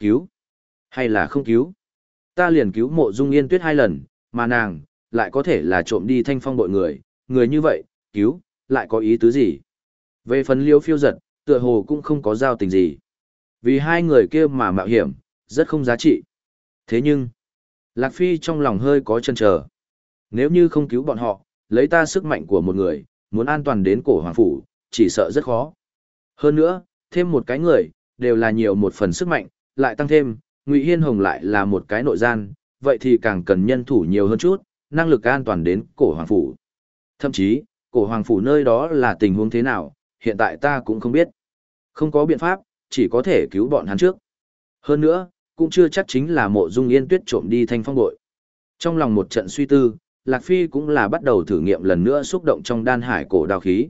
Cứu? Hay là không cứu? Ta liền cứu mộ dung yên tuyết hai lần, mà nàng, lại có thể là trộm đi thanh phong bội người, người như vậy, cứu, lại có ý tứ gì? Về phần liêu phiêu giật, tựa hồ cũng không có giao tình gì. Vì hai người kia mà mạo hiểm, rất không giá trị. Thế nhưng, Lạc Phi trong lòng hơi có chân chờ. Nếu như không cứu bọn họ, lấy ta sức mạnh của một người, muốn an toàn đến cổ hoàng phủ, chỉ sợ rất khó. Hơn nữa, thêm một cái người, đều là nhiều một phần sức mạnh, lại tăng thêm, Ngụy Hiên Hồng lại là một cái nội gian, vậy thì càng cần nhân thủ nhiều hơn chút, năng lực an toàn đến cổ hoàng phủ. Thậm chí, cổ hoàng phủ nơi đó là tình huống thế nào, hiện tại ta cũng không biết. Không có biện pháp, chỉ có thể cứu bọn hắn trước. Hơn nữa, cũng chưa chắc chính là mộ dung yên tuyết trộm đi thanh phong bội. Trong lòng một trận suy tư, Lạc Phi cũng là bắt đầu thử nghiệm lần nữa xúc động trong đan hải cổ đao khí.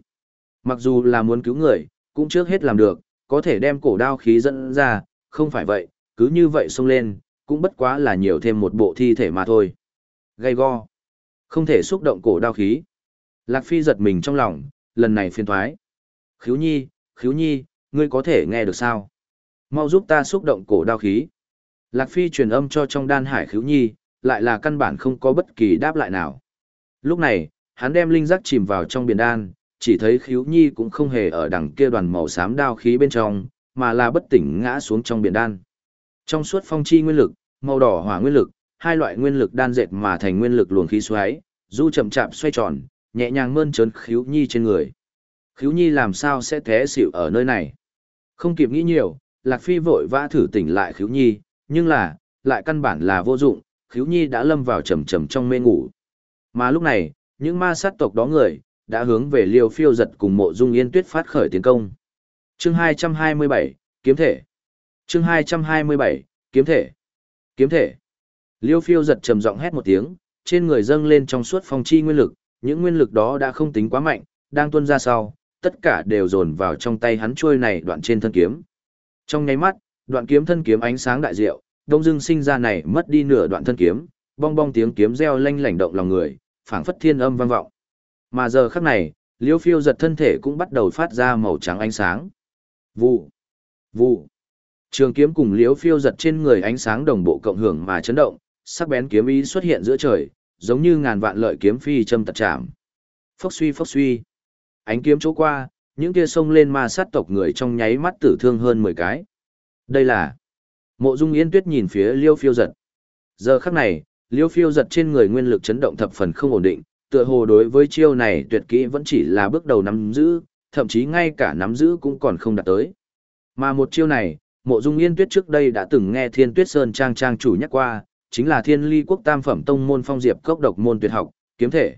Mặc dù là muốn cứu người, cũng trước hết làm được, có thể đem cổ đao khí dẫn ra, không phải vậy, cứ như vậy xông lên, cũng bất quá là nhiều thêm một bộ thi thể mà thôi. Gây go. Không thể xúc động cổ đao khí. Lạc Phi giật mình trong lòng, lần này phiền thoái. Khiếu nhi, khiếu nhi, ngươi có thể nghe được sao? Mau giúp ta xúc động cổ đao khí. Lạc Phi truyền âm cho trong đan hải khiếu nhi, lại là căn bản không có bất kỳ đáp lại nào. Lúc này, hắn đem linh giác chìm vào trong biển đan, chỉ thấy khiếu nhi cũng không hề ở đằng kia đoàn màu xám đao khí bên trong, mà là bất tỉnh ngã xuống trong biển đan. Trong suốt phong chi nguyên lực, màu đỏ hỏa nguyên lực, hai loại nguyên lực đan dệt mà thành nguyên lực luồng khí xoáy, du chậm chạp xoay tròn, nhẹ nhàng mơn trớn khiếu nhi trên người. Khiếu nhi làm sao sẽ thế xỉu ở nơi này? Không kịp nghĩ nhiều, Lạc Phi vội vã thử tỉnh lại khiếu nhi, nhưng là, lại căn bản là vô dụng, khiếu nhi đã lâm vào trầm trầm trong mê ngủ. Mà lúc này, những ma sát tộc đó người, đã hướng về liều phiêu giật cùng mộ dung yên tuyết phát khởi tiến công. Chương 227, Kiếm thể. Chương 227, Kiếm thể. Kiếm thể. Liêu phiêu giật trầm giọng hét một tiếng, trên người dâng lên trong suốt phong chi nguyên lực, những nguyên lực đó đã không tính quá mạnh, đang tuôn ra sau, tất cả đều dồn vào trong tay hắn trôi này đoạn trên thân kiếm. Trong nháy mắt, đoạn kiếm thân kiếm ánh sáng đại diệu, đông dưng sinh ra này mất đi nửa đoạn thân kiếm, bong bong tiếng kiếm reo lanh lảnh động lòng người, phảng phất thiên âm vang vọng. Mà giờ khắc này, Liêu Phiêu giật thân thể cũng bắt đầu phát ra màu trắng ánh sáng. Vụ, vụ. Trường kiếm cùng liếu Phiêu giật trên người ánh sáng đồng bộ cộng hưởng mà chấn động, sắc bén kiếm ý xuất hiện giữa trời, giống như ngàn vạn lợi kiếm phi châm tật chạm. Phốc suy phốc suy. Ánh kiếm chỗ qua, những kia xông lên ma sát tộc người trong nháy mắt tử thương hơn 10 cái. Đây là Mộ Dung Yên Tuyết nhìn phía Liêu Phiêu giật. Giờ khắc này, Liêu Phiêu giật trên người nguyên lực chấn động thập phần không ổn định, tựa hồ đối với chiêu này tuyệt kỹ vẫn chỉ là bước đầu nắm giữ, thậm chí ngay cả nắm giữ cũng còn không đạt tới. Mà một chiêu này, Mộ Dung Yên Tuyết trước đây đã từng nghe Thiên Tuyết Sơn trang trang chủ nhắc qua, chính là Thiên Ly Quốc Tam phẩm tông môn phong diệp cốc độc môn tuyệt học, kiếm thể.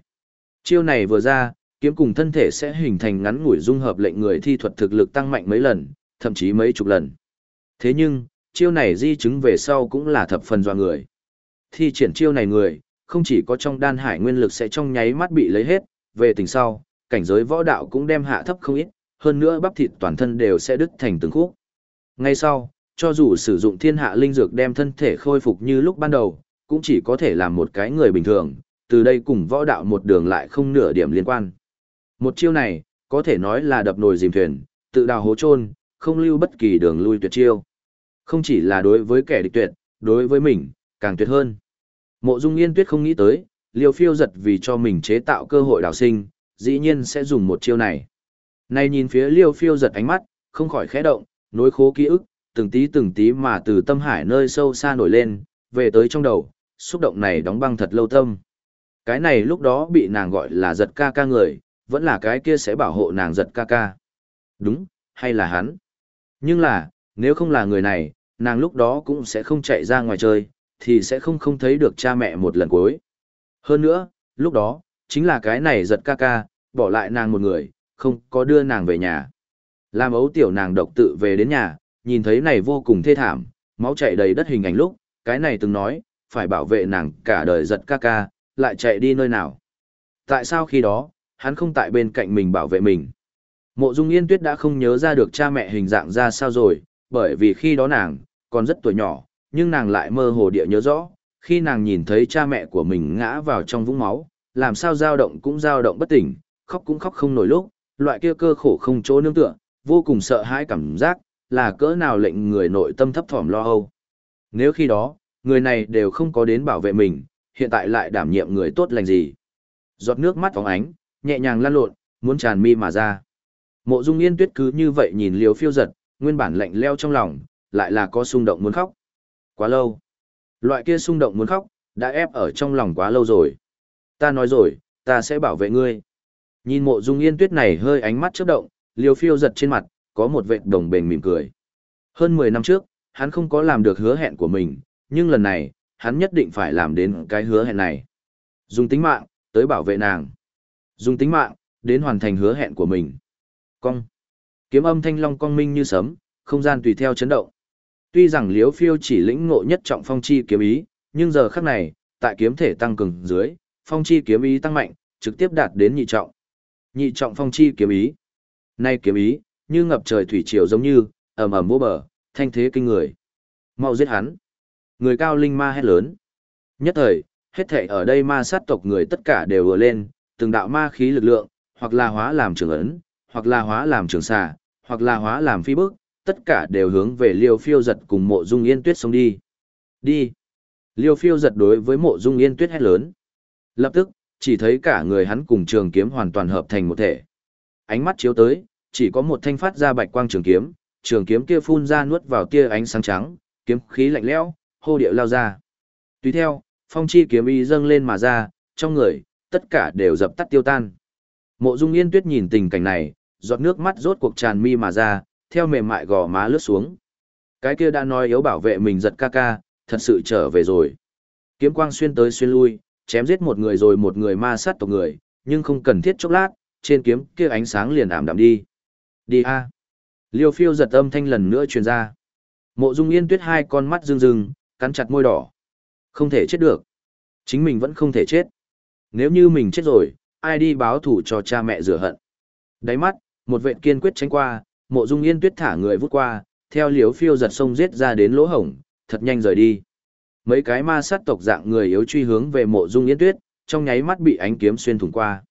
Chiêu này vừa ra, kiếm cùng thân thể sẽ hình thành ngắn ngủi dung hợp lệnh người thi thuật thực lực tăng mạnh mấy lần, thậm chí mấy chục lần. Thế nhưng, chiêu này di chứng về sau cũng là thập phần do người. Thi triển chiêu này người, không chỉ có trong đan hải nguyên lực sẽ trong nháy mắt bị lấy hết, về tình sau, cảnh giới võ đạo cũng đem hạ thấp không ít, hơn nữa bắp thịt toàn thân đều sẽ đứt thành từng khúc. Ngay sau, cho dù sử dụng thiên hạ linh dược đem thân thể khôi phục như lúc ban đầu, cũng chỉ có thể làm một cái người bình thường, từ đây cùng võ đạo một đường lại không nửa điểm liên quan. Một chiêu này, có thể nói là đập nồi dìm thuyền, tự đào hố chôn, không lưu bất kỳ đường lui tuyệt chiêu. Không chỉ là đối với kẻ địch tuyệt, đối với mình, càng tuyệt hơn. Mộ Dung Yên Tuyết không nghĩ tới, Liêu Phiêu giật vì cho mình chế tạo cơ hội đào sinh, dĩ nhiên sẽ dùng một chiêu này. Này nhìn phía Liêu Phiêu giật ánh mắt, không khỏi khẽ động, nối khố ký ức, từng tí từng tí mà từ tâm hải nơi sâu xa nổi lên, về tới trong đầu, xúc động này đóng băng thật lâu tâm. Cái này lúc đó bị nàng gọi là giật ca ca người, vẫn là cái kia sẽ bảo hộ nàng giật ca ca. Đúng, hay là hắn? Nhưng là, nếu không là người này, nàng lúc đó cũng sẽ không chạy ra ngoài chơi, thì sẽ không không thấy được cha mẹ một lần cuối. Hơn nữa, lúc đó, chính là cái này giật ca ca, bỏ lại nàng một người, không có đưa nàng về nhà. Làm ấu tiểu nàng độc tự về đến nhà, nhìn thấy này vô cùng thê thảm, máu chảy đầy đất hình ảnh lúc, cái này từng nói, phải bảo vệ nàng cả đời giật ca ca, lại chạy đi nơi nào. Tại sao khi đó, hắn không tại bên cạnh mình bảo vệ mình? Mộ Dung Yên Tuyết đã không nhớ ra được cha mẹ hình dạng ra sao rồi, bởi vì khi đó nàng, còn rất tuổi nhỏ, nhưng nàng lại mơ hồ địa nhớ rõ, khi nàng nhìn thấy cha mẹ của mình ngã vào trong vũng máu, làm sao dao động cũng dao động bất tỉnh, khóc cũng khóc không nổi lúc, loại kia cơ khổ không chỗ nương tựa, vô cùng sợ hãi cảm giác, là cỡ nào lệnh người nội tâm thấp thỏm lo âu, Nếu khi đó, người này đều không có đến bảo vệ mình, hiện tại lại đảm nhiệm người tốt lành gì. Giọt nước mắt phóng ánh, nhẹ nhàng lan lộn, muốn tràn mi mà ra. Mộ Dung Yên Tuyết cứ như vậy nhìn Liêu Phiêu giật, nguyên bản lạnh leo trong lòng, lại là có xung động muốn khóc. Quá lâu. Loại kia xung động muốn khóc, đã ép ở trong lòng quá lâu rồi. Ta nói rồi, ta sẽ bảo vệ ngươi. Nhìn mộ dung yên tuyết này hơi ánh mắt chớp động, liều phiêu giật trên mặt, có một vệt đồng bền mỉm cười. Hơn 10 năm trước, hắn không có làm được hứa hẹn của mình, nhưng lần này, hắn nhất định phải làm đến cái hứa hẹn này. Dùng tính mạng, tới bảo vệ nàng. Dùng tính mạng, đến hoàn thành hứa hẹn của mình. Cong. Kiếm âm thanh long cong minh như sấm, không gian tùy theo chấn động. Tuy rằng Liễu Phiêu chỉ lĩnh ngộ nhất trọng phong chi kiếm ý, nhưng giờ khắc này, tại kiếm thể tăng cường dưới, phong chi kiếm ý tăng mạnh, trực tiếp đạt đến nhị trọng. Nhị trọng phong chi kiếm ý. Nay kiếm ý, như ngập trời thủy triều giống như, ầm ầm vô bờ, thanh thế kinh người. Mau giết hắn. Người cao linh ma hét lớn. Nhất thời, hết thảy ở đây ma sát tộc người tất cả đều vừa lên, từng đạo ma khí lực lượng, hoặc là hóa làm trường ấn, hoặc là hóa làm trường xà, hoặc là hóa làm phi bức, tất cả đều hướng về liêu phiêu giật cùng mộ dung yên tuyết xông đi. Đi! Liêu phiêu giật đối với mộ dung yên tuyết hét lớn. Lập tức, chỉ thấy cả người hắn cùng trường kiếm hoàn toàn hợp thành một thể. Ánh mắt chiếu tới, chỉ có một thanh phát ra bạch quang trường kiếm, trường kiếm kia phun ra nuốt vào tia ánh sáng trắng, kiếm khí lạnh lẽo, hô điệu lao ra. Tùy theo, phong chi kiếm y dâng lên mà ra, trong người, tất cả đều dập tắt tiêu tan. Mộ Dung Yên Tuyết nhìn tình cảnh này, giọt nước mắt rốt cuộc tràn mi mà ra, theo mềm mại gò má lướt xuống. Cái kia đã nói yếu bảo vệ mình giật ca ca, thật sự trở về rồi. Kiếm quang xuyên tới xuyên lui, chém giết một người rồi một người ma sát tộc người, nhưng không cần thiết chốc lát, trên kiếm kia ánh sáng liền ảm đạm đi. Đi a. Liêu phiêu giật âm thanh lần nữa truyền ra. Mộ Dung Yên Tuyết hai con mắt rưng rưng, cắn chặt môi đỏ. Không thể chết được. Chính mình vẫn không thể chết. Nếu như mình chết rồi, ai đi báo thủ cho cha mẹ rửa hận. Đáy mắt, một vệ kiên quyết tránh qua, mộ dung yên tuyết thả người vút qua, theo liêu phiêu giật sông giết ra đến lỗ hổng, thật nhanh rời đi. Mấy cái ma sát tộc dạng người yếu truy hướng về mộ dung yên tuyết, trong nháy mắt bị ánh kiếm xuyên thủng qua.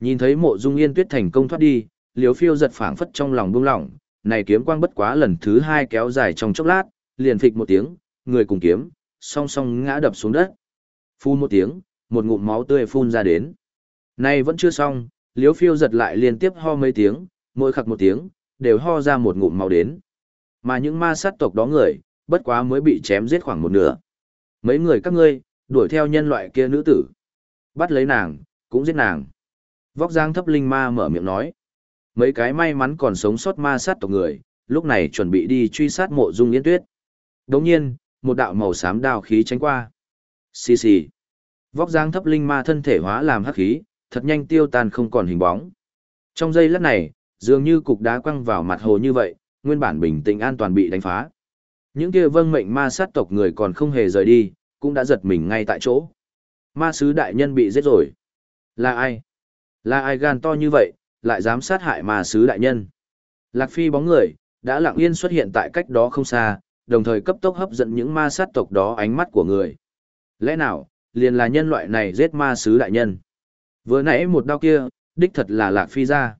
Nhìn thấy mộ dung yên tuyết thành công thoát đi, liếu phiêu giật phảng phất trong lòng buông lỏng, này kiếm quang bất quá lần thứ hai kéo dài trong chốc lát, liền phịch một tiếng, người cùng kiếm, song song ngã đập xuống đất. Phun một tiếng, một ngụm máu tươi phun ra đến. Này vẫn chưa xong, liếu phiêu giật lại liên tiếp ho mấy tiếng, mỗi khặc một tiếng, đều ho ra một ngụm máu đến. Mà những ma sát tộc đó người, bất quá mới bị chém giết khoảng một nửa. Mấy người các ngươi, đuổi theo nhân loại kia nữ tử. Bắt lấy nàng, cũng giết nàng. Vóc dáng thấp linh ma mở miệng nói. Mấy cái may mắn còn sống sót ma sát tộc người, lúc này chuẩn bị đi truy sát mộ dung yên tuyết. Đồng nhiên, một đạo màu xám đào khí tránh qua. Xì xì. Vóc dáng thấp linh ma thân thể hóa làm hắc khí, thật nhanh tiêu tan không còn hình bóng. Trong giây lát này, dường như cục đá quăng vào mặt hồ như vậy, nguyên bản bình tĩnh an toàn bị đánh phá. Những kia vâng mệnh ma sát tộc người còn không hề rời đi, cũng đã giật mình ngay tại chỗ. Ma sứ đại nhân bị giết rồi. Là ai? Là ai gan to như vậy, lại dám sát hại ma sứ đại nhân? Lạc Phi bóng người, đã lặng yên xuất hiện tại cách đó không xa, đồng thời cấp tốc hấp dẫn những ma sát tộc đó ánh mắt của người. Lẽ nào, liền là nhân loại này giết ma sứ đại nhân? Vừa nãy một đao kia, đích thật là Lạc Phi ra.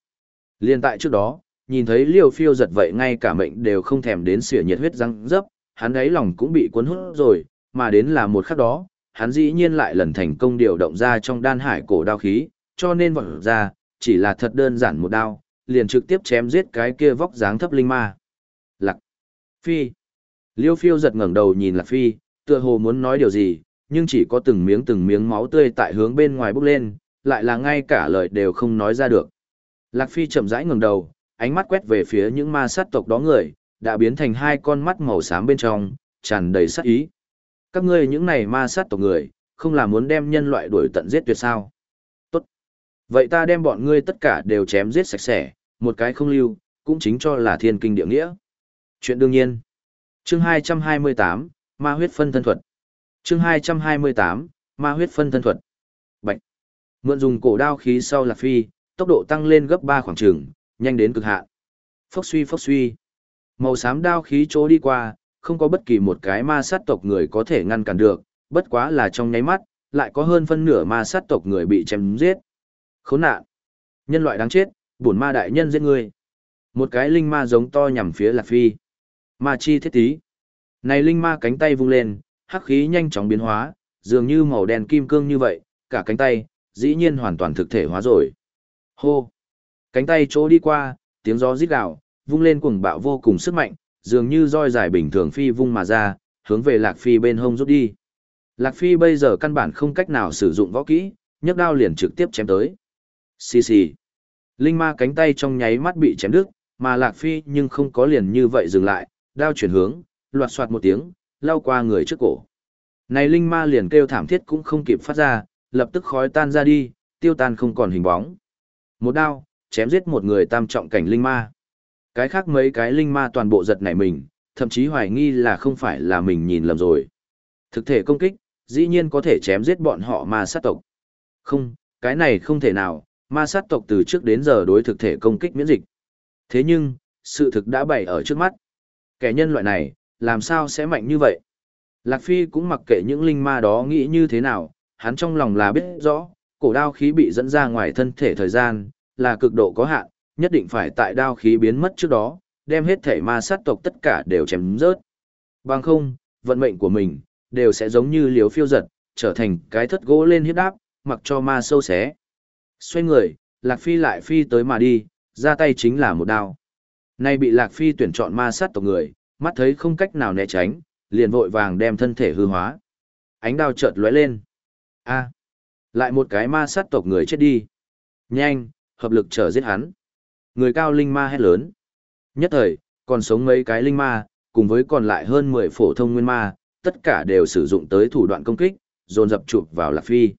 Liên tại trước đó, nhìn thấy liêu phiêu giật vậy ngay cả mệnh đều không thèm đến xỉa nhiệt huyết răng dấp, hắn ấy lòng cũng bị cuốn hút rồi, mà đến là một khắc đó, hắn dĩ nhiên lại lần thành công điều động ra trong đan hải cổ đao khí, cho nên vọt ra, chỉ là thật đơn giản một đao, liền trực tiếp chém giết cái kia vóc dáng thấp linh ma. Lạc Phi Liêu phiêu giật ngẩng đầu nhìn Lạc Phi, tựa hồ muốn nói điều gì, nhưng chỉ có từng miếng từng miếng máu tươi tại hướng bên ngoài bốc lên, lại là ngay cả lời đều không nói ra được. Lạc Phi chậm rãi ngẩng đầu, ánh mắt quét về phía những ma sát tộc đó người, đã biến thành hai con mắt màu xám bên trong, tràn đầy sát ý. Các ngươi những này ma sát tộc người, không là muốn đem nhân loại đuổi tận giết tuyệt sao? Tốt. Vậy ta đem bọn ngươi tất cả đều chém giết sạch sẽ, một cái không lưu, cũng chính cho là thiên kinh địa nghĩa. Chuyện đương nhiên. Chương 228, Ma huyết phân thân thuật. Chương 228, Ma huyết phân thân thuật. Bạch. Mượn dùng cổ đao khí sau là Phi, tốc độ tăng lên gấp ba khoảng trường, nhanh đến cực hạn. Phốc suy phốc suy. Màu xám đao khí chỗ đi qua, không có bất kỳ một cái ma sát tộc người có thể ngăn cản được, bất quá là trong nháy mắt, lại có hơn phân nửa ma sát tộc người bị chém giết. Khốn nạn! Nhân loại đáng chết, bổn ma đại nhân giết người. Một cái linh ma giống to nhằm phía Lạc Phi. Ma chi thiết tí. Này linh ma cánh tay vung lên, hắc khí nhanh chóng biến hóa, dường như màu đen kim cương như vậy, cả cánh tay, dĩ nhiên hoàn toàn thực thể hóa rồi. Hô! Cánh tay chỗ đi qua, tiếng gió rít gào, vung lên cuồng bạo vô cùng sức mạnh, dường như roi dài bình thường phi vung mà ra, hướng về Lạc Phi bên hông rút đi. Lạc Phi bây giờ căn bản không cách nào sử dụng võ kỹ, nhấc đao liền trực tiếp chém tới. Xì xì. Linh ma cánh tay trong nháy mắt bị chém đứt, mà Lạc Phi nhưng không có liền như vậy dừng lại, đao chuyển hướng, loạt soạt một tiếng, lao qua người trước cổ. Này linh ma liền kêu thảm thiết cũng không kịp phát ra, lập tức khói tan ra đi, tiêu tan không còn hình bóng. Một đao, chém giết một người tam trọng cảnh linh ma. Cái khác mấy cái linh ma toàn bộ giật nảy mình, thậm chí hoài nghi là không phải là mình nhìn lầm rồi. Thực thể công kích, dĩ nhiên có thể chém giết bọn họ ma sát tộc. Không, cái này không thể nào, ma sát tộc từ trước đến giờ đối thực thể công kích miễn dịch. Thế nhưng, sự thực đã bày ở trước mắt. Kẻ nhân loại này, làm sao sẽ mạnh như vậy? Lạc Phi cũng mặc kệ những linh ma đó nghĩ như thế nào, hắn trong lòng là biết rõ, cổ đao khí bị dẫn ra ngoài thân thể thời gian, là cực độ có hạn, nhất định phải tại đao khí biến mất trước đó, đem hết thể ma sát tộc tất cả đều chém rớt. Bằng không, vận mệnh của mình, đều sẽ giống như liếu phiêu giật, trở thành cái thất gỗ lên hiếp đáp, mặc cho ma sâu xé. Xoay người, Lạc Phi lại phi tới mà đi, ra tay chính là một đao. Nay bị Lạc Phi tuyển chọn ma sát tộc người, mắt thấy không cách nào né tránh, liền vội vàng đem thân thể hư hóa. Ánh đao chợt lóe lên. A, lại một cái ma sát tộc người chết đi. Nhanh, hợp lực trở giết hắn. Người cao linh ma hét lớn. Nhất thời, còn sống mấy cái linh ma, cùng với còn lại hơn 10 phổ thông nguyên ma, tất cả đều sử dụng tới thủ đoạn công kích, dồn dập chụp vào Lạc Phi.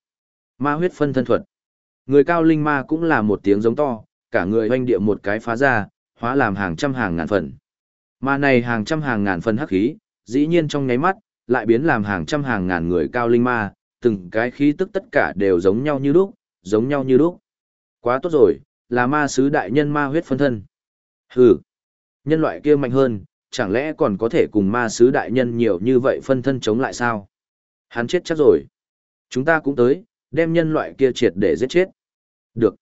Ma huyết phân thân thuật. Người cao linh ma cũng là một tiếng giống to, cả người hoanh địa một cái phá ra, hóa làm hàng trăm hàng ngàn phần. Mà này hàng trăm hàng ngàn phần hắc khí, dĩ nhiên trong nháy mắt, lại biến làm hàng trăm hàng ngàn người cao linh ma, từng cái khí tức tất cả đều giống nhau như lúc, giống nhau như lúc. Quá tốt rồi, là ma sứ đại nhân ma huyết phân thân. Hừ, nhân loại kia mạnh hơn, chẳng lẽ còn có thể cùng ma sứ đại nhân nhiều như vậy phân thân chống lại sao? Hắn chết chắc rồi. Chúng ta cũng tới, đem nhân loại kia triệt để giết chết. Được.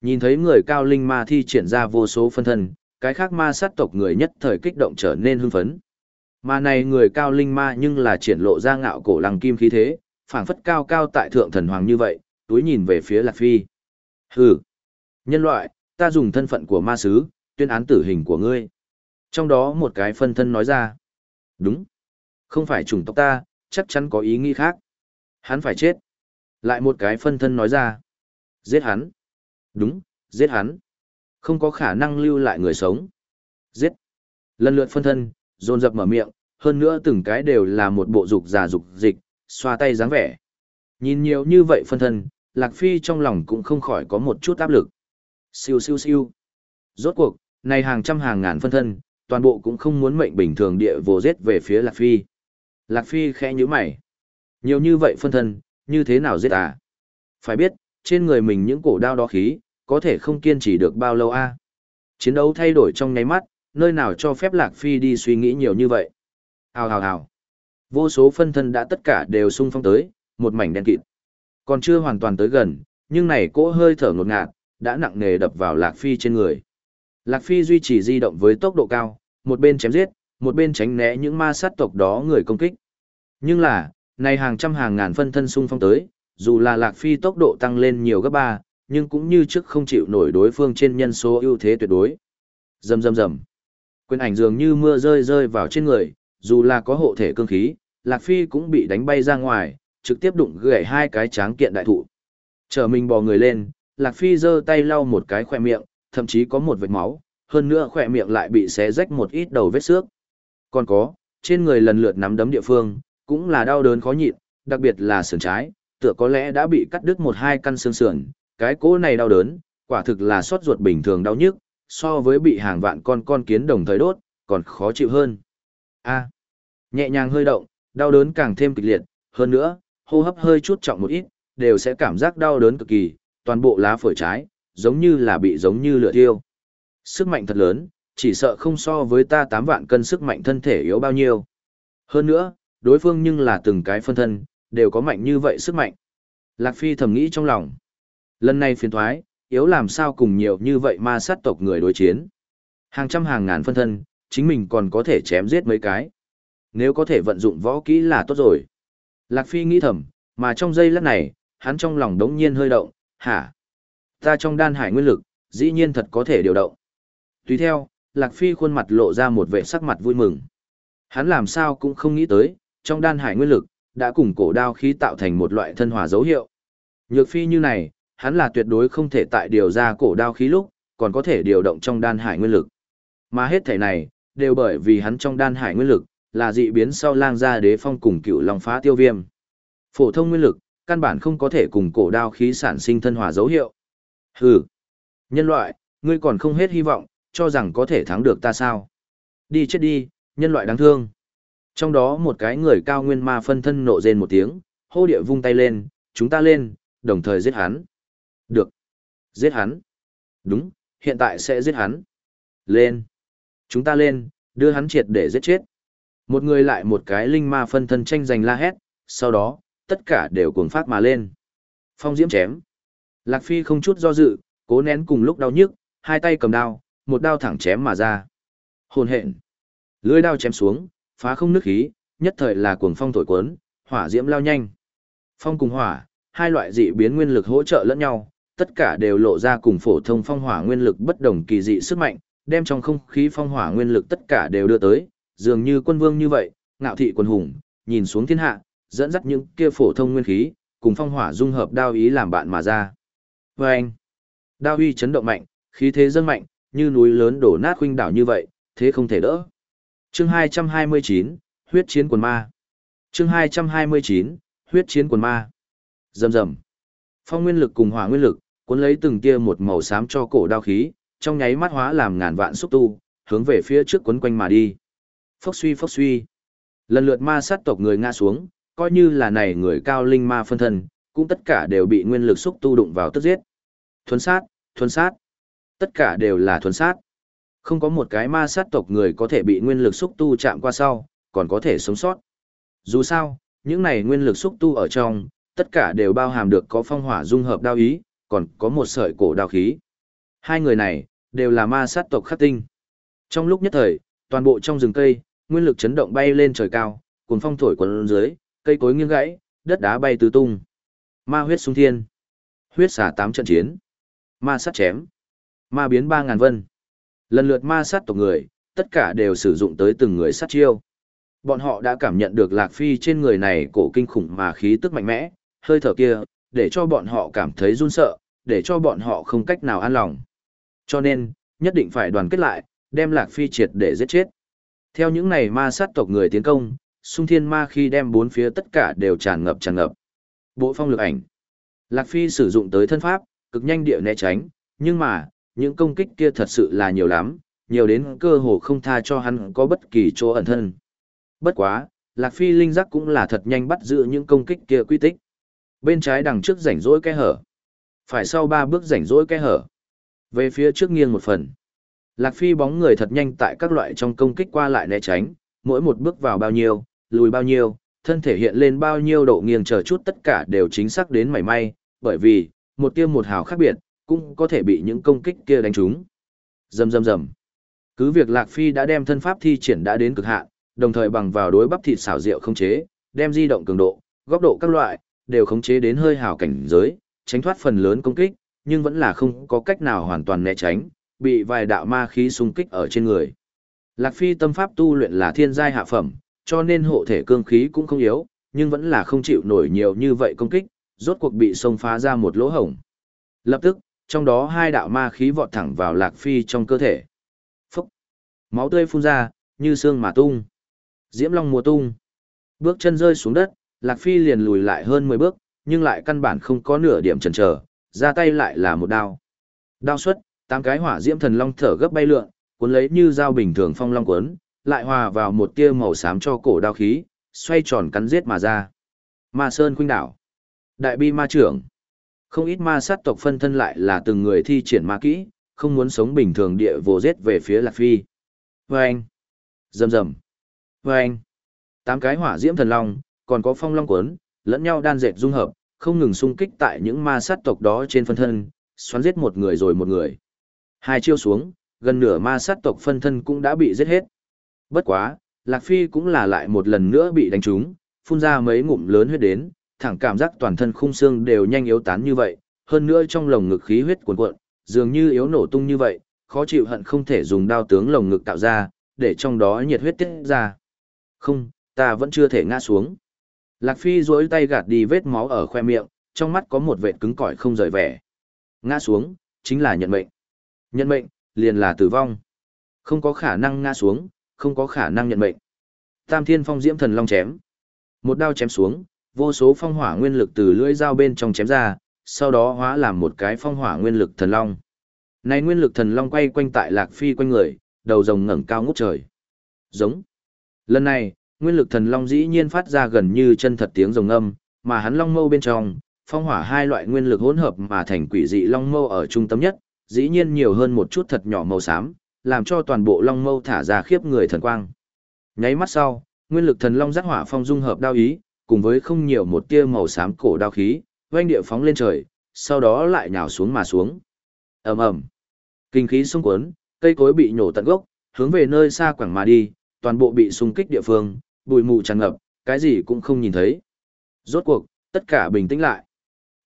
Nhìn thấy người cao linh ma thi triển ra vô số phân thân, cái khác ma sát tộc người nhất thời kích động trở nên hưng phấn. Mà này người cao linh ma nhưng là triển lộ ra ngạo cổ lăng kim khí thế, phảng phất cao cao tại thượng thần hoàng như vậy, túi nhìn về phía Lạc Phi. Hừ, nhân loại, ta dùng thân phận của ma sứ, tuyên án tử hình của ngươi. Trong đó một cái phân thân nói ra. Đúng. Không phải chủng tộc ta, chắc chắn có ý nghĩ khác. Hắn phải chết. Lại một cái phân thân nói ra. Giết hắn. Đúng, giết hắn. Không có khả năng lưu lại người sống. Giết. Lần lượt phân thân, dồn dập mở miệng, hơn nữa từng cái đều là một bộ dục già dục dịch, xoa tay dáng vẻ. Nhìn nhiều như vậy phân thân, Lạc Phi trong lòng cũng không khỏi có một chút áp lực. Siêu siêu siêu. Rốt cuộc, này hàng trăm hàng ngàn phân thân, toàn bộ cũng không muốn mệnh bình thường địa vô giết về phía Lạc Phi. Lạc Phi khẽ nhíu mày. Nhiều như vậy phân thân, như thế nào giết à? Phải biết, trên người mình những cổ đao đó khí, có thể không kiên trì được bao lâu a Chiến đấu thay đổi trong nháy mắt, nơi nào cho phép Lạc Phi đi suy nghĩ nhiều như vậy. Hào hào hào. Vô số phân thân đã tất cả đều sung phong tới, một mảnh đen kịt. Còn chưa hoàn toàn tới gần, nhưng này cỗ hơi thở ngột ngạt, đã nặng nề đập vào Lạc Phi trên người. Lạc Phi duy trì di động với tốc độ cao, một bên chém giết, một bên tránh né những ma sát tộc đó người công kích. Nhưng là, này hàng trăm hàng ngàn phân thân xung phong tới, dù là Lạc Phi tốc độ tăng lên nhiều gấp ba, nhưng cũng như trước không chịu nổi đối phương trên nhân số ưu thế tuyệt đối. Rầm rầm rầm. Quyền ảnh dường như mưa rơi rơi vào trên người, dù là có hộ thể cương khí, Lạc Phi cũng bị đánh bay ra ngoài, trực tiếp đụng gãy hai cái tráng kiện đại thụ. Chờ mình bò người lên, Lạc Phi giơ tay lau một cái khỏe miệng, thậm chí có một vệt máu, hơn nữa khỏe miệng lại bị xé rách một ít đầu vết xước. Còn có, trên người lần lượt nắm đấm địa phương, cũng là đau đớn khó nhịn, đặc biệt là sườn trái, tựa có lẽ đã bị cắt đứt một hai căn xương sườn, cái cỗ này đau đớn, quả thực là xót ruột bình thường đau nhức, so với bị hàng vạn con con kiến đồng thời đốt, còn khó chịu hơn. A. nhẹ nhàng hơi động, đau đớn càng thêm kịch liệt, hơn nữa, hô hấp hơi chút trọng một ít, đều sẽ cảm giác đau đớn cực kỳ, toàn bộ lá phổi trái, giống như là bị giống như lửa thiêu. Sức mạnh thật lớn, chỉ sợ không so với ta 8 vạn cân sức mạnh thân thể yếu bao nhiêu. Hơn nữa, đối phương nhưng là từng cái phân thân, đều có mạnh như vậy sức mạnh. Lạc Phi thầm nghĩ trong lòng. Lần này phiền thoái, yếu làm sao cùng nhiều như vậy ma sát tộc người đối chiến. Hàng trăm hàng ngàn phân thân, chính mình còn có thể chém giết mấy cái. nếu có thể vận dụng võ kỹ là tốt rồi. Lạc Phi nghĩ thầm, mà trong giây lát này, hắn trong lòng đống nhiên hơi động, hả? Ta trong đan hải nguyên lực, dĩ nhiên thật có thể điều động. Tùy theo, Lạc Phi khuôn mặt lộ ra một vẻ sắc mặt vui mừng. Hắn làm sao cũng không nghĩ tới, trong đan hải nguyên lực, đã cùng cổ đao khí tạo thành một loại thân hòa dấu hiệu. Nhược phi như này, hắn là tuyệt đối không thể tại điều ra cổ đao khí lúc, còn có thể điều động trong đan hải nguyên lực. Mà hết thể này, đều bởi vì hắn trong đan hải nguyên lực, là dị biến sau lang gia đế phong cùng cựu long phá tiêu viêm. Phổ thông nguyên lực, căn bản không có thể cùng cổ đao khí sản sinh thân hòa dấu hiệu. Hừ, nhân loại, ngươi còn không hết hy vọng, cho rằng có thể thắng được ta sao? Đi chết đi, nhân loại đáng thương. Trong đó một cái người cao nguyên ma phân thân nộ rên một tiếng, hô địa vung tay lên, chúng ta lên, đồng thời giết hắn. Được. Giết hắn. Đúng, hiện tại sẽ giết hắn. Lên. Chúng ta lên, đưa hắn triệt để giết chết. Một người lại một cái linh ma phân thân tranh giành la hét, sau đó, tất cả đều cuồng phát mà lên. Phong diễm chém. Lạc Phi không chút do dự, cố nén cùng lúc đau nhức, hai tay cầm đao, một đao thẳng chém mà ra. Hồn hện. Lưỡi đao chém xuống, phá không nước khí, nhất thời là cuồng phong thổi cuốn, hỏa diễm lao nhanh. Phong cùng hỏa, hai loại dị biến nguyên lực hỗ trợ lẫn nhau, tất cả đều lộ ra cùng phổ thông phong hỏa nguyên lực bất đồng kỳ dị sức mạnh, đem trong không khí phong hỏa nguyên lực tất cả đều đưa tới, dường như quân vương như vậy, ngạo thị quân hùng, nhìn xuống thiên hạ, dẫn dắt những kia phổ thông nguyên khí, cùng phong hỏa dung hợp đao ý làm bạn mà ra. Và anh, đao uy chấn động mạnh, khí thế dâng mạnh, như núi lớn đổ nát khuynh đảo như vậy, thế không thể đỡ. Chương 229, huyết chiến quần ma. Chương 229, huyết chiến quần ma. Rầm rầm. Phong nguyên lực cùng hỏa nguyên lực, cuốn lấy từng tia một màu xám cho cổ đao khí, trong nháy mắt hóa làm ngàn vạn xúc tu, hướng về phía trước quấn quanh mà đi. Phốc suy phốc suy. Lần lượt ma sát tộc người ngã xuống, coi như là này người cao linh ma phân thân, cũng tất cả đều bị nguyên lực xúc tu đụng vào tức giết. Thuấn sát, thuấn sát. Tất cả đều là thuấn sát. Không có một cái ma sát tộc người có thể bị nguyên lực xúc tu chạm qua sau, còn có thể sống sót. Dù sao, những này nguyên lực xúc tu ở trong, tất cả đều bao hàm được có phong hỏa dung hợp đao ý, còn có một sợi cổ đao khí. Hai người này, đều là ma sát tộc khắc tinh. Trong lúc nhất thời, toàn bộ trong rừng cây, nguyên lực chấn động bay lên trời cao, cuồng phong thổi quần dưới, cây cối nghiêng gãy, đất đá bay tứ tung. Ma huyết sung thiên. Huyết xả tám trận chiến. Ma sát chém. Ma biến ba ngàn vân. Lần lượt ma sát tộc người, tất cả đều sử dụng tới từng người sát chiêu. Bọn họ đã cảm nhận được Lạc Phi trên người này cổ kinh khủng mà khí tức mạnh mẽ, hơi thở kia, để cho bọn họ cảm thấy run sợ, để cho bọn họ không cách nào an lòng. Cho nên, nhất định phải đoàn kết lại, đem Lạc Phi triệt để giết chết. Theo những này ma sát tộc người tiến công, sung thiên ma khi đem bốn phía tất cả đều tràn ngập tràn ngập. Bộ phong lực ảnh. Lạc Phi sử dụng tới thân pháp, cực nhanh địa né tránh, nhưng mà, những công kích kia thật sự là nhiều lắm, nhiều đến cơ hồ không tha cho hắn có bất kỳ chỗ ẩn thân. Bất quá, Lạc Phi linh giác cũng là thật nhanh bắt giữ những công kích kia quy tích. Bên trái đằng trước rảnh rỗi cái hở. Phải sau ba bước rảnh rỗi cái hở. Về phía trước nghiêng một phần. Lạc Phi bóng người thật nhanh tại các loại trong công kích qua lại né tránh, mỗi một bước vào bao nhiêu, lùi bao nhiêu, thân thể hiện lên bao nhiêu độ nghiêng chờ chút tất cả đều chính xác đến mảy may, bởi vì, một tiêm một hào khác biệt, cũng có thể bị những công kích kia đánh trúng. Dầm dầm dầm, Cứ việc Lạc Phi đã đem thân pháp thi triển đã đến cực hạn, đồng thời bằng vào đối bắp thịt xảo diệu không chế, đem di động cường độ, góc độ các loại, đều khống chế đến hơi hào cảnh giới, tránh thoát phần lớn công kích, nhưng vẫn là không có cách nào hoàn toàn né tránh, bị vài đạo ma khí xung kích ở trên người. Lạc Phi tâm pháp tu luyện là thiên giai hạ phẩm, cho nên hộ thể cương khí cũng không yếu, nhưng vẫn là không chịu nổi nhiều như vậy công kích, rốt cuộc bị xông phá ra một lỗ hổng. Lập tức, trong đó hai đạo ma khí vọt thẳng vào Lạc Phi trong cơ thể. Phúc! Máu tươi phun ra, như xương mà tung. Diễm Long mùa tung. Bước chân rơi xuống đất, Lạc Phi liền lùi lại hơn 10 bước, nhưng lại căn bản không có nửa điểm chần chờ, ra tay lại là một đao. Đao xuất, tám cái hỏa diễm thần long thở gấp bay lượn, cuốn lấy như dao bình thường phong long cuốn, lại hòa vào một tia màu xám cho cổ đao khí, xoay tròn cắn giết mà ra. Ma Sơn khuynh đảo. Đại bi ma trưởng. Không ít ma sát tộc phân thân lại là từng người thi triển ma kỹ, không muốn sống bình thường địa vô giết về phía Lạc Phi. Vâng! Rầm rầm! Vâng! Tám cái hỏa diễm thần long, còn có phong long cuốn, lẫn nhau đan dệt dung hợp, không ngừng xung kích tại những ma sát tộc đó trên phân thân, xoắn giết một người rồi một người. Hai chiêu xuống, gần nửa ma sát tộc phân thân cũng đã bị giết hết. Bất quá, Lạc Phi cũng là lại một lần nữa bị đánh trúng, phun ra mấy ngụm lớn huyết đến, thẳng cảm giác toàn thân khung xương đều nhanh yếu tán như vậy, hơn nữa trong lồng ngực khí huyết cuồn cuộn, dường như yếu nổ tung như vậy, khó chịu hận không thể dùng đao tướng lồng ngực tạo ra, để trong đó nhiệt huyết tiết ra. Không, ta vẫn chưa thể ngã xuống. Lạc Phi duỗi tay gạt đi vết máu ở khoe miệng, trong mắt có một vệt cứng cỏi không rời vẻ. Ngã xuống, chính là nhận mệnh. Nhận mệnh, liền là tử vong. Không có khả năng ngã xuống, không có khả năng nhận mệnh. Tam Thiên Phong Diễm Thần Long chém. Một đao chém xuống, vô số phong hỏa nguyên lực từ lưỡi dao bên trong chém ra, sau đó hóa làm một cái phong hỏa nguyên lực thần long. Này nguyên lực thần long quay quanh tại Lạc Phi quanh người, đầu rồng ngẩng cao ngút trời. Giống. Lần này, nguyên lực thần long dĩ nhiên phát ra gần như chân thật tiếng rồng âm, mà hắn long mâu bên trong, phong hỏa hai loại nguyên lực hỗn hợp mà thành quỷ dị long mâu ở trung tâm nhất, dĩ nhiên nhiều hơn một chút thật nhỏ màu xám, làm cho toàn bộ long mâu thả ra khiếp người thần quang. Nháy mắt sau, nguyên lực thần long giác hỏa phong dung hợp đao ý, cùng với không nhiều một tia màu xám cổ đao khí, oanh địa phóng lên trời, sau đó lại nhào xuống mà xuống. Ầm ầm. Kinh khí xung cuốn, cây cối bị nhổ tận gốc, hướng về nơi xa quảng mà đi, toàn bộ bị xung kích địa phương, bụi mù tràn ngập, cái gì cũng không nhìn thấy. Rốt cuộc, tất cả bình tĩnh lại.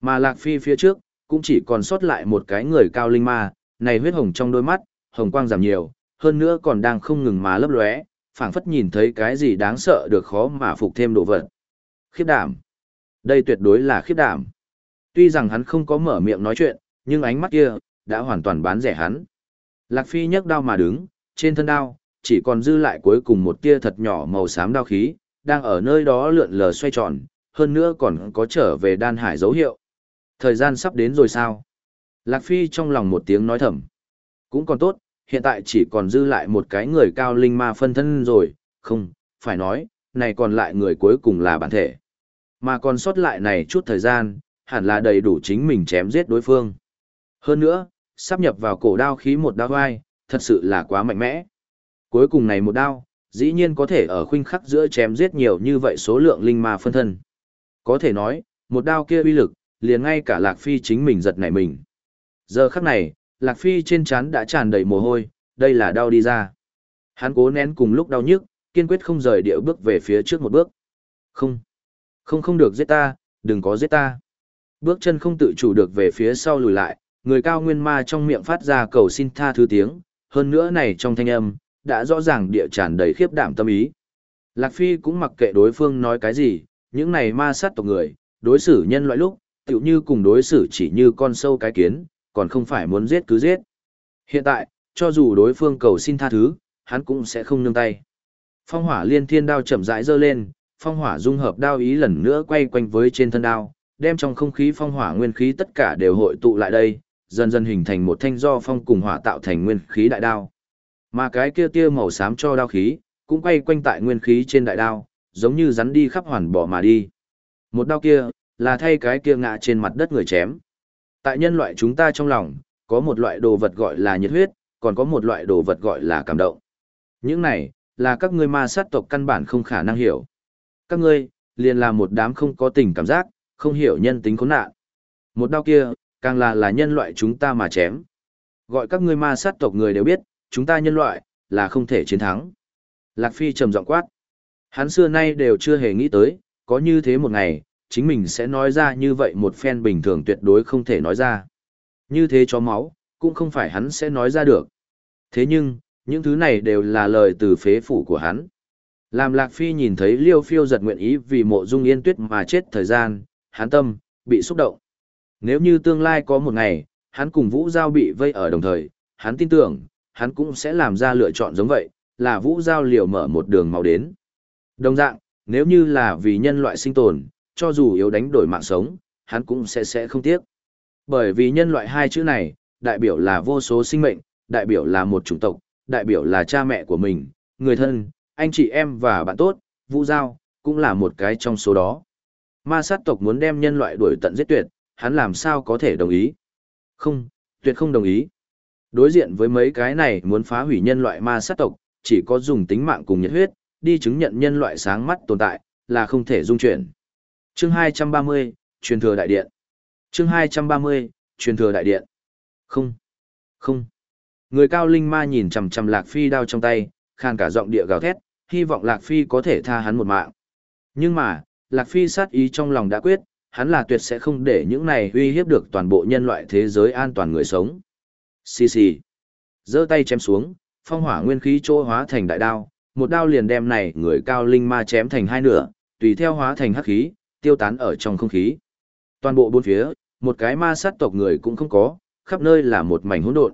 Mà Lạc Phi phía trước, cũng chỉ còn sót lại một cái người cao linh ma, này huyết hồng trong đôi mắt, hồng quang giảm nhiều, hơn nữa còn đang không ngừng mà lấp lóe, phảng phất nhìn thấy cái gì đáng sợ được khó mà phục thêm đồ vật. Khiếp đảm. Đây tuyệt đối là khiếp đảm. Tuy rằng hắn không có mở miệng nói chuyện, nhưng ánh mắt kia, đã hoàn toàn bán rẻ hắn. Lạc Phi nhấc đao mà đứng, trên thân đao, chỉ còn dư lại cuối cùng một tia thật nhỏ màu xám đao khí, đang ở nơi đó lượn lờ xoay tròn, hơn nữa còn có trở về đan hải dấu hiệu. Thời gian sắp đến rồi sao? Lạc Phi trong lòng một tiếng nói thầm. Cũng còn tốt, hiện tại chỉ còn dư lại một cái người cao linh ma phân thân rồi, không, phải nói, này còn lại người cuối cùng là bản thể. Mà còn sót lại này chút thời gian, hẳn là đầy đủ chính mình chém giết đối phương. Hơn nữa, sắp nhập vào cổ đao khí một đao vai, thật sự là quá mạnh mẽ. Cuối cùng này một đao, dĩ nhiên có thể ở khuynh khắc giữa chém giết nhiều như vậy số lượng linh ma phân thân. Có thể nói, một đao kia uy lực, liền ngay cả Lạc Phi chính mình giật nảy mình. Giờ khắc này, Lạc Phi trên trán đã tràn đầy mồ hôi, đây là đau đi ra. Hắn cố nén cùng lúc đau nhức, kiên quyết không rời địa bước về phía trước một bước. Không, không không được giết ta, đừng có giết ta. Bước chân không tự chủ được về phía sau lùi lại, người cao nguyên ma trong miệng phát ra cầu xin tha thứ tiếng, hơn nữa này trong thanh âm, đã rõ ràng địa tràn đầy khiếp đảm tâm ý. Lạc Phi cũng mặc kệ đối phương nói cái gì, những này ma sát tộc người, đối xử nhân loại lúc, tựu như cùng đối xử chỉ như con sâu cái kiến, còn không phải muốn giết cứ giết. Hiện tại, cho dù đối phương cầu xin tha thứ, hắn cũng sẽ không nương tay. Phong hỏa liên thiên đao chậm rãi dơ lên, phong hỏa dung hợp đao ý lần nữa quay quanh với trên thân đao, đem trong không khí phong hỏa nguyên khí tất cả đều hội tụ lại đây, dần dần hình thành một thanh do phong cùng hỏa tạo thành nguyên khí đại đao. Mà cái kia tia màu xám cho đao khí, cũng quay quanh tại nguyên khí trên đại đao, giống như rắn đi khắp hoàn bỏ mà đi. Một đao kia, là thay cái kia ngã trên mặt đất người chém. Tại nhân loại chúng ta trong lòng, có một loại đồ vật gọi là nhiệt huyết, còn có một loại đồ vật gọi là cảm động. Những này, là các ngươi ma sát tộc căn bản không khả năng hiểu. Các ngươi, liền là một đám không có tình cảm giác, không hiểu nhân tính khốn nạn. Một đau kia, càng là là nhân loại chúng ta mà chém. Gọi các ngươi ma sát tộc người đều biết, chúng ta nhân loại, là không thể chiến thắng. Lạc Phi trầm giọng quát. Hắn xưa nay đều chưa hề nghĩ tới, có như thế một ngày, chính mình sẽ nói ra như vậy một phen bình thường tuyệt đối không thể nói ra. Như thế chó máu, cũng không phải hắn sẽ nói ra được. Thế nhưng, những thứ này đều là lời từ phế phủ của hắn. Làm Lạc Phi nhìn thấy Liêu Phiêu giật nguyện ý vì mộ dung yên tuyết mà chết thời gian, hắn tâm, bị xúc động. Nếu như tương lai có một ngày, hắn cùng Vũ Giao bị vây ở đồng thời, hắn tin tưởng, hắn cũng sẽ làm ra lựa chọn giống vậy, là Vũ Giao liều mở một đường màu đến. Đồng dạng, nếu như là vì nhân loại sinh tồn, cho dù yếu đánh đổi mạng sống, hắn cũng sẽ sẽ không tiếc. Bởi vì nhân loại hai chữ này, đại biểu là vô số sinh mệnh, đại biểu là một chủng tộc, đại biểu là cha mẹ của mình, người thân, anh chị em và bạn tốt, Vũ Giao, cũng là một cái trong số đó. Ma sát tộc muốn đem nhân loại đuổi tận giết tuyệt, hắn làm sao có thể đồng ý? Không, tuyệt không đồng ý. Đối diện với mấy cái này muốn phá hủy nhân loại ma sát tộc, chỉ có dùng tính mạng cùng nhiệt huyết, đi chứng nhận nhân loại sáng mắt tồn tại, là không thể dung chuyển. Chương 230, truyền thừa đại điện. Chương 230, truyền thừa đại điện. Không. Không. Người cao linh ma nhìn chằm chằm Lạc Phi đao trong tay, khàn cả giọng địa gào thét, hy vọng Lạc Phi có thể tha hắn một mạng. Nhưng mà, Lạc Phi sát ý trong lòng đã quyết, hắn là tuyệt sẽ không để những này uy hiếp được toàn bộ nhân loại thế giới an toàn người sống. Xì xì. giơ tay chém xuống, phong hỏa nguyên khí chỗ hóa thành đại đao, một đao liền đem này người cao linh ma chém thành hai nửa, tùy theo hóa thành hắc khí, tiêu tán ở trong không khí. Toàn bộ bốn phía, một cái ma sát tộc người cũng không có, khắp nơi là một mảnh hỗn độn.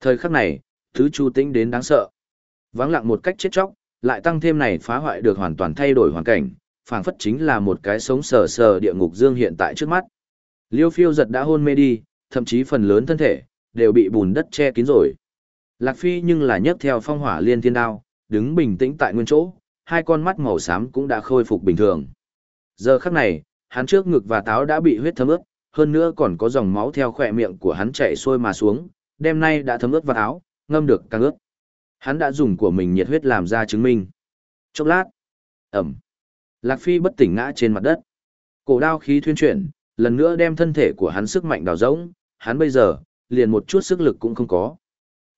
Thời khắc này, thứ chu tĩnh đến đáng sợ. Vắng lặng một cách chết chóc, lại tăng thêm này phá hoại được hoàn toàn thay đổi hoàn cảnh, phảng phất chính là một cái sống sờ sờ địa ngục dương hiện tại trước mắt. Liêu phiêu giật đã hôn mê đi, thậm chí phần lớn thân thể, đều bị bùn đất che kín rồi. Lạc Phi nhưng là nhấc theo phong hỏa liên thiên đao, đứng bình tĩnh tại nguyên chỗ, hai con mắt màu xám cũng đã khôi phục bình thường. Giờ khắc này, hắn trước ngực và táo đã bị huyết thấm ướt, hơn nữa còn có dòng máu theo khỏe miệng của hắn chảy xuôi mà xuống, đêm nay đã thấm ướt vào áo, ngâm được càng ướt. Hắn đã dùng của mình nhiệt huyết làm ra chứng minh. Chốc lát, ẩm. Lạc Phi bất tỉnh ngã trên mặt đất. Cổ đao khí thuyên chuyển, lần nữa đem thân thể của hắn sức mạnh đào rỗng, hắn bây giờ, liền một chút sức lực cũng không có.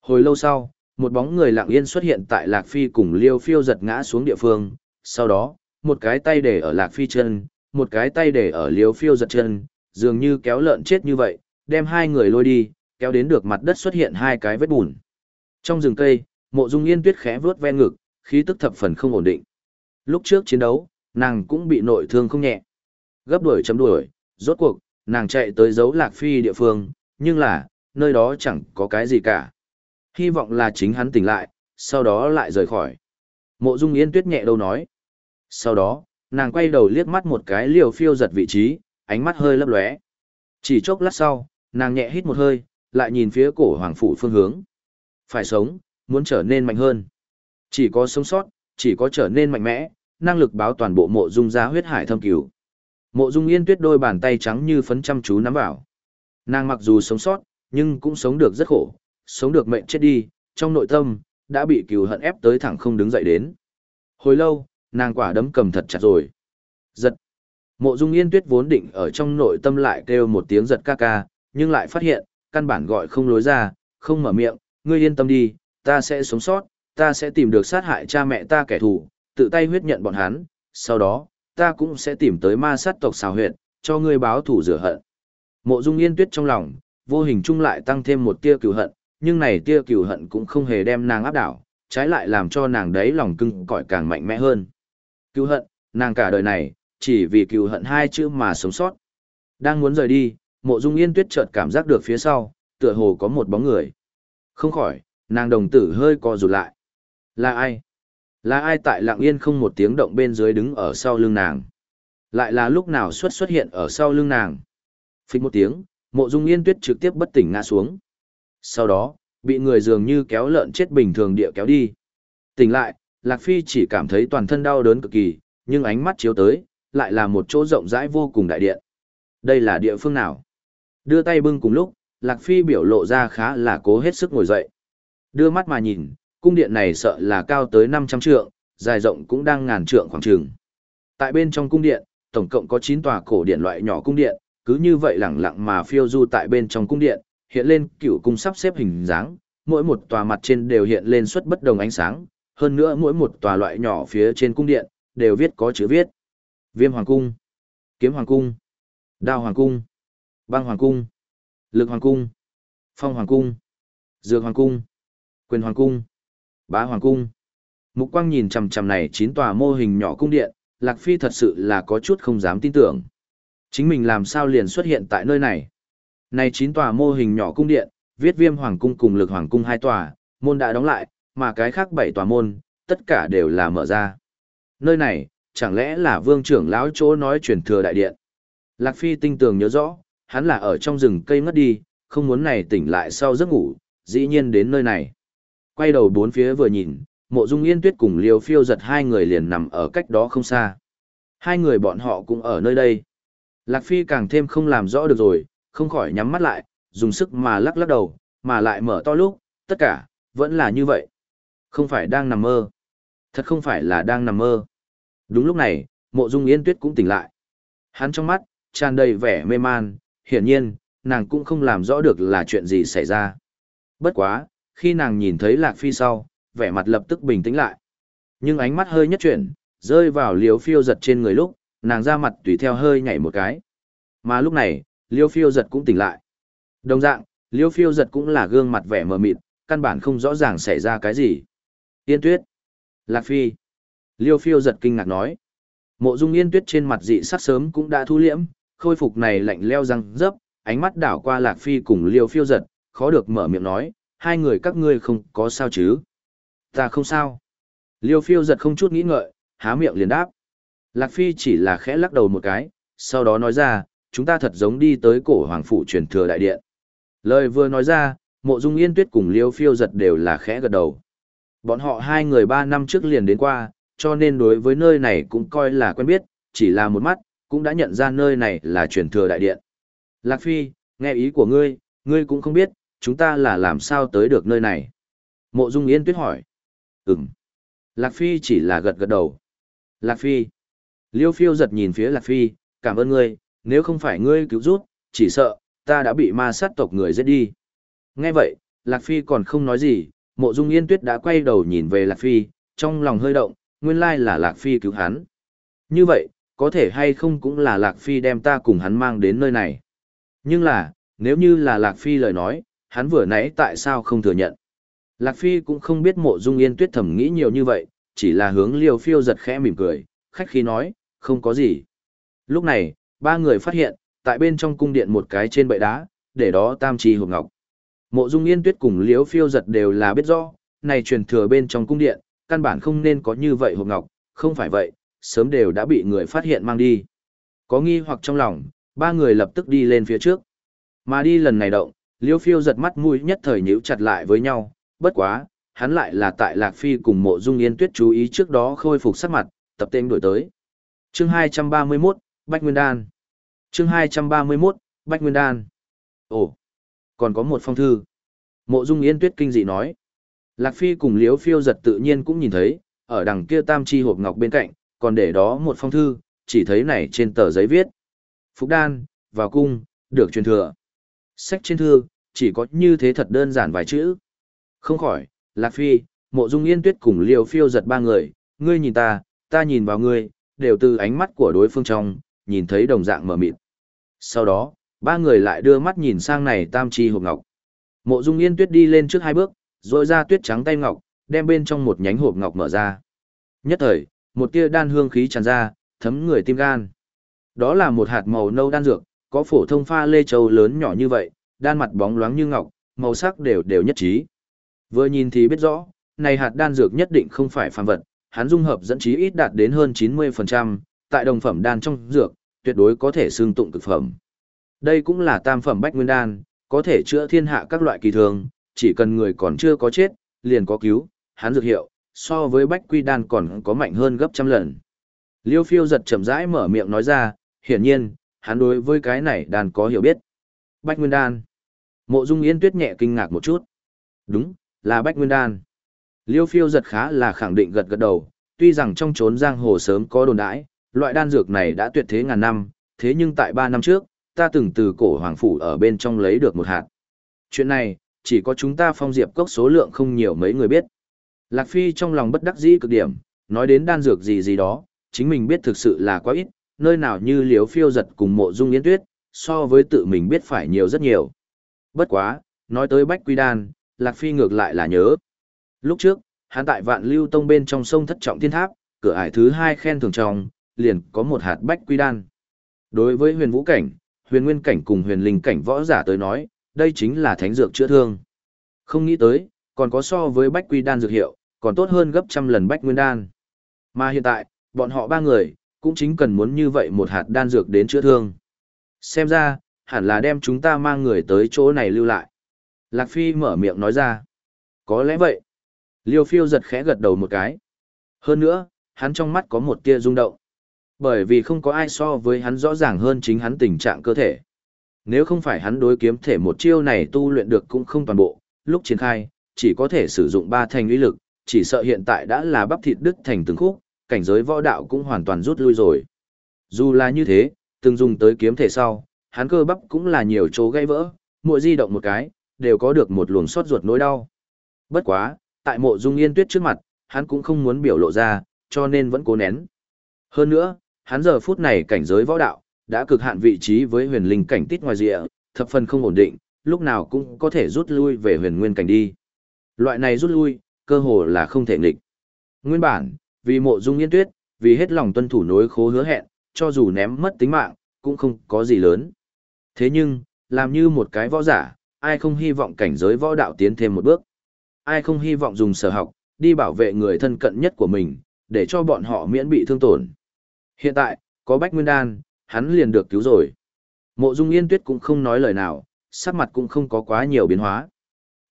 Hồi lâu sau, một bóng người lặng yên xuất hiện tại Lạc Phi cùng Liêu Phiêu giật ngã xuống địa phương, sau đó, một cái tay để ở Lạc Phi chân, một cái tay để ở liếu Phiêu giật chân, dường như kéo lợn chết như vậy, đem hai người lôi đi, kéo đến được mặt đất xuất hiện hai cái vết bùn. Trong rừng cây, Mộ Dung Yên Tuyết khẽ vướt ven ngực, khí tức thập phần không ổn định. Lúc trước chiến đấu, nàng cũng bị nội thương không nhẹ. Gấp đuổi chấm đuổi, rốt cuộc, nàng chạy tới giấu Lạc Phi địa phương, nhưng là, nơi đó chẳng có cái gì cả. Hy vọng là chính hắn tỉnh lại, sau đó lại rời khỏi. Mộ Dung Yên Tuyết nhẹ đâu nói. Sau đó, nàng quay đầu liếc mắt một cái liều phiêu giật vị trí, ánh mắt hơi lấp lóe. Chỉ chốc lát sau, nàng nhẹ hít một hơi, lại nhìn phía cổ hoàng phủ phương hướng. Phải sống, muốn trở nên mạnh hơn. Chỉ có sống sót, chỉ có trở nên mạnh mẽ, năng lực báo toàn bộ mộ dung ra huyết hải thâm cứu. Mộ dung yên tuyết đôi bàn tay trắng như phấn chăm chú nắm vào. Nàng mặc dù sống sót, nhưng cũng sống được rất khổ, sống được mệnh chết đi, trong nội tâm, đã bị cừu hận ép tới thẳng không đứng dậy đến. Hồi lâu, nàng quả đấm cầm thật chặt rồi. Giật. Mộ Dung Yên Tuyết vốn định ở trong nội tâm lại kêu một tiếng giật ca ca, nhưng lại phát hiện, căn bản gọi không lối ra, không mở miệng, ngươi yên tâm đi, ta sẽ sống sót, ta sẽ tìm được sát hại cha mẹ ta kẻ thù, tự tay huyết nhận bọn hắn, sau đó, ta cũng sẽ tìm tới ma sát tộc xào huyệt, cho ngươi báo thù rửa hận. Mộ Dung Yên Tuyết trong lòng, vô hình chung lại tăng thêm một tia cừu hận, nhưng này tia cừu hận cũng không hề đem nàng áp đảo, trái lại làm cho nàng đấy lòng cưng cõi càng mạnh mẽ hơn. Cừu hận, nàng cả đời này, chỉ vì cừu hận hai chữ mà sống sót. Đang muốn rời đi, Mộ Dung Yên Tuyết chợt cảm giác được phía sau, tựa hồ có một bóng người. Không khỏi, nàng đồng tử hơi co rụt lại. Là ai? Là ai tại lặng yên không một tiếng động bên dưới đứng ở sau lưng nàng? Lại là lúc nào xuất xuất hiện ở sau lưng nàng? Phích một tiếng, mộ dung yên tuyết trực tiếp bất tỉnh ngã xuống. Sau đó, bị người dường như kéo lợn chết bình thường địa kéo đi. Tỉnh lại, Lạc Phi chỉ cảm thấy toàn thân đau đớn cực kỳ, nhưng ánh mắt chiếu tới, lại là một chỗ rộng rãi vô cùng đại điện. Đây là địa phương nào? Đưa tay bưng cùng lúc, Lạc Phi biểu lộ ra khá là cố hết sức ngồi dậy. Đưa mắt mà nhìn, cung điện này sợ là cao tới 500 trượng, dài rộng cũng đang ngàn trượng khoảng trường. Tại bên trong cung điện, tổng cộng có 9 tòa cổ điện loại nhỏ cung điện, cứ như vậy lẳng lặng mà phiêu du tại bên trong cung điện, hiện lên cửu cung sắp xếp hình dáng, mỗi một tòa mặt trên đều hiện lên xuất bất đồng ánh sáng, hơn nữa mỗi một tòa loại nhỏ phía trên cung điện đều viết có chữ viết. Viêm hoàng cung, Kiếm hoàng cung, Đao hoàng cung, Băng hoàng cung, Lực hoàng cung, Phong hoàng cung, Dược hoàng cung, Quyền hoàng cung. Bá Hoàng Cung. Mục Quang nhìn chằm chằm này chín tòa mô hình nhỏ cung điện, Lạc Phi thật sự là có chút không dám tin tưởng. Chính mình làm sao liền xuất hiện tại nơi này. Này chín tòa mô hình nhỏ cung điện, viết viêm hoàng cung cùng lực hoàng cung hai tòa, môn đã đóng lại, mà cái khác bảy tòa môn, tất cả đều là mở ra. Nơi này, chẳng lẽ là vương trưởng lão chỗ nói truyền thừa đại điện. Lạc Phi tinh tường nhớ rõ, hắn là ở trong rừng cây ngất đi, không muốn này tỉnh lại sau giấc ngủ, dĩ nhiên đến nơi này. Quay đầu bốn phía vừa nhìn, mộ dung yên tuyết cùng liều phiêu giật hai người liền nằm ở cách đó không xa. Hai người bọn họ cũng ở nơi đây. Lạc Phi càng thêm không làm rõ được rồi, không khỏi nhắm mắt lại, dùng sức mà lắc lắc đầu, mà lại mở to lúc, tất cả, vẫn là như vậy. Không phải đang nằm mơ. Thật không phải là đang nằm mơ. Đúng lúc này, mộ dung yên tuyết cũng tỉnh lại. Hắn trong mắt, tràn đầy vẻ mê man, hiển nhiên, nàng cũng không làm rõ được là chuyện gì xảy ra. Bất quá, khi nàng nhìn thấy Lạc Phi sau, vẻ mặt lập tức bình tĩnh lại. Nhưng ánh mắt hơi nhất chuyển, rơi vào liều phiêu giật trên người lúc, nàng ra mặt tùy theo hơi nhảy một cái. Mà lúc này, liêu phiêu giật cũng tỉnh lại. Đồng dạng, liêu phiêu giật cũng là gương mặt vẻ mờ mịt, căn bản không rõ ràng xảy ra cái gì. Yên tuyết. Lạc phi. Liêu phiêu giật kinh ngạc nói. Mộ dung yên tuyết trên mặt dị sắc sớm cũng đã thu liễm, khôi phục này lạnh leo răng dấp, ánh mắt đảo qua lạc phi cùng liêu phiêu giật, khó được mở miệng nói, hai người các ngươi không có sao chứ. Ta không sao. Liêu phiêu giật không chút nghĩ ngợi, há miệng liền đáp. Lạc phi chỉ là khẽ lắc đầu một cái, sau đó nói ra, chúng ta thật giống đi tới cổ hoàng phủ truyền thừa đại điện. Lời vừa nói ra, mộ dung yên tuyết cùng liêu phiêu giật đều là khẽ gật đầu. Bọn họ hai người ba năm trước liền đến qua, cho nên đối với nơi này cũng coi là quen biết, chỉ là một mắt, cũng đã nhận ra nơi này là truyền thừa đại điện. Lạc Phi, nghe ý của ngươi, ngươi cũng không biết, chúng ta là làm sao tới được nơi này. Mộ Dung Yên Tuyết hỏi. Ừm. Lạc Phi chỉ là gật gật đầu. Lạc Phi. Liêu phiêu giật nhìn phía Lạc Phi, cảm ơn ngươi, nếu không phải ngươi cứu giúp, chỉ sợ, ta đã bị ma sát tộc người giết đi. Nghe vậy, Lạc Phi còn không nói gì, mộ dung yên tuyết đã quay đầu nhìn về Lạc Phi, trong lòng hơi động, nguyên lai là Lạc Phi cứu hắn. Như vậy, có thể hay không cũng là Lạc Phi đem ta cùng hắn mang đến nơi này. Nhưng là, nếu như là Lạc Phi lời nói, hắn vừa nãy tại sao không thừa nhận. Lạc Phi cũng không biết mộ dung yên tuyết thầm nghĩ nhiều như vậy, chỉ là hướng liều phiêu giật khẽ mỉm cười, khách khí nói, không có gì. Lúc này, ba người phát hiện, tại bên trong cung điện một cái trên bệ đá, để đó tam trì hộp ngọc. Mộ Dung Yên Tuyết cùng Liễu Phiêu giật đều là biết rõ, này truyền thừa bên trong cung điện, căn bản không nên có như vậy hộp ngọc, không phải vậy, sớm đều đã bị người phát hiện mang đi. Có nghi hoặc trong lòng, ba người lập tức đi lên phía trước. Mà đi lần này động, Liễu Phiêu giật mắt mũi nhất thời nhíu chặt lại với nhau, bất quá, hắn lại là tại Lạc Phi cùng Mộ Dung Yên Tuyết chú ý trước đó khôi phục sắc mặt, tập tên đổi tới. Chương 231, Bách Nguyên Đan. Chương 231, Bách Nguyên Đan. Ồ, còn có một phong thư. Mộ Dung Yên Tuyết kinh dị nói. Lạc Phi cùng Liễu Phiêu giật tự nhiên cũng nhìn thấy, ở đằng kia tam chi hộp ngọc bên cạnh, còn để đó một phong thư, chỉ thấy này trên tờ giấy viết. Phúc Đan, vào cung, được truyền thừa. Sách trên thư, chỉ có như thế thật đơn giản vài chữ. Không khỏi, Lạc Phi, Mộ Dung Yên Tuyết cùng Liễu Phiêu giật ba người, ngươi nhìn ta, ta nhìn vào ngươi, đều từ ánh mắt của đối phương trong, nhìn thấy đồng dạng mở mịt. Sau đó, ba người lại đưa mắt nhìn sang này tam chi hộp ngọc. Mộ Dung Yên Tuyết đi lên trước hai bước, rồi ra tuyết trắng tay ngọc, đem bên trong một nhánh hộp ngọc mở ra. Nhất thời, một tia đan hương khí tràn ra, thấm người tim gan. Đó là một hạt màu nâu đan dược, có phổ thông pha lê châu lớn nhỏ như vậy, đan mặt bóng loáng như ngọc, màu sắc đều đều nhất trí. Vừa nhìn thì biết rõ, này hạt đan dược nhất định không phải phàm vật, hắn dung hợp dẫn trí ít đạt đến hơn 90%, tại đồng phẩm đan trong dược, tuyệt đối có thể xương tụng cực phẩm. Đây cũng là tam phẩm bách nguyên đan, có thể chữa thiên hạ các loại kỳ thường, chỉ cần người còn chưa có chết, liền có cứu, hắn dược hiệu, so với bách quy đan còn có mạnh hơn gấp trăm lần. Liêu phiêu giật chậm rãi mở miệng nói ra, hiển nhiên, hắn đối với cái này đan có hiểu biết. Bách nguyên đan. Mộ dung yên tuyết nhẹ kinh ngạc một chút. Đúng, là bách nguyên đan. Liêu phiêu giật khá là khẳng định gật gật đầu, tuy rằng trong trốn giang hồ sớm có đồn đãi, loại đan dược này đã tuyệt thế ngàn năm, thế nhưng tại ba năm trước, ta từng từ cổ hoàng phủ ở bên trong lấy được một hạt. Chuyện này, chỉ có chúng ta phong diệp cốc số lượng không nhiều mấy người biết. Lạc Phi trong lòng bất đắc dĩ cực điểm, nói đến đan dược gì gì đó, chính mình biết thực sự là quá ít, nơi nào như liếu phiêu giật cùng mộ dung yến tuyết, so với tự mình biết phải nhiều rất nhiều. Bất quá, nói tới bách quy đan, Lạc Phi ngược lại là nhớ. Lúc trước, hắn tại vạn lưu tông bên trong sông thất trọng thiên tháp, cửa ải thứ hai khen thường trong, liền có một hạt bách quy đan. Đối với huyền vũ cảnh, huyền nguyên cảnh cùng huyền linh cảnh võ giả tới nói, đây chính là thánh dược chữa thương. Không nghĩ tới, còn có so với bách quy đan dược hiệu, còn tốt hơn gấp trăm lần bách nguyên đan. Mà hiện tại, bọn họ ba người, cũng chính cần muốn như vậy một hạt đan dược đến chữa thương. Xem ra, hẳn là đem chúng ta mang người tới chỗ này lưu lại. Lạc Phi mở miệng nói ra. Có lẽ vậy. Liêu phiêu giật khẽ gật đầu một cái. Hơn nữa, hắn trong mắt có một tia rung động. Bởi vì không có ai so với hắn rõ ràng hơn chính hắn tình trạng cơ thể. Nếu không phải hắn đối kiếm thể một chiêu này tu luyện được cũng không toàn bộ, lúc triển khai, chỉ có thể sử dụng ba thành uy lực, chỉ sợ hiện tại đã là bắp thịt đứt thành từng khúc, cảnh giới võ đạo cũng hoàn toàn rút lui rồi. Dù là như thế, từng dùng tới kiếm thể sau, hắn cơ bắp cũng là nhiều chỗ gãy vỡ, mỗi di động một cái, đều có được một luồng xót ruột nỗi đau. Bất quá, tại mộ dung yên tuyết trước mặt, hắn cũng không muốn biểu lộ ra, cho nên vẫn cố nén. Hơn nữa, hắn giờ phút này cảnh giới võ đạo, đã cực hạn vị trí với huyền linh cảnh tít ngoài rìa, thập phần không ổn định, lúc nào cũng có thể rút lui về huyền nguyên cảnh đi. Loại này rút lui, cơ hồ là không thể nghịch. Nguyên bản, vì mộ dung yên tuyết, vì hết lòng tuân thủ nối khố hứa hẹn, cho dù ném mất tính mạng, cũng không có gì lớn. Thế nhưng, làm như một cái võ giả, ai không hy vọng cảnh giới võ đạo tiến thêm một bước. Ai không hy vọng dùng sở học, đi bảo vệ người thân cận nhất của mình, để cho bọn họ miễn bị thương tổn. Hiện tại, có Bách Nguyên Đan, hắn liền được cứu rồi. Mộ Dung Yên Tuyết cũng không nói lời nào, sắc mặt cũng không có quá nhiều biến hóa.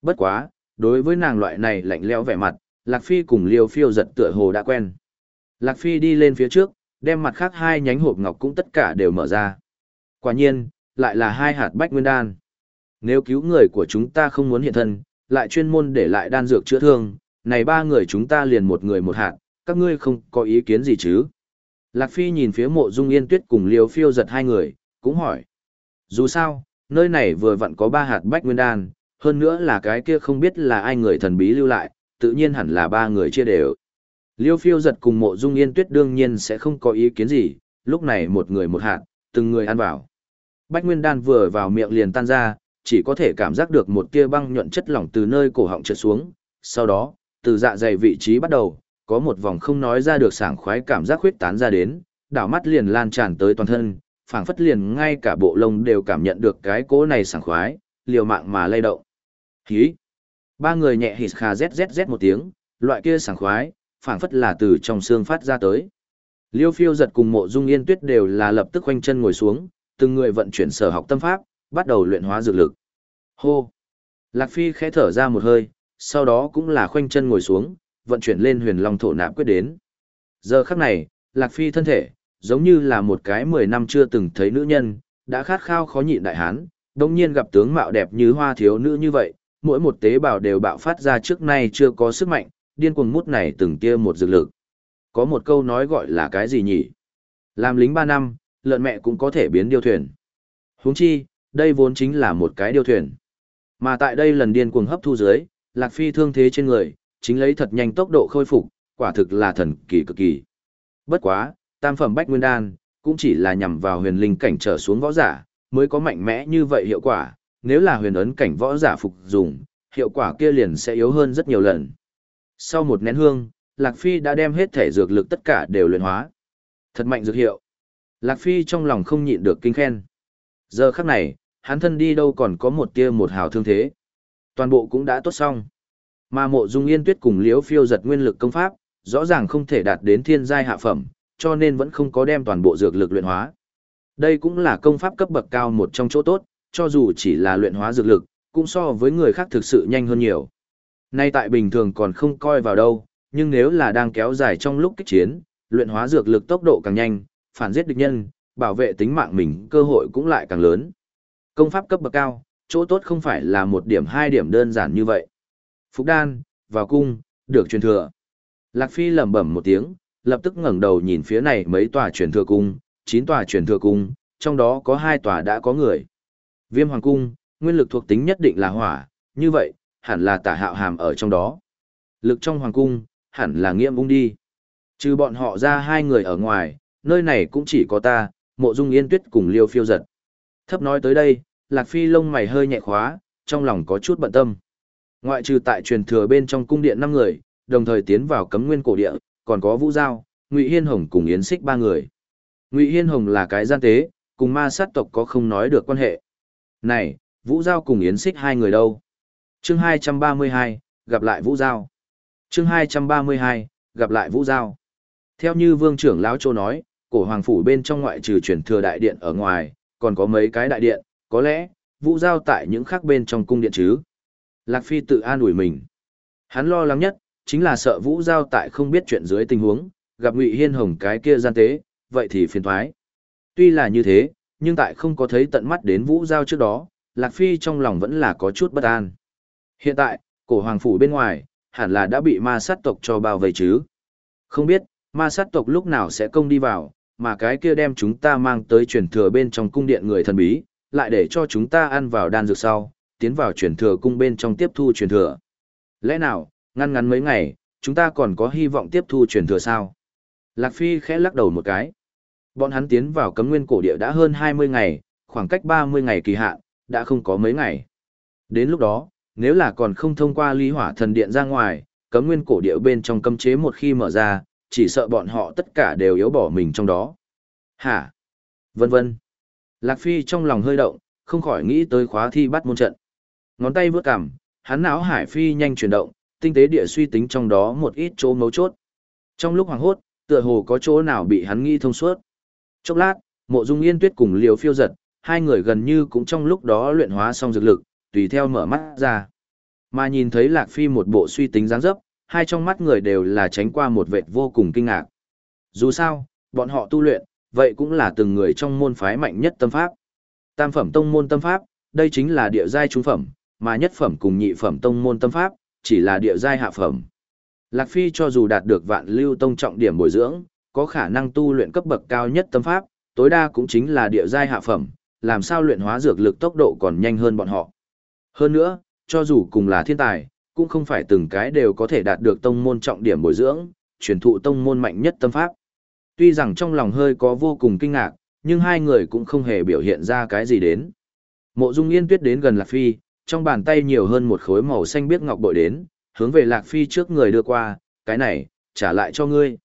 Bất quá, đối với nàng loại này lạnh lẽo vẻ mặt, Lạc Phi cùng Liêu Phiêu giật tựa hồ đã quen. Lạc Phi đi lên phía trước, đem mặt khác hai nhánh hộp ngọc cũng tất cả đều mở ra. Quả nhiên, lại là hai hạt bách nguyên đan. Nếu cứu người của chúng ta không muốn hiện thân, lại chuyên môn để lại đan dược chữa thương, này ba người chúng ta liền một người một hạt, các ngươi không có ý kiến gì chứ? Lạc Phi nhìn phía mộ dung yên tuyết cùng liều phiêu giật hai người, cũng hỏi. Dù sao, nơi này vừa vặn có ba hạt bách nguyên đan, hơn nữa là cái kia không biết là ai người thần bí lưu lại, tự nhiên hẳn là ba người chia đều. Liêu phiêu giật cùng mộ dung yên tuyết đương nhiên sẽ không có ý kiến gì, lúc này một người một hạt, từng người ăn vào. Bách nguyên đan vừa vào miệng liền tan ra, chỉ có thể cảm giác được một tia băng nhuận chất lỏng từ nơi cổ họng trượt xuống, sau đó, từ dạ dày vị trí bắt đầu, có một vòng không nói ra được sảng khoái cảm giác khuyết tán ra đến, đảo mắt liền lan tràn tới toàn thân, phảng phất liền ngay cả bộ lông đều cảm nhận được cái cỗ này sảng khoái, liều mạng mà lay động. Hí! Ba người nhẹ hít khà zzz một tiếng, loại kia sảng khoái, phảng phất là từ trong xương phát ra tới. Liêu phiêu giật cùng mộ dung yên tuyết đều là lập tức khoanh chân ngồi xuống, từng người vận chuyển sở học tâm pháp, bắt đầu luyện hóa dược lực. Hô! Lạc Phi khẽ thở ra một hơi, sau đó cũng là khoanh chân ngồi xuống, vận chuyển lên huyền long thổ nạp quyết đến. Giờ khắc này, Lạc Phi thân thể, giống như là một cái 10 năm chưa từng thấy nữ nhân, đã khát khao khó nhịn đại hán, đồng nhiên gặp tướng mạo đẹp như hoa thiếu nữ như vậy, mỗi một tế bào đều bạo phát ra trước nay chưa có sức mạnh, điên cuồng mút này từng tia một dược lực. Có một câu nói gọi là cái gì nhỉ? Làm lính 3 năm, lợn mẹ cũng có thể biến điêu thuyền. Huống chi, đây vốn chính là một cái điêu thuyền. Mà tại đây lần điên cuồng hấp thu dưới, Lạc Phi thương thế trên người, chính lấy thật nhanh tốc độ khôi phục, quả thực là thần kỳ cực kỳ. Bất quá, tam phẩm bách nguyên đan, cũng chỉ là nhằm vào huyền linh cảnh trở xuống võ giả, mới có mạnh mẽ như vậy hiệu quả, nếu là huyền ấn cảnh võ giả phục dùng, hiệu quả kia liền sẽ yếu hơn rất nhiều lần. Sau một nén hương, Lạc Phi đã đem hết thể dược lực tất cả đều luyện hóa. Thật mạnh dược hiệu. Lạc Phi trong lòng không nhịn được kinh khen. Giờ khắc này, hắn thân đi đâu còn có một tia một hào thương thế. Toàn bộ cũng đã tốt xong. Mà mộ dung yên tuyết cùng liễu phiêu giật nguyên lực công pháp, rõ ràng không thể đạt đến thiên giai hạ phẩm, cho nên vẫn không có đem toàn bộ dược lực luyện hóa. Đây cũng là công pháp cấp bậc cao một trong chỗ tốt, cho dù chỉ là luyện hóa dược lực, cũng so với người khác thực sự nhanh hơn nhiều. Nay tại bình thường còn không coi vào đâu, nhưng nếu là đang kéo dài trong lúc kích chiến, luyện hóa dược lực tốc độ càng nhanh, phản giết địch nhân, bảo vệ tính mạng mình cơ hội cũng lại càng lớn. Công pháp cấp bậc cao, chỗ tốt không phải là một điểm hai điểm đơn giản như vậy. Phúc đan, vào cung, được truyền thừa. Lạc Phi lẩm bẩm một tiếng, lập tức ngẩng đầu nhìn phía này mấy tòa truyền thừa cung, chín tòa truyền thừa cung, trong đó có hai tòa đã có người. Viêm Hoàng cung, nguyên lực thuộc tính nhất định là hỏa, như vậy, hẳn là tả hạo hàm ở trong đó. Lực trong Hoàng cung, hẳn là nghiệm ung đi. Trừ bọn họ ra hai người ở ngoài, nơi này cũng chỉ có ta, mộ dung yên tuyết cùng liêu phiêu giật. Thấp nói tới đây, Lạc Phi lông mày hơi nhẹ khóa, trong lòng có chút bận tâm. Ngoại trừ tại truyền thừa bên trong cung điện năm người, đồng thời tiến vào cấm nguyên cổ địa, còn có Vũ Giao, Ngụy Hiên Hồng cùng Yến Xích ba người. Ngụy Hiên Hồng là cái gian tế, cùng ma sát tộc có không nói được quan hệ. Này, Vũ Giao cùng Yến Xích hai người đâu? Chương 232, gặp lại Vũ Giao. Chương 232, gặp lại Vũ Giao. Theo như Vương trưởng lão Châu nói, cổ hoàng phủ bên trong ngoại trừ truyền thừa đại điện ở ngoài, còn có mấy cái đại điện, có lẽ, Vũ Giao tại những khác bên trong cung điện chứ. Lạc Phi tự an ủi mình. Hắn lo lắng nhất, chính là sợ Vũ Giao tại không biết chuyện dưới tình huống, gặp Ngụy Hiên Hồng cái kia gian tế, vậy thì phiền thoái. Tuy là như thế, nhưng tại không có thấy tận mắt đến Vũ Giao trước đó, Lạc Phi trong lòng vẫn là có chút bất an. Hiện tại, cổ hoàng phủ bên ngoài, hẳn là đã bị ma sát tộc cho bao vây chứ. Không biết, ma sát tộc lúc nào sẽ công đi vào, mà cái kia đem chúng ta mang tới truyền thừa bên trong cung điện người thần bí, lại để cho chúng ta ăn vào đan dược sau, tiến vào truyền thừa cung bên trong tiếp thu truyền thừa. Lẽ nào, ngăn ngắn mấy ngày, chúng ta còn có hy vọng tiếp thu truyền thừa sao? Lạc Phi khẽ lắc đầu một cái. Bọn hắn tiến vào cấm nguyên cổ địa đã hơn 20 ngày, khoảng cách 30 ngày kỳ hạn, đã không có mấy ngày. Đến lúc đó, nếu là còn không thông qua ly hỏa thần điện ra ngoài, cấm nguyên cổ địa bên trong cấm chế một khi mở ra, chỉ sợ bọn họ tất cả đều yếu bỏ mình trong đó. Hả? Vân vân. Lạc Phi trong lòng hơi động, không khỏi nghĩ tới khóa thi bắt môn trận. Ngón tay vướt cằm, hắn não hải phi nhanh chuyển động, tinh tế địa suy tính trong đó một ít chỗ mấu chốt. Trong lúc hoàng hốt, tựa hồ có chỗ nào bị hắn nghĩ thông suốt. Chốc lát, mộ dung yên tuyết cùng liều phiêu giật, hai người gần như cũng trong lúc đó luyện hóa xong dược lực, tùy theo mở mắt ra. Mà nhìn thấy Lạc Phi một bộ suy tính dáng dấp, hai trong mắt người đều là tránh qua một vệt vô cùng kinh ngạc. Dù sao, bọn họ tu luyện, vậy cũng là từng người trong môn phái mạnh nhất tâm pháp. Tam phẩm tông môn tâm pháp, đây chính là địa giai trung phẩm, mà nhất phẩm cùng nhị phẩm tông môn tâm pháp, chỉ là địa giai hạ phẩm. Lạc Phi cho dù đạt được vạn lưu tông trọng điểm bồi dưỡng, có khả năng tu luyện cấp bậc cao nhất tâm pháp, tối đa cũng chính là địa giai hạ phẩm, làm sao luyện hóa dược lực tốc độ còn nhanh hơn bọn họ. Hơn nữa, cho dù cùng là thiên tài, cũng không phải từng cái đều có thể đạt được tông môn trọng điểm bồi dưỡng, truyền thụ tông môn mạnh nhất tâm pháp. Tuy rằng trong lòng hơi có vô cùng kinh ngạc, nhưng hai người cũng không hề biểu hiện ra cái gì đến. Mộ Dung Yên Tuyết đến gần Lạc Phi, trong bàn tay nhiều hơn một khối màu xanh biếc ngọc bội đến, hướng về Lạc Phi trước người đưa qua, cái này, trả lại cho ngươi.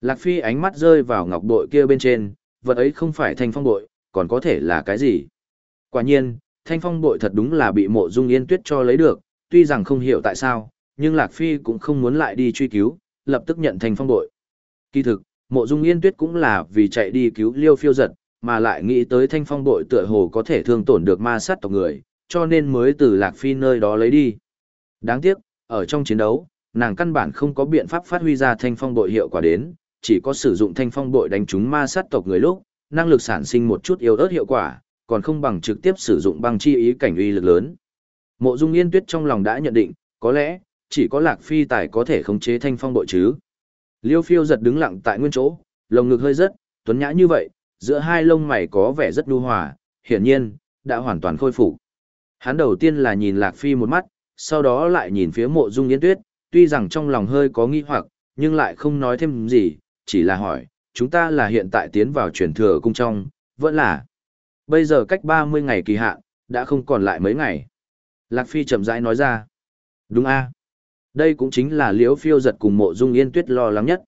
Lạc Phi ánh mắt rơi vào ngọc bội kia bên trên, vật ấy không phải thanh phong bội, còn có thể là cái gì. Quả nhiên, thanh phong bội thật đúng là bị mộ dung yên tuyết cho lấy được, tuy rằng không hiểu tại sao, nhưng Lạc Phi cũng không muốn lại đi truy cứu, lập tức nhận thanh phong bội. Kỳ thực, mộ dung yên tuyết cũng là vì chạy đi cứu liêu phiêu giật, mà lại nghĩ tới thanh phong bội tựa hồ có thể thương tổn được ma sát tộc người, cho nên mới từ Lạc Phi nơi đó lấy đi. Đáng tiếc, ở trong chiến đấu, nàng căn bản không có biện pháp phát huy ra thanh phong bội hiệu quả đến, chỉ có sử dụng thanh phong bội đánh trúng ma sát tộc người lúc, năng lực sản sinh một chút yếu ớt hiệu quả, còn không bằng trực tiếp sử dụng băng chi ý cảnh uy lực lớn. Mộ Dung Yên Tuyết trong lòng đã nhận định, có lẽ chỉ có Lạc Phi tài có thể khống chế thanh phong bội chứ. Liêu Phiêu giật đứng lặng tại nguyên chỗ, lồng ngực hơi rất, tuấn nhã như vậy, giữa hai lông mày có vẻ rất nhu hòa, hiển nhiên đã hoàn toàn khôi phục. Hắn đầu tiên là nhìn Lạc Phi một mắt, sau đó lại nhìn phía Mộ Dung Yên Tuyết, tuy rằng trong lòng hơi có nghi hoặc, nhưng lại không nói thêm gì, chỉ là hỏi, chúng ta là hiện tại tiến vào truyền thừa cung trong, vẫn là. Bây giờ cách 30 ngày kỳ hạn, đã không còn lại mấy ngày. Lạc Phi chậm rãi nói ra. Đúng a Đây cũng chính là liễu phiêu giật cùng mộ dung yên tuyết lo lắng nhất.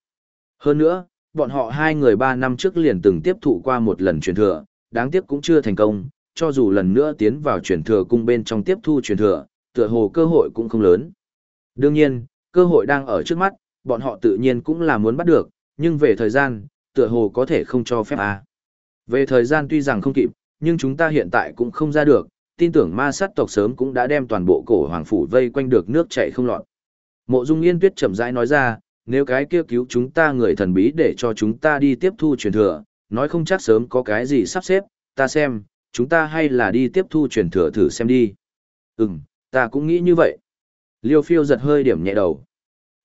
Hơn nữa, bọn họ hai người ba năm trước liền từng tiếp thụ qua một lần truyền thừa, đáng tiếc cũng chưa thành công, cho dù lần nữa tiến vào truyền thừa cung bên trong tiếp thu truyền thừa, tựa hồ cơ hội cũng không lớn. Đương nhiên, cơ hội đang ở trước mắt, bọn họ tự nhiên cũng là muốn bắt được, nhưng về thời gian, tựa hồ có thể không cho phép à. Về thời gian tuy rằng không kịp, nhưng chúng ta hiện tại cũng không ra được, tin tưởng ma sát tộc sớm cũng đã đem toàn bộ cổ hoàng phủ vây quanh được nước chảy không lọt. Mộ Dung Yên Tuyết chậm rãi nói ra, nếu cái kia cứu chúng ta người thần bí để cho chúng ta đi tiếp thu truyền thừa, nói không chắc sớm có cái gì sắp xếp, ta xem, chúng ta hay là đi tiếp thu truyền thừa thử xem đi. Ừm, ta cũng nghĩ như vậy. Liêu phiêu giật hơi điểm nhẹ đầu.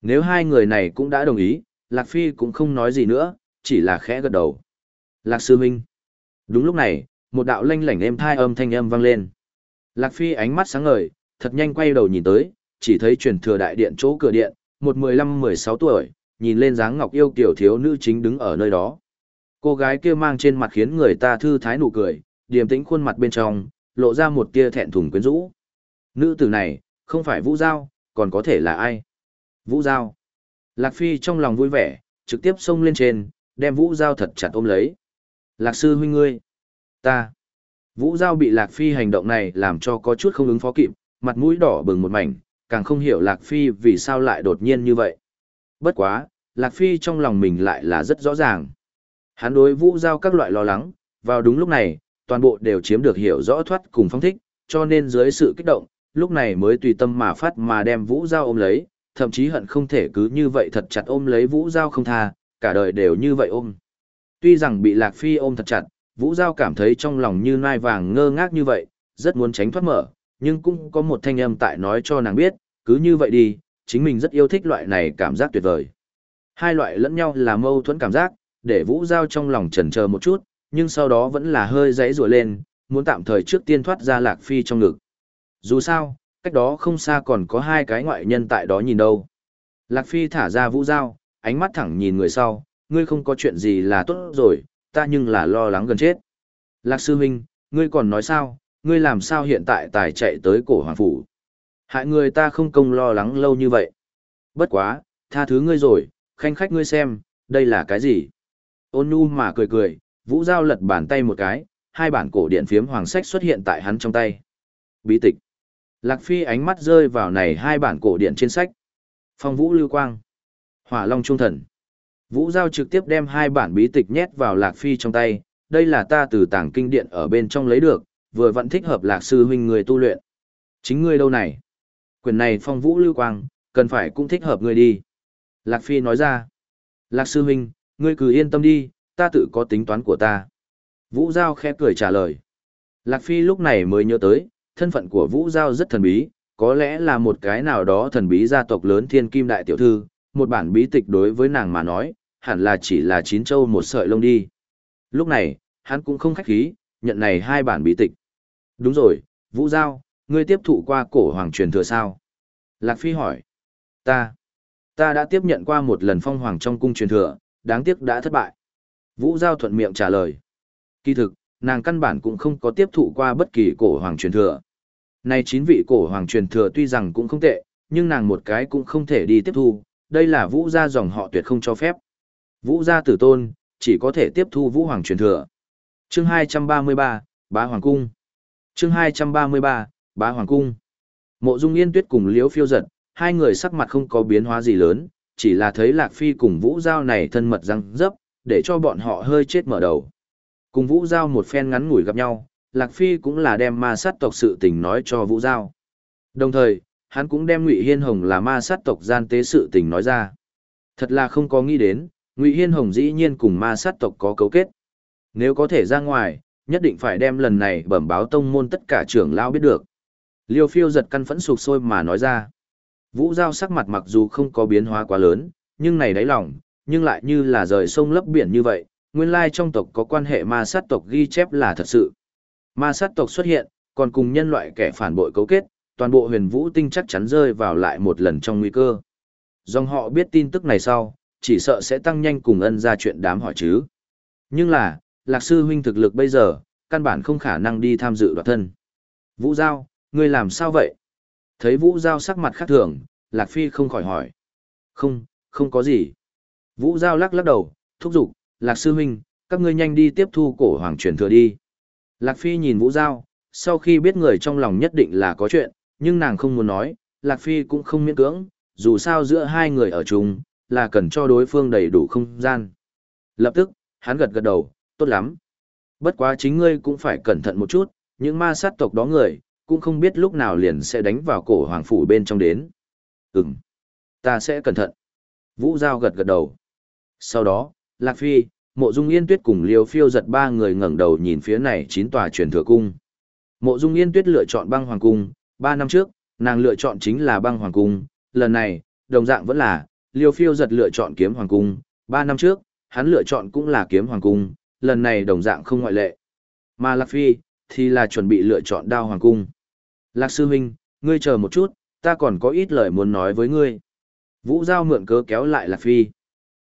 Nếu hai người này cũng đã đồng ý, Lạc Phi cũng không nói gì nữa, chỉ là khẽ gật đầu. Lạc Sư Minh. Đúng lúc này, một đạo lanh lảnh êm thai âm thanh âm vang lên. Lạc Phi ánh mắt sáng ngời, thật nhanh quay đầu nhìn tới, chỉ thấy truyền thừa đại điện chỗ cửa điện, một 15-16 tuổi, nhìn lên dáng ngọc yêu tiểu thiếu nữ chính đứng ở nơi đó. Cô gái kia mang trên mặt khiến người ta thư thái nụ cười, điềm tĩnh khuôn mặt bên trong, lộ ra một tia thẹn thùng quyến rũ. Nữ tử này, không phải Vũ Giao, còn có thể là ai? Vũ Giao. Lạc Phi trong lòng vui vẻ, trực tiếp xông lên trên, đem Vũ Giao thật chặt ôm lấy. Lạc sư huynh ngươi. Ta. Vũ Giao bị Lạc Phi hành động này làm cho có chút không ứng phó kịp, mặt mũi đỏ bừng một mảnh, càng không hiểu Lạc Phi vì sao lại đột nhiên như vậy. Bất quá, Lạc Phi trong lòng mình lại là rất rõ ràng. Hắn đối Vũ Giao các loại lo lắng, vào đúng lúc này, toàn bộ đều chiếm được hiểu rõ thoát cùng phong thích, cho nên dưới sự kích động, lúc này mới tùy tâm mà phát mà đem Vũ Giao ôm lấy, thậm chí hận không thể cứ như vậy thật chặt ôm lấy Vũ Giao không tha, cả đời đều như vậy ôm. Tuy rằng bị Lạc Phi ôm thật chặt, Vũ Giao cảm thấy trong lòng như nai vàng ngơ ngác như vậy, rất muốn tránh thoát mở, nhưng cũng có một thanh âm tại nói cho nàng biết, cứ như vậy đi, chính mình rất yêu thích loại này cảm giác tuyệt vời. Hai loại lẫn nhau là mâu thuẫn cảm giác, để Vũ Giao trong lòng chần chờ một chút, nhưng sau đó vẫn là hơi dãy rủa lên, muốn tạm thời trước tiên thoát ra Lạc Phi trong ngực. Dù sao, cách đó không xa còn có hai cái ngoại nhân tại đó nhìn đâu. Lạc Phi thả ra vũ dao, ánh mắt thẳng nhìn người sau, ngươi không có chuyện gì là tốt rồi, ta nhưng là lo lắng gần chết. Lạc sư huynh, ngươi còn nói sao, ngươi làm sao hiện tại tài chạy tới cổ hoàng phủ. Hại người ta không công lo lắng lâu như vậy. Bất quá, tha thứ ngươi rồi, khanh khách ngươi xem, đây là cái gì? Ôn nu mà cười cười, vũ giao lật bàn tay một cái, hai bản cổ điện phiếm hoàng sách xuất hiện tại hắn trong tay. Bí tịch. Lạc Phi ánh mắt rơi vào này hai bản cổ điện trên sách. Phong vũ lưu quang. Hỏa long trung thần. Vũ Giao trực tiếp đem hai bản bí tịch nhét vào Lạc Phi trong tay, đây là ta từ tảng kinh điện ở bên trong lấy được, vừa vẫn thích hợp Lạc Sư huynh người tu luyện. Chính ngươi đâu này? Quyền này phong vũ lưu quang, cần phải cũng thích hợp ngươi đi. Lạc Phi nói ra. Lạc Sư huynh, ngươi cứ yên tâm đi, ta tự có tính toán của ta. Vũ Giao khẽ cười trả lời. Lạc Phi lúc này mới nhớ tới, thân phận của Vũ Giao rất thần bí, có lẽ là một cái nào đó thần bí gia tộc lớn thiên kim đại tiểu thư, một bản bí tịch đối với nàng mà nói, hẳn là chỉ là chín châu một sợi lông đi. Lúc này, hắn cũng không khách khí, nhận này hai bản bí tịch. Đúng rồi, Vũ Giao, ngươi tiếp thụ qua cổ hoàng truyền thừa sao? Lạc Phi hỏi. Ta, ta đã tiếp nhận qua một lần phong hoàng trong cung truyền thừa, đáng tiếc đã thất bại. Vũ Giao thuận miệng trả lời. Kỳ thực, nàng căn bản cũng không có tiếp thụ qua bất kỳ cổ hoàng truyền thừa. Này chín vị cổ hoàng truyền thừa tuy rằng cũng không tệ, nhưng nàng một cái cũng không thể đi tiếp thu, đây là vũ gia dòng họ tuyệt không cho phép. Vũ gia tử tôn, chỉ có thể tiếp thu vũ hoàng truyền thừa. Chương 233, Bá Hoàng Cung. Chương 233, Bá Hoàng Cung. Mộ Dung Yên Tuyết cùng Liễu Phiêu giật, hai người sắc mặt không có biến hóa gì lớn, chỉ là thấy Lạc Phi cùng Vũ Giao này thân mật răng dấp, để cho bọn họ hơi chết mở đầu. Cùng Vũ Giao một phen ngắn ngủi gặp nhau, Lạc Phi cũng là đem ma sát tộc sự tình nói cho Vũ Giao. Đồng thời, hắn cũng đem Ngụy Hiên Hồng là ma sát tộc gian tế sự tình nói ra. Thật là không có nghĩ đến, Ngụy Hiên Hồng dĩ nhiên cùng ma sát tộc có cấu kết. Nếu có thể ra ngoài, nhất định phải đem lần này bẩm báo tông môn tất cả trưởng lao biết được. Liêu phiêu giật căn phẫn sụp sôi mà nói ra. Vũ Giao sắc mặt mặc dù không có biến hóa quá lớn, nhưng này đáy lòng, nhưng lại như là rời sông lấp biển như vậy, nguyên lai trong tộc có quan hệ ma sát tộc ghi chép là thật sự. Ma sát tộc xuất hiện, còn cùng nhân loại kẻ phản bội cấu kết, toàn bộ huyền vũ tinh chắc chắn rơi vào lại một lần trong nguy cơ. Dòng họ biết tin tức này sau, chỉ sợ sẽ tăng nhanh cùng ân ra chuyện đám hỏi chứ. Nhưng là, lạc sư huynh thực lực bây giờ, căn bản không khả năng đi tham dự đoạt thân. Vũ Giao, ngươi làm sao vậy? Thấy Vũ Giao sắc mặt khác thường, Lạc Phi không khỏi hỏi. Không, không có gì. Vũ Giao lắc lắc đầu, thúc giục, Lạc sư huynh, các ngươi nhanh đi tiếp thu cổ hoàng truyền thừa đi. Lạc Phi nhìn Vũ Giao, sau khi biết người trong lòng nhất định là có chuyện, nhưng nàng không muốn nói, Lạc Phi cũng không miễn cưỡng, dù sao giữa hai người ở chung, là cần cho đối phương đầy đủ không gian. Lập tức, hắn gật gật đầu, tốt lắm. Bất quá chính ngươi cũng phải cẩn thận một chút, những ma sát tộc đó người, cũng không biết lúc nào liền sẽ đánh vào cổ hoàng phủ bên trong đến. Ừm, ta sẽ cẩn thận. Vũ Giao gật gật đầu. Sau đó, Lạc Phi, Mộ Dung Yên Tuyết cùng Liêu Phiêu giật ba người ngẩng đầu nhìn phía này chín tòa truyền thừa cung. Mộ Dung Yên Tuyết lựa chọn băng hoàng cung, ba năm trước, nàng lựa chọn chính là băng hoàng cung, lần này, đồng dạng vẫn là, Liêu Phiêu giật lựa chọn kiếm hoàng cung, ba năm trước, hắn lựa chọn cũng là kiếm hoàng cung, lần này đồng dạng không ngoại lệ. Mà Lạc Phi, thì là chuẩn bị lựa chọn đao hoàng cung. Lạc Sư Huynh, ngươi chờ một chút, ta còn có ít lời muốn nói với ngươi. Vũ Giao mượn cớ kéo lại Lạc Phi.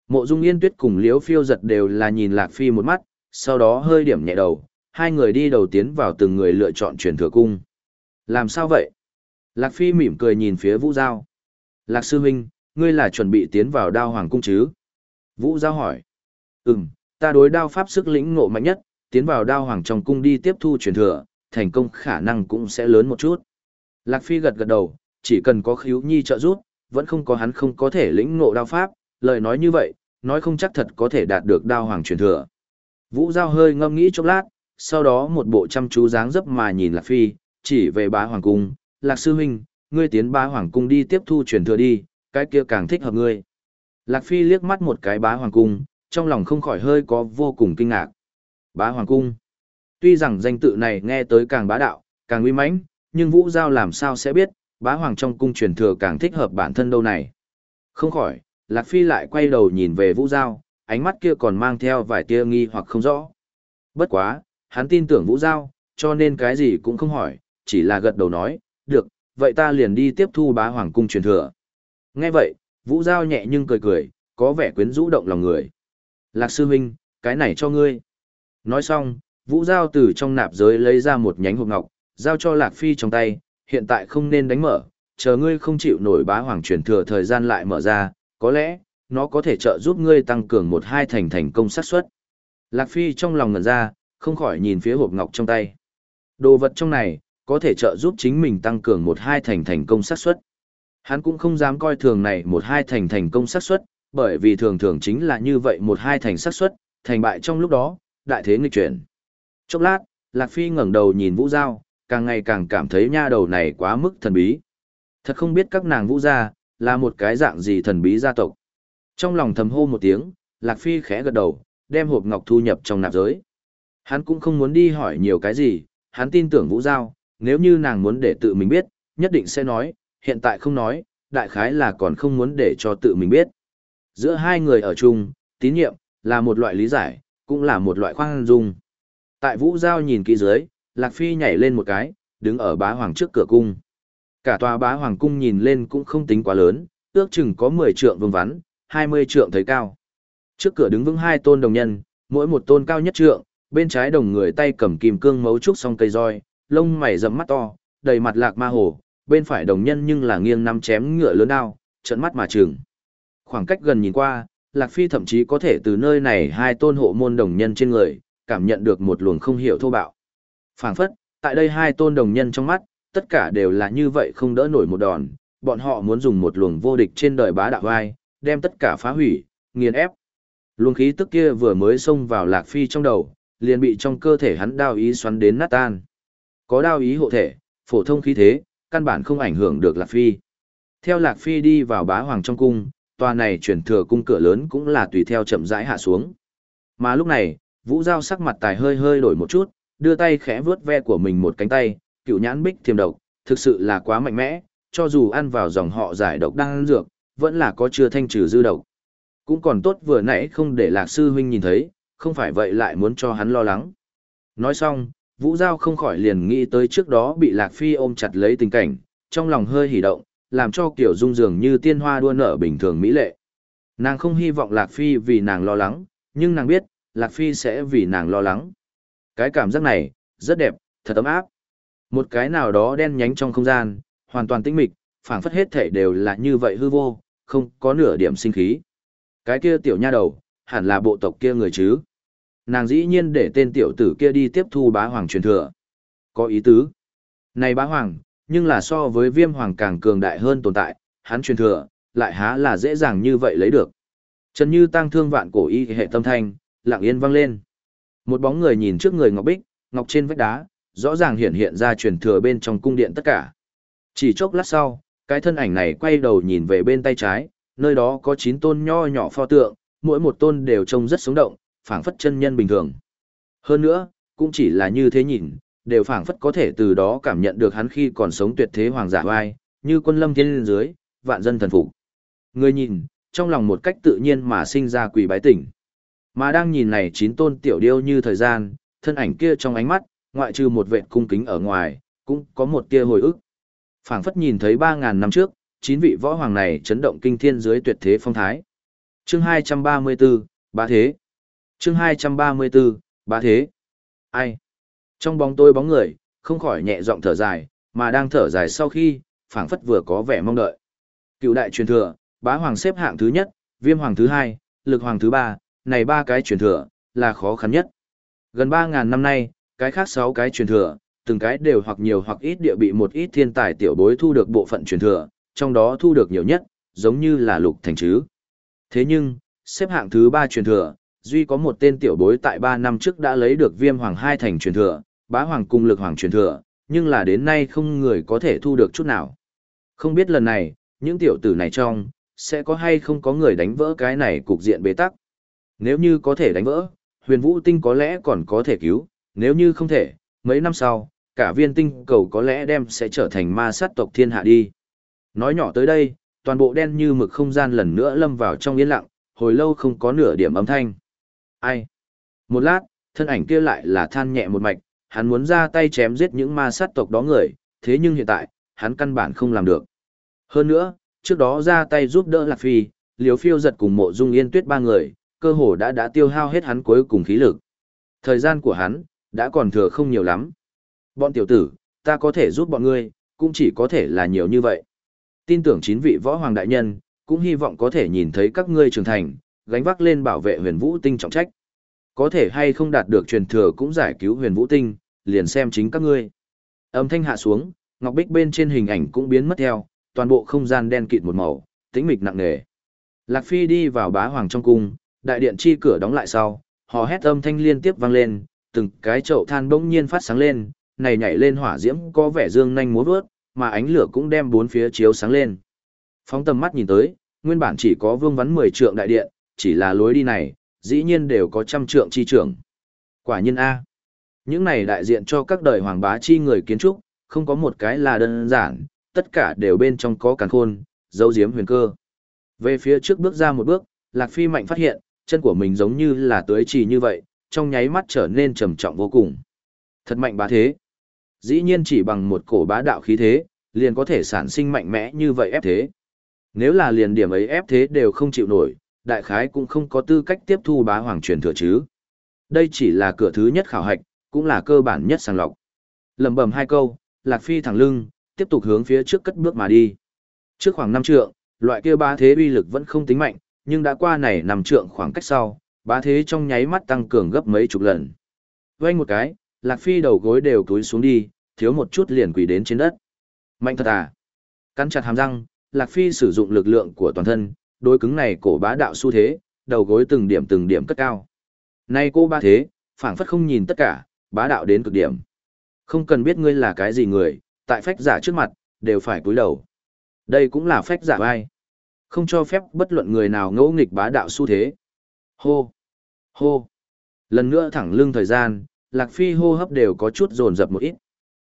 Mộ Dung Yên Tuyết cùng Liễu Phiêu giật đều là nhìn Lạc Phi một mắt, sau đó hơi điểm nhẹ đầu, hai người đi đầu tiến vào từng người lựa chọn truyền thừa cung. Làm sao vậy? Lạc Phi mỉm cười nhìn phía Vũ Giao. Lạc Sư Huynh, ngươi là chuẩn bị tiến vào đao hoàng cung chứ? Vũ Giao hỏi. Ừm, ta đối đao pháp sức lĩnh ngộ mạnh nhất, tiến vào đao hoàng trong cung đi tiếp thu truyền thừa, thành công khả năng cũng sẽ lớn một chút. Lạc Phi gật gật đầu, chỉ cần có khíu nhi trợ giúp, vẫn không có hắn không có thể lĩnh ngộ đao pháp, lời nói như vậy, nói không chắc thật có thể đạt được đao hoàng truyền thừa. Vũ Giao hơi ngâm nghĩ chốc lát, sau đó một bộ chăm chú dáng dấp mà nhìn Lạc Phi, chỉ về bá hoàng cung, Lạc Sư Huynh, ngươi tiến bá hoàng cung đi tiếp thu truyền thừa đi, cái kia càng thích hợp ngươi. Lạc Phi liếc mắt một cái bá hoàng cung, trong lòng không khỏi hơi có vô cùng kinh ngạc. Bá hoàng cung. Tuy rằng danh tự này nghe tới càng bá đạo, càng uy mãnh, nhưng Vũ Giao làm sao sẽ biết, bá hoàng trong cung truyền thừa càng thích hợp bản thân đâu này. Không khỏi, Lạc Phi lại quay đầu nhìn về Vũ Giao, ánh mắt kia còn mang theo vài tia nghi hoặc không rõ. Bất quá, hắn tin tưởng Vũ Giao, cho nên cái gì cũng không hỏi, chỉ là gật đầu nói, được, vậy ta liền đi tiếp thu bá hoàng cung truyền thừa. Nghe vậy, Vũ Giao nhẹ nhưng cười cười, có vẻ quyến rũ động lòng người. Lạc sư huynh, cái này cho ngươi. Nói xong, Vũ Giao từ trong nạp giới lấy ra một nhánh hộp ngọc, giao cho Lạc Phi trong tay, hiện tại không nên đánh mở, chờ ngươi không chịu nổi bá hoàng truyền thừa thời gian lại mở ra, có lẽ, nó có thể trợ giúp ngươi tăng cường một hai thành thành công xác suất. Lạc Phi trong lòng ngẩn ra, không khỏi nhìn phía hộp ngọc trong tay. Đồ vật trong này, có thể trợ giúp chính mình tăng cường một hai thành thành công xác suất. Hắn cũng không dám coi thường này một hai thành thành công xác suất, bởi vì thường thường chính là như vậy một hai thành xác suất, thành bại trong lúc đó, đại thế nghịch chuyển. Chốc lát, Lạc Phi ngẩng đầu nhìn Vũ Giao, càng ngày càng cảm thấy nha đầu này quá mức thần bí. Thật không biết các nàng Vũ gia là một cái dạng gì thần bí gia tộc. Trong lòng thầm hô một tiếng, Lạc Phi khẽ gật đầu, đem hộp ngọc thu nhập trong nạp giới. Hắn cũng không muốn đi hỏi nhiều cái gì, hắn tin tưởng Vũ Giao, nếu như nàng muốn để tự mình biết, nhất định sẽ nói, hiện tại không nói, đại khái là còn không muốn để cho tự mình biết. Giữa hai người ở chung, tín nhiệm, là một loại lý giải, cũng là một loại khoan dung. Tại Vũ Giao nhìn kỹ dưới, Lạc Phi nhảy lên một cái, đứng ở bá hoàng trước cửa cung. Cả tòa bá hoàng cung nhìn lên cũng không tính quá lớn, ước chừng có 10 trượng vương vắn, 20 trượng thấy cao. Trước cửa đứng vững hai tôn đồng nhân, mỗi một tôn cao nhất trượng, bên trái đồng người tay cầm kim cương mấu trúc song cây roi, lông mày rậm mắt to, đầy mặt lạc ma hồ, bên phải đồng nhân nhưng là nghiêng năm chém ngựa lớn đao, trận mắt mà trường. Khoảng cách gần nhìn qua, Lạc Phi thậm chí có thể từ nơi này hai tôn hộ môn đồng nhân trên người, cảm nhận được một luồng không hiểu thô bạo. Phảng phất, tại đây hai tôn đồng nhân trong mắt, tất cả đều là như vậy không đỡ nổi một đòn, bọn họ muốn dùng một luồng vô địch trên đời bá đạo vai, đem tất cả phá hủy, nghiền ép. Luồng khí tức kia vừa mới xông vào Lạc Phi trong đầu, liền bị trong cơ thể hắn đao ý xoắn đến nát tan. Có đao ý hộ thể, phổ thông khí thế, căn bản không ảnh hưởng được Lạc Phi. Theo Lạc Phi đi vào bá hoàng trong cung, tòa này chuyển thừa cung cửa lớn cũng là tùy theo chậm rãi hạ xuống. Mà lúc này, Vũ Giao sắc mặt tài hơi hơi đổi một chút, đưa tay khẽ vướt ve của mình một cánh tay, cựu nhãn bích thiềm độc, thực sự là quá mạnh mẽ, cho dù ăn vào dòng họ giải độc đang ăn dược, vẫn là có chưa thanh trừ dư độc. Cũng còn tốt vừa nãy không để lạc sư huynh nhìn thấy, không phải vậy lại muốn cho hắn lo lắng. Nói xong, Vũ Giao không khỏi liền nghĩ tới trước đó bị Lạc Phi ôm chặt lấy tình cảnh, trong lòng hơi hỉ động, làm cho kiểu dung dường như tiên hoa đua nở bình thường mỹ lệ. Nàng không hy vọng Lạc Phi vì nàng lo lắng, nhưng nàng biết, Lạc Phi sẽ vì nàng lo lắng. Cái cảm giác này, rất đẹp, thật ấm áp. Một cái nào đó đen nhánh trong không gian, hoàn toàn tĩnh mịch, phảng phất hết thể đều là như vậy hư vô, không có nửa điểm sinh khí. Cái kia tiểu nha đầu, hẳn là bộ tộc kia người chứ. Nàng dĩ nhiên để tên tiểu tử kia đi tiếp thu bá hoàng truyền thừa. Có ý tứ. Này bá hoàng, nhưng là so với viêm hoàng càng cường đại hơn tồn tại, hắn truyền thừa, lại há là dễ dàng như vậy lấy được. Trần Như tăng thương vạn cổ y hệ tâm thanh, lặng yên vang lên. Một bóng người nhìn trước người ngọc bích, ngọc trên vách đá, rõ ràng hiện hiện ra truyền thừa bên trong cung điện tất cả. Chỉ chốc lát sau, cái thân ảnh này quay đầu nhìn về bên tay trái, nơi đó có chín tôn nho nhỏ pho tượng, mỗi một tôn đều trông rất sống động, phảng phất chân nhân bình thường. Hơn nữa, cũng chỉ là như thế nhìn, đều phảng phất có thể từ đó cảm nhận được hắn khi còn sống tuyệt thế hoàng giả oai, như quân lâm thiên lên dưới, vạn dân thần phục. Người nhìn, trong lòng một cách tự nhiên mà sinh ra quỷ bái tỉnh. Mà đang nhìn này chín tôn tiểu điêu như thời gian, thân ảnh kia trong ánh mắt, ngoại trừ một vệ cung kính ở ngoài, cũng có một tia hồi ức. phảng phất nhìn thấy 3.000 năm trước, chín vị võ hoàng này chấn động kinh thiên dưới tuyệt thế phong thái. Chương 234, Bá Thế. Chương 234, Bá Thế. Ai? Trong bóng tôi bóng người, không khỏi nhẹ giọng thở dài, mà đang thở dài sau khi, phảng phất vừa có vẻ mong đợi. Cựu đại truyền thừa, bá hoàng xếp hạng thứ nhất, viêm hoàng thứ hai, lực hoàng thứ ba, này ba cái truyền thừa, là khó khăn nhất. Gần 3.000 năm nay, cái khác sáu cái truyền thừa, từng cái đều hoặc nhiều hoặc ít địa bị một ít thiên tài tiểu bối thu được bộ phận truyền thừa, trong đó thu được nhiều nhất, giống như là lục thành chứ. Thế nhưng, xếp hạng thứ ba truyền thừa, duy có một tên tiểu bối tại ba năm trước đã lấy được viêm hoàng hai thành truyền thừa, bá hoàng cung lực hoàng truyền thừa, nhưng là đến nay không người có thể thu được chút nào. Không biết lần này, những tiểu tử này trong, sẽ có hay không có người đánh vỡ cái này cục diện bế tắc. Nếu như có thể đánh vỡ, huyền vũ tinh có lẽ còn có thể cứu, nếu như không thể, mấy năm sau, cả viên tinh cầu có lẽ đem sẽ trở thành ma sát tộc thiên hạ đi. Nói nhỏ tới đây, toàn bộ đen như mực không gian lần nữa lâm vào trong yên lặng, hồi lâu không có nửa điểm âm thanh. Ai? Một lát, thân ảnh kia lại là than nhẹ một mạch, hắn muốn ra tay chém giết những ma sát tộc đó người, thế nhưng hiện tại, hắn căn bản không làm được. Hơn nữa, trước đó ra tay giúp đỡ Lạc Phi, liếu Phiêu giật cùng mộ dung yên tuyết ba người, cơ hồ đã đã tiêu hao hết hắn cuối cùng khí lực. Thời gian của hắn, đã còn thừa không nhiều lắm. Bọn tiểu tử, ta có thể giúp bọn ngươi, cũng chỉ có thể là nhiều như vậy. Tin tưởng chín vị võ hoàng đại nhân, cũng hy vọng có thể nhìn thấy các ngươi trưởng thành, gánh vác lên bảo vệ huyền vũ tinh trọng trách. Có thể hay không đạt được truyền thừa cũng giải cứu huyền vũ tinh, liền xem chính các ngươi. Âm thanh hạ xuống, ngọc bích bên trên hình ảnh cũng biến mất theo, toàn bộ không gian đen kịt một màu, tĩnh mịch nặng nề. Lạc Phi đi vào bá hoàng trong cung, đại điện chi cửa đóng lại sau, hò hét âm thanh liên tiếp vang lên, từng cái chậu than bỗng nhiên phát sáng lên, này nhảy lên hỏa diễm có vẻ dương nhanh múa vớt, mà ánh lửa cũng đem bốn phía chiếu sáng lên. Phóng tầm mắt nhìn tới, nguyên bản chỉ có vương vắn 10 trượng đại điện, chỉ là lối đi này, dĩ nhiên đều có trăm trượng chi trưởng. Quả nhiên A. Những này đại diện cho các đời hoàng bá chi người kiến trúc, không có một cái là đơn giản, tất cả đều bên trong có càn khôn, dấu diếm huyền cơ. Về phía trước bước ra một bước, Lạc Phi mạnh phát hiện, chân của mình giống như là tưới trì như vậy, trong nháy mắt trở nên trầm trọng vô cùng. Thật mạnh bá thế. Dĩ nhiên chỉ bằng một cổ bá đạo khí thế, liền có thể sản sinh mạnh mẽ như vậy ép thế. Nếu là liền điểm ấy ép thế đều không chịu nổi, đại khái cũng không có tư cách tiếp thu bá hoàng truyền thừa chứ. Đây chỉ là cửa thứ nhất khảo hạch, cũng là cơ bản nhất sàng lọc. Lầm bầm hai câu, Lạc Phi thẳng lưng, tiếp tục hướng phía trước cất bước mà đi. Trước khoảng năm trượng, loại kia bá thế uy lực vẫn không tính mạnh, nhưng đã qua này nằm trượng khoảng cách sau, bá thế trong nháy mắt tăng cường gấp mấy chục lần. Vây một cái, Lạc Phi đầu gối đều túi xuống đi, thiếu một chút liền quỳ đến trên đất. Mạnh thật à? Cắn chặt hàm răng, Lạc Phi sử dụng lực lượng của toàn thân, đối cứng này cổ bá đạo xu thế, đầu gối từng điểm từng điểm cất cao. Nay cô ba thế, phảng phất không nhìn tất cả, bá đạo đến cực điểm. Không cần biết ngươi là cái gì người, tại phách giả trước mặt, đều phải cúi đầu. Đây cũng là phách giả vai. Không cho phép bất luận người nào ngẫu nghịch bá đạo xu thế. Hô! Hô! Lần nữa thẳng lưng thời gian, Lạc Phi hô hấp đều có chút dồn dập một ít.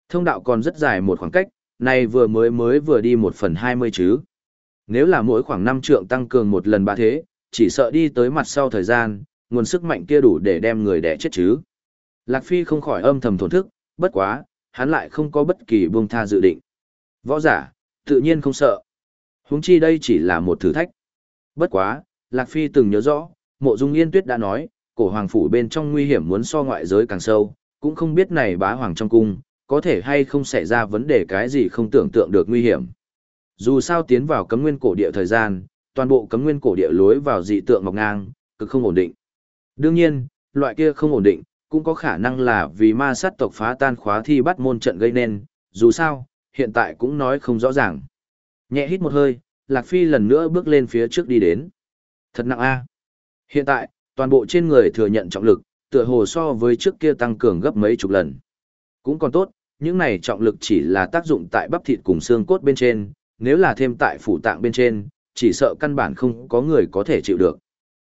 Thông đạo còn rất dài một khoảng cách, này vừa mới mới vừa đi một phần hai mươi chứ. Nếu là mỗi khoảng năm trượng tăng cường một lần ba thế, chỉ sợ đi tới mặt sau thời gian, nguồn sức mạnh kia đủ để đem người đẻ chết chứ. Lạc Phi không khỏi âm thầm thổn thức, bất quá, hắn lại không có bất kỳ buông tha dự định. Võ giả, tự nhiên không sợ. Huống chi đây chỉ là một thử thách. Bất quá, Lạc Phi từng nhớ rõ, mộ dung yên tuyết đã nói, cổ hoàng phủ bên trong nguy hiểm muốn so ngoại giới càng sâu, cũng không biết này bá hoàng trong cung, có thể hay không xảy ra vấn đề cái gì không tưởng tượng được nguy hiểm. Dù sao tiến vào cấm nguyên cổ địa thời gian, toàn bộ cấm nguyên cổ địa lối vào dị tượng mọc ngang, cực không ổn định. Đương nhiên, loại kia không ổn định, cũng có khả năng là vì ma sát tộc phá tan khóa thi bắt môn trận gây nên, dù sao, hiện tại cũng nói không rõ ràng. Nhẹ hít một hơi, Lạc Phi lần nữa bước lên phía trước đi đến. Thật nặng a. Hiện tại, toàn bộ trên người thừa nhận trọng lực, tựa hồ so với trước kia tăng cường gấp mấy chục lần. Cũng còn tốt, những này trọng lực chỉ là tác dụng tại bắp thịt cùng xương cốt bên trên, nếu là thêm tại phủ tạng bên trên, chỉ sợ căn bản không có người có thể chịu được.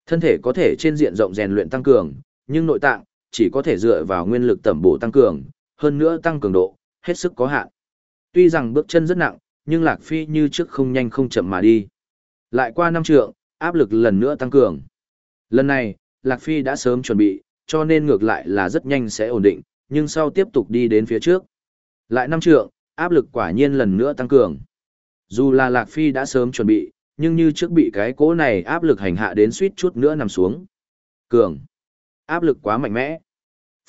Thân thể có thể trên diện rộng rèn luyện tăng cường, nhưng nội tạng chỉ có thể dựa vào nguyên lực tẩm bổ tăng cường, hơn nữa tăng cường độ, hết sức có hạn. Tuy rằng bước chân rất nặng, nhưng Lạc Phi như trước không nhanh không chậm mà đi. Lại qua năm trượng, áp lực lần nữa tăng cường. Lần này, Lạc Phi đã sớm chuẩn bị, cho nên ngược lại là rất nhanh sẽ ổn định, nhưng sau tiếp tục đi đến phía trước. Lại năm trượng, áp lực quả nhiên lần nữa tăng cường. Dù là Lạc Phi đã sớm chuẩn bị, nhưng như trước bị cái cỗ này áp lực hành hạ đến suýt chút nữa nằm xuống. Cường. Áp lực quá mạnh mẽ.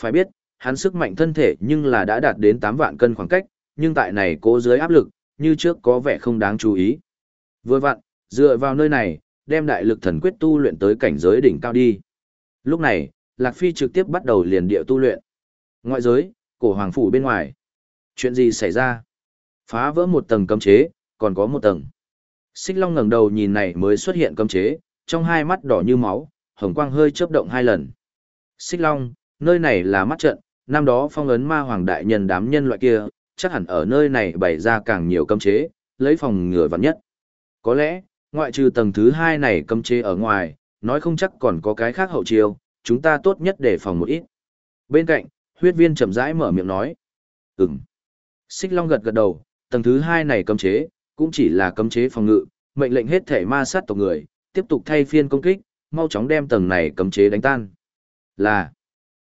Phải biết, hắn sức mạnh thân thể nhưng là đã đạt đến 8 vạn cân khoảng cách, nhưng tại này cố dưới áp lực, như trước có vẻ không đáng chú ý. Vừa vặn, dựa vào nơi này, đem đại lực thần quyết tu luyện tới cảnh giới đỉnh cao đi. Lúc này, Lạc Phi trực tiếp bắt đầu liền địa tu luyện. Ngoại giới, cổ hoàng phủ bên ngoài. Chuyện gì xảy ra? Phá vỡ một tầng cấm chế, còn có một tầng. Xích Long ngẩng đầu nhìn này mới xuất hiện cấm chế, trong hai mắt đỏ như máu, hồng quang hơi chớp động hai lần. Xích Long, nơi này là mắt trận, năm đó phong ấn ma hoàng đại nhân đám nhân loại kia, chắc hẳn ở nơi này bày ra càng nhiều cấm chế, lấy phòng ngừa vạn nhất. Có lẽ, ngoại trừ tầng thứ hai này cấm chế ở ngoài, nói không chắc còn có cái khác hậu chiêu, chúng ta tốt nhất để phòng một ít. Bên cạnh, huyết viên chậm rãi mở miệng nói. Ừm. Xích Long gật gật đầu, tầng thứ hai này cấm chế, cũng chỉ là cấm chế phòng ngự, mệnh lệnh hết thể ma sát tộc người, tiếp tục thay phiên công kích, mau chóng đem tầng này cấm chế đánh tan. Là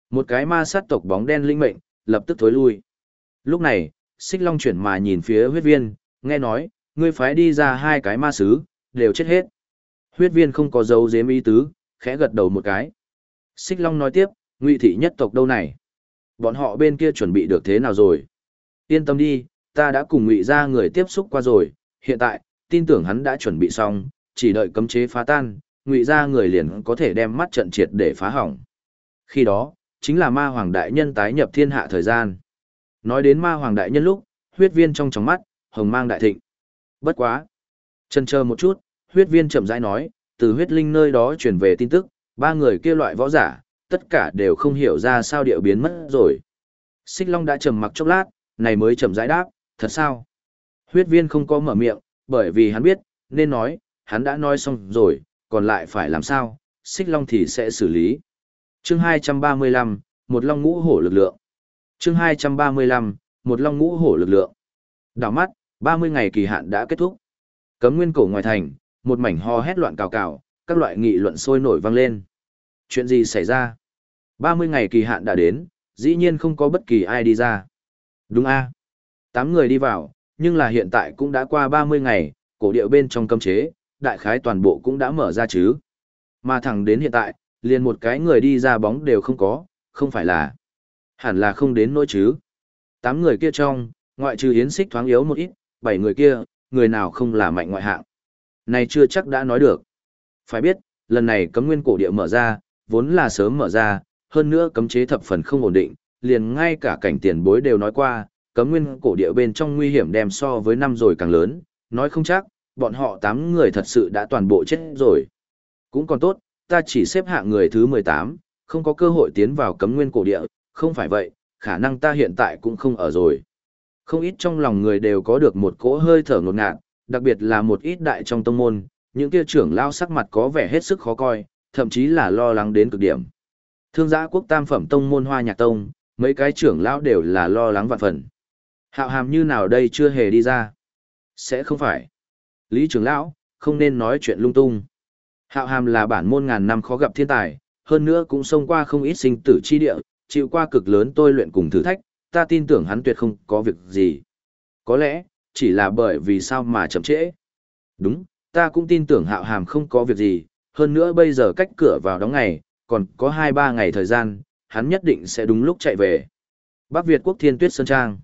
một cái ma sát tộc bóng đen linh mệnh, lập tức thối lui. Lúc này, Xích Long chuyển mà nhìn phía huyết viên, nghe nói, ngươi phái đi ra hai cái ma sứ, đều chết hết. Huyết viên không có dấu dếm ý tứ, khẽ gật đầu một cái. Xích Long nói tiếp, ngụy thị nhất tộc đâu này? Bọn họ bên kia chuẩn bị được thế nào rồi? Yên tâm đi, ta đã cùng ngụy ra người tiếp xúc qua rồi, hiện tại, tin tưởng hắn đã chuẩn bị xong, chỉ đợi cấm chế phá tan, ngụy ra người liền có thể đem mắt trận triệt để phá hỏng. Khi đó, chính là ma hoàng đại nhân tái nhập thiên hạ thời gian. Nói đến ma hoàng đại nhân lúc, huyết viên trong tròng mắt, hồng mang đại thịnh. Bất quá. Chân chờ một chút, huyết viên chậm rãi nói, từ huyết linh nơi đó truyền về tin tức, ba người kia loại võ giả, tất cả đều không hiểu ra sao điệu biến mất rồi. Xích Long đã trầm mặc chốc lát, này mới chậm rãi đáp, thật sao? Huyết viên không có mở miệng, bởi vì hắn biết, nên nói, hắn đã nói xong rồi, còn lại phải làm sao, Xích Long thì sẽ xử lý. Chương 235, một long ngũ hổ lực lượng. Chương 235, một long ngũ hổ lực lượng. Đảo mắt, 30 ngày kỳ hạn đã kết thúc. Cấm nguyên cổ ngoài thành, một mảnh ho hét loạn cào cào, các loại nghị luận sôi nổi vang lên. Chuyện gì xảy ra? 30 ngày kỳ hạn đã đến, dĩ nhiên không có bất kỳ ai đi ra. Đúng a Tám người đi vào, nhưng là hiện tại cũng đã qua 30 ngày, cổ điệu bên trong cấm chế, đại khái toàn bộ cũng đã mở ra chứ. Mà thẳng đến hiện tại, liền một cái người đi ra bóng đều không có, không phải là. Hẳn là không đến nỗi chứ. Tám người kia trong, ngoại trừ Yến Xích thoáng yếu một ít, bảy người kia, người nào không là mạnh ngoại hạng. Này chưa chắc đã nói được. Phải biết, lần này cấm nguyên cổ địa mở ra, vốn là sớm mở ra, hơn nữa cấm chế thập phần không ổn định, liền ngay cả cảnh tiền bối đều nói qua, cấm nguyên cổ địa bên trong nguy hiểm đem so với năm rồi càng lớn, nói không chắc, bọn họ tám người thật sự đã toàn bộ chết rồi. Cũng còn tốt, ta chỉ xếp hạng người thứ 18, không có cơ hội tiến vào cấm nguyên cổ địa, không phải vậy, khả năng ta hiện tại cũng không ở rồi. Không ít trong lòng người đều có được một cỗ hơi thở ngột ngạt, đặc biệt là một ít đại trong tông môn, những kia trưởng lao sắc mặt có vẻ hết sức khó coi, thậm chí là lo lắng đến cực điểm. Thương giã quốc tam phẩm tông môn hoa nhạc tông, mấy cái trưởng lão đều là lo lắng vạn phần. Hạo hàm như nào đây chưa hề đi ra? Sẽ không phải. Lý trưởng lão, không nên nói chuyện lung tung. Hạo hàm là bản môn ngàn năm khó gặp thiên tài, hơn nữa cũng xông qua không ít sinh tử chi địa, chịu qua cực lớn tôi luyện cùng thử thách, ta tin tưởng hắn tuyệt không có việc gì. Có lẽ, chỉ là bởi vì sao mà chậm trễ. Đúng, ta cũng tin tưởng hạo hàm không có việc gì, hơn nữa bây giờ cách cửa vào đóng ngày, còn có 2-3 ngày thời gian, hắn nhất định sẽ đúng lúc chạy về. Bắc Việt quốc thiên tuyết Sơn Trang.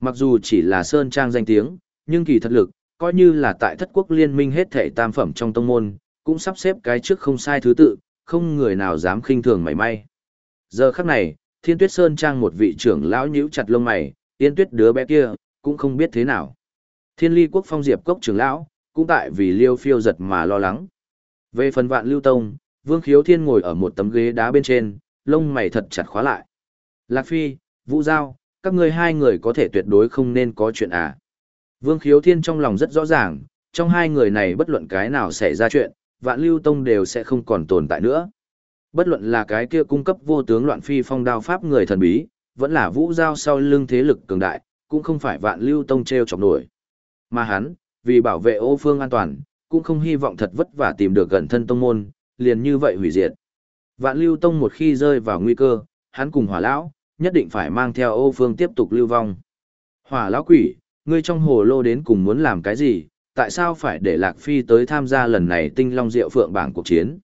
Mặc dù chỉ là Sơn Trang danh tiếng, nhưng kỳ thật lực, coi như là tại thất quốc liên minh hết thể tam phẩm trong tông môn, cũng sắp xếp cái trước không sai thứ tự, không người nào dám khinh thường mảy may. Giờ khắc này, Thiên Tuyết Sơn trang một vị trưởng lão nhíu chặt lông mày, Yên Tuyết đứa bé kia, cũng không biết thế nào. Thiên Ly Quốc Phong Diệp Cốc trưởng lão, cũng tại vì Liêu Phiêu giật mà lo lắng. Về phần Vạn Lưu Tông, Vương Khiếu Thiên ngồi ở một tấm ghế đá bên trên, lông mày thật chặt khóa lại. Lạc Phi, Vũ Giao, các ngươi hai người có thể tuyệt đối không nên có chuyện à. Vương Khiếu Thiên trong lòng rất rõ ràng, trong hai người này bất luận cái nào xảy ra chuyện, Vạn Lưu Tông đều sẽ không còn tồn tại nữa. Bất luận là cái kia cung cấp vô tướng loạn phi phong đao pháp người thần bí, vẫn là vũ giao sau lưng thế lực cường đại, cũng không phải vạn lưu tông treo chọc nổi. Mà hắn, vì bảo vệ ô phương an toàn, cũng không hy vọng thật vất vả tìm được gần thân tông môn, liền như vậy hủy diệt. Vạn lưu tông một khi rơi vào nguy cơ, hắn cùng hỏa lão, nhất định phải mang theo ô phương tiếp tục lưu vong. Hỏa lão quỷ, ngươi trong hồ lô đến cùng muốn làm cái gì, tại sao phải để Lạc Phi tới tham gia lần này tinh long diệu phượng bảng cuộc chiến?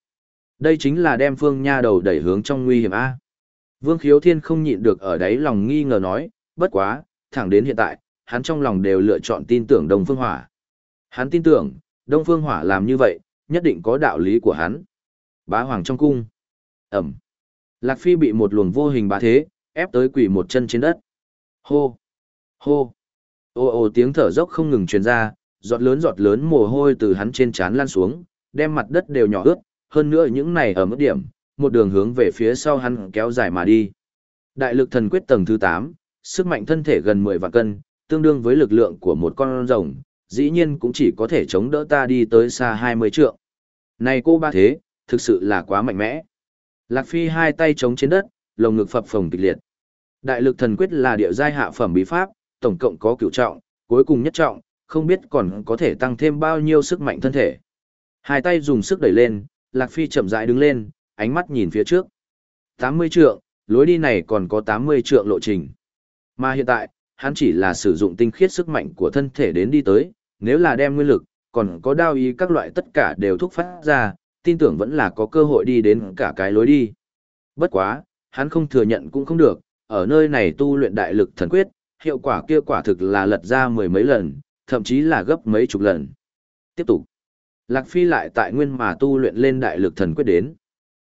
Đây chính là đem Phương Nha đầu đẩy hướng trong nguy hiểm A. Vương Khiếu Thiên không nhịn được ở đấy lòng nghi ngờ nói, bất quá, thẳng đến hiện tại, hắn trong lòng đều lựa chọn tin tưởng Đông Phương Hỏa. Hắn tin tưởng, Đông Phương Hỏa làm như vậy, nhất định có đạo lý của hắn. Bá Hoàng trong cung. Ẩm. Lạc Phi bị một luồng vô hình bá thế, ép tới quỷ một chân trên đất. Hô. Hô. Ô ô tiếng thở dốc không ngừng truyền ra, giọt lớn giọt lớn mồ hôi từ hắn trên trán lan xuống, đem mặt đất đều nhỏ ướt, hơn nữa những này ở mức điểm, một đường hướng về phía sau hắn kéo dài mà đi. Đại lực thần quyết tầng thứ 8, sức mạnh thân thể gần 10 vạn cân, tương đương với lực lượng của một con rồng, dĩ nhiên cũng chỉ có thể chống đỡ ta đi tới xa 20 trượng. Này cô ba thế, thực sự là quá mạnh mẽ. Lạc Phi hai tay chống trên đất, lồng ngực phập phồng kịch liệt. Đại lực thần quyết là địa giai hạ phẩm bí pháp, tổng cộng có cửu trọng, cuối cùng nhất trọng, không biết còn có thể tăng thêm bao nhiêu sức mạnh thân thể. Hai tay dùng sức đẩy lên, Lạc Phi chậm rãi đứng lên, ánh mắt nhìn phía trước. 80 trượng, lối đi này còn có 80 trượng lộ trình. Mà hiện tại, hắn chỉ là sử dụng tinh khiết sức mạnh của thân thể đến đi tới, nếu là đem nguyên lực, còn có đao ý các loại tất cả đều thúc phát ra, tin tưởng vẫn là có cơ hội đi đến cả cái lối đi. Bất quá, hắn không thừa nhận cũng không được, ở nơi này tu luyện đại lực thần quyết, hiệu quả kia quả thực là lật ra mười mấy lần, thậm chí là gấp mấy chục lần. Tiếp tục. Lạc Phi lại tại nguyên mà tu luyện lên đại lực thần quyết đến.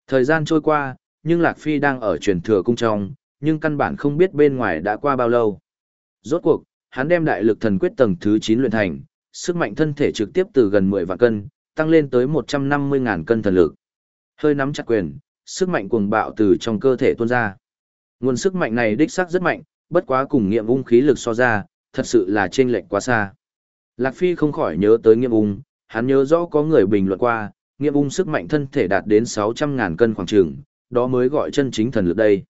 Thời gian trôi qua, nhưng Lạc Phi đang ở truyền thừa cung trong, nhưng căn bản không biết bên ngoài đã qua bao lâu. Rốt cuộc, hắn đem đại lực thần quyết tầng thứ 9 luyện thành, sức mạnh thân thể trực tiếp từ gần 10 vạn cân, tăng lên tới 150.000 cân thần lực. Hơi nắm chặt quyền, sức mạnh cuồng bạo từ trong cơ thể tuôn ra. Nguồn sức mạnh này đích xác rất mạnh, bất quá cùng nghiệm ung khí lực so ra, thật sự là chênh lệch quá xa. Lạc Phi không khỏi nhớ tới nghiệm ung, hắn nhớ rõ có người bình luận qua, nghiệm ung sức mạnh thân thể đạt đến 600.000 cân khoảng trường, đó mới gọi chân chính thần lực đây.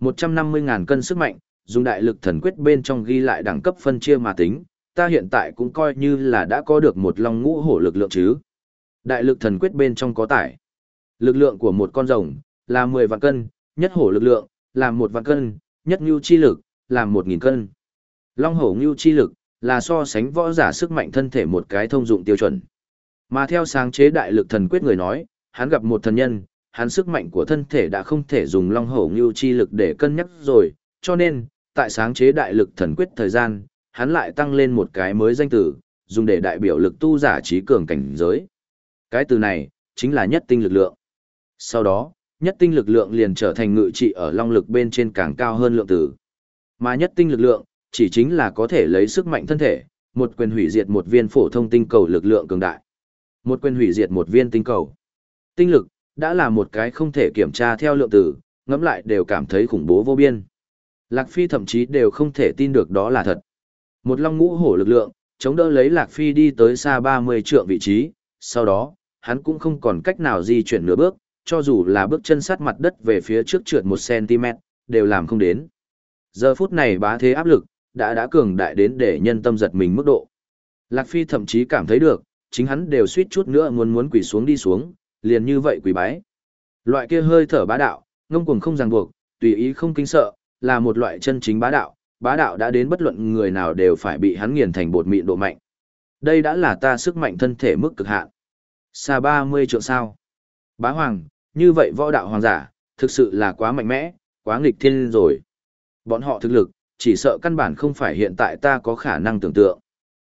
150.000 cân sức mạnh, dùng đại lực thần quyết bên trong ghi lại đẳng cấp phân chia mà tính, ta hiện tại cũng coi như là đã có được một long ngũ hổ lực lượng chứ. Đại lực thần quyết bên trong có tải. Lực lượng của một con rồng là 10 vạn cân, nhất hổ lực lượng là 1 vạn cân, nhất ngưu chi lực là 1.000 cân. Long hổ ngưu chi lực là so sánh võ giả sức mạnh thân thể một cái thông dụng tiêu chuẩn. Mà theo sáng chế đại lực thần quyết người nói, hắn gặp một thần nhân, hắn sức mạnh của thân thể đã không thể dùng long hổ ngưu chi lực để cân nhắc rồi, cho nên, tại sáng chế đại lực thần quyết thời gian, hắn lại tăng lên một cái mới danh từ, dùng để đại biểu lực tu giả trí cường cảnh giới. Cái từ này, chính là nhất tinh lực lượng. Sau đó, nhất tinh lực lượng liền trở thành ngự trị ở long lực bên trên càng cao hơn lượng tử. Mà nhất tinh lực lượng, chỉ chính là có thể lấy sức mạnh thân thể, một quyền hủy diệt một viên phổ thông tinh cầu lực lượng cường đại. Một quyền hủy diệt một viên tinh cầu. Tinh lực, đã là một cái không thể kiểm tra theo lượng tử, ngẫm lại đều cảm thấy khủng bố vô biên. Lạc Phi thậm chí đều không thể tin được đó là thật. Một long ngũ hổ lực lượng, chống đỡ lấy Lạc Phi đi tới xa 30 trượng vị trí, sau đó, hắn cũng không còn cách nào di chuyển nửa bước, cho dù là bước chân sát mặt đất về phía trước trượt 1cm, đều làm không đến. Giờ phút này bá thế áp lực, đã đã cường đại đến để nhân tâm giật mình mức độ. Lạc Phi thậm chí cảm thấy được, chính hắn đều suýt chút nữa muốn muốn quỳ xuống đi xuống, liền như vậy quỳ bái. Loại kia hơi thở bá đạo, ngông cuồng không ràng buộc, tùy ý không kinh sợ, là một loại chân chính bá đạo, bá đạo đã đến bất luận người nào đều phải bị hắn nghiền thành bột mịn độ mạnh. Đây đã là ta sức mạnh thân thể mức cực hạn. Xa 30 trượng sao. Bá hoàng, như vậy võ đạo hoàng giả, thực sự là quá mạnh mẽ, quá nghịch thiên rồi. Bọn họ thực lực, chỉ sợ căn bản không phải hiện tại ta có khả năng tưởng tượng.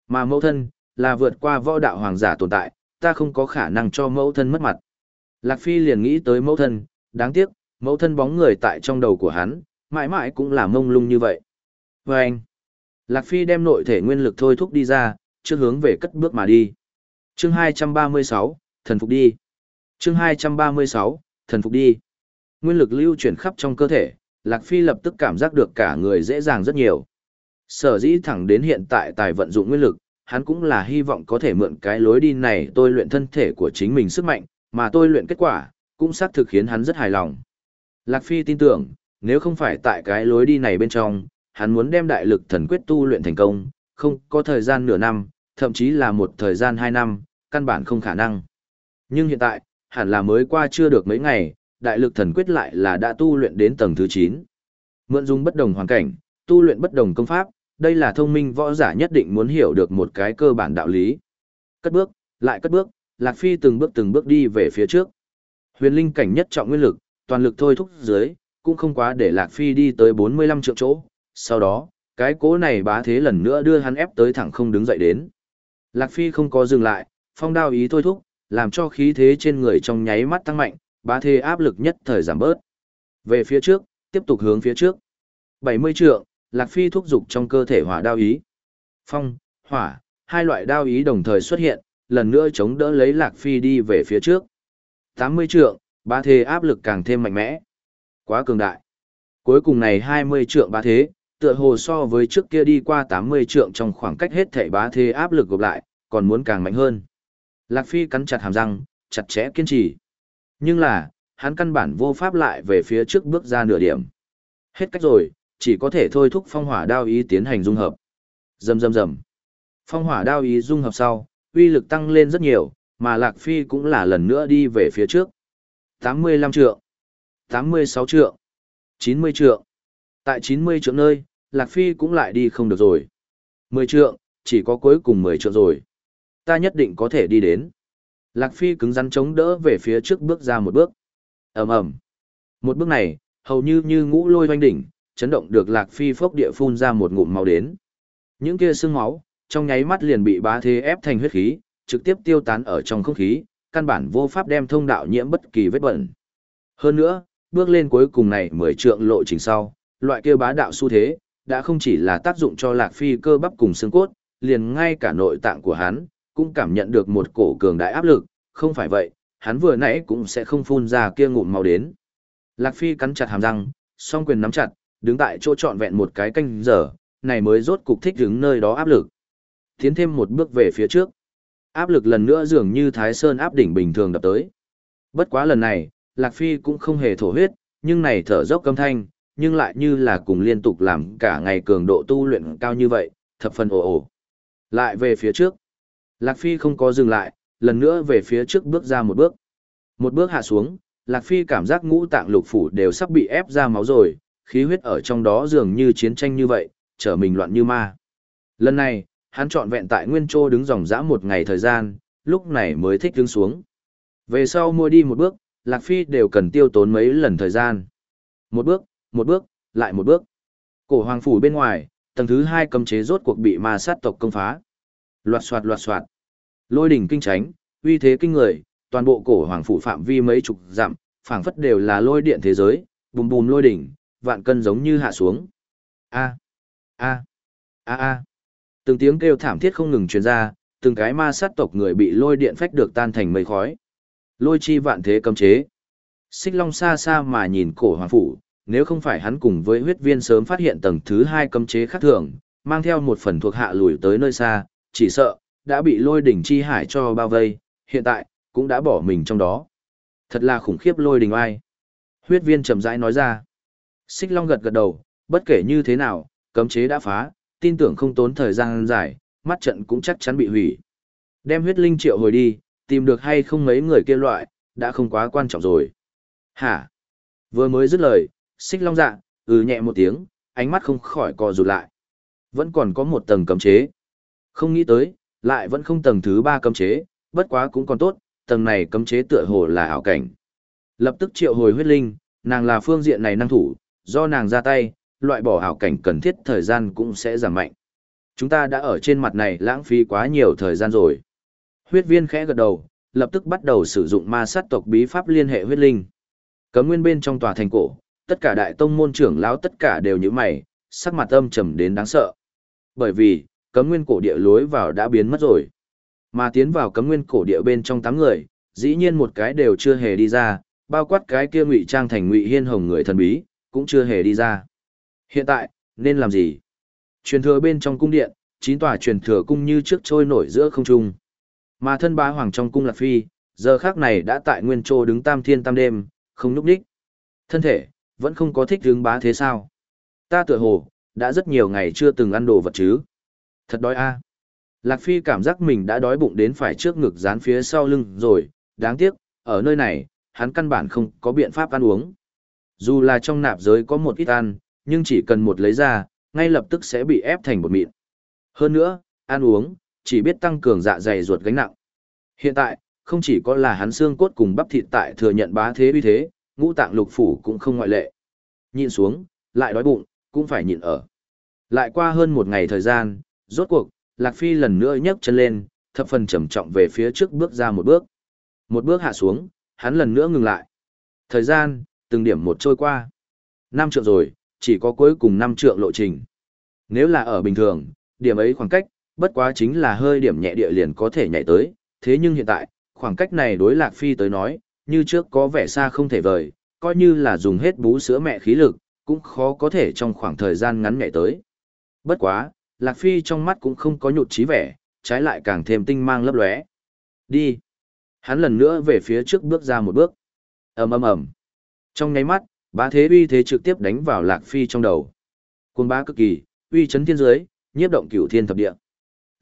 Mà mẫu thân, là vượt qua võ đạo hoàng giả tồn tại, ta không có khả năng cho mẫu thân mất mặt. Lạc Phi liền nghĩ tới mẫu thân, đáng tiếc, mẫu thân bóng người tại trong đầu của hắn, mãi mãi cũng là mông lung như vậy. Và anh, Lạc Phi đem nội thể nguyên lực thôi thúc đi ra, trước hướng về cất bước mà đi. Chương 236, thần phục đi. Chương 236, thần phục đi. Nguyên lực lưu chuyển khắp trong cơ thể, Lạc Phi lập tức cảm giác được cả người dễ dàng rất nhiều. Sở dĩ thẳng đến hiện tại tài vận dụng nguyên lực, hắn cũng là hy vọng có thể mượn cái lối đi này tôi luyện thân thể của chính mình sức mạnh, mà tôi luyện kết quả, cũng xác thực khiến hắn rất hài lòng. Lạc Phi tin tưởng, nếu không phải tại cái lối đi này bên trong, hắn muốn đem đại lực thần quyết tu luyện thành công, không có thời gian nửa năm, thậm chí là một thời gian hai năm, căn bản không khả năng. Nhưng hiện tại, hẳn là mới qua chưa được mấy ngày, đại lực thần quyết lại là đã tu luyện đến tầng thứ 9. Mượn Dung bất đồng hoàn cảnh, tu luyện bất đồng công pháp, đây là thông minh võ giả nhất định muốn hiểu được một cái cơ bản đạo lý. Cất bước, lại cất bước, Lạc Phi từng bước từng bước đi về phía trước. Huyền linh cảnh nhất trọng nguyên lực, toàn lực thôi thúc dưới, cũng không quá để Lạc Phi đi tới 45 triệu chỗ. Sau đó, cái cố này bá thế lần nữa đưa hắn ép tới thẳng không đứng dậy đến. Lạc Phi không có dừng lại, phong đao ý thôi thúc, làm cho khí thế trên người trong nháy mắt tăng mạnh, bá thế áp lực nhất thời giảm bớt. Về phía trước, tiếp tục hướng phía trước. 70 trượng, Lạc Phi thúc dục trong cơ thể hỏa đao ý. Phong, hỏa, hai loại đao ý đồng thời xuất hiện, lần nữa chống đỡ lấy Lạc Phi đi về phía trước. 80 trượng, bá thế áp lực càng thêm mạnh mẽ. Quá cường đại. Cuối cùng này 20 trượng bá thế, tựa hồ so với trước kia đi qua 80 trượng trong khoảng cách hết thảy bá thế áp lực gộp lại, còn muốn càng mạnh hơn. Lạc Phi cắn chặt hàm răng, chặt chẽ kiên trì. Nhưng là, hắn căn bản vô pháp lại về phía trước bước ra nửa điểm. Hết cách rồi, chỉ có thể thôi thúc phong hỏa đao ý tiến hành dung hợp. Rầm rầm rầm. Phong hỏa đao ý dung hợp sau, uy lực tăng lên rất nhiều, mà Lạc Phi cũng là lần nữa đi về phía trước. 85 trượng, 86 trượng, 90 trượng. Tại 90 trượng nơi, Lạc Phi cũng lại đi không được rồi. 10 trượng, chỉ có cuối cùng 10 trượng rồi. Ta nhất định có thể đi đến. Lạc Phi cứng rắn chống đỡ về phía trước bước ra một bước. ầm ầm Một bước này, hầu như như ngũ lôi hoanh đỉnh, chấn động được Lạc Phi phốc địa phun ra một ngụm máu đến. Những kia sương máu, trong nháy mắt liền bị bá thế ép thành huyết khí, trực tiếp tiêu tán ở trong không khí, căn bản vô pháp đem thông đạo nhiễm bất kỳ vết bẩn. Hơn nữa, bước lên cuối cùng này mười trượng lộ trình sau, loại kia bá đạo xu thế, đã không chỉ là tác dụng cho Lạc Phi cơ bắp cùng xương cốt, liền ngay cả nội tạng của hắn, cũng cảm nhận được một cổ cường đại áp lực, không phải vậy, hắn vừa nãy cũng sẽ không phun ra kia ngụm màu đến. Lạc Phi cắn chặt hàm răng, song quyền nắm chặt, đứng tại chỗ trọn vẹn một cái canh giờ, này mới rốt cục thích đứng nơi đó áp lực. Tiến thêm một bước về phía trước. Áp lực lần nữa dường như Thái Sơn áp đỉnh bình thường đập tới. Bất quá lần này, Lạc Phi cũng không hề thổ huyết, nhưng này thở dốc câm thanh, nhưng lại như là cùng liên tục làm cả ngày cường độ tu luyện cao như vậy, thập phần ồ ồ. Lại về phía trước. Lạc Phi không có dừng lại, lần nữa về phía trước bước ra một bước. Một bước hạ xuống, Lạc Phi cảm giác ngũ tạng lục phủ đều sắp bị ép ra máu rồi, khí huyết ở trong đó dường như chiến tranh như vậy, trở mình loạn như ma. Lần này, hắn trọn vẹn tại Nguyên Châu đứng dòng dã một ngày thời gian, lúc này mới thích đứng xuống. Về sau mua đi một bước, Lạc Phi đều cần tiêu tốn mấy lần thời gian. Một bước, một bước, lại một bước. Cổ hoàng phủ bên ngoài, tầng thứ hai cấm chế rốt cuộc bị ma sát tộc công phá. Loạt soạt loạt soạt. Lôi đỉnh kinh tránh, uy thế kinh người, toàn bộ cổ hoàng phủ phạm vi mấy chục dặm, phảng phất đều là lôi điện thế giới, bùm bùm lôi đỉnh, vạn cân giống như hạ xuống. A a a a. Từng tiếng kêu thảm thiết không ngừng truyền ra, từng cái ma sát tộc người bị lôi điện phách được tan thành mây khói. Lôi chi vạn thế cấm chế. Xích Long xa xa mà nhìn cổ hoàng phủ, nếu không phải hắn cùng với huyết viên sớm phát hiện tầng thứ hai cấm chế khác thường, mang theo một phần thuộc hạ lùi tới nơi xa, chỉ sợ, đã bị lôi đỉnh chi hải cho bao vây, hiện tại, cũng đã bỏ mình trong đó. Thật là khủng khiếp lôi đỉnh ai. Huyết viên chậm rãi nói ra. Xích Long gật gật đầu, bất kể như thế nào, cấm chế đã phá, tin tưởng không tốn thời gian dài, mắt trận cũng chắc chắn bị hủy. Đem huyết linh triệu hồi đi, tìm được hay không mấy người kia loại, đã không quá quan trọng rồi. Hả? Vừa mới dứt lời, xích long dạ, ừ nhẹ một tiếng, ánh mắt không khỏi co rụt lại. Vẫn còn có một tầng cấm chế. Không nghĩ tới, lại vẫn không tầng thứ ba cấm chế, bất quá cũng còn tốt, tầng này cấm chế tựa hồ là ảo cảnh. Lập tức triệu hồi huyết linh, nàng là phương diện này năng thủ, do nàng ra tay, loại bỏ ảo cảnh cần thiết thời gian cũng sẽ giảm mạnh. Chúng ta đã ở trên mặt này lãng phí quá nhiều thời gian rồi. Huyết viên khẽ gật đầu, lập tức bắt đầu sử dụng ma sát tộc bí pháp liên hệ huyết linh. Cấm nguyên bên trong tòa thành cổ, tất cả đại tông môn trưởng lão tất cả đều như mày, sắc mặt âm trầm đến đáng sợ. Bởi vì, cấm nguyên cổ địa lối vào đã biến mất rồi. Mà tiến vào cấm nguyên cổ địa bên trong tám người, dĩ nhiên một cái đều chưa hề đi ra, bao quát cái kia ngụy trang thành ngụy hiên hồng người thần bí, cũng chưa hề đi ra. Hiện tại, nên làm gì? Truyền thừa bên trong cung điện, chín tòa truyền thừa cung như trước trôi nổi giữa không trung. Mà thân bá hoàng trong cung Lạc Phi, giờ khác này đã tại nguyên trô đứng tam thiên tam đêm, không núp đích. Thân thể, vẫn không có thích hướng bá thế sao? Ta tựa hồ, đã rất nhiều ngày chưa từng ăn đồ vật chứ. Thật đói a. Lạc Phi cảm giác mình đã đói bụng đến phải trước ngực dán phía sau lưng rồi, đáng tiếc, ở nơi này, hắn căn bản không có biện pháp ăn uống. Dù là trong nạp giới có một ít ăn, nhưng chỉ cần một lấy ra, ngay lập tức sẽ bị ép thành bột mịn. Hơn nữa, ăn uống, chỉ biết tăng cường dạ dày ruột gánh nặng. Hiện tại, không chỉ có là hắn xương cốt cùng bắp thịt tại thừa nhận bá thế uy thế, ngũ tạng lục phủ cũng không ngoại lệ. nhìn xuống, lại đói bụng, cũng phải nhịn ở. Lại qua hơn một ngày thời gian, rốt cuộc, Lạc Phi lần nữa nhấc chân lên, thập phần trầm trọng về phía trước bước ra một bước. Một bước hạ xuống, hắn lần nữa ngừng lại. Thời gian, từng điểm một trôi qua. Năm trượng rồi, chỉ có cuối cùng năm trượng lộ trình. Nếu là ở bình thường, điểm ấy khoảng cách, bất quá chính là hơi điểm nhẹ địa liền có thể nhảy tới, thế nhưng hiện tại, khoảng cách này đối Lạc Phi tới nói, như trước có vẻ xa không thể vời, coi như là dùng hết bú sữa mẹ khí lực, cũng khó có thể trong khoảng thời gian ngắn nhảy tới. Bất quá, Lạc Phi trong mắt cũng không có nhụt chí vẻ, trái lại càng thêm tinh mang lấp lóe. Đi. Hắn lần nữa về phía trước bước ra một bước. ầm ầm ầm. Trong nháy mắt, bá thế uy thế trực tiếp đánh vào Lạc Phi trong đầu. Cuồng bá cực kỳ, uy chấn thiên giới, nhiếp động cửu thiên thập địa.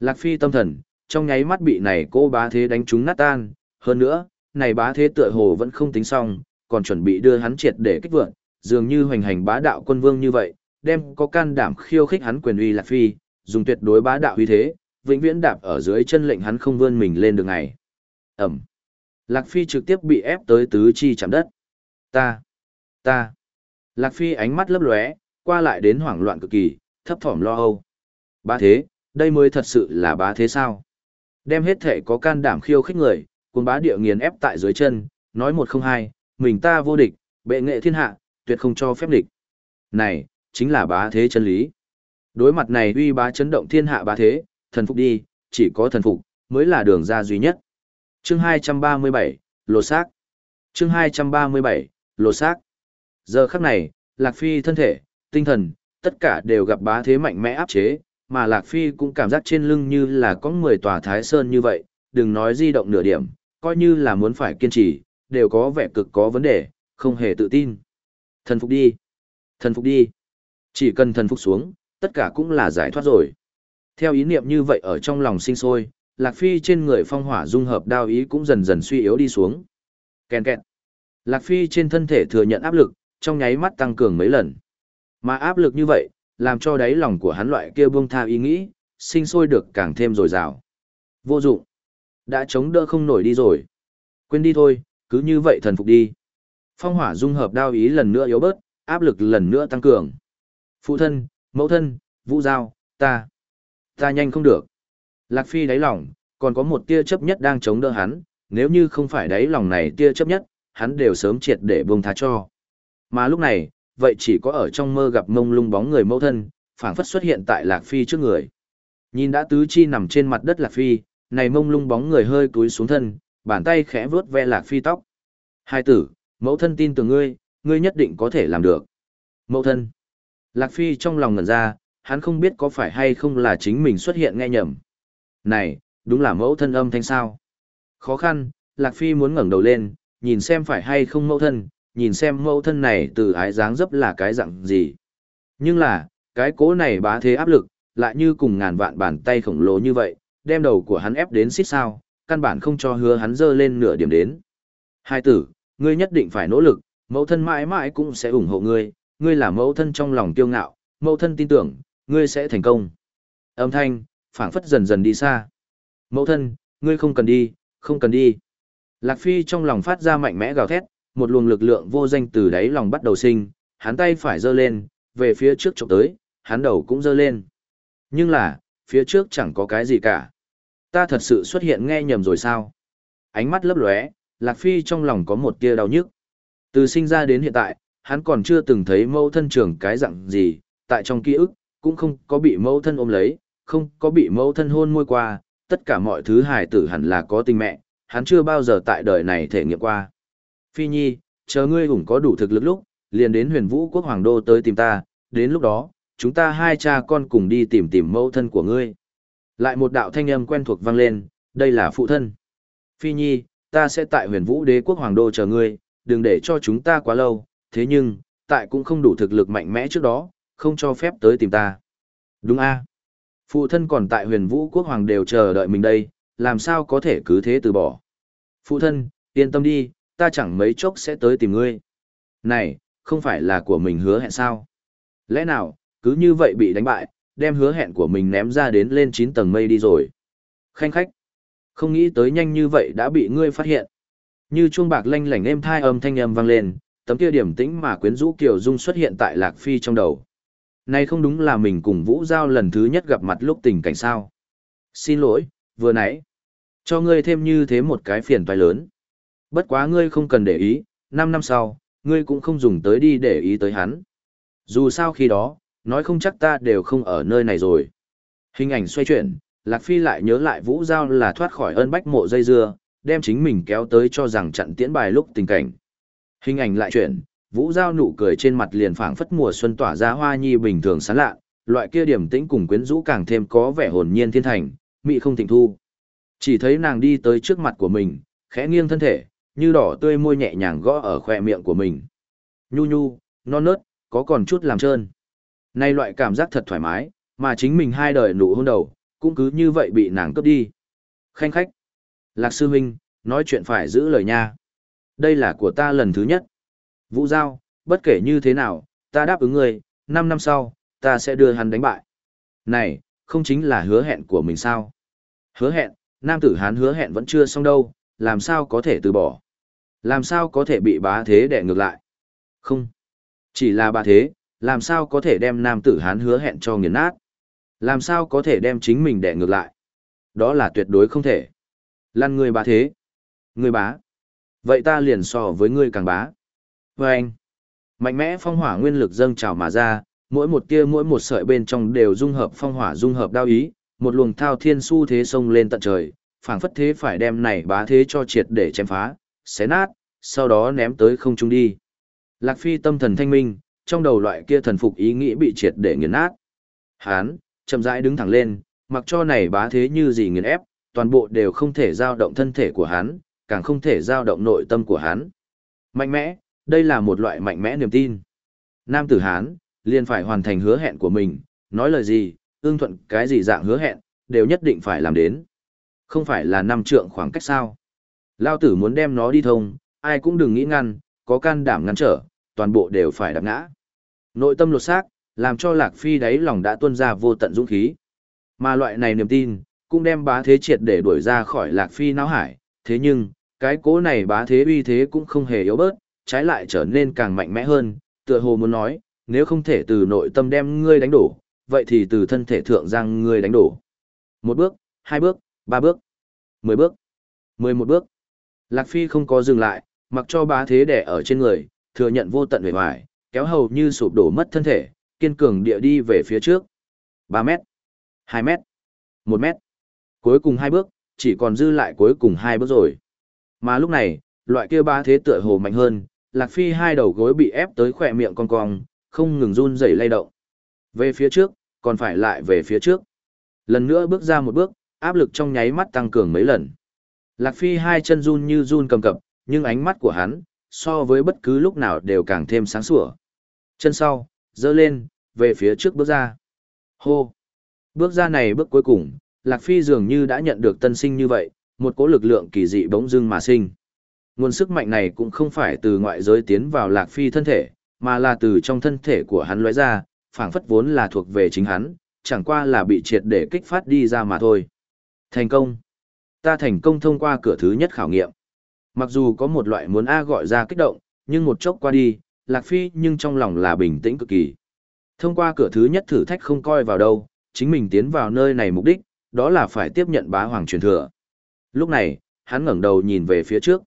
Lạc Phi tâm thần, trong nháy mắt bị này cô bá thế đánh trúng nát tan, hơn nữa, này bá thế tựa hồ vẫn không tính xong, còn chuẩn bị đưa hắn triệt để kích vượng, dường như hoành hành bá đạo quân vương như vậy, đem có can đảm khiêu khích hắn quyền uy Lạc Phi, dùng tuyệt đối bá đạo uy thế, vĩnh viễn đạp ở dưới chân lệnh hắn không vươn mình lên được ngày. Ẩm. Lạc Phi trực tiếp bị ép tới tứ chi chạm đất. Ta, ta. Lạc Phi ánh mắt lấp lóe, qua lại đến hoảng loạn cực kỳ, thấp thỏm lo âu. Bá thế, đây mới thật sự là bá thế sao? Đem hết thể có can đảm khiêu khích người, cuốn bá địa nghiền ép tại dưới chân, nói một không hai, mình ta vô địch, bệ nghệ thiên hạ, tuyệt không cho phép địch. Này, chính là bá thế chân lý. Đối mặt này uy bá chấn động thiên hạ bá thế, thần phục đi, chỉ có thần phục, mới là đường ra duy nhất. Chương 237, Lột xác. Chương 237, Lột xác. Giờ khắc này, Lạc Phi thân thể, tinh thần, tất cả đều gặp bá thế mạnh mẽ áp chế, mà Lạc Phi cũng cảm giác trên lưng như là có 10 tòa thái sơn như vậy, đừng nói di động nửa điểm, coi như là muốn phải kiên trì, đều có vẻ cực có vấn đề, không hề tự tin. Thần phục đi. Thần phục đi. Chỉ cần thần phục xuống, tất cả cũng là giải thoát rồi. Theo ý niệm như vậy ở trong lòng sinh sôi, Lạc Phi trên người phong hỏa dung hợp đao ý cũng dần dần suy yếu đi xuống. Kèn kẹt. Lạc Phi trên thân thể thừa nhận áp lực, trong nháy mắt tăng cường mấy lần. Mà áp lực như vậy, làm cho đáy lòng của hắn loại kia buông tha ý nghĩ, sinh sôi được càng thêm dồi dào. Vô dụng. Đã chống đỡ không nổi đi rồi. Quên đi thôi, cứ như vậy thần phục đi. Phong hỏa dung hợp đao ý lần nữa yếu bớt, áp lực lần nữa tăng cường. Phụ thân, mẫu thân, vũ giao, ta. Ta nhanh không được. Lạc Phi đáy lòng, còn có một tia chấp nhất đang chống đỡ hắn, nếu như không phải đáy lòng này tia chấp nhất, hắn đều sớm triệt để buông tha cho. Mà lúc này, vậy chỉ có ở trong mơ gặp mông lung bóng người mẫu thân, phảng phất xuất hiện tại Lạc Phi trước người. Nhìn đã tứ chi nằm trên mặt đất Lạc Phi, này mông lung bóng người hơi cúi xuống thân, bàn tay khẽ vuốt ve Lạc Phi tóc. Hai tử, mẫu thân tin tưởng ngươi, ngươi nhất định có thể làm được. Mẫu thân. Lạc Phi trong lòng ngẩn ra, hắn không biết có phải hay không là chính mình xuất hiện nghe nhầm. Này, đúng là mẫu thân âm thanh sao. Khó khăn, Lạc Phi muốn ngẩng đầu lên, nhìn xem phải hay không mẫu thân, nhìn xem mẫu thân này từ ái dáng dấp là cái dạng gì. Nhưng là, cái cố này bá thế áp lực, lại như cùng ngàn vạn bàn tay khổng lồ như vậy, đem đầu của hắn ép đến xít sao, căn bản không cho hứa hắn dơ lên nửa điểm đến. Hai tử, ngươi nhất định phải nỗ lực, mẫu thân mãi mãi cũng sẽ ủng hộ ngươi, ngươi là mẫu thân trong lòng kiêu ngạo, mẫu thân tin tưởng, ngươi sẽ thành công. Âm thanh, phảng phất dần dần đi xa. Mẫu thân, ngươi không cần đi, không cần đi. Lạc Phi trong lòng phát ra mạnh mẽ gào thét, một luồng lực lượng vô danh từ đáy lòng bắt đầu sinh, hắn tay phải giơ lên, về phía trước chụp tới, hắn đầu cũng giơ lên. Nhưng là, phía trước chẳng có cái gì cả. Ta thật sự xuất hiện nghe nhầm rồi sao? Ánh mắt lấp lóe, Lạc Phi trong lòng có một tia đau nhức. Từ sinh ra đến hiện tại, hắn còn chưa từng thấy mẫu thân trưởng cái dạng gì, tại trong ký ức, cũng không có bị mẫu thân ôm lấy, không có bị mẫu thân hôn môi qua, tất cả mọi thứ hài tử hẳn là có tình mẹ, hắn chưa bao giờ tại đời này thể nghiệm qua. Phi Nhi, chờ ngươi cũng có đủ thực lực lúc, liền đến huyền vũ quốc hoàng đô tới tìm ta, đến lúc đó, chúng ta hai cha con cùng đi tìm tìm mẫu thân của ngươi. Lại một đạo thanh âm quen thuộc vang lên, đây là phụ thân. Phi Nhi, ta sẽ tại huyền vũ đế quốc hoàng đô chờ ngươi, đừng để cho chúng ta quá lâu, thế nhưng, tại cũng không đủ thực lực mạnh mẽ trước đó, không cho phép tới tìm ta. Đúng a Phụ thân còn tại huyền vũ quốc hoàng đều chờ đợi mình đây, làm sao có thể cứ thế từ bỏ. Phụ thân, yên tâm đi, ta chẳng mấy chốc sẽ tới tìm ngươi. Này, không phải là của mình hứa hẹn sao? Lẽ nào, cứ như vậy bị đánh bại, đem hứa hẹn của mình ném ra đến lên 9 tầng mây đi rồi. Khanh khách, không nghĩ tới nhanh như vậy đã bị ngươi phát hiện. Như chuông bạc lanh lảnh êm thai âm thanh âm vang lên, tấm kia điểm tĩnh mà quyến rũ Kiều Dung xuất hiện tại Lạc Phi trong đầu. Này không đúng là mình cùng Vũ Giao lần thứ nhất gặp mặt lúc tình cảnh sao. Xin lỗi, vừa nãy. Cho ngươi thêm như thế một cái phiền toái lớn. Bất quá ngươi không cần để ý, 5 năm sau, ngươi cũng không dùng tới đi để ý tới hắn. Dù sao khi đó, nói không chắc ta đều không ở nơi này rồi. Hình ảnh xoay chuyển, Lạc Phi lại nhớ lại Vũ Giao là thoát khỏi ơn bách mộ dây dưa, đem chính mình kéo tới cho rằng chặn tiễn bài lúc tình cảnh. Hình ảnh lại chuyển, Vũ Giao nụ cười trên mặt liền phảng phất mùa xuân tỏa ra hoa nhi bình thường sán lạ, loại kia điểm tĩnh cùng quyến rũ càng thêm có vẻ hồn nhiên thiên thành, mị không thịnh thu. Chỉ thấy nàng đi tới trước mặt của mình, khẽ nghiêng thân thể, như đỏ tươi môi nhẹ nhàng gõ ở khoe miệng của mình. Nhu nhu, non nớt, có còn chút làm trơn. Nay loại cảm giác thật thoải mái, mà chính mình hai đời nụ hôn đầu, cũng cứ như vậy bị nàng cướp đi. Khanh khách. Lạc sư huynh, nói chuyện phải giữ lời nha. Đây là của ta lần thứ nhất. Vũ Giao, bất kể như thế nào, ta đáp ứng ngươi, 5 năm sau, ta sẽ đưa hắn đánh bại. Này, không chính là hứa hẹn của mình sao? Hứa hẹn, nam tử hán hứa hẹn vẫn chưa xong đâu, làm sao có thể từ bỏ? Làm sao có thể bị bá thế đè ngược lại? Không. Chỉ là bá thế, làm sao có thể đem nam tử hán hứa hẹn cho nghiền nát? Làm sao có thể đem chính mình đè ngược lại? Đó là tuyệt đối không thể. Lăn người bá thế. Người bá. Vậy ta liền so với ngươi càng bá. Và anh. Mạnh mẽ phong hỏa nguyên lực dâng trào mà ra, mỗi một tia mỗi một sợi bên trong đều dung hợp phong hỏa dung hợp đao ý, một luồng thao thiên su thế sông lên tận trời, phảng phất thế phải đem này bá thế cho triệt để chém phá, xé nát, sau đó ném tới không trung đi. Lạc Phi tâm thần thanh minh, trong đầu loại kia thần phục ý nghĩ bị triệt để nghiền nát. Hán, chậm rãi đứng thẳng lên, mặc cho này bá thế như gì nghiền ép, toàn bộ đều không thể giao động thân thể của hắn, càng không thể giao động nội tâm của hắn. Mạnh mẽ, đây là một loại mạnh mẽ niềm tin. Nam tử Hán, liền phải hoàn thành hứa hẹn của mình, nói lời gì, ương thuận cái gì dạng hứa hẹn, đều nhất định phải làm đến. Không phải là năm trượng khoảng cách sao. Lao tử muốn đem nó đi thông, ai cũng đừng nghĩ ngăn, có can đảm ngăn trở, toàn bộ đều phải đạp ngã. Nội tâm lột xác, làm cho Lạc Phi đáy lòng đã tuôn ra vô tận dũng khí. Mà loại này niềm tin, cũng đem bá thế triệt để đuổi ra khỏi Lạc Phi não hải, thế nhưng, cái cố này bá thế uy thế cũng không hề yếu bớt, trái lại trở nên càng mạnh mẽ hơn, tựa hồ muốn nói, nếu không thể từ nội tâm đem ngươi đánh đổ, vậy thì từ thân thể thượng giang ngươi đánh đổ. Một bước, hai bước, ba bước, mười bước, mười một bước. Lạc Phi không có dừng lại, mặc cho bá thế đẻ ở trên người, thừa nhận vô tận vẻ hoài, kéo hầu như sụp đổ mất thân thể, kiên cường địa đi về phía trước. Ba mét, hai mét, một mét. Cuối cùng hai bước, chỉ còn dư lại cuối cùng hai bước rồi. Mà lúc này, loại kia ba thế tựa hồ mạnh hơn, Lạc Phi hai đầu gối bị ép tới khỏe miệng cong cong, không ngừng run rẩy lay động. Về phía trước, còn phải lại về phía trước. Lần nữa bước ra một bước, áp lực trong nháy mắt tăng cường mấy lần. Lạc Phi hai chân run như run cầm cập, nhưng ánh mắt của hắn, so với bất cứ lúc nào đều càng thêm sáng sủa. Chân sau, dơ lên, về phía trước bước ra. Hô! Bước ra này bước cuối cùng, Lạc Phi dường như đã nhận được tân sinh như vậy, một cỗ lực lượng kỳ dị bỗng dưng mà sinh. Nguồn sức mạnh này cũng không phải từ ngoại giới tiến vào Lạc Phi thân thể, mà là từ trong thân thể của hắn lóe ra, phảng phất vốn là thuộc về chính hắn, chẳng qua là bị triệt để kích phát đi ra mà thôi. Thành công. Ta thành công thông qua cửa thứ nhất khảo nghiệm. Mặc dù có một loại muốn A gọi ra kích động, nhưng một chốc qua đi, Lạc Phi nhưng trong lòng là bình tĩnh cực kỳ. Thông qua cửa thứ nhất thử thách không coi vào đâu, chính mình tiến vào nơi này mục đích, đó là phải tiếp nhận bá hoàng truyền thừa. Lúc này, hắn ngẩng đầu nhìn về phía trước.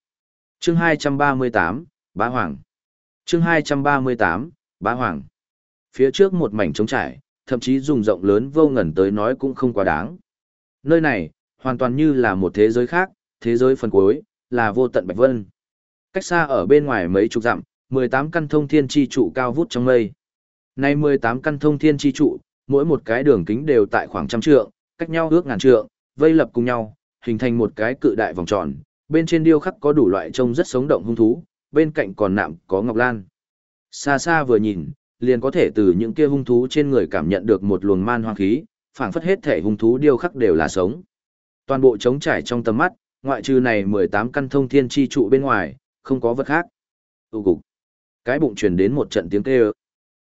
Chương 238, Bá Hoàng. Chương 238, Bá Hoàng. Phía trước một mảnh trống trải, thậm chí dùng rộng lớn vô ngẩn tới nói cũng không quá đáng. Nơi này, hoàn toàn như là một thế giới khác, thế giới phần cuối, là vô tận bạch vân. Cách xa ở bên ngoài mấy chục dặm, 18 căn thông thiên chi trụ cao vút trong mây. Nay 18 căn thông thiên chi trụ, mỗi một cái đường kính đều tại khoảng trăm trượng, cách nhau ước ngàn trượng, vây lập cùng nhau, hình thành một cái cự đại vòng tròn, bên trên điêu khắc có đủ loại trông rất sống động hung thú, bên cạnh còn nạm có ngọc lan. Xa xa vừa nhìn, liền có thể từ những kia hung thú trên người cảm nhận được một luồng man hoang khí, phảng phất hết thể hung thú điêu khắc đều là sống. Toàn bộ trống trải trong tầm mắt, ngoại trừ này 18 căn thông thiên chi trụ bên ngoài, không có vật khác. Tụ cục. Cái bụng truyền đến một trận tiếng kêu.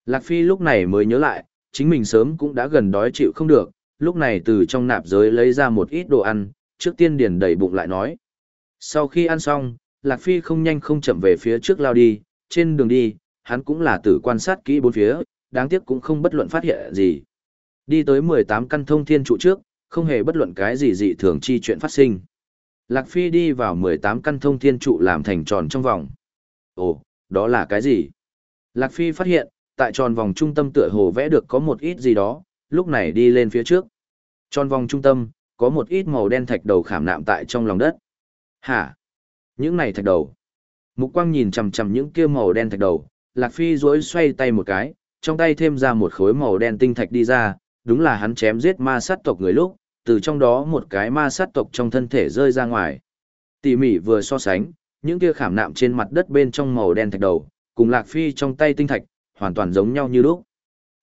Lạc Phi lúc này mới nhớ lại, chính mình sớm cũng đã gần đói chịu không được, lúc này từ trong nạp giới lấy ra một ít đồ ăn, trước tiên điền đầy bụng lại nói. Sau khi ăn xong, Lạc Phi không nhanh không chậm về phía trước lao đi, trên đường đi, hắn cũng là tử quan sát kỹ bốn phía, đáng tiếc cũng không bất luận phát hiện gì. Đi tới 18 căn thông thiên trụ trước, không hề bất luận cái gì dị thường chi chuyện phát sinh. Lạc Phi đi vào 18 căn thông thiên trụ làm thành tròn trong vòng. Ồ, đó là cái gì? Lạc Phi phát hiện, tại tròn vòng trung tâm tựa hồ vẽ được có một ít gì đó, lúc này đi lên phía trước. Tròn vòng trung tâm, có một ít màu đen thạch đầu khảm nạm tại trong lòng đất. Hả? Những này thạch đầu. Mục quang nhìn chằm chằm những kia màu đen thạch đầu, Lạc Phi rối xoay tay một cái, trong tay thêm ra một khối màu đen tinh thạch đi ra, đúng là hắn chém giết ma sát tộc người lúc, từ trong đó một cái ma sát tộc trong thân thể rơi ra ngoài. Tỉ mỉ vừa so sánh, những kia khảm nạm trên mặt đất bên trong màu đen thạch đầu, cùng Lạc Phi trong tay tinh thạch, hoàn toàn giống nhau như lúc.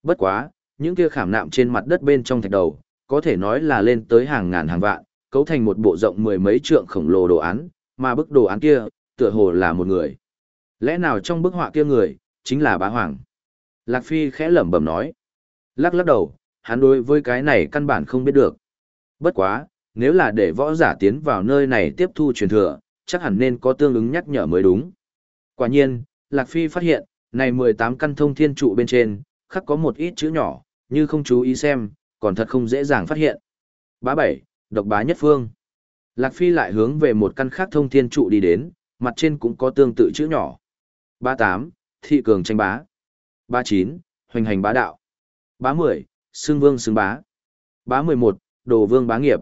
Bất quá, những kia khảm nạm trên mặt đất bên trong thạch đầu, có thể nói là lên tới hàng ngàn hàng vạn, cấu thành một bộ rộng mười mấy trượng khổng lồ đồ án, mà bức đồ án kia, tựa hồ là một người. Lẽ nào trong bức họa kia người, chính là bá hoàng? Lạc Phi khẽ lẩm bẩm nói. Lắc lắc đầu, hắn đối với cái này căn bản không biết được. Bất quá, nếu là để võ giả tiến vào nơi này tiếp thu truyền thừa, chắc hẳn nên có tương ứng nhắc nhở mới đúng. Quả nhiên, Lạc Phi phát hiện, này 18 căn thông thiên trụ bên trên, khắc có một ít chữ nhỏ, như không chú ý xem, còn thật không dễ dàng phát hiện. Bá bảy, độc bá nhất phương. Lạc Phi lại hướng về một căn khác thông thiên trụ đi đến, mặt trên cũng có tương tự chữ nhỏ. Bá tám, thị cường tranh bá. Bá chín, hoành hành bá đạo. Bá mười, xương vương xứng bá. Bá mười một, đồ vương bá nghiệp.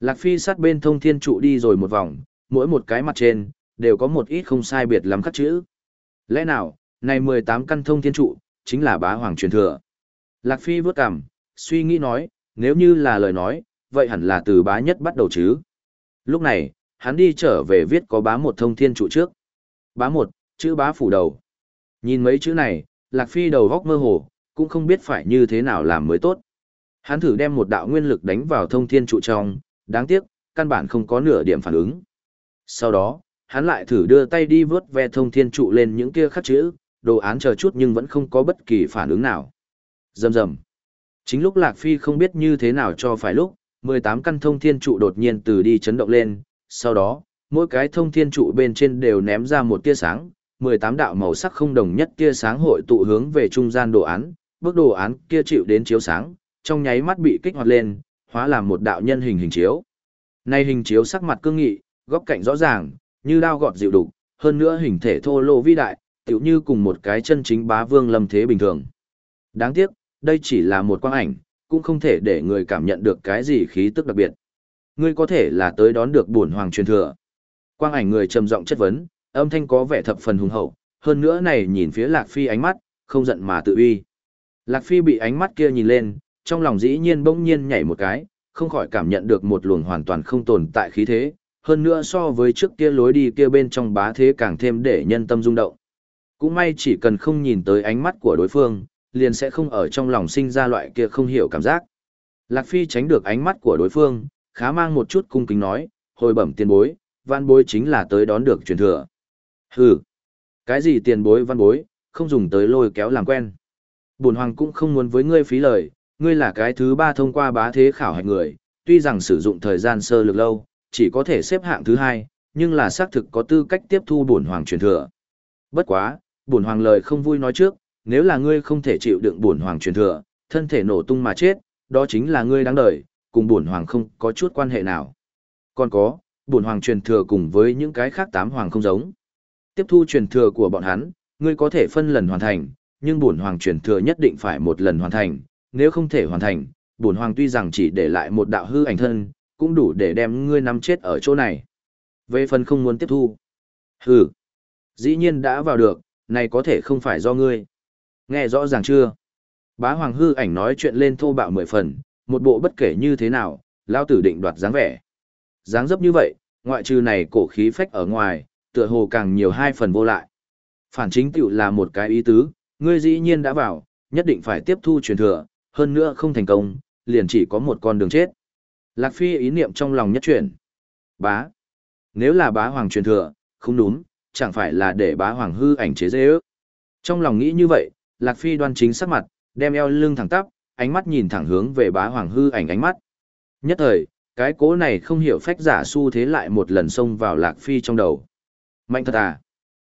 Lạc Phi sát bên thông thiên trụ đi rồi một vòng, mỗi một cái mặt trên, đều có một ít không sai biệt lắm khắc chữ. Lẽ nào, này 18 căn thông thiên trụ, chính là bá hoàng truyền thừa. Lạc Phi vớt cằm, suy nghĩ nói, nếu như là lời nói, vậy hẳn là từ bá nhất bắt đầu chứ. Lúc này, hắn đi trở về viết có bá một thông thiên trụ trước. Bá một, chữ bá phủ đầu. Nhìn mấy chữ này, Lạc Phi đầu góc mơ hồ, cũng không biết phải như thế nào làm mới tốt. Hắn thử đem một đạo nguyên lực đánh vào thông thiên trụ trong, đáng tiếc, căn bản không có nửa điểm phản ứng. Sau đó, hắn lại thử đưa tay đi vớt ve thông thiên trụ lên những kia khắc chữ, đồ án chờ chút nhưng vẫn không có bất kỳ phản ứng nào. Rầm rầm. Chính lúc Lạc Phi không biết như thế nào cho phải lúc, 18 căn thông thiên trụ đột nhiên từ đi chấn động lên, sau đó, mỗi cái thông thiên trụ bên trên đều ném ra một tia sáng, 18 đạo màu sắc không đồng nhất tia sáng hội tụ hướng về trung gian đồ án, bước đồ án kia chịu đến chiếu sáng, trong nháy mắt bị kích hoạt lên, hóa làm một đạo nhân hình hình chiếu. Nay hình chiếu sắc mặt cương nghị, góc cạnh rõ ràng, như đao gọt dịu đục, hơn nữa hình thể thô lỗ vĩ đại, tựu như cùng một cái chân chính bá vương lâm thế bình thường. Đáng tiếc, đây chỉ là một quang ảnh, cũng không thể để người cảm nhận được cái gì khí tức đặc biệt. Ngươi có thể là tới đón được bổn hoàng truyền thừa. Quang ảnh người trầm giọng chất vấn, âm thanh có vẻ thập phần hùng hậu, hơn nữa này nhìn phía Lạc Phi ánh mắt, không giận mà tự uy. Lạc Phi bị ánh mắt kia nhìn lên, trong lòng dĩ nhiên bỗng nhiên nhảy một cái, không khỏi cảm nhận được một luồng hoàn toàn không tồn tại khí thế, hơn nữa so với trước kia lối đi kia bên trong bá thế càng thêm để nhân tâm rung động. Cũng may chỉ cần không nhìn tới ánh mắt của đối phương, liền sẽ không ở trong lòng sinh ra loại kia không hiểu cảm giác. Lạc Phi tránh được ánh mắt của đối phương, khá mang một chút cung kính nói, hồi bẩm tiền bối, văn bối chính là tới đón được truyền thừa. Hừ, cái gì tiền bối văn bối, không dùng tới lôi kéo làm quen. Bổn hoàng cũng không muốn với ngươi phí lời, ngươi là cái thứ ba thông qua bá thế khảo hạch người, tuy rằng sử dụng thời gian sơ lược lâu, chỉ có thể xếp hạng thứ hai, nhưng là xác thực có tư cách tiếp thu bổn hoàng truyền thừa. Bất quá, bổn hoàng lời không vui nói trước, nếu là ngươi không thể chịu đựng bổn hoàng truyền thừa, thân thể nổ tung mà chết, đó chính là ngươi đáng đời, cùng bổn hoàng không có chút quan hệ nào. Còn có, bổn hoàng truyền thừa cùng với những cái khác tám hoàng không giống. Tiếp thu truyền thừa của bọn hắn, ngươi có thể phân lần hoàn thành, nhưng bổn hoàng truyền thừa nhất định phải một lần hoàn thành, nếu không thể hoàn thành, bổn hoàng tuy rằng chỉ để lại một đạo hư ảnh thân, cũng đủ để đem ngươi nắm chết ở chỗ này. Về phần không muốn tiếp thu. Hừ. Dĩ nhiên đã vào được, này có thể không phải do ngươi. Nghe rõ ràng chưa? Bá Hoàng hư ảnh nói chuyện lên thô bạo mười phần, một bộ bất kể như thế nào, lao tử định đoạt dáng vẻ. Dáng dấp như vậy, ngoại trừ này cổ khí phách ở ngoài, tựa hồ càng nhiều hai phần vô lại. Phản chính tiểu là một cái ý tứ, ngươi dĩ nhiên đã vào, nhất định phải tiếp thu truyền thừa, hơn nữa không thành công, liền chỉ có một con đường chết. Lạc Phi ý niệm trong lòng nhất chuyển. Bá. Nếu là bá hoàng truyền thừa, không đúng, chẳng phải là để bá hoàng hư ảnh chế dễ ước. Trong lòng nghĩ như vậy, Lạc Phi đoan chính sắc mặt, đem eo lưng thẳng tắp, ánh mắt nhìn thẳng hướng về bá hoàng hư ảnh ánh mắt. Nhất thời, cái cố này không hiểu phách giả su thế lại một lần xông vào Lạc Phi trong đầu. Mạnh thật à?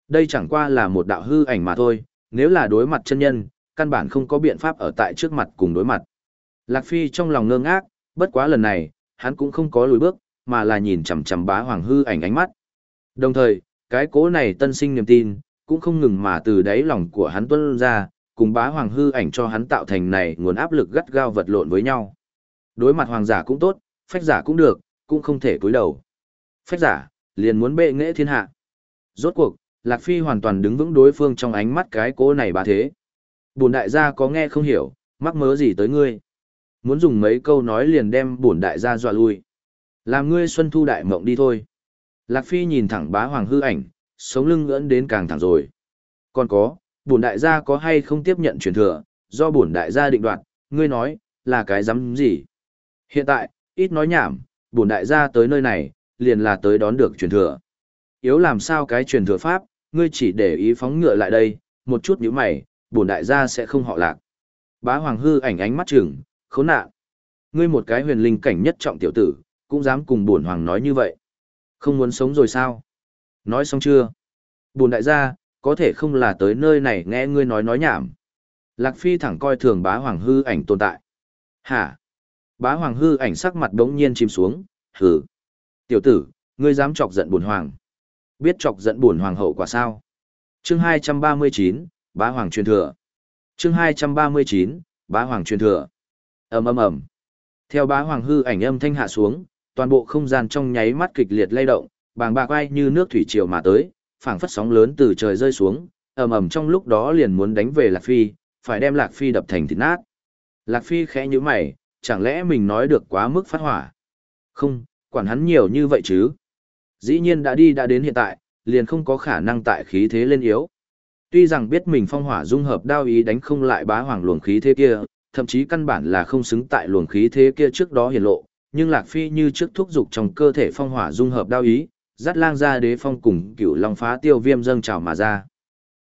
Đây chẳng qua là một đạo hư ảnh mà thôi, nếu là đối mặt chân nhân, căn bản không có biện pháp ở tại trước mặt cùng đối mặt. Lạc Phi trong lòng ngơ ngác, bất quá lần này, hắn cũng không có lùi bước, mà là nhìn chằm chằm bá hoàng hư ảnh ánh mắt. Đồng thời, cái cố này tân sinh niềm tin, cũng không ngừng mà từ đáy lòng của hắn tuân ra, cùng bá hoàng hư ảnh cho hắn tạo thành này nguồn áp lực gắt gao vật lộn với nhau. Đối mặt hoàng giả cũng tốt, phách giả cũng được, cũng không thể cúi đầu. Phách giả, liền muốn bệ nghệ thiên hạ. Rốt cuộc, Lạc Phi hoàn toàn đứng vững đối phương trong ánh mắt cái cố này bà thế. Bùn đại gia có nghe không hiểu, mắc mớ gì tới ngươi. Muốn dùng mấy câu nói liền đem bùn đại gia dọa lui. Làm ngươi xuân thu đại mộng đi thôi. Lạc Phi nhìn thẳng bá hoàng hư ảnh, sống lưng ngưỡng đến càng thẳng rồi. Còn có, bổn đại gia có hay không tiếp nhận truyền thừa, do bổn đại gia định đoạt, ngươi nói, là cái dám gì? Hiện tại, ít nói nhảm, bổn đại gia tới nơi này, liền là tới đón được truyền thừa. Yếu làm sao cái truyền thừa pháp, ngươi chỉ để ý phóng ngựa lại đây, một chút nhíu mày, bổn đại gia sẽ không họ lạc. Bá Hoàng hư ảnh ánh mắt trừng, khốn nạn. Ngươi một cái huyền linh cảnh nhất trọng tiểu tử, cũng dám cùng bổn hoàng nói như vậy. Không muốn sống rồi sao? Nói xong chưa? Bổn đại gia, có thể không là tới nơi này nghe ngươi nói nói nhảm. Lạc Phi thẳng coi thường bá hoàng hư ảnh tồn tại. Hả? Bá hoàng hư ảnh sắc mặt đống nhiên chìm xuống, hừ. Tiểu tử, ngươi dám chọc giận bổn hoàng. Biết chọc giận buồn hoàng hậu quả sao? Chương 239, bá hoàng truyền thừa. Chương 239, bá hoàng truyền thừa. ầm ầm ầm. Theo bá hoàng hư ảnh âm thanh hạ xuống, toàn bộ không gian trong nháy mắt kịch liệt lay động, bàng bạc ai như nước thủy triều mà tới, phảng phất sóng lớn từ trời rơi xuống, ầm ầm trong lúc đó liền muốn đánh về Lạc Phi, phải đem Lạc Phi đập thành thịt nát. Lạc Phi khẽ nhíu mày, chẳng lẽ mình nói được quá mức phát hỏa? Không, quản hắn nhiều như vậy chứ. Dĩ nhiên đã đi đã đến hiện tại, liền không có khả năng tại khí thế lên yếu. Tuy rằng biết mình phong hỏa dung hợp đao ý đánh không lại bá hoàng luồng khí thế kia, thậm chí căn bản là không xứng tại luồng khí thế kia trước đó hiển lộ, nhưng Lạc Phi như trước thúc dục trong cơ thể phong hỏa dung hợp đao ý, dắt lang ra đế phong cùng cửu long phá tiêu viêm dâng trào mà ra.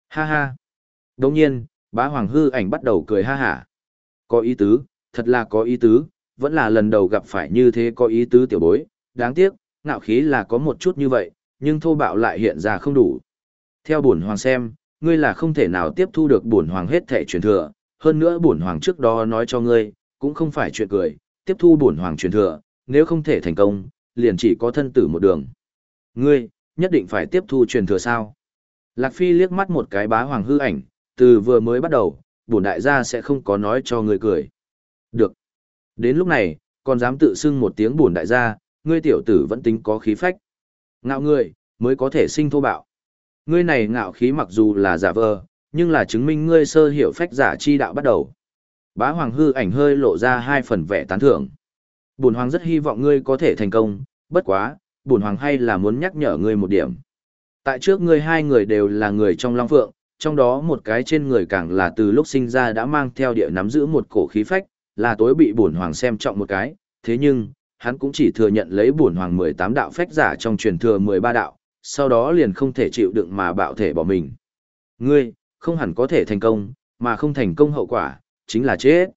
Ha ha! Đồng nhiên, bá hoàng hư ảnh bắt đầu cười ha hả. Có ý tứ, thật là có ý tứ, vẫn là lần đầu gặp phải như thế có ý tứ tiểu bối, đáng tiếc, ngạo khí là có một chút như vậy, nhưng thô bạo lại hiện ra không đủ. Theo bổn hoàng xem, ngươi là không thể nào tiếp thu được bổn hoàng hết thể truyền thừa, hơn nữa bổn hoàng trước đó nói cho ngươi, cũng không phải chuyện cười, tiếp thu bổn hoàng truyền thừa, nếu không thể thành công, liền chỉ có thân tử một đường. Ngươi, nhất định phải tiếp thu truyền thừa sao? Lạc Phi liếc mắt một cái bá hoàng hư ảnh, từ vừa mới bắt đầu, bổn đại gia sẽ không có nói cho ngươi cười. Được. Đến lúc này, còn dám tự xưng một tiếng bổn đại gia, ngươi tiểu tử vẫn tính có khí phách. Ngạo ngươi, mới có thể sinh thô bạo. Ngươi này ngạo khí mặc dù là giả vờ, nhưng là chứng minh ngươi sơ hiểu phách giả chi đạo bắt đầu. Bá Hoàng hư ảnh hơi lộ ra hai phần vẻ tán thưởng. Bùn Hoàng rất hy vọng ngươi có thể thành công, bất quá, Bùn Hoàng hay là muốn nhắc nhở ngươi một điểm. Tại trước ngươi hai người đều là người trong Long Phượng, trong đó một cái trên người càng là từ lúc sinh ra đã mang theo địa nắm giữ một cổ khí phách, là tối bị bổn Hoàng xem trọng một cái, thế nhưng, hắn cũng chỉ thừa nhận lấy bổn Hoàng 18 đạo phách giả trong truyền thừa 13 đạo, sau đó liền không thể chịu đựng mà bạo thể bỏ mình. Ngươi, không hẳn có thể thành công, mà không thành công hậu quả, chính là chết.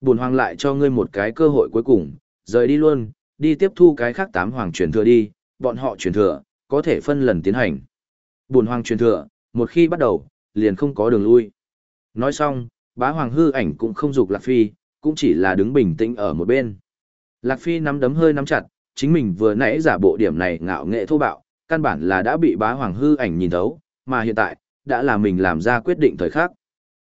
Bổn hoàng lại cho ngươi một cái cơ hội cuối cùng, rời đi luôn, đi tiếp thu cái khác tám hoàng truyền thừa đi, bọn họ truyền thừa, có thể phân lần tiến hành. Bổn hoàng truyền thừa, một khi bắt đầu, liền không có đường lui. Nói xong, bá hoàng hư ảnh cũng không dục Lạc Phi, cũng chỉ là đứng bình tĩnh ở một bên. Lạc Phi nắm đấm hơi nắm chặt, chính mình vừa nãy giả bộ điểm này ngạo nghệ thô bạo, căn bản là đã bị bá hoàng hư ảnh nhìn thấu, mà hiện tại, đã là mình làm ra quyết định thời khắc.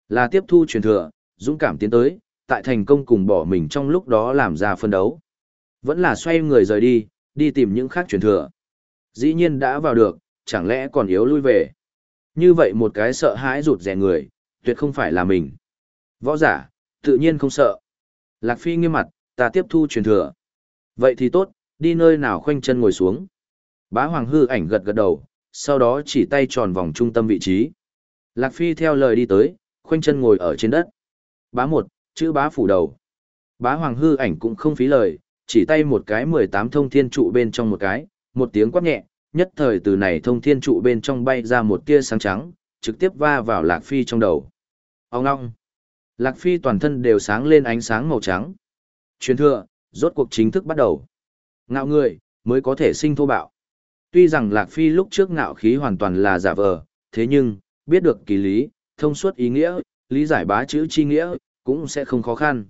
Là tiếp thu truyền thừa, dũng cảm tiến tới, tại thành công cùng bỏ mình trong lúc đó làm ra phân đấu. Vẫn là xoay người rời đi, đi tìm những khác truyền thừa. Dĩ nhiên đã vào được, chẳng lẽ còn yếu lui về. Như vậy một cái sợ hãi rụt rè người, tuyệt không phải là mình. Võ giả, tự nhiên không sợ. Lạc Phi nghiêm mặt, ta tiếp thu truyền thừa. Vậy thì tốt, đi nơi nào khoanh chân ngồi xuống. Bá Hoàng hư ảnh gật gật đầu, sau đó chỉ tay tròn vòng trung tâm vị trí. Lạc Phi theo lời đi tới, khoanh chân ngồi ở trên đất. Bá một, chữ bá phủ đầu. Bá Hoàng hư ảnh cũng không phí lời, chỉ tay một cái 18 thông thiên trụ bên trong một cái, một tiếng quát nhẹ, nhất thời từ này thông thiên trụ bên trong bay ra một tia sáng trắng, trực tiếp va vào Lạc Phi trong đầu. Ông ngong. Lạc Phi toàn thân đều sáng lên ánh sáng màu trắng. Truyền thừa, rốt cuộc chính thức bắt đầu. Ngạo người, mới có thể sinh thô bạo. Tuy rằng Lạc Phi lúc trước ngạo khí hoàn toàn là giả vờ, thế nhưng, biết được kỳ lý, thông suốt ý nghĩa, lý giải bá chữ chi nghĩa, cũng sẽ không khó khăn.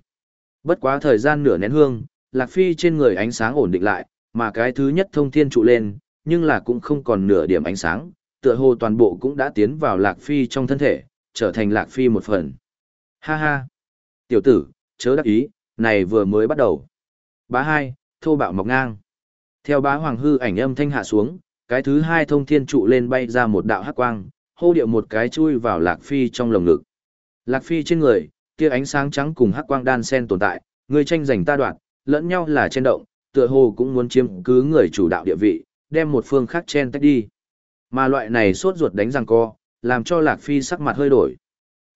Bất quá thời gian nửa nén hương, Lạc Phi trên người ánh sáng ổn định lại, mà cái thứ nhất thông thiên trụ lên, nhưng là cũng không còn nửa điểm ánh sáng, tựa hồ toàn bộ cũng đã tiến vào Lạc Phi trong thân thể, trở thành Lạc Phi một phần. Ha ha! Tiểu tử, chớ đắc ý, này vừa mới bắt đầu. Bá hai, thô bạo mọc ngang. Theo bá hoàng hư ảnh âm thanh hạ xuống, cái thứ hai thông thiên trụ lên bay ra một đạo hắc quang, hô điệu một cái chui vào Lạc Phi trong lồng ngực. Lạc Phi trên người, kia ánh sáng trắng cùng hắc quang đan sen tồn tại, người tranh giành ta đoạt, lẫn nhau là trên động, tựa hồ cũng muốn chiếm cứ người chủ đạo địa vị, đem một phương khác chen tách đi. Mà loại này sốt ruột đánh răng co, làm cho Lạc Phi sắc mặt hơi đổi.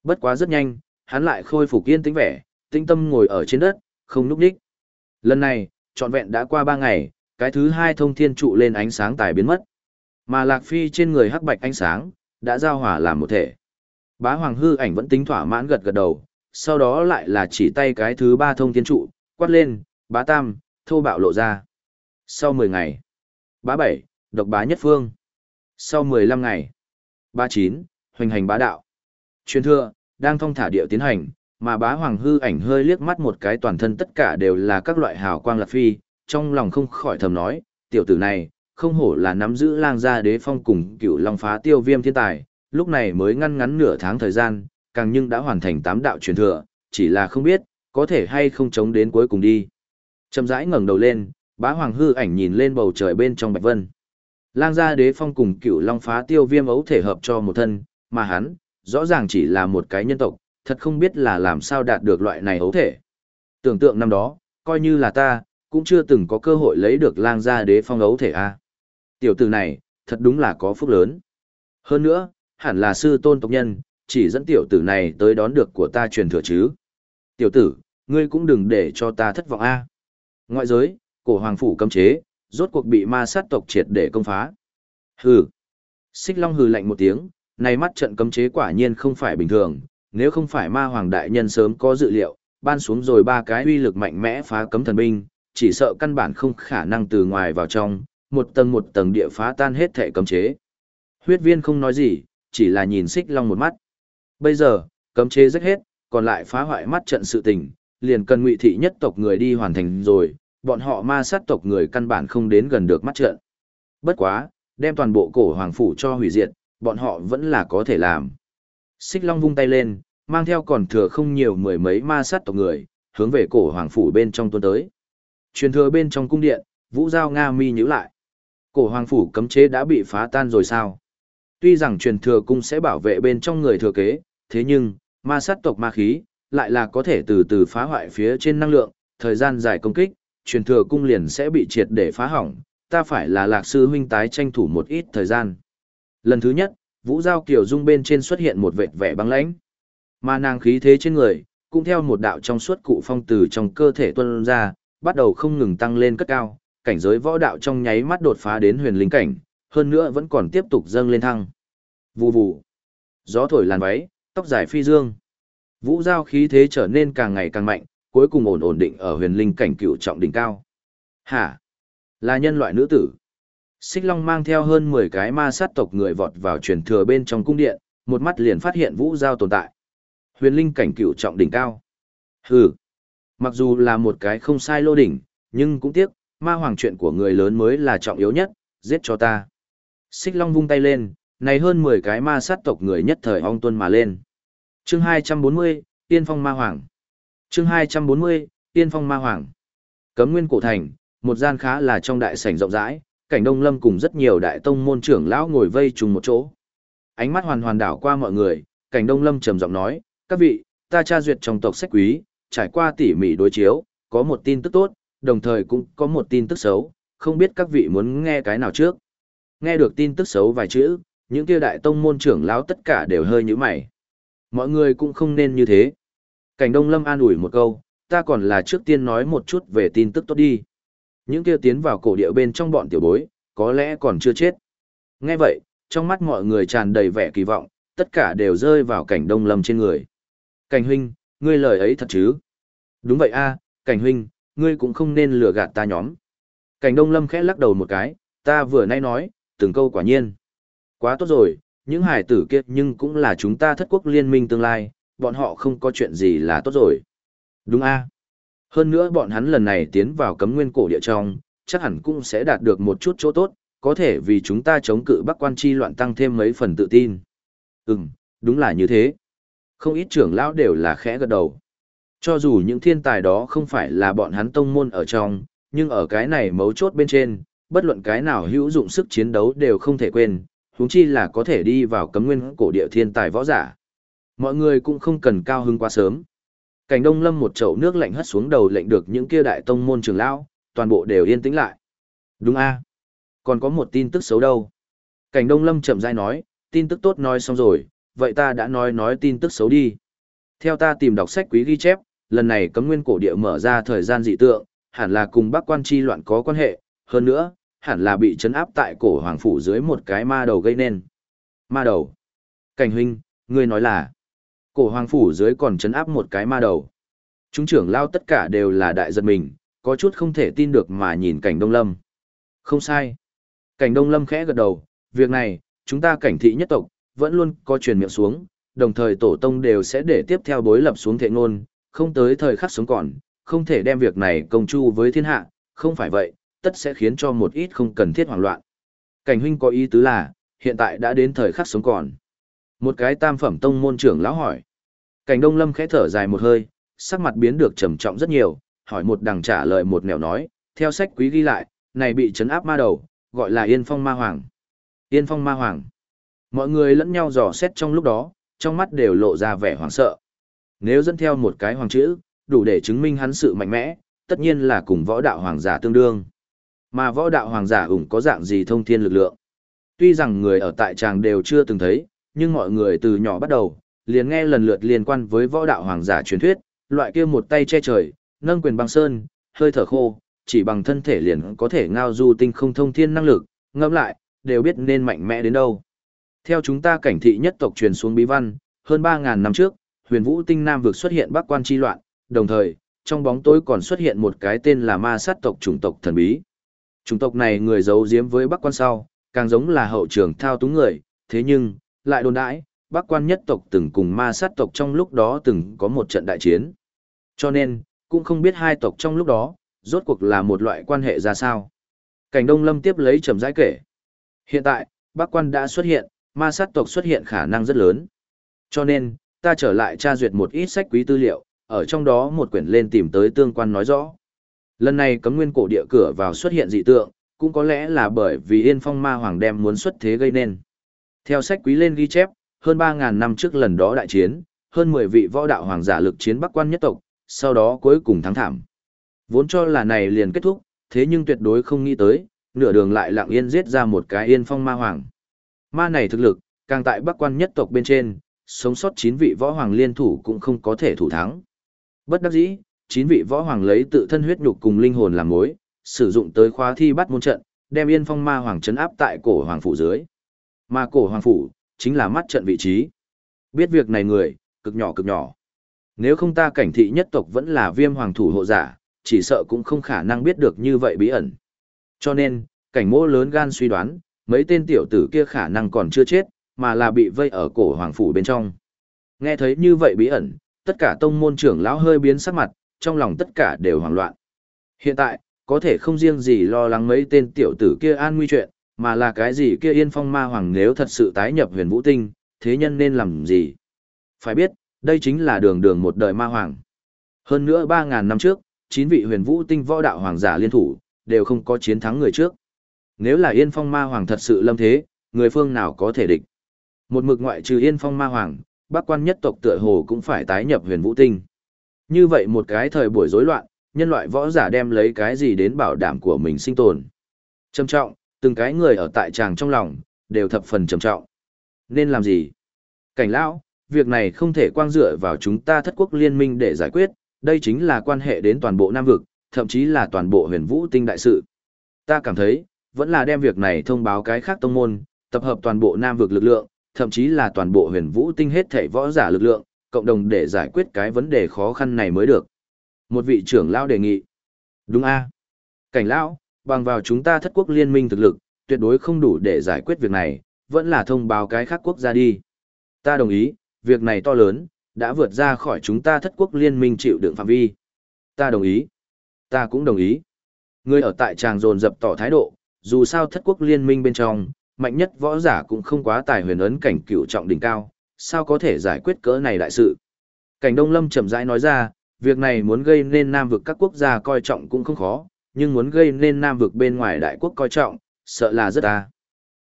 Bất quá rất nhanh, hắn lại khôi phục yên tĩnh vẻ, tinh tâm ngồi ở trên đất, không núp đích. Lần này, trọn vẹn đã qua ba ngày, cái thứ hai thông thiên trụ lên ánh sáng tài biến mất. Mà Lạc Phi trên người hắc bạch ánh sáng, đã giao hòa làm một thể. Bá Hoàng hư ảnh vẫn tính thỏa mãn gật gật đầu, sau đó lại là chỉ tay cái thứ ba thông thiên trụ, quát lên, bá tam, thô bạo lộ ra. Sau 10 ngày, bá bảy, độc bá nhất phương. Sau 15 ngày, bá chín, hoành hành bá đạo. Truyền thừa, đang thông thả điệu tiến hành, mà bá hoàng hư ảnh hơi liếc mắt một cái toàn thân tất cả đều là các loại hào quang lạc phi, trong lòng không khỏi thầm nói, tiểu tử này, không hổ là nắm giữ lang gia đế phong cùng cựu long phá tiêu viêm thiên tài, lúc này mới ngăn ngắn nửa tháng thời gian, càng nhưng đã hoàn thành tám đạo truyền thừa, chỉ là không biết, có thể hay không chống đến cuối cùng đi. Chậm rãi ngẩng đầu lên, bá hoàng hư ảnh nhìn lên bầu trời bên trong bạch vân. Lang gia đế phong cùng cựu long phá tiêu viêm ấu thể hợp cho một thân, mà hắn, rõ ràng chỉ là một cái nhân tộc, thật không biết là làm sao đạt được loại này ấu thể. Tưởng tượng năm đó, coi như là ta, cũng chưa từng có cơ hội lấy được lang gia đế phong ấu thể a. Tiểu tử này, thật đúng là có phúc lớn. Hơn nữa, hẳn là sư tôn tộc nhân, chỉ dẫn tiểu tử này tới đón được của ta truyền thừa chứ. Tiểu tử, ngươi cũng đừng để cho ta thất vọng a. Ngoại giới, cổ hoàng phủ cấm chế, rốt cuộc bị ma sát tộc triệt để công phá. Hừ. Xích Long hừ lạnh một tiếng, này mắt trận cấm chế quả nhiên không phải bình thường, nếu không phải ma hoàng đại nhân sớm có dự liệu, ban xuống rồi ba cái uy lực mạnh mẽ phá cấm thần binh, chỉ sợ căn bản không khả năng từ ngoài vào trong, một tầng một tầng địa phá tan hết thể cấm chế. Huyết viên không nói gì, chỉ là nhìn xích long một mắt. Bây giờ, cấm chế rách hết, còn lại phá hoại mắt trận sự tình, liền cần ngụy thị nhất tộc người đi hoàn thành rồi, bọn họ ma sát tộc người căn bản không đến gần được mắt trận. Bất quá, đem toàn bộ cổ hoàng phủ cho hủy diệt, bọn họ vẫn là có thể làm. Xích Long vung tay lên, mang theo còn thừa không nhiều mười mấy ma sát tộc người, hướng về cổ hoàng phủ bên trong tuôn tới. Truyền thừa bên trong cung điện, Vũ Giao Nga mi nhíu lại. Cổ hoàng phủ cấm chế đã bị phá tan rồi sao? Tuy rằng truyền thừa cung sẽ bảo vệ bên trong người thừa kế, thế nhưng, ma sát tộc ma khí, lại là có thể từ từ phá hoại phía trên năng lượng, thời gian dài công kích, truyền thừa cung liền sẽ bị triệt để phá hỏng, ta phải là lạc sư huynh tái tranh thủ một ít thời gian. Lần thứ nhất, Vũ Giao Kiều Dung bên trên xuất hiện một vệt vẻ băng lãnh. Mà nàng khí thế trên người, cũng theo một đạo trong suốt cụ phong từ trong cơ thể tuân ra, bắt đầu không ngừng tăng lên cất cao, cảnh giới võ đạo trong nháy mắt đột phá đến huyền linh cảnh, hơn nữa vẫn còn tiếp tục dâng lên thăng. Vù vù. Gió thổi làn váy, tóc dài phi dương. Vũ giao khí thế trở nên càng ngày càng mạnh, cuối cùng ổn ổn định ở huyền linh cảnh cựu trọng đỉnh cao. Hả? Là nhân loại nữ tử. Xích Long mang theo hơn 10 cái ma sát tộc người vọt vào truyền thừa bên trong cung điện, một mắt liền phát hiện Vũ Giao tồn tại. Huyền linh cảnh cửu trọng đỉnh cao. Hừ. Mặc dù là một cái không sai lô đỉnh, nhưng cũng tiếc, ma hoàng chuyện của người lớn mới là trọng yếu nhất, giết cho ta. Xích Long vung tay lên, này hơn 10 cái ma sát tộc người nhất thời ong tuân mà lên. Chương 240, Tiên Phong Ma Hoàng. Chương 240, Tiên Phong Ma Hoàng. Cấm Nguyên Cổ Thành, một gian khá là trong đại sảnh rộng rãi, cảnh Đông Lâm cùng rất nhiều đại tông môn trưởng lão ngồi vây chung một chỗ. Ánh mắt hoàn hoàn đảo qua mọi người, cảnh Đông Lâm trầm giọng nói, các vị, ta tra duyệt trong tộc sách quý, trải qua tỉ mỉ đối chiếu, có một tin tức tốt, đồng thời cũng có một tin tức xấu, không biết các vị muốn nghe cái nào trước. Nghe được tin tức xấu vài chữ, những kia đại tông môn trưởng lão tất cả đều hơi như mày. Mọi người cũng không nên như thế. Cảnh Đông Lâm an ủi một câu, ta còn là trước tiên nói một chút về tin tức tốt đi. Những kia tiến vào cổ địa bên trong bọn tiểu bối, có lẽ còn chưa chết. Nghe vậy, trong mắt mọi người tràn đầy vẻ kỳ vọng, tất cả đều rơi vào cảnh Đông Lâm trên người. Cảnh huynh, ngươi lời ấy thật chứ? Đúng vậy a, cảnh huynh, ngươi cũng không nên lừa gạt ta nhóm. Cảnh Đông Lâm khẽ lắc đầu một cái, ta vừa nay nói, từng câu quả nhiên. Quá tốt rồi, những hải tử kia nhưng cũng là chúng ta thất quốc liên minh tương lai, bọn họ không có chuyện gì là tốt rồi. Đúng a. Hơn nữa bọn hắn lần này tiến vào cấm nguyên cổ địa trong, chắc hẳn cũng sẽ đạt được một chút chỗ tốt, có thể vì chúng ta chống cự bắc quan chi loạn tăng thêm mấy phần tự tin. Ừm, đúng là như thế. Không ít trưởng lão đều là khẽ gật đầu. Cho dù những thiên tài đó không phải là bọn hắn tông môn ở trong, nhưng ở cái này mấu chốt bên trên, bất luận cái nào hữu dụng sức chiến đấu đều không thể quên, huống chi là có thể đi vào cấm nguyên cổ địa thiên tài võ giả. Mọi người cũng không cần cao hứng quá sớm. Cảnh Đông Lâm một chậu nước lạnh hất xuống đầu lệnh được những kia đại tông môn trưởng lão, toàn bộ đều yên tĩnh lại. Đúng a, Còn có một tin tức xấu đâu. Cảnh Đông Lâm chậm rãi nói, tin tức tốt nói xong rồi, vậy ta đã nói nói tin tức xấu đi. Theo ta tìm đọc sách quý ghi chép, lần này cấm nguyên cổ địa mở ra thời gian dị tượng, hẳn là cùng Bắc Quan chi loạn có quan hệ, hơn nữa, hẳn là bị chấn áp tại cổ hoàng phủ dưới một cái ma đầu gây nên. Ma đầu. Cảnh huynh, ngươi nói là. Cổ hoàng phủ dưới còn chấn áp một cái ma đầu. Chúng trưởng lao tất cả đều là đại giật mình, có chút không thể tin được mà nhìn cảnh đông lâm. Không sai. Cảnh đông lâm khẽ gật đầu, việc này, chúng ta cảnh thị nhất tộc, vẫn luôn có truyền miệng xuống, đồng thời tổ tông đều sẽ để tiếp theo bối lập xuống thệ ngôn, không tới thời khắc sống còn, không thể đem việc này công chu với thiên hạ, không phải vậy, tất sẽ khiến cho một ít không cần thiết hoảng loạn. Cảnh huynh có ý tứ là, hiện tại đã đến thời khắc sống còn. Một cái tam phẩm tông môn trưởng lão hỏi. Cảnh đông lâm khẽ thở dài một hơi, sắc mặt biến được trầm trọng rất nhiều, hỏi một đằng trả lời một nẻo nói, theo sách quý ghi lại, này bị trấn áp ma đầu, gọi là Yên Phong Ma Hoàng. Yên Phong Ma Hoàng. Mọi người lẫn nhau dò xét trong lúc đó, trong mắt đều lộ ra vẻ hoảng sợ. Nếu dẫn theo một cái hoàng chữ, đủ để chứng minh hắn sự mạnh mẽ, tất nhiên là cùng võ đạo hoàng giả tương đương. Mà võ đạo hoàng giả ủng có dạng gì thông thiên lực lượng. Tuy rằng người ở tại tràng đều chưa từng thấy, nhưng mọi người từ nhỏ bắt đầu, liền nghe lần lượt liên quan với võ đạo hoàng giả truyền thuyết, loại kia một tay che trời, nâng quyền băng sơn, hơi thở khô, chỉ bằng thân thể liền có thể ngao du tinh không thông thiên năng lực, ngẫm lại, đều biết nên mạnh mẽ đến đâu. Theo chúng ta cảnh thị nhất tộc truyền xuống bí văn, hơn 3.000 năm trước, huyền vũ tinh nam vực xuất hiện bắc quan chi loạn, đồng thời, trong bóng tối còn xuất hiện một cái tên là ma sát tộc chủng tộc thần bí. Chủng tộc này người giấu giếm với bắc quan sau, càng giống là hậu trường thao túng người, thế nhưng, lại đồn đãi, bắc quan nhất tộc từng cùng ma sát tộc trong lúc đó từng có một trận đại chiến. Cho nên, cũng không biết hai tộc trong lúc đó, rốt cuộc là một loại quan hệ ra sao. Cảnh Đông Lâm tiếp lấy trầm rãi kể. Hiện tại, Bắc quan đã xuất hiện, ma sát tộc xuất hiện khả năng rất lớn. Cho nên, ta trở lại tra duyệt một ít sách quý tư liệu, ở trong đó một quyển lên tìm tới tương quan nói rõ. Lần này cấm nguyên cổ địa cửa vào xuất hiện dị tượng, cũng có lẽ là bởi vì Yên Phong Ma Hoàng đem muốn xuất thế gây nên. Theo sách quý lên ghi chép, hơn 3.000 năm trước lần đó đại chiến, hơn 10 vị võ đạo hoàng giả lực chiến Bắc quan nhất tộc, sau đó cuối cùng thắng thảm. Vốn cho là này liền kết thúc, thế nhưng tuyệt đối không nghĩ tới, nửa đường lại lặng yên giết ra một cái Yên Phong Ma Hoàng. Ma này thực lực, càng tại Bắc quan nhất tộc bên trên, sống sót 9 vị võ hoàng liên thủ cũng không có thể thủ thắng. Bất đắc dĩ, 9 vị võ hoàng lấy tự thân huyết nhục cùng linh hồn làm mối, sử dụng tới khóa thi bắt môn trận, đem Yên Phong Ma Hoàng trấn áp tại cổ hoàng phủ dưới. Mà cổ hoàng phủ chính là mắt trận vị trí. Biết việc này người, cực nhỏ cực nhỏ. Nếu không ta cảnh thị nhất tộc vẫn là viêm hoàng thủ hộ giả, chỉ sợ cũng không khả năng biết được như vậy bí ẩn. Cho nên, cảnh mô lớn gan suy đoán, mấy tên tiểu tử kia khả năng còn chưa chết, mà là bị vây ở cổ hoàng phủ bên trong. Nghe thấy như vậy bí ẩn, tất cả tông môn trưởng lão hơi biến sắc mặt, trong lòng tất cả đều hoảng loạn. Hiện tại, có thể không riêng gì lo lắng mấy tên tiểu tử kia an nguy chuyện, mà là cái gì kia yên phong ma hoàng nếu thật sự tái nhập huyền vũ tinh, thế nhân nên làm gì? Phải biết, đây chính là đường đường một đời ma hoàng. Hơn nữa 3.000 năm trước, 9 vị huyền vũ tinh võ đạo hoàng giả liên thủ, đều không có chiến thắng người trước. Nếu là yên phong ma hoàng thật sự lâm thế, người phương nào có thể địch? Một mực ngoại trừ yên phong ma hoàng, bác quan nhất tộc tựa hồ cũng phải tái nhập huyền vũ tinh. Như vậy một cái thời buổi rối loạn, nhân loại võ giả đem lấy cái gì đến bảo đảm của mình sinh tồn. Trầm trọng, từng cái người ở tại tràng trong lòng, đều thập phần trầm trọng. Nên làm gì? Cảnh lão, việc này không thể quang dựa vào chúng ta thất quốc liên minh để giải quyết, đây chính là quan hệ đến toàn bộ Nam vực, thậm chí là toàn bộ huyền vũ tinh đại sự. Ta cảm thấy, vẫn là đem việc này thông báo cái khác tông môn, tập hợp toàn bộ Nam vực lực lượng, thậm chí là toàn bộ huyền vũ tinh hết thảy võ giả lực lượng, cộng đồng để giải quyết cái vấn đề khó khăn này mới được. Một vị trưởng lão đề nghị. Đúng a Cảnh lão, bằng vào chúng ta thất quốc liên minh thực lực, tuyệt đối không đủ để giải quyết việc này, vẫn là thông báo cái khác quốc gia đi. Ta đồng ý, việc này to lớn, đã vượt ra khỏi chúng ta thất quốc liên minh chịu đựng phạm vi. Ta đồng ý. Ta cũng đồng ý. Người ở tại tràng dồn dập tỏ thái độ, dù sao thất quốc liên minh bên trong, mạnh nhất võ giả cũng không quá tài huyền ấn cảnh cựu trọng đỉnh cao, sao có thể giải quyết cỡ này đại sự. Cảnh Đông Lâm chậm rãi nói ra, việc này muốn gây nên Nam vực các quốc gia coi trọng cũng không khó, nhưng muốn gây nên Nam vực bên ngoài đại quốc coi trọng, sợ là rất ta.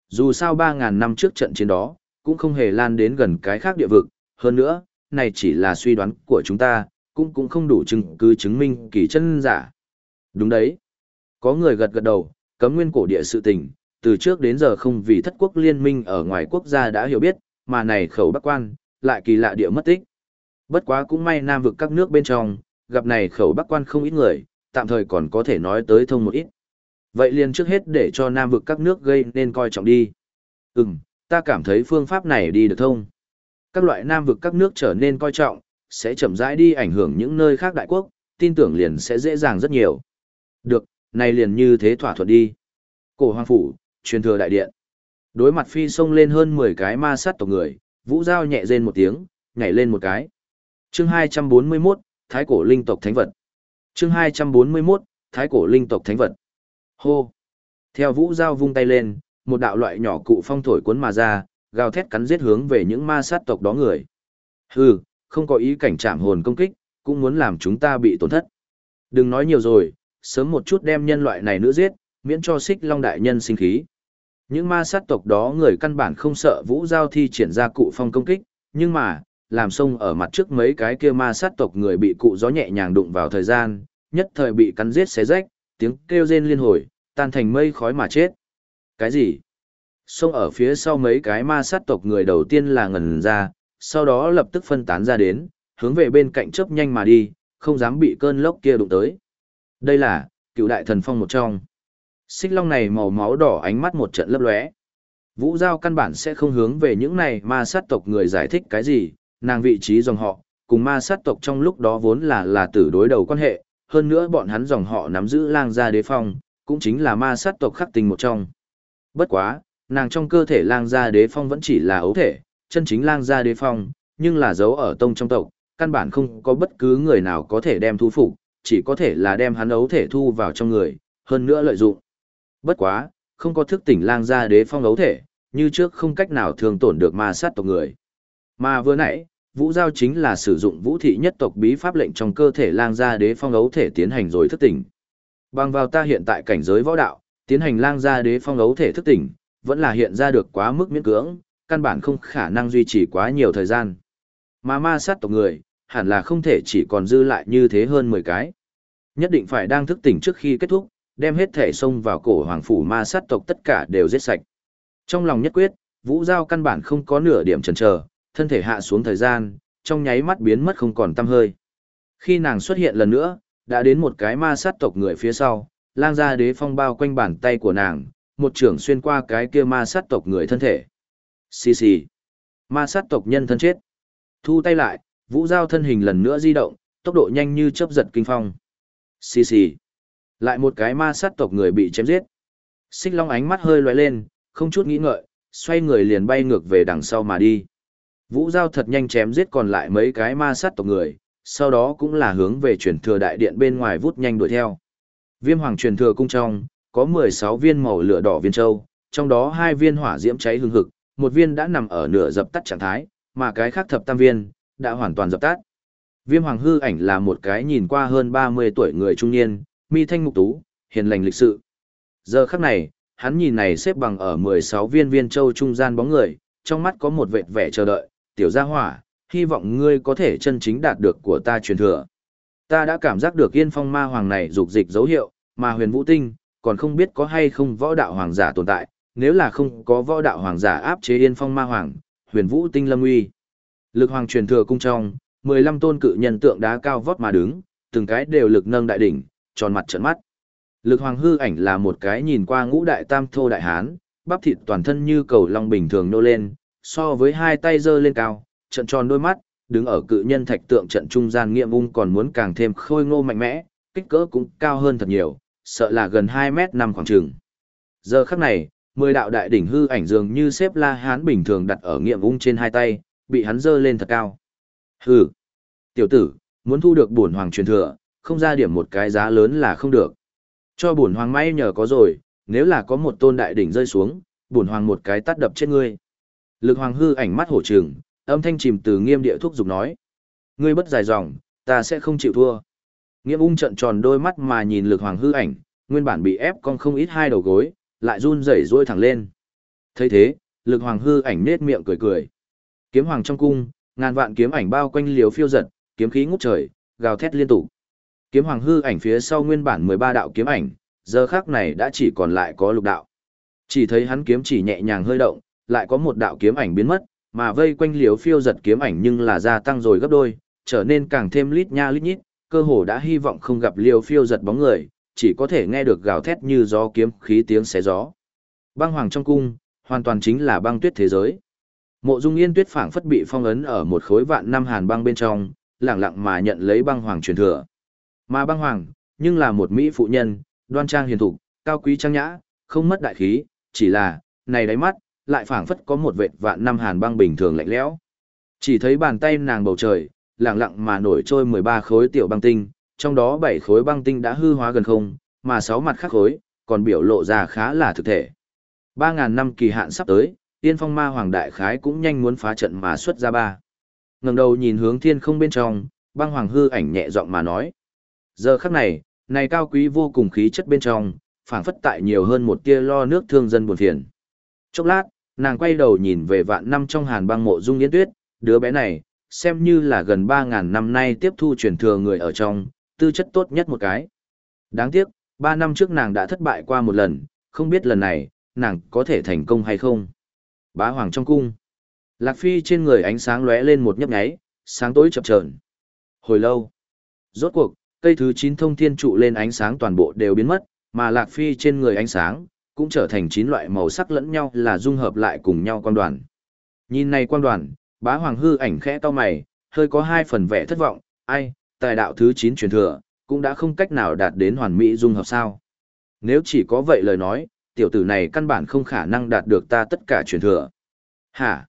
Dù sao 3.000 năm trước trận chiến đó, cũng không hề lan đến gần cái khác địa vực, hơn nữa, này chỉ là suy đoán của chúng ta, cũng cũng không đủ chứng cứ chứng minh kỳ chân giả. Đúng đấy. Có người gật gật đầu, cấm nguyên cổ địa sự tình, từ trước đến giờ không vì thất quốc liên minh ở ngoài quốc gia đã hiểu biết, mà này khẩu bắc quan, lại kỳ lạ địa mất tích. Bất quá cũng may nam vực các nước bên trong, gặp này khẩu bắc quan không ít người, tạm thời còn có thể nói tới thông một ít. Vậy liền trước hết để cho nam vực các nước gây nên coi trọng đi. Ừm, ta cảm thấy phương pháp này đi được thông. Các loại nam vực các nước trở nên coi trọng, sẽ chậm rãi đi ảnh hưởng những nơi khác đại quốc, tin tưởng liền sẽ dễ dàng rất nhiều. Được, này liền như thế thỏa thuận đi. Cổ hoàng phủ, truyền thừa đại điện. Đối mặt phi xông lên hơn 10 cái ma sát tộc người, vũ giao nhẹ rên một tiếng, nhảy lên một cái. Chương 241, Thái cổ linh tộc thánh vật. Chương 241, Thái cổ linh tộc thánh vật. Hô. Theo vũ giao vung tay lên, một đạo loại nhỏ cụ phong thổi cuốn mà ra, gào thét cắn giết hướng về những ma sát tộc đó người. Hừ, không có ý cảnh chạm hồn công kích, cũng muốn làm chúng ta bị tổn thất. Đừng nói nhiều rồi, sớm một chút đem nhân loại này nữa giết, miễn cho xích long đại nhân sinh khí. Những ma sát tộc đó người căn bản không sợ vũ giao thi triển ra cụ phong công kích, nhưng mà, làm sông ở mặt trước mấy cái kia ma sát tộc người bị cụ gió nhẹ nhàng đụng vào thời gian, nhất thời bị cắn giết xé rách, tiếng kêu rên liên hồi, tan thành mây khói mà chết. Cái gì? Sông ở phía sau mấy cái ma sát tộc người đầu tiên là ngần ra, sau đó lập tức phân tán ra đến, hướng về bên cạnh chớp nhanh mà đi, không dám bị cơn lốc kia đụng tới. Đây là, cựu đại thần phong một trong. Xích long này màu máu đỏ ánh mắt một trận lấp lóe. Vũ Giao căn bản sẽ không hướng về những này ma sát tộc người giải thích cái gì, nàng vị trí dòng họ, cùng ma sát tộc trong lúc đó vốn là là tử đối đầu quan hệ, hơn nữa bọn hắn dòng họ nắm giữ lang gia đế phong, cũng chính là ma sát tộc khắc tình một trong. Bất quá, nàng trong cơ thể lang gia đế phong vẫn chỉ là ấu thể, chân chính lang gia đế phong, nhưng là dấu ở tông trong tộc, căn bản không có bất cứ người nào có thể đem thu phục, chỉ có thể là đem hắn ấu thể thu vào trong người, hơn nữa lợi dụng. Bất quá, không có thức tỉnh lang gia đế phong ấu thể, như trước không cách nào thường tổn được ma sát tộc người. Mà vừa nãy, Vũ Giao chính là sử dụng vũ thị nhất tộc bí pháp lệnh trong cơ thể lang gia đế phong ấu thể tiến hành rồi thức tỉnh. Bằng vào ta hiện tại cảnh giới võ đạo, tiến hành lang gia đế phong ấu thể thức tỉnh, vẫn là hiện ra được quá mức miễn cưỡng, căn bản không khả năng duy trì quá nhiều thời gian. Mà ma sát tộc người, hẳn là không thể chỉ còn dư lại như thế hơn 10 cái. Nhất định phải đang thức tỉnh trước khi kết thúc, đem hết thể xông vào cổ hoàng phủ ma sát tộc tất cả đều giết sạch. Trong lòng nhất quyết, Vũ Giao căn bản không có nửa điểm chần chờ, thân thể hạ xuống thời gian, trong nháy mắt biến mất không còn tăm hơi. Khi nàng xuất hiện lần nữa, đã đến một cái ma sát tộc người phía sau, lang ra đế phong bao quanh bàn tay của nàng, một trưởng xuyên qua cái kia ma sát tộc người thân thể. Xì xì. Ma sát tộc nhân thân chết. Thu tay lại, vũ giao thân hình lần nữa di động, tốc độ nhanh như chớp giật kinh phong. Xì xì. Lại một cái ma sát tộc người bị chém giết. Xích long ánh mắt hơi lóe lên, không chút nghĩ ngợi, xoay người liền bay ngược về đằng sau mà đi. Vũ Giao thật nhanh chém giết còn lại mấy cái ma sát tộc người, sau đó cũng là hướng về truyền thừa đại điện bên ngoài vút nhanh đuổi theo. Viêm hoàng truyền thừa cung trong, có 16 viên màu lửa đỏ viên châu, trong đó hai viên hỏa diễm cháy hừng hực, một viên đã nằm ở nửa dập tắt trạng thái, mà cái khác thập tam viên đã hoàn toàn dập tắt. Viêm hoàng hư ảnh là một cái nhìn qua hơn 30 tuổi người trung niên, mi thanh mục tú, hiền lành lịch sự. Giờ khắc này, hắn nhìn này xếp bằng ở 16 viên viên châu trung gian bóng người, trong mắt có một vệt vẻ chờ đợi, tiểu gia hỏa, hy vọng ngươi có thể chân chính đạt được của ta truyền thừa. Ta đã cảm giác được yên phong ma hoàng này dục dịch dấu hiệu, mà huyền vũ tinh, còn không biết có hay không võ đạo hoàng giả tồn tại, nếu là không có võ đạo hoàng giả áp chế yên phong ma hoàng, huyền vũ tinh lâm uy. Lực hoàng truyền thừa cung trong, 15 tôn cự nhân tượng đá cao vót mà đứng, từng cái đều lực nâng đại đỉnh, tròn mặt trợn mắt. Lực hoàng hư ảnh là một cái nhìn qua ngũ đại tam thô đại hán, bắp thịt toàn thân như cầu long bình thường nô lên, so với hai tay giơ lên cao, trận tròn đôi mắt, đứng ở cự nhân thạch tượng trận trung gian nghiệm ung còn muốn càng thêm khôi ngô mạnh mẽ, kích cỡ cũng cao hơn thật nhiều, sợ là gần 2 mét 5 khoảng trường. Giờ khắc này, mười đạo đại đỉnh hư ảnh dường như xếp la hán bình thường đặt ở nghiệm ung trên hai tay, bị hắn giơ lên thật cao. Hừ, tiểu tử, muốn thu được bổn hoàng truyền thừa, không ra điểm một cái giá lớn là không được. Cho bổn hoàng may nhờ có rồi, nếu là có một tôn đại đỉnh rơi xuống, bổn hoàng một cái tát đập chết ngươi. Lực hoàng hư ảnh mắt hổ trường, âm thanh chìm từ nghiêm địa thuốc dục nói. Ngươi bất dài dòng, ta sẽ không chịu thua. Nghiêm ung trận tròn đôi mắt mà nhìn lực hoàng hư ảnh, nguyên bản bị ép con không ít hai đầu gối, lại run rẩy rôi thẳng lên. thấy thế, lực hoàng hư ảnh nết miệng cười cười. Kiếm hoàng trong cung, ngàn vạn kiếm ảnh bao quanh liều phiêu giật, kiếm khí ngút trời, gào thét liên tục. Kiếm hoàng hư ảnh phía sau nguyên bản 13 đạo kiếm ảnh, giờ khắc này đã chỉ còn lại có lục đạo. Chỉ thấy hắn kiếm chỉ nhẹ nhàng hơi động, lại có một đạo kiếm ảnh biến mất, mà vây quanh liếu phiêu giật kiếm ảnh nhưng là gia tăng rồi gấp đôi, trở nên càng thêm lít nha lít nhít, cơ hồ đã hy vọng không gặp liều phiêu giật bóng người, chỉ có thể nghe được gào thét như gió kiếm khí tiếng xé gió. Băng hoàng trong cung, hoàn toàn chính là băng tuyết thế giới. Mộ Dung Yên Tuyết phảng phất bị phong ấn ở một khối vạn năm hàn băng bên trong, lặng lặng mà nhận lấy băng hoàng truyền thừa. Mà băng hoàng, nhưng là một mỹ phụ nhân, đoan trang hiền thục, cao quý trang nhã, không mất đại khí, chỉ là, này đáy mắt, lại phảng phất có một vệt vạn năm hàn băng bình thường lạnh lẽo. Chỉ thấy bàn tay nàng bầu trời, lặng lặng mà nổi trôi 13 khối tiểu băng tinh, trong đó 7 khối băng tinh đã hư hóa gần không, mà 6 mặt khác khối, còn biểu lộ ra khá là thực thể. 3.000 năm kỳ hạn sắp tới, tiên phong ma hoàng đại khái cũng nhanh muốn phá trận mà xuất ra ba. ngẩng đầu nhìn hướng thiên không bên trong, băng hoàng hư ảnh nhẹ giọng mà nói. Giờ khắc này, này cao quý vô cùng khí chất bên trong, phảng phất tại nhiều hơn một tia lo nước thương dân buồn phiền. Chốc lát, nàng quay đầu nhìn về vạn năm trong hàn băng mộ dung yến tuyết, đứa bé này, xem như là gần 3.000 năm nay tiếp thu truyền thừa người ở trong, tư chất tốt nhất một cái. Đáng tiếc, 3 năm trước nàng đã thất bại qua một lần, không biết lần này, nàng có thể thành công hay không. Bá hoàng trong cung. Lạc Phi trên người ánh sáng lóe lên một nhấp nháy, sáng tối chập chờn. Hồi lâu. Rốt cuộc, cây thứ 9 thông thiên trụ lên ánh sáng toàn bộ đều biến mất, mà Lạc Phi trên người ánh sáng, cũng trở thành chín loại màu sắc lẫn nhau là dung hợp lại cùng nhau quan đoàn. Nhìn này quan đoàn, bá hoàng hư ảnh khẽ to mày, hơi có hai phần vẻ thất vọng, ai, tài đạo thứ 9 truyền thừa, cũng đã không cách nào đạt đến hoàn mỹ dung hợp sao. Nếu chỉ có vậy lời nói, tiểu tử này căn bản không khả năng đạt được ta tất cả truyền thừa. Hả?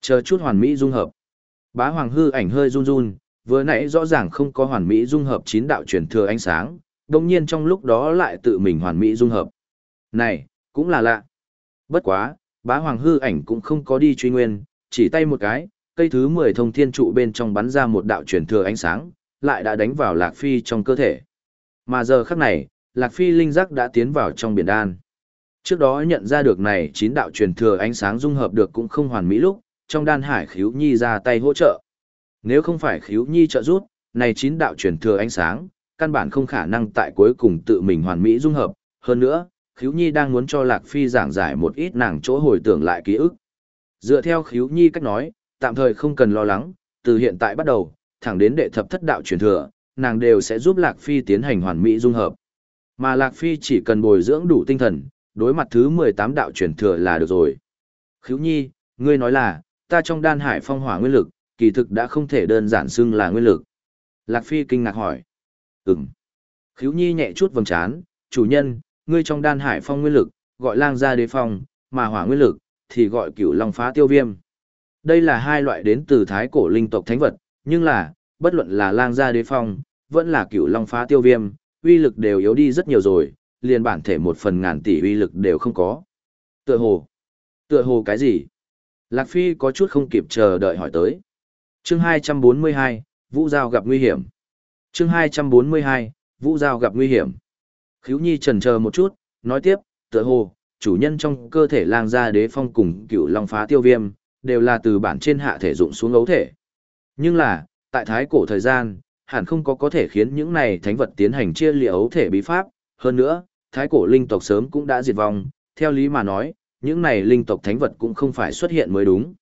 Chờ chút hoàn mỹ dung hợp. Bá hoàng hư ảnh hơi run run, vừa nãy rõ ràng không có hoàn mỹ dung hợp chín đạo truyền thừa ánh sáng, đồng nhiên trong lúc đó lại tự mình hoàn mỹ dung hợp. Này, cũng là lạ. Bất quá, bá hoàng hư ảnh cũng không có đi truy nguyên, chỉ tay một cái, cây thứ 10 thông thiên trụ bên trong bắn ra một đạo truyền thừa ánh sáng, lại đã đánh vào Lạc Phi trong cơ thể. Mà giờ khắc này, Lạc Phi linh giác đã tiến vào trong biển đan. Trước đó nhận ra được này chín đạo truyền thừa ánh sáng dung hợp được cũng không hoàn mỹ lúc, trong đan hải khiếu nhi ra tay hỗ trợ. Nếu không phải khiếu nhi trợ giúp, này chín đạo truyền thừa ánh sáng, căn bản không khả năng tại cuối cùng tự mình hoàn mỹ dung hợp. Hơn nữa, khiếu nhi đang muốn cho Lạc Phi giảng giải một ít nàng chỗ hồi tưởng lại ký ức. Dựa theo khiếu nhi cách nói, tạm thời không cần lo lắng, từ hiện tại bắt đầu, thẳng đến đệ thập thất đạo truyền thừa, nàng đều sẽ giúp Lạc Phi tiến hành hoàn mỹ dung hợp. Mà Lạc Phi chỉ cần bồi dưỡng đủ tinh thần, đối mặt thứ 18 đạo truyền thừa là được rồi. Khiếu nhi, ngươi nói là, ta trong đan hải phong hỏa nguyên lực, kỳ thực đã không thể đơn giản xưng là nguyên lực. Lạc Phi kinh ngạc hỏi. Ừm. Khiếu nhi nhẹ chút vầng trán, chủ nhân, ngươi trong đan hải phong nguyên lực, gọi lang gia đế phong, mà hỏa nguyên lực, thì gọi cửu long phá tiêu viêm. Đây là hai loại đến từ thái cổ linh tộc thánh vật, nhưng là, bất luận là lang gia đế phong, vẫn là cửu long phá tiêu viêm, uy lực đều yếu đi rất nhiều rồi, liền bản thể một phần ngàn tỷ uy lực đều không có. Tựa hồ. Tựa hồ cái gì? Lạc Phi có chút không kịp chờ đợi hỏi tới. Chương 242, Vũ Giao gặp nguy hiểm. Chương 242, Vũ Giao gặp nguy hiểm. Khíu Nhi trần chờ một chút, nói tiếp, tựa hồ, chủ nhân trong cơ thể lang gia đế phong cùng cựu long phá tiêu viêm, đều là từ bản trên hạ thể dụng xuống ấu thể. Nhưng là, tại thái cổ thời gian, hẳn không có có thể khiến những này thánh vật tiến hành chia lìa ấu thể bí pháp, hơn nữa, thái cổ linh tộc sớm cũng đã diệt vong, theo lý mà nói, những này linh tộc thánh vật cũng không phải xuất hiện mới đúng.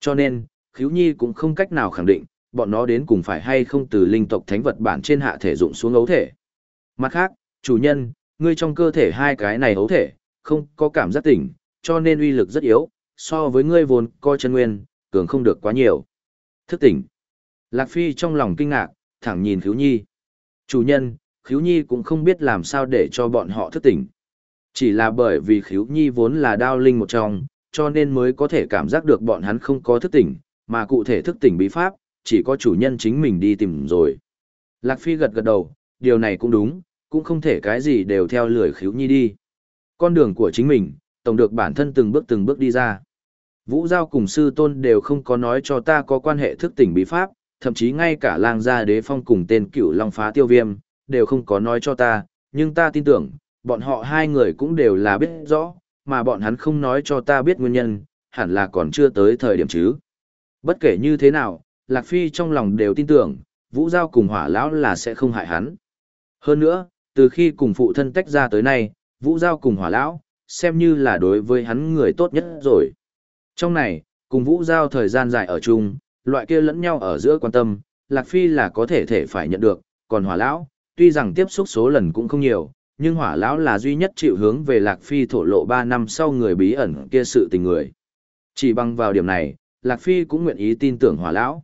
Cho nên, Khíu nhi cũng không cách nào khẳng định, bọn nó đến cùng phải hay không từ linh tộc thánh vật bản trên hạ thể dụng xuống ấu thể. Mặt khác, chủ nhân, ngươi trong cơ thể hai cái này hấu thể, không có cảm giác tỉnh, cho nên uy lực rất yếu, so với ngươi vốn coi chân nguyên, cường không được quá nhiều. Thức tỉnh. Lạc Phi trong lòng kinh ngạc, thẳng nhìn khiếu nhi. Chủ nhân, khiếu nhi cũng không biết làm sao để cho bọn họ thức tỉnh. Chỉ là bởi vì khiếu nhi vốn là đao linh một trong, cho nên mới có thể cảm giác được bọn hắn không có thức tỉnh, mà cụ thể thức tỉnh bí pháp, chỉ có chủ nhân chính mình đi tìm rồi. Lạc Phi gật gật đầu, điều này cũng đúng, cũng không thể cái gì đều theo lười khiếu nhi đi. Con đường của chính mình, tổng được bản thân từng bước từng bước đi ra. Vũ Giao cùng sư tôn đều không có nói cho ta có quan hệ thức tỉnh bí pháp, thậm chí ngay cả lang gia đế phong cùng tên cựu long phá tiêu viêm, đều không có nói cho ta, nhưng ta tin tưởng, bọn họ hai người cũng đều là biết rõ, mà bọn hắn không nói cho ta biết nguyên nhân, hẳn là còn chưa tới thời điểm chứ. Bất kể như thế nào, Lạc Phi trong lòng đều tin tưởng, Vũ Giao cùng hỏa lão là sẽ không hại hắn. Hơn nữa, từ khi cùng phụ thân tách ra tới nay, Vũ Giao cùng hỏa lão, xem như là đối với hắn người tốt nhất rồi. Trong này, cùng Vũ Giao thời gian dài ở chung, loại kia lẫn nhau ở giữa quan tâm, Lạc Phi là có thể thể phải nhận được, còn hỏa lão, tuy rằng tiếp xúc số lần cũng không nhiều, nhưng hỏa lão là duy nhất chịu hướng về Lạc Phi thổ lộ 3 năm sau người bí ẩn kia sự tình người. Chỉ bằng vào điểm này, Lạc Phi cũng nguyện ý tin tưởng hỏa lão.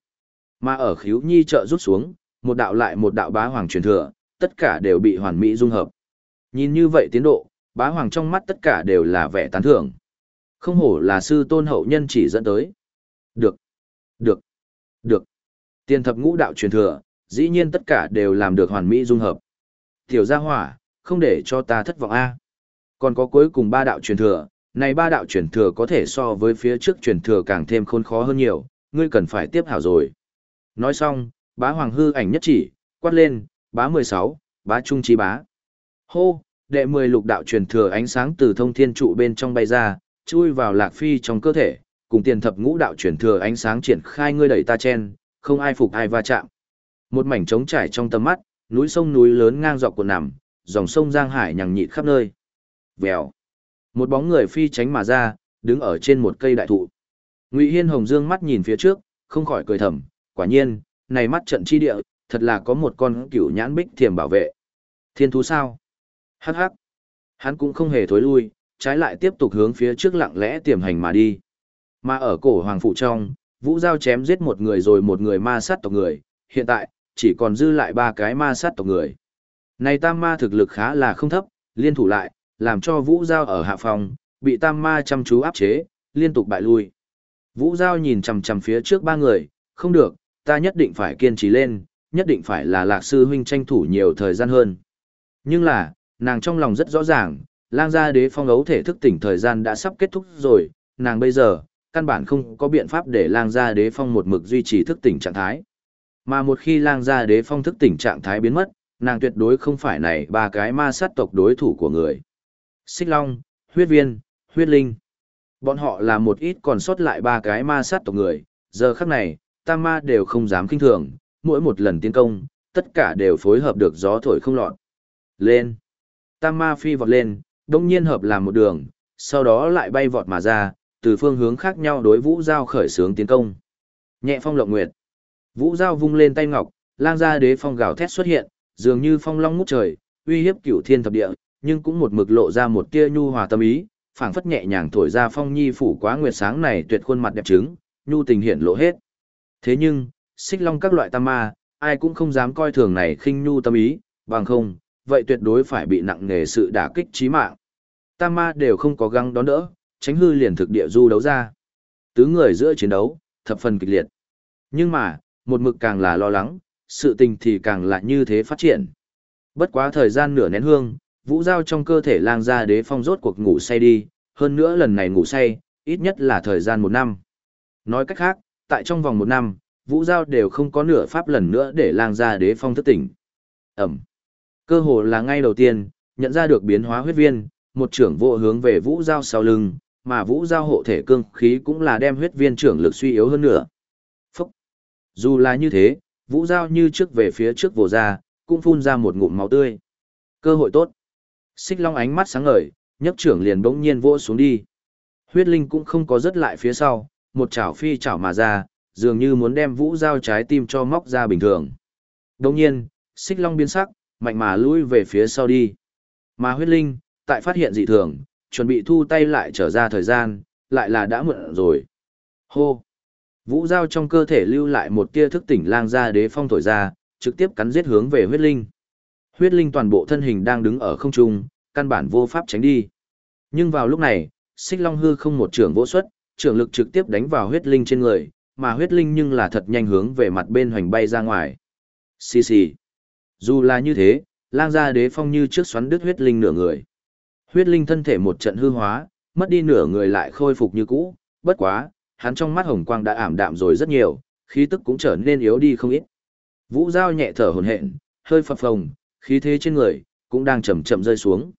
Mà ở khiếu nhi trợ rút xuống, một đạo lại một đạo bá hoàng truyền thừa, tất cả đều bị hoàn mỹ dung hợp. Nhìn như vậy tiến độ, bá hoàng trong mắt tất cả đều là vẻ tán thưởng. Không hổ là sư tôn hậu nhân chỉ dẫn tới. Được, được, được. tiên thập ngũ đạo truyền thừa, dĩ nhiên tất cả đều làm được hoàn mỹ dung hợp. Tiểu gia hỏa, không để cho ta thất vọng a. Còn có cuối cùng ba đạo truyền thừa, này ba đạo truyền thừa có thể so với phía trước truyền thừa càng thêm khôn khó hơn nhiều, ngươi cần phải tiếp hảo rồi. Nói xong, bá hoàng hư ảnh nhất chỉ, quát lên, bá 16, bá trung trí bá. Hô, đệ 10 lục đạo truyền thừa ánh sáng từ thông thiên trụ bên trong bay ra, chui vào lạc phi trong cơ thể, cùng tiền thập ngũ đạo truyền thừa ánh sáng triển khai ngươi đẩy ta chen, không ai phục ai va chạm. Một mảnh trống trải trong tầm mắt, núi sông núi lớn ngang dọc của nằm, dòng sông Giang Hải nhằng nhịt khắp nơi. Vèo. Một bóng người phi tránh mà ra, đứng ở trên một cây đại thụ. Ngụy Hiên Hồng dương mắt nhìn phía trước, không khỏi cười thầm, quả nhiên, này mắt trận chi địa, thật là có một con cửu nhãn bích thiềm bảo vệ. Thiên thú sao? Hắc hắc. Hắn cũng không hề thối lui, trái lại tiếp tục hướng phía trước lặng lẽ tiềm hành mà đi. Mà ở cổ hoàng phủ trong, Vũ Giao chém giết một người rồi một người ma sát tộc người, hiện tại, chỉ còn dư lại ba cái ma sát tộc người. Này tam ma thực lực khá là không thấp, liên thủ lại, làm cho Vũ Giao ở hạ phòng, bị tam ma chăm chú áp chế, liên tục bại lui. Vũ Giao nhìn chằm chằm phía trước ba người, không được, ta nhất định phải kiên trì lên, nhất định phải là lạc sư huynh tranh thủ nhiều thời gian hơn. Nhưng là, nàng trong lòng rất rõ ràng, lang gia đế phong ấu thể thức tỉnh thời gian đã sắp kết thúc rồi, nàng bây giờ, căn bản không có biện pháp để lang gia đế phong một mực duy trì thức tỉnh trạng thái. Mà một khi lang gia đế phong thức tỉnh trạng thái biến mất, nàng tuyệt đối không phải này ba cái ma sát tộc đối thủ của người. Xích Long, Huyết Viên, Huyết Linh. Bọn họ là một ít còn sót lại ba cái ma sát tộc người, giờ khắc này, tam ma đều không dám kinh thường, mỗi một lần tiến công, tất cả đều phối hợp được gió thổi không lọt. Lên. Tam ma phi vọt lên, đông nhiên hợp làm một đường, sau đó lại bay vọt mà ra, từ phương hướng khác nhau đối vũ giao khởi sướng tiến công. Nhẹ phong lộng nguyệt. Vũ giao vung lên tay ngọc, lang ra đế phong gào thét xuất hiện, dường như phong long ngút trời, uy hiếp cửu thiên thập địa, nhưng cũng một mực lộ ra một tia nhu hòa tâm ý, phảng phất nhẹ nhàng thổi ra phong nhi phủ quá nguyệt sáng này tuyệt khuôn mặt đẹp trứng, nhu tình hiện lộ hết. Thế nhưng, xích long các loại tam ma, ai cũng không dám coi thường này khinh nhu tâm ý, bằng không, vậy tuyệt đối phải bị nặng nghề sự đả kích chí mạng. Tam ma đều không có găng đón đỡ, tránh hư liền thực địa du đấu ra. Tứ người giữa chiến đấu, thập phần kịch liệt. Nhưng mà, một mực càng là lo lắng, sự tình thì càng là như thế phát triển. Bất quá thời gian nửa nén hương, vũ giao trong cơ thể lang ra đế phong rốt cuộc ngủ say đi, hơn nữa lần này ngủ say, ít nhất là thời gian một năm. Nói cách khác, tại trong vòng một năm, vũ giao đều không có nửa pháp lần nữa để lang ra đế phong thức tỉnh. Ẩm. Cơ hồ là ngay đầu tiên, nhận ra được biến hóa huyết viên, một trưởng vô hướng về vũ giao sau lưng, mà vũ giao hộ thể cương khí cũng là đem huyết viên trưởng lực suy yếu hơn nữa. Phúc! Dù là như thế, vũ giao như trước về phía trước vồ ra, cũng phun ra một ngụm máu tươi. Cơ hội tốt. Xích long ánh mắt sáng ngời, nhấc trưởng liền bỗng nhiên vỗ xuống đi. Huyết linh cũng không có rớt lại phía sau, một chảo phi chảo mà ra, dường như muốn đem vũ giao trái tim cho móc ra bình thường. Đồng nhiên, xích long biến sắc, mạnh mà lui về phía sau đi. Mà huyết linh, tại phát hiện dị thường, chuẩn bị thu tay lại trở ra thời gian, lại là đã muộn rồi. Hô! Vũ giao trong cơ thể lưu lại một tia thức tỉnh lang ra đế phong thổi ra, trực tiếp cắn giết hướng về huyết linh. Huyết linh toàn bộ thân hình đang đứng ở không trung, căn bản vô pháp tránh đi. Nhưng vào lúc này, xích long hư không một trường vỗ xuất, trường lực trực tiếp đánh vào huyết linh trên người, mà huyết linh nhưng là thật nhanh hướng về mặt bên hoành bay ra ngoài. Xì xì. Dù là như thế, lang gia đế phong như trước xoắn đứt huyết linh nửa người. Huyết linh thân thể một trận hư hóa, mất đi nửa người lại khôi phục như cũ, bất quá, hắn trong mắt hồng quang đã ảm đạm rồi rất nhiều, khí tức cũng trở nên yếu đi không ít. Vũ Giao nhẹ thở hổn hển, hơi phập phồng, khí thế trên người cũng đang chậm chậm rơi xuống.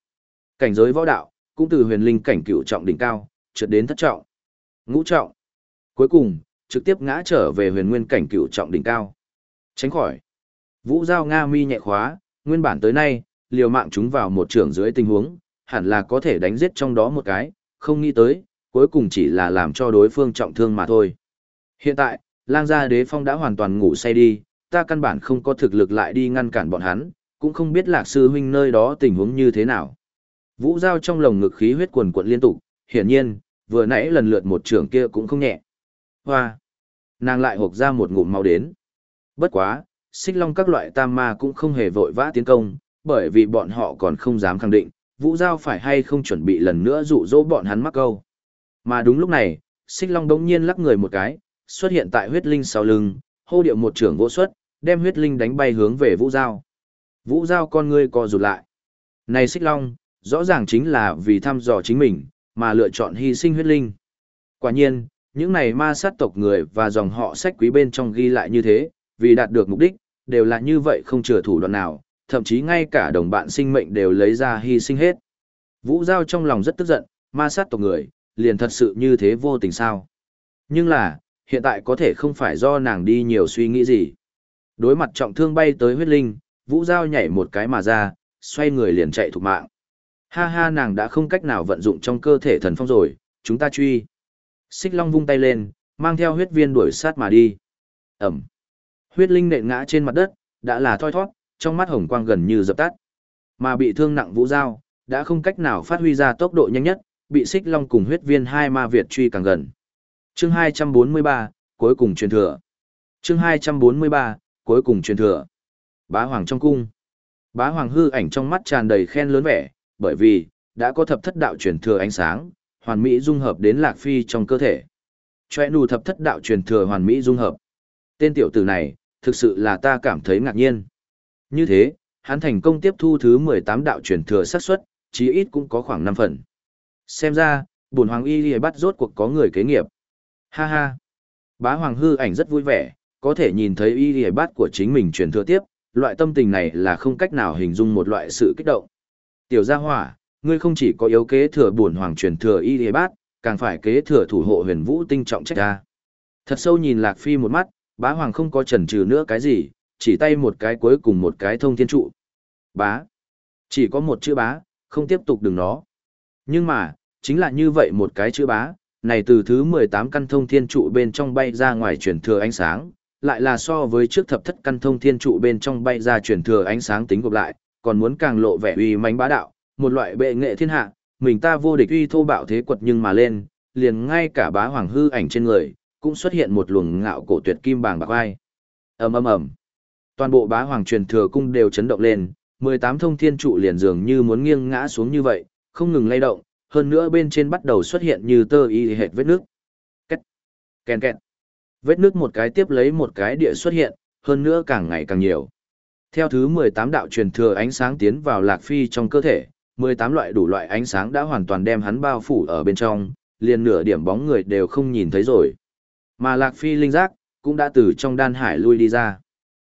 Cảnh giới võ đạo cũng từ huyền linh cảnh cựu trọng đỉnh cao, trượt đến thất trọng, ngũ trọng. Cuối cùng, trực tiếp ngã trở về huyền nguyên cảnh cựu trọng đỉnh cao. Tránh khỏi. Vũ Giao Nga mi nhẹ khóa, nguyên bản tới nay, liều mạng chúng vào một trường dưới tình huống, hẳn là có thể đánh giết trong đó một cái, không nghĩ tới, cuối cùng chỉ là làm cho đối phương trọng thương mà thôi. Hiện tại, lang gia đế phong đã hoàn toàn ngủ say đi, ta căn bản không có thực lực lại đi ngăn cản bọn hắn, cũng không biết lạc sư huynh nơi đó tình huống như thế nào. Vũ giao trong lồng ngực khí huyết quần quận liên tục, hiển nhiên, vừa nãy lần lượt một trường kia cũng không nhẹ. Hoa! Nàng lại hộp ra một ngụm máu đến. Bất quá, xích long các loại tam ma cũng không hề vội vã tiến công, bởi vì bọn họ còn không dám khẳng định, vũ giao phải hay không chuẩn bị lần nữa dụ dỗ bọn hắn mắc câu. Mà đúng lúc này, xích long đống nhiên lắc người một cái, xuất hiện tại huyết linh sau lưng, hô điệu một trưởng vô xuất, đem huyết linh đánh bay hướng về vũ giao. Vũ giao con ngươi co rụt lại. Này xích long, rõ ràng chính là vì thăm dò chính mình, mà lựa chọn hy sinh huyết linh. Quả nhiên, những này ma sát tộc người và dòng họ sách quý bên trong ghi lại như thế, vì đạt được mục đích, đều là như vậy không chừa thủ đoạn nào, thậm chí ngay cả đồng bạn sinh mệnh đều lấy ra hy sinh hết. Vũ Giao trong lòng rất tức giận, ma sát tộc người, liền thật sự như thế vô tình sao. Nhưng là, hiện tại có thể không phải do nàng đi nhiều suy nghĩ gì. Đối mặt trọng thương bay tới huyết linh, Vũ Giao nhảy một cái mà ra, xoay người liền chạy thục mạng. Ha ha nàng đã không cách nào vận dụng trong cơ thể thần phong rồi, chúng ta truy. Xích Long vung tay lên, mang theo huyết viên đuổi sát mà đi. Ẩm. Huyết linh nện ngã trên mặt đất, đã là thoi thoát, trong mắt hồng quang gần như dập tắt. Mà bị thương nặng Vũ Giao, đã không cách nào phát huy ra tốc độ nhanh nhất, bị Xích Long cùng huyết viên hai ma Việt truy càng gần. Chương 243, cuối cùng truyền thừa. Chương 243, cuối cùng truyền thừa. Bá Hoàng trong cung. Bá Hoàng hư ảnh trong mắt tràn đầy khen lớn vẻ, bởi vì, đã có thập thất đạo truyền thừa ánh sáng, hoàn mỹ dung hợp đến Lạc Phi trong cơ thể. Chòe nù thập thất đạo truyền thừa hoàn mỹ dung hợp. Tên tiểu tử này, thực sự là ta cảm thấy ngạc nhiên. Như thế, hắn thành công tiếp thu thứ 18 đạo truyền thừa xác suất, chí ít cũng có khoảng 5 phần. Xem ra, bổn hoàng y lìa bắt rốt cuộc có người kế nghiệp. Ha ha. Bá hoàng hư ảnh rất vui vẻ, có thể nhìn thấy y lìa bắt của chính mình truyền thừa tiếp, loại tâm tình này là không cách nào hình dung một loại sự kích động. Tiểu gia hỏa, ngươi không chỉ có yếu kế thừa bổn hoàng truyền thừa y y bát, càng phải kế thừa thủ hộ huyền vũ tinh trọng trách ta. Thật sâu nhìn Lạc Phi một mắt, bá hoàng không có chần chừ nữa cái gì, chỉ tay một cái cuối cùng một cái thông thiên trụ. Bá. Chỉ có một chữ bá, không tiếp tục đừng nó. Nhưng mà, chính là như vậy một cái chữ bá, này từ thứ 18 căn thông thiên trụ bên trong bay ra ngoài truyền thừa ánh sáng, lại là so với trước thập thất căn thông thiên trụ bên trong bay ra truyền thừa ánh sáng tính gộp lại, còn muốn càng lộ vẻ uy mãnh bá đạo, một loại bệ nghệ thiên hạ, mình ta vô địch uy thô bạo thế quật nhưng mà lên, liền ngay cả bá hoàng hư ảnh trên người, cũng xuất hiện một luồng ngạo cổ tuyệt kim bàng bạc vai. Ầm ầm ầm. Toàn bộ bá hoàng truyền thừa cung đều chấn động lên, 18 thông thiên trụ liền dường như muốn nghiêng ngã xuống như vậy, không ngừng lay động, hơn nữa bên trên bắt đầu xuất hiện như tơ y hệt vết nước. Két. Kèn kẹt. Vết nước một cái tiếp lấy một cái địa xuất hiện, hơn nữa càng ngày càng nhiều. Theo thứ 18 đạo truyền thừa ánh sáng tiến vào Lạc Phi trong cơ thể, 18 loại đủ loại ánh sáng đã hoàn toàn đem hắn bao phủ ở bên trong, liền nửa điểm bóng người đều không nhìn thấy rồi. Mà Lạc Phi linh giác, cũng đã từ trong đan hải lui đi ra.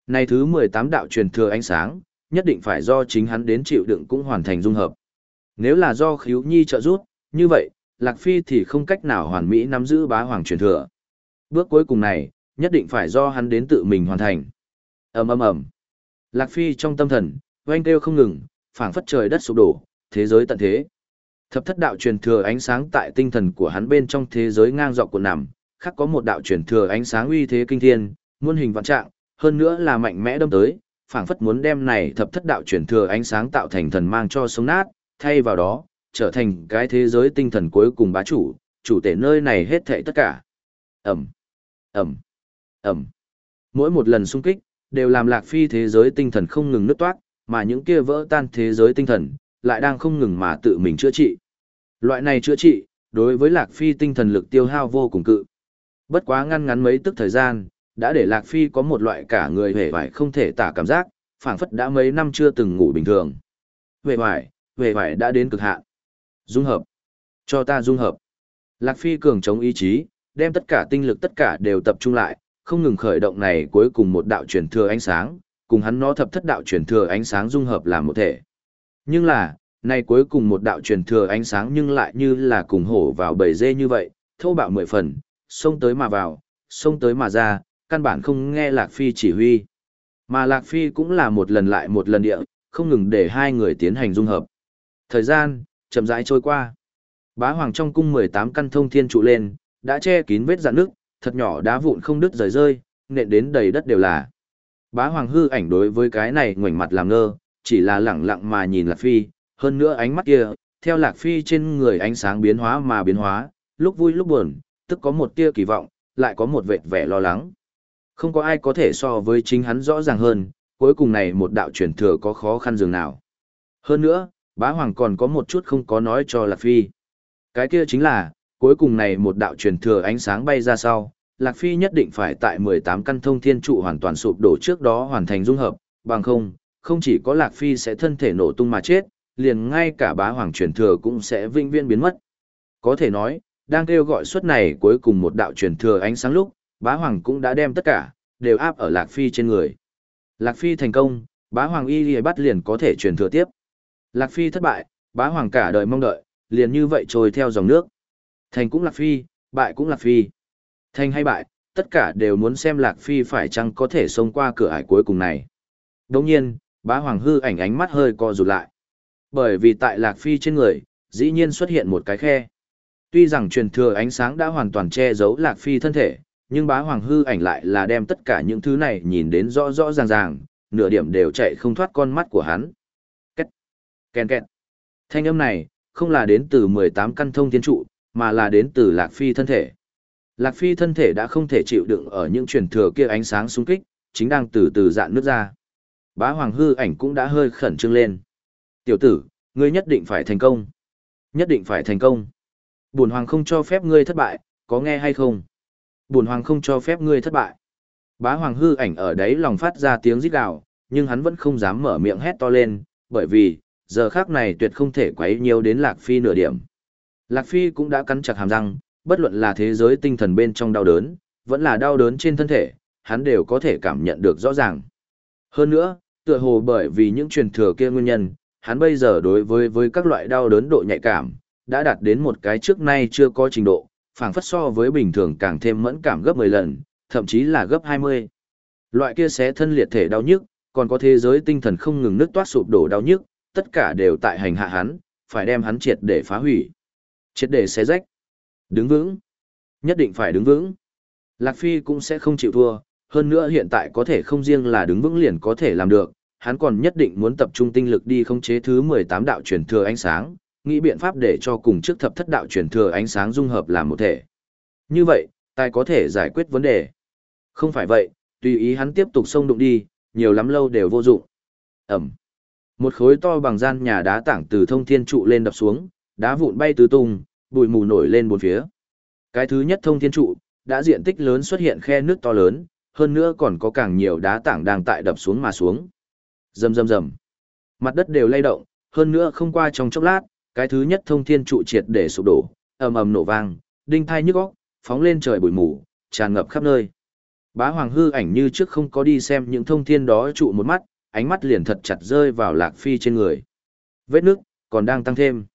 Này thứ 18 đạo truyền thừa ánh sáng, nhất định phải do chính hắn đến chịu đựng cũng hoàn thành dung hợp. Nếu là do khiếu nhi trợ giúp, như vậy, Lạc Phi thì không cách nào hoàn mỹ nắm giữ bá hoàng truyền thừa. Bước cuối cùng này, nhất định phải do hắn đến tự mình hoàn thành. ầm ầm ầm Lạc Phi trong tâm thần, oanh kêu không ngừng, phảng phất trời đất sụp đổ, thế giới tận thế. Thập thất đạo truyền thừa ánh sáng tại tinh thần của hắn bên trong thế giới ngang dọc của nằm, khác có một đạo truyền thừa ánh sáng uy thế kinh thiên, muôn hình vạn trạng, hơn nữa là mạnh mẽ đâm tới, phảng phất muốn đem này thập thất đạo truyền thừa ánh sáng tạo thành thần mang cho sống nát, thay vào đó, trở thành cái thế giới tinh thần cuối cùng bá chủ, chủ tể nơi này hết thảy tất cả. ầm, ầm, ầm, Mỗi một lần xung kích, đều làm lạc phi thế giới tinh thần không ngừng nứt toát, mà những kia vỡ tan thế giới tinh thần, lại đang không ngừng mà tự mình chữa trị. Loại này chữa trị, đối với lạc phi tinh thần lực tiêu hao vô cùng cự. Bất quá ngăn ngắn mấy tức thời gian, đã để lạc phi có một loại cả người hề vải không thể tả cảm giác, phảng phất đã mấy năm chưa từng ngủ bình thường. Hề vải, hề vải đã đến cực hạn. Dung hợp. Cho ta dung hợp. Lạc phi cường chống ý chí, đem tất cả tinh lực tất cả đều tập trung lại, không ngừng khởi động này cuối cùng một đạo truyền thừa ánh sáng, cùng hắn nó thập thất đạo truyền thừa ánh sáng dung hợp làm một thể. Nhưng là, nay cuối cùng một đạo truyền thừa ánh sáng nhưng lại như là cùng hổ vào bầy dê như vậy, thô bạo mười phần, xông tới mà vào, xông tới mà ra, căn bản không nghe Lạc Phi chỉ huy. Mà Lạc Phi cũng là một lần lại một lần địa, không ngừng để hai người tiến hành dung hợp. Thời gian, chậm rãi trôi qua. Bá Hoàng trong cung 18 căn thông thiên trụ lên, đã che kín vết dạn nước, thật nhỏ đá vụn không đứt rời rơi, nện đến đầy đất đều là. Bá Hoàng hư ảnh đối với cái này ngoảnh mặt làm ngơ, chỉ là lẳng lặng mà nhìn Lạc Phi, hơn nữa ánh mắt kia, theo Lạc Phi trên người ánh sáng biến hóa mà biến hóa, lúc vui lúc buồn, tức có một tia kỳ vọng, lại có một vệt vẻ lo lắng. Không có ai có thể so với chính hắn rõ ràng hơn, cuối cùng này một đạo truyền thừa có khó khăn dường nào. Hơn nữa, bá hoàng còn có một chút không có nói cho Lạc Phi. Cái kia chính là, cuối cùng này một đạo truyền thừa ánh sáng bay ra sau, Lạc Phi nhất định phải tại 18 căn thông thiên trụ hoàn toàn sụp đổ trước đó hoàn thành dung hợp, bằng không, không chỉ có Lạc Phi sẽ thân thể nổ tung mà chết, liền ngay cả bá hoàng truyền thừa cũng sẽ vinh viên biến mất. Có thể nói, đang kêu gọi suất này cuối cùng một đạo truyền thừa ánh sáng lúc, bá hoàng cũng đã đem tất cả, đều áp ở Lạc Phi trên người. Lạc Phi thành công, bá hoàng y lìa bắt liền có thể truyền thừa tiếp. Lạc Phi thất bại, bá hoàng cả đời mong đợi, liền như vậy trôi theo dòng nước. Thành cũng Lạc Phi, bại cũng Lạc Phi. Thành hay bại, tất cả đều muốn xem Lạc Phi phải chăng có thể xông qua cửa ải cuối cùng này. Đồng nhiên, bá hoàng hư ảnh ánh mắt hơi co rụt lại. Bởi vì tại Lạc Phi trên người, dĩ nhiên xuất hiện một cái khe. Tuy rằng truyền thừa ánh sáng đã hoàn toàn che giấu Lạc Phi thân thể, nhưng bá hoàng hư ảnh lại là đem tất cả những thứ này nhìn đến rõ rõ ràng ràng, nửa điểm đều chạy không thoát con mắt của hắn. Két, kèn kẹt. Thanh âm này, không là đến từ 18 căn thông thiên trụ, mà là đến từ Lạc Phi thân thể. Lạc Phi thân thể đã không thể chịu đựng ở những truyền thừa kia ánh sáng xung kích, chính đang từ từ dạn nước ra. Bá hoàng hư ảnh cũng đã hơi khẩn trương lên. Tiểu tử, ngươi nhất định phải thành công. Nhất định phải thành công. Bổn hoàng không cho phép ngươi thất bại, có nghe hay không? Bổn hoàng không cho phép ngươi thất bại. Bá hoàng hư ảnh ở đấy lòng phát ra tiếng rít gào, nhưng hắn vẫn không dám mở miệng hét to lên, bởi vì, giờ khác này tuyệt không thể quấy nhiều đến Lạc Phi nửa điểm. Lạc Phi cũng đã cắn chặt hàm răng, bất luận là thế giới tinh thần bên trong đau đớn, vẫn là đau đớn trên thân thể, hắn đều có thể cảm nhận được rõ ràng. Hơn nữa, tựa hồ bởi vì những truyền thừa kia nguyên nhân, hắn bây giờ đối với với các loại đau đớn độ nhạy cảm, đã đạt đến một cái trước nay chưa có trình độ, phảng phất so với bình thường càng thêm mẫn cảm gấp 10 lần, thậm chí là gấp 20. Loại kia xé thân liệt thể đau nhức, còn có thế giới tinh thần không ngừng nứt toát sụp đổ đau nhức, tất cả đều tại hành hạ hắn, phải đem hắn triệt để phá hủy. Triệt để xé rách. Đứng vững. Nhất định phải đứng vững. Lạc Phi cũng sẽ không chịu thua, hơn nữa hiện tại có thể không riêng là đứng vững liền có thể làm được, hắn còn nhất định muốn tập trung tinh lực đi khống chế thứ 18 đạo truyền thừa ánh sáng, nghĩ biện pháp để cho cùng trước thập thất đạo truyền thừa ánh sáng dung hợp làm một thể. Như vậy, tài có thể giải quyết vấn đề. Không phải vậy, tùy ý hắn tiếp tục xông đụng đi, nhiều lắm lâu đều vô dụng. Ẩm. Một khối to bằng gian nhà đá tảng từ thông thiên trụ lên đập xuống, đá vụn bay tứ tung, bụi mù nổi lên bốn phía. Cái thứ nhất thông thiên trụ, đã diện tích lớn xuất hiện khe nước to lớn, hơn nữa còn có càng nhiều đá tảng đang tại đập xuống mà xuống. Rầm rầm rầm. Mặt đất đều lay động, hơn nữa không qua trong chốc lát, cái thứ nhất thông thiên trụ triệt để sụp đổ, ầm ầm nổ vang, đinh thai nhức óc, phóng lên trời bụi mù, tràn ngập khắp nơi. Bá Hoàng hư ảnh như trước không có đi xem những thông thiên đó trụ một mắt, ánh mắt liền thật chặt rơi vào Lạc Phi trên người. Vết nước còn đang tăng thêm.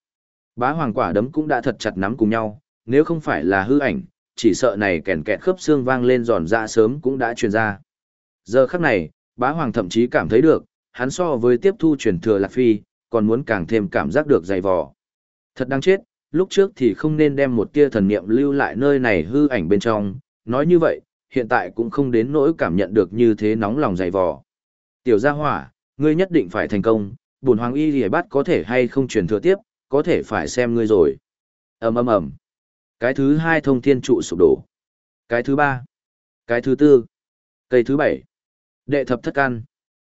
Bá Hoàng quả đấm cũng đã thật chặt nắm cùng nhau, nếu không phải là hư ảnh, chỉ sợ này kèn kẹt khớp xương vang lên giòn ra sớm cũng đã truyền ra. Giờ khắc này, Bá Hoàng thậm chí cảm thấy được, hắn so với tiếp thu truyền thừa Lạc Phi, còn muốn càng thêm cảm giác được dày vò. Thật đáng chết, lúc trước thì không nên đem một tia thần niệm lưu lại nơi này hư ảnh bên trong, nói như vậy, hiện tại cũng không đến nỗi cảm nhận được như thế nóng lòng dày vò. Tiểu gia hỏa, ngươi nhất định phải thành công, bổn hoàng y lìa bắt có thể hay không truyền thừa tiếp, có thể phải xem ngươi rồi. ầm ầm ầm. Cái thứ hai thông thiên trụ sụp đổ. Cái thứ ba. Cái thứ tư. Cây thứ bảy. Đệ thập thất căn.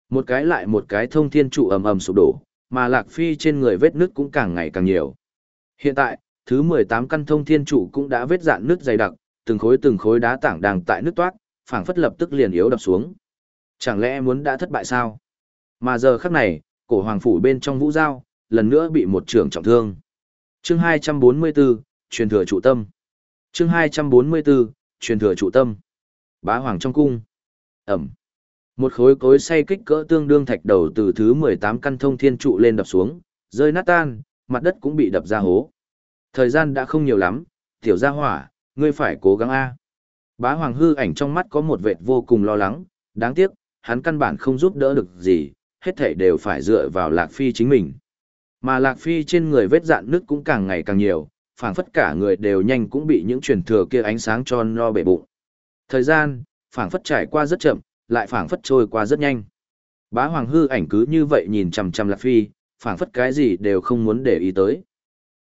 Một cái lại một cái thông thiên trụ ầm ầm sụp đổ, mà Lạc Phi trên người vết nứt cũng càng ngày càng nhiều. Hiện tại, thứ 18 căn thông thiên trụ cũng đã vết dạn nứt dày đặc, từng khối từng khối đá tảng đang tại nứt toát, phảng phất lập tức liền yếu đập xuống. Chẳng lẽ muốn đã thất bại sao? Mà giờ khắc này, cổ hoàng phủ bên trong vũ giao, lần nữa bị một trưởng trọng thương. Chương 244, truyền thừa trụ tâm. Chương 244, truyền thừa trụ tâm. Bá hoàng trong cung. Ẩm. Một khối cối xay kích cỡ tương đương thạch đầu từ thứ 18 căn thông thiên trụ lên đập xuống, rơi nát tan, mặt đất cũng bị đập ra hố. Thời gian đã không nhiều lắm, tiểu gia hỏa, ngươi phải cố gắng a. Bá Hoàng hư ảnh trong mắt có một vệt vô cùng lo lắng, đáng tiếc, hắn căn bản không giúp đỡ được gì, hết thảy đều phải dựa vào Lạc Phi chính mình. Mà Lạc Phi trên người vết dạn nước cũng càng ngày càng nhiều, phảng phất cả người đều nhanh cũng bị những truyền thừa kia ánh sáng cho no bể bụng. Thời gian, phảng phất trải qua rất chậm, lại phảng phất trôi qua rất nhanh. Bá Hoàng hư ảnh cứ như vậy nhìn chằm chằm Lạc Phi, phảng phất cái gì đều không muốn để ý tới.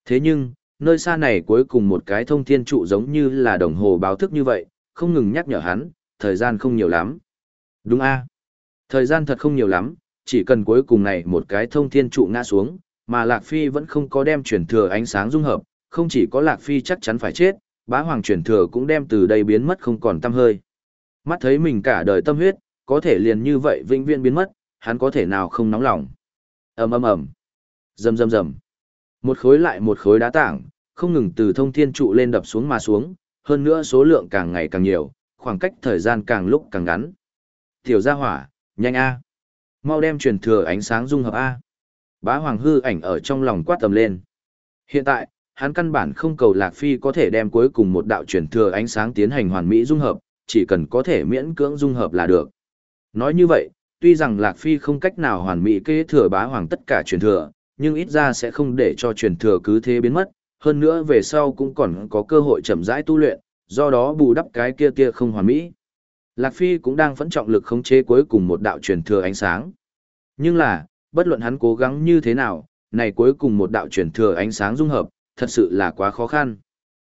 Thế nhưng, nơi xa này cuối cùng một cái thông thiên trụ giống như là đồng hồ báo thức như vậy, không ngừng nhắc nhở hắn, thời gian không nhiều lắm. Đúng a Thời gian thật không nhiều lắm, chỉ cần cuối cùng này một cái thông thiên trụ ngã xuống, mà Lạc Phi vẫn không có đem chuyển thừa ánh sáng dung hợp, không chỉ có Lạc Phi chắc chắn phải chết, bá hoàng truyền thừa cũng đem từ đây biến mất không còn tâm hơi. Mắt thấy mình cả đời tâm huyết, có thể liền như vậy vĩnh viễn biến mất, hắn có thể nào không nóng lòng. ầm ầm ầm, rầm rầm rầm, một khối lại một khối đá tảng, không ngừng từ thông thiên trụ lên đập xuống mà xuống, hơn nữa số lượng càng ngày càng nhiều, khoảng cách thời gian càng lúc càng ngắn. Tiểu gia hỏa, nhanh a, mau đem truyền thừa ánh sáng dung hợp a. Bá Hoàng hư ảnh ở trong lòng quát tầm lên. Hiện tại, hắn căn bản không cầu Lạc Phi có thể đem cuối cùng một đạo truyền thừa ánh sáng tiến hành hoàn mỹ dung hợp, chỉ cần có thể miễn cưỡng dung hợp là được. Nói như vậy, tuy rằng Lạc Phi không cách nào hoàn mỹ kế thừa bá hoàng tất cả truyền thừa, nhưng ít ra sẽ không để cho truyền thừa cứ thế biến mất, hơn nữa về sau cũng còn có cơ hội chậm rãi tu luyện, do đó bù đắp cái kia kia không hoàn mỹ. Lạc Phi cũng đang phẫn trọng lực khống chế cuối cùng một đạo truyền thừa ánh sáng. Nhưng là, bất luận hắn cố gắng như thế nào, này cuối cùng một đạo truyền thừa ánh sáng dung hợp, thật sự là quá khó khăn.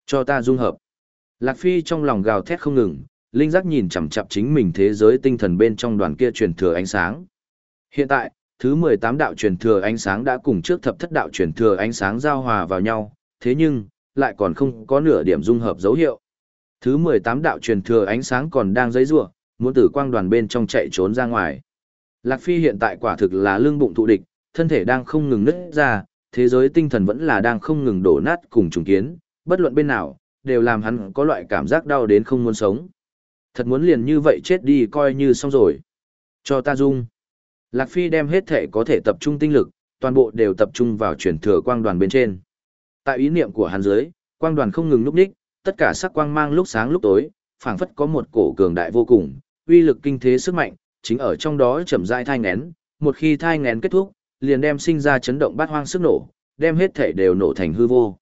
Cho ta dung hợp. Lạc Phi trong lòng gào thét không ngừng, linh giác nhìn chằm chằm chính mình thế giới tinh thần bên trong đoàn kia truyền thừa ánh sáng. Hiện tại, thứ 18 đạo truyền thừa ánh sáng đã cùng trước thập thất đạo truyền thừa ánh sáng giao hòa vào nhau, thế nhưng, lại còn không có nửa điểm dung hợp dấu hiệu. Thứ 18 đạo truyền thừa ánh sáng còn đang giấy rủa, muốn từ quang đoàn bên trong chạy trốn ra ngoài. Lạc Phi hiện tại quả thực là lương bụng thụ địch, thân thể đang không ngừng nứt ra, thế giới tinh thần vẫn là đang không ngừng đổ nát cùng trùng kiến, bất luận bên nào, đều làm hắn có loại cảm giác đau đến không muốn sống. Thật muốn liền như vậy chết đi coi như xong rồi. Cho ta dung. Lạc Phi đem hết thể có thể tập trung tinh lực, toàn bộ đều tập trung vào chuyển thừa quang đoàn bên trên. Tại ý niệm của hắn dưới, quang đoàn không ngừng lúc đích, tất cả sắc quang mang lúc sáng lúc tối, phảng phất có một cổ cường đại vô cùng, uy lực kinh thế sức mạnh, chính ở trong đó chậm rãi thai ngén, một khi thai ngén kết thúc, liền đem sinh ra chấn động bát hoang sức nổ, đem hết thể đều nổ thành hư vô.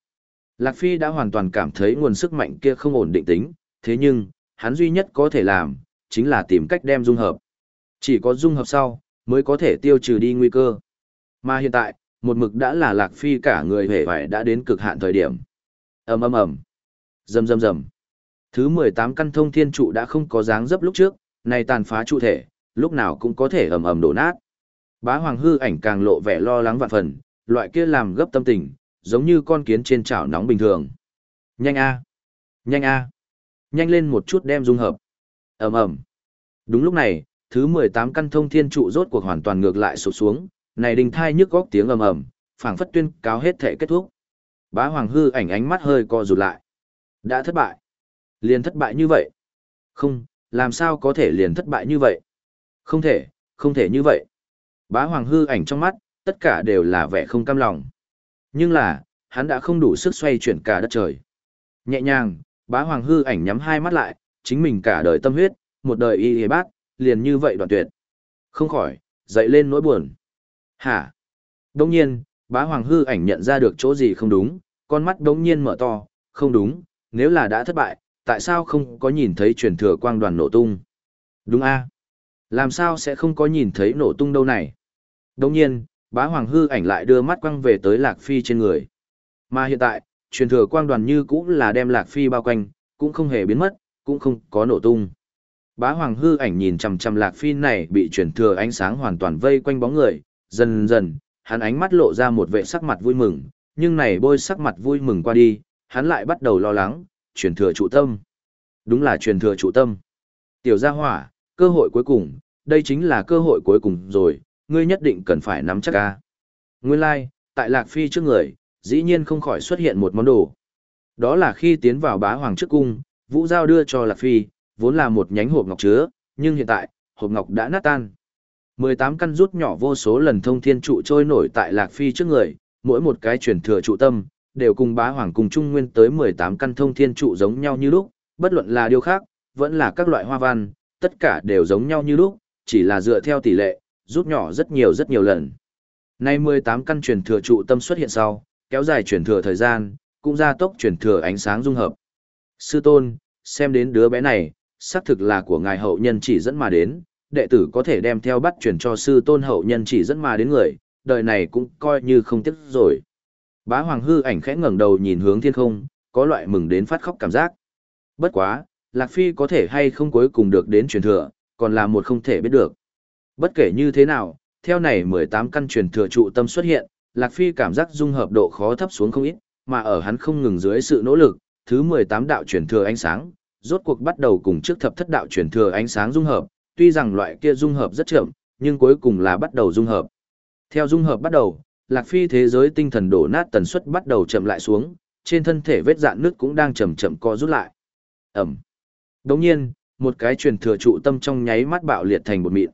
Lạc Phi đã hoàn toàn cảm thấy nguồn sức mạnh kia không ổn định tính, thế nhưng, hắn duy nhất có thể làm, chính là tìm cách đem dung hợp. Chỉ có dung hợp sau, mới có thể tiêu trừ đi nguy cơ. Mà hiện tại, một mực đã là Lạc Phi cả người hề vải đã đến cực hạn thời điểm. ầm ầm ầm, rầm rầm rầm. Thứ 18 căn thông thiên trụ đã không có dáng dấp lúc trước, này tàn phá trụ thể, lúc nào cũng có thể ầm ầm đổ nát. Bá Hoàng hư ảnh càng lộ vẻ lo lắng vạn phần, loại kia làm gấp tâm tình, giống như con kiến trên chảo nóng bình thường. Nhanh a, nhanh a, nhanh lên một chút đem dung hợp. ầm ầm. Đúng lúc này, thứ 18 căn thông thiên trụ rốt cuộc hoàn toàn ngược lại sụp xuống, này đình thai nhức góc tiếng ầm ầm, phảng phất tuyên cáo hết thể kết thúc. Bá Hoàng hư ảnh ánh mắt hơi co rụt lại. Đã thất bại. Liền thất bại như vậy. Không, làm sao có thể liền thất bại như vậy? Không thể, không thể như vậy. Bá Hoàng hư ảnh trong mắt, tất cả đều là vẻ không cam lòng. Nhưng là, hắn đã không đủ sức xoay chuyển cả đất trời. Nhẹ nhàng, bá Hoàng hư ảnh nhắm hai mắt lại, chính mình cả đời tâm huyết, một đời y y bác, liền như vậy đoạn tuyệt. Không khỏi, dậy lên nỗi buồn. Hả? Đông nhiên, bá Hoàng hư ảnh nhận ra được chỗ gì không đúng, con mắt đống nhiên mở to, không đúng, nếu là đã thất bại, tại sao không có nhìn thấy truyền thừa quang đoàn nổ tung? Đúng a Làm sao sẽ không có nhìn thấy nổ tung đâu này? Đồng nhiên, bá hoàng hư ảnh lại đưa mắt quăng về tới Lạc Phi trên người. Mà hiện tại, truyền thừa quang đoàn như cũng là đem Lạc Phi bao quanh, cũng không hề biến mất, cũng không có nổ tung. Bá hoàng hư ảnh nhìn chằm chằm Lạc Phi này bị truyền thừa ánh sáng hoàn toàn vây quanh bóng người, dần dần, hắn ánh mắt lộ ra một vệ sắc mặt vui mừng, nhưng này bôi sắc mặt vui mừng qua đi, hắn lại bắt đầu lo lắng, truyền thừa trụ tâm. Đúng là truyền thừa trụ tâm. Tiểu gia hỏa, cơ hội cuối cùng, đây chính là cơ hội cuối cùng rồi, ngươi nhất định cần phải nắm chắc ca. Nguyên lai, like, tại Lạc Phi trước người, dĩ nhiên không khỏi xuất hiện một món đồ. Đó là khi tiến vào bá hoàng trước cung, Vũ Giao đưa cho Lạc Phi, vốn là một nhánh hộp ngọc chứa, nhưng hiện tại, hộp ngọc đã nát tan. 18 căn rút nhỏ vô số lần thông thiên trụ trôi nổi tại Lạc Phi trước người, mỗi một cái truyền thừa trụ tâm, đều cùng bá hoàng cùng trung nguyên tới 18 căn thông thiên trụ giống nhau như lúc, bất luận là điều khác, vẫn là các loại hoa văn, tất cả đều giống nhau như lúc, chỉ là dựa theo tỷ lệ, rút nhỏ rất nhiều rất nhiều lần. Nay 18 căn truyền thừa trụ tâm xuất hiện sau, kéo dài truyền thừa thời gian, cũng gia tốc truyền thừa ánh sáng dung hợp. Sư tôn, xem đến đứa bé này, xác thực là của ngài hậu nhân chỉ dẫn mà đến, đệ tử có thể đem theo bắt truyền cho sư tôn hậu nhân chỉ dẫn mà đến người, đời này cũng coi như không tiếc rồi. Bá Hoàng hư ảnh khẽ ngẩng đầu nhìn hướng thiên không, có loại mừng đến phát khóc cảm giác. Bất quá, Lạc Phi có thể hay không cuối cùng được đến truyền thừa, còn là một không thể biết được. Bất kể như thế nào, theo này 18 căn truyền thừa trụ tâm xuất hiện, Lạc Phi cảm giác dung hợp độ khó thấp xuống không ít, mà ở hắn không ngừng dưới sự nỗ lực, thứ 18 đạo truyền thừa ánh sáng, rốt cuộc bắt đầu cùng trước thập thất đạo truyền thừa ánh sáng dung hợp, tuy rằng loại kia dung hợp rất chậm, nhưng cuối cùng là bắt đầu dung hợp. Theo dung hợp bắt đầu, Lạc Phi thế giới tinh thần đổ nát tần suất bắt đầu chậm lại xuống, trên thân thể vết dạn nước cũng đang chậm chậm co rút lại. Ẩm. Đồng nhiên, một cái truyền thừa trụ tâm trong nháy mắt bạo liệt thành một mịn.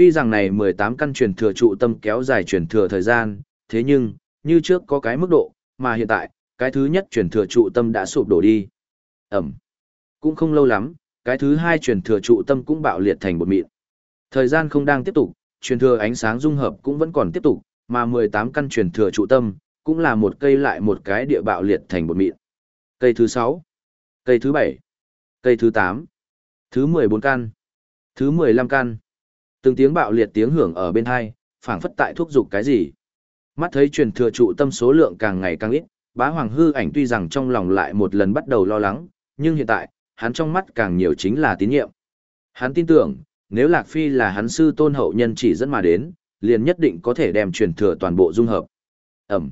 Tuy rằng này 18 căn truyền thừa trụ tâm kéo dài truyền thừa thời gian, thế nhưng, như trước có cái mức độ, mà hiện tại, cái thứ nhất truyền thừa trụ tâm đã sụp đổ đi. Ẩm. Cũng không lâu lắm, cái thứ hai truyền thừa trụ tâm cũng bạo liệt thành một mịn. Thời gian không đang tiếp tục, truyền thừa ánh sáng dung hợp cũng vẫn còn tiếp tục, mà 18 căn truyền thừa trụ tâm, cũng là một cây lại một cái địa bạo liệt thành một mịn. Cây thứ 6, cây thứ 7, cây thứ 8, thứ 14 căn, thứ 15 căn. Từng tiếng bạo liệt tiếng hưởng ở bên hai, phảng phất tại thuốc giục cái gì. Mắt thấy truyền thừa trụ tâm số lượng càng ngày càng ít, bá hoàng hư ảnh tuy rằng trong lòng lại một lần bắt đầu lo lắng, nhưng hiện tại, hắn trong mắt càng nhiều chính là tín nhiệm. Hắn tin tưởng, nếu Lạc Phi là hắn sư tôn hậu nhân chỉ dẫn mà đến, liền nhất định có thể đem truyền thừa toàn bộ dung hợp. Ẩm.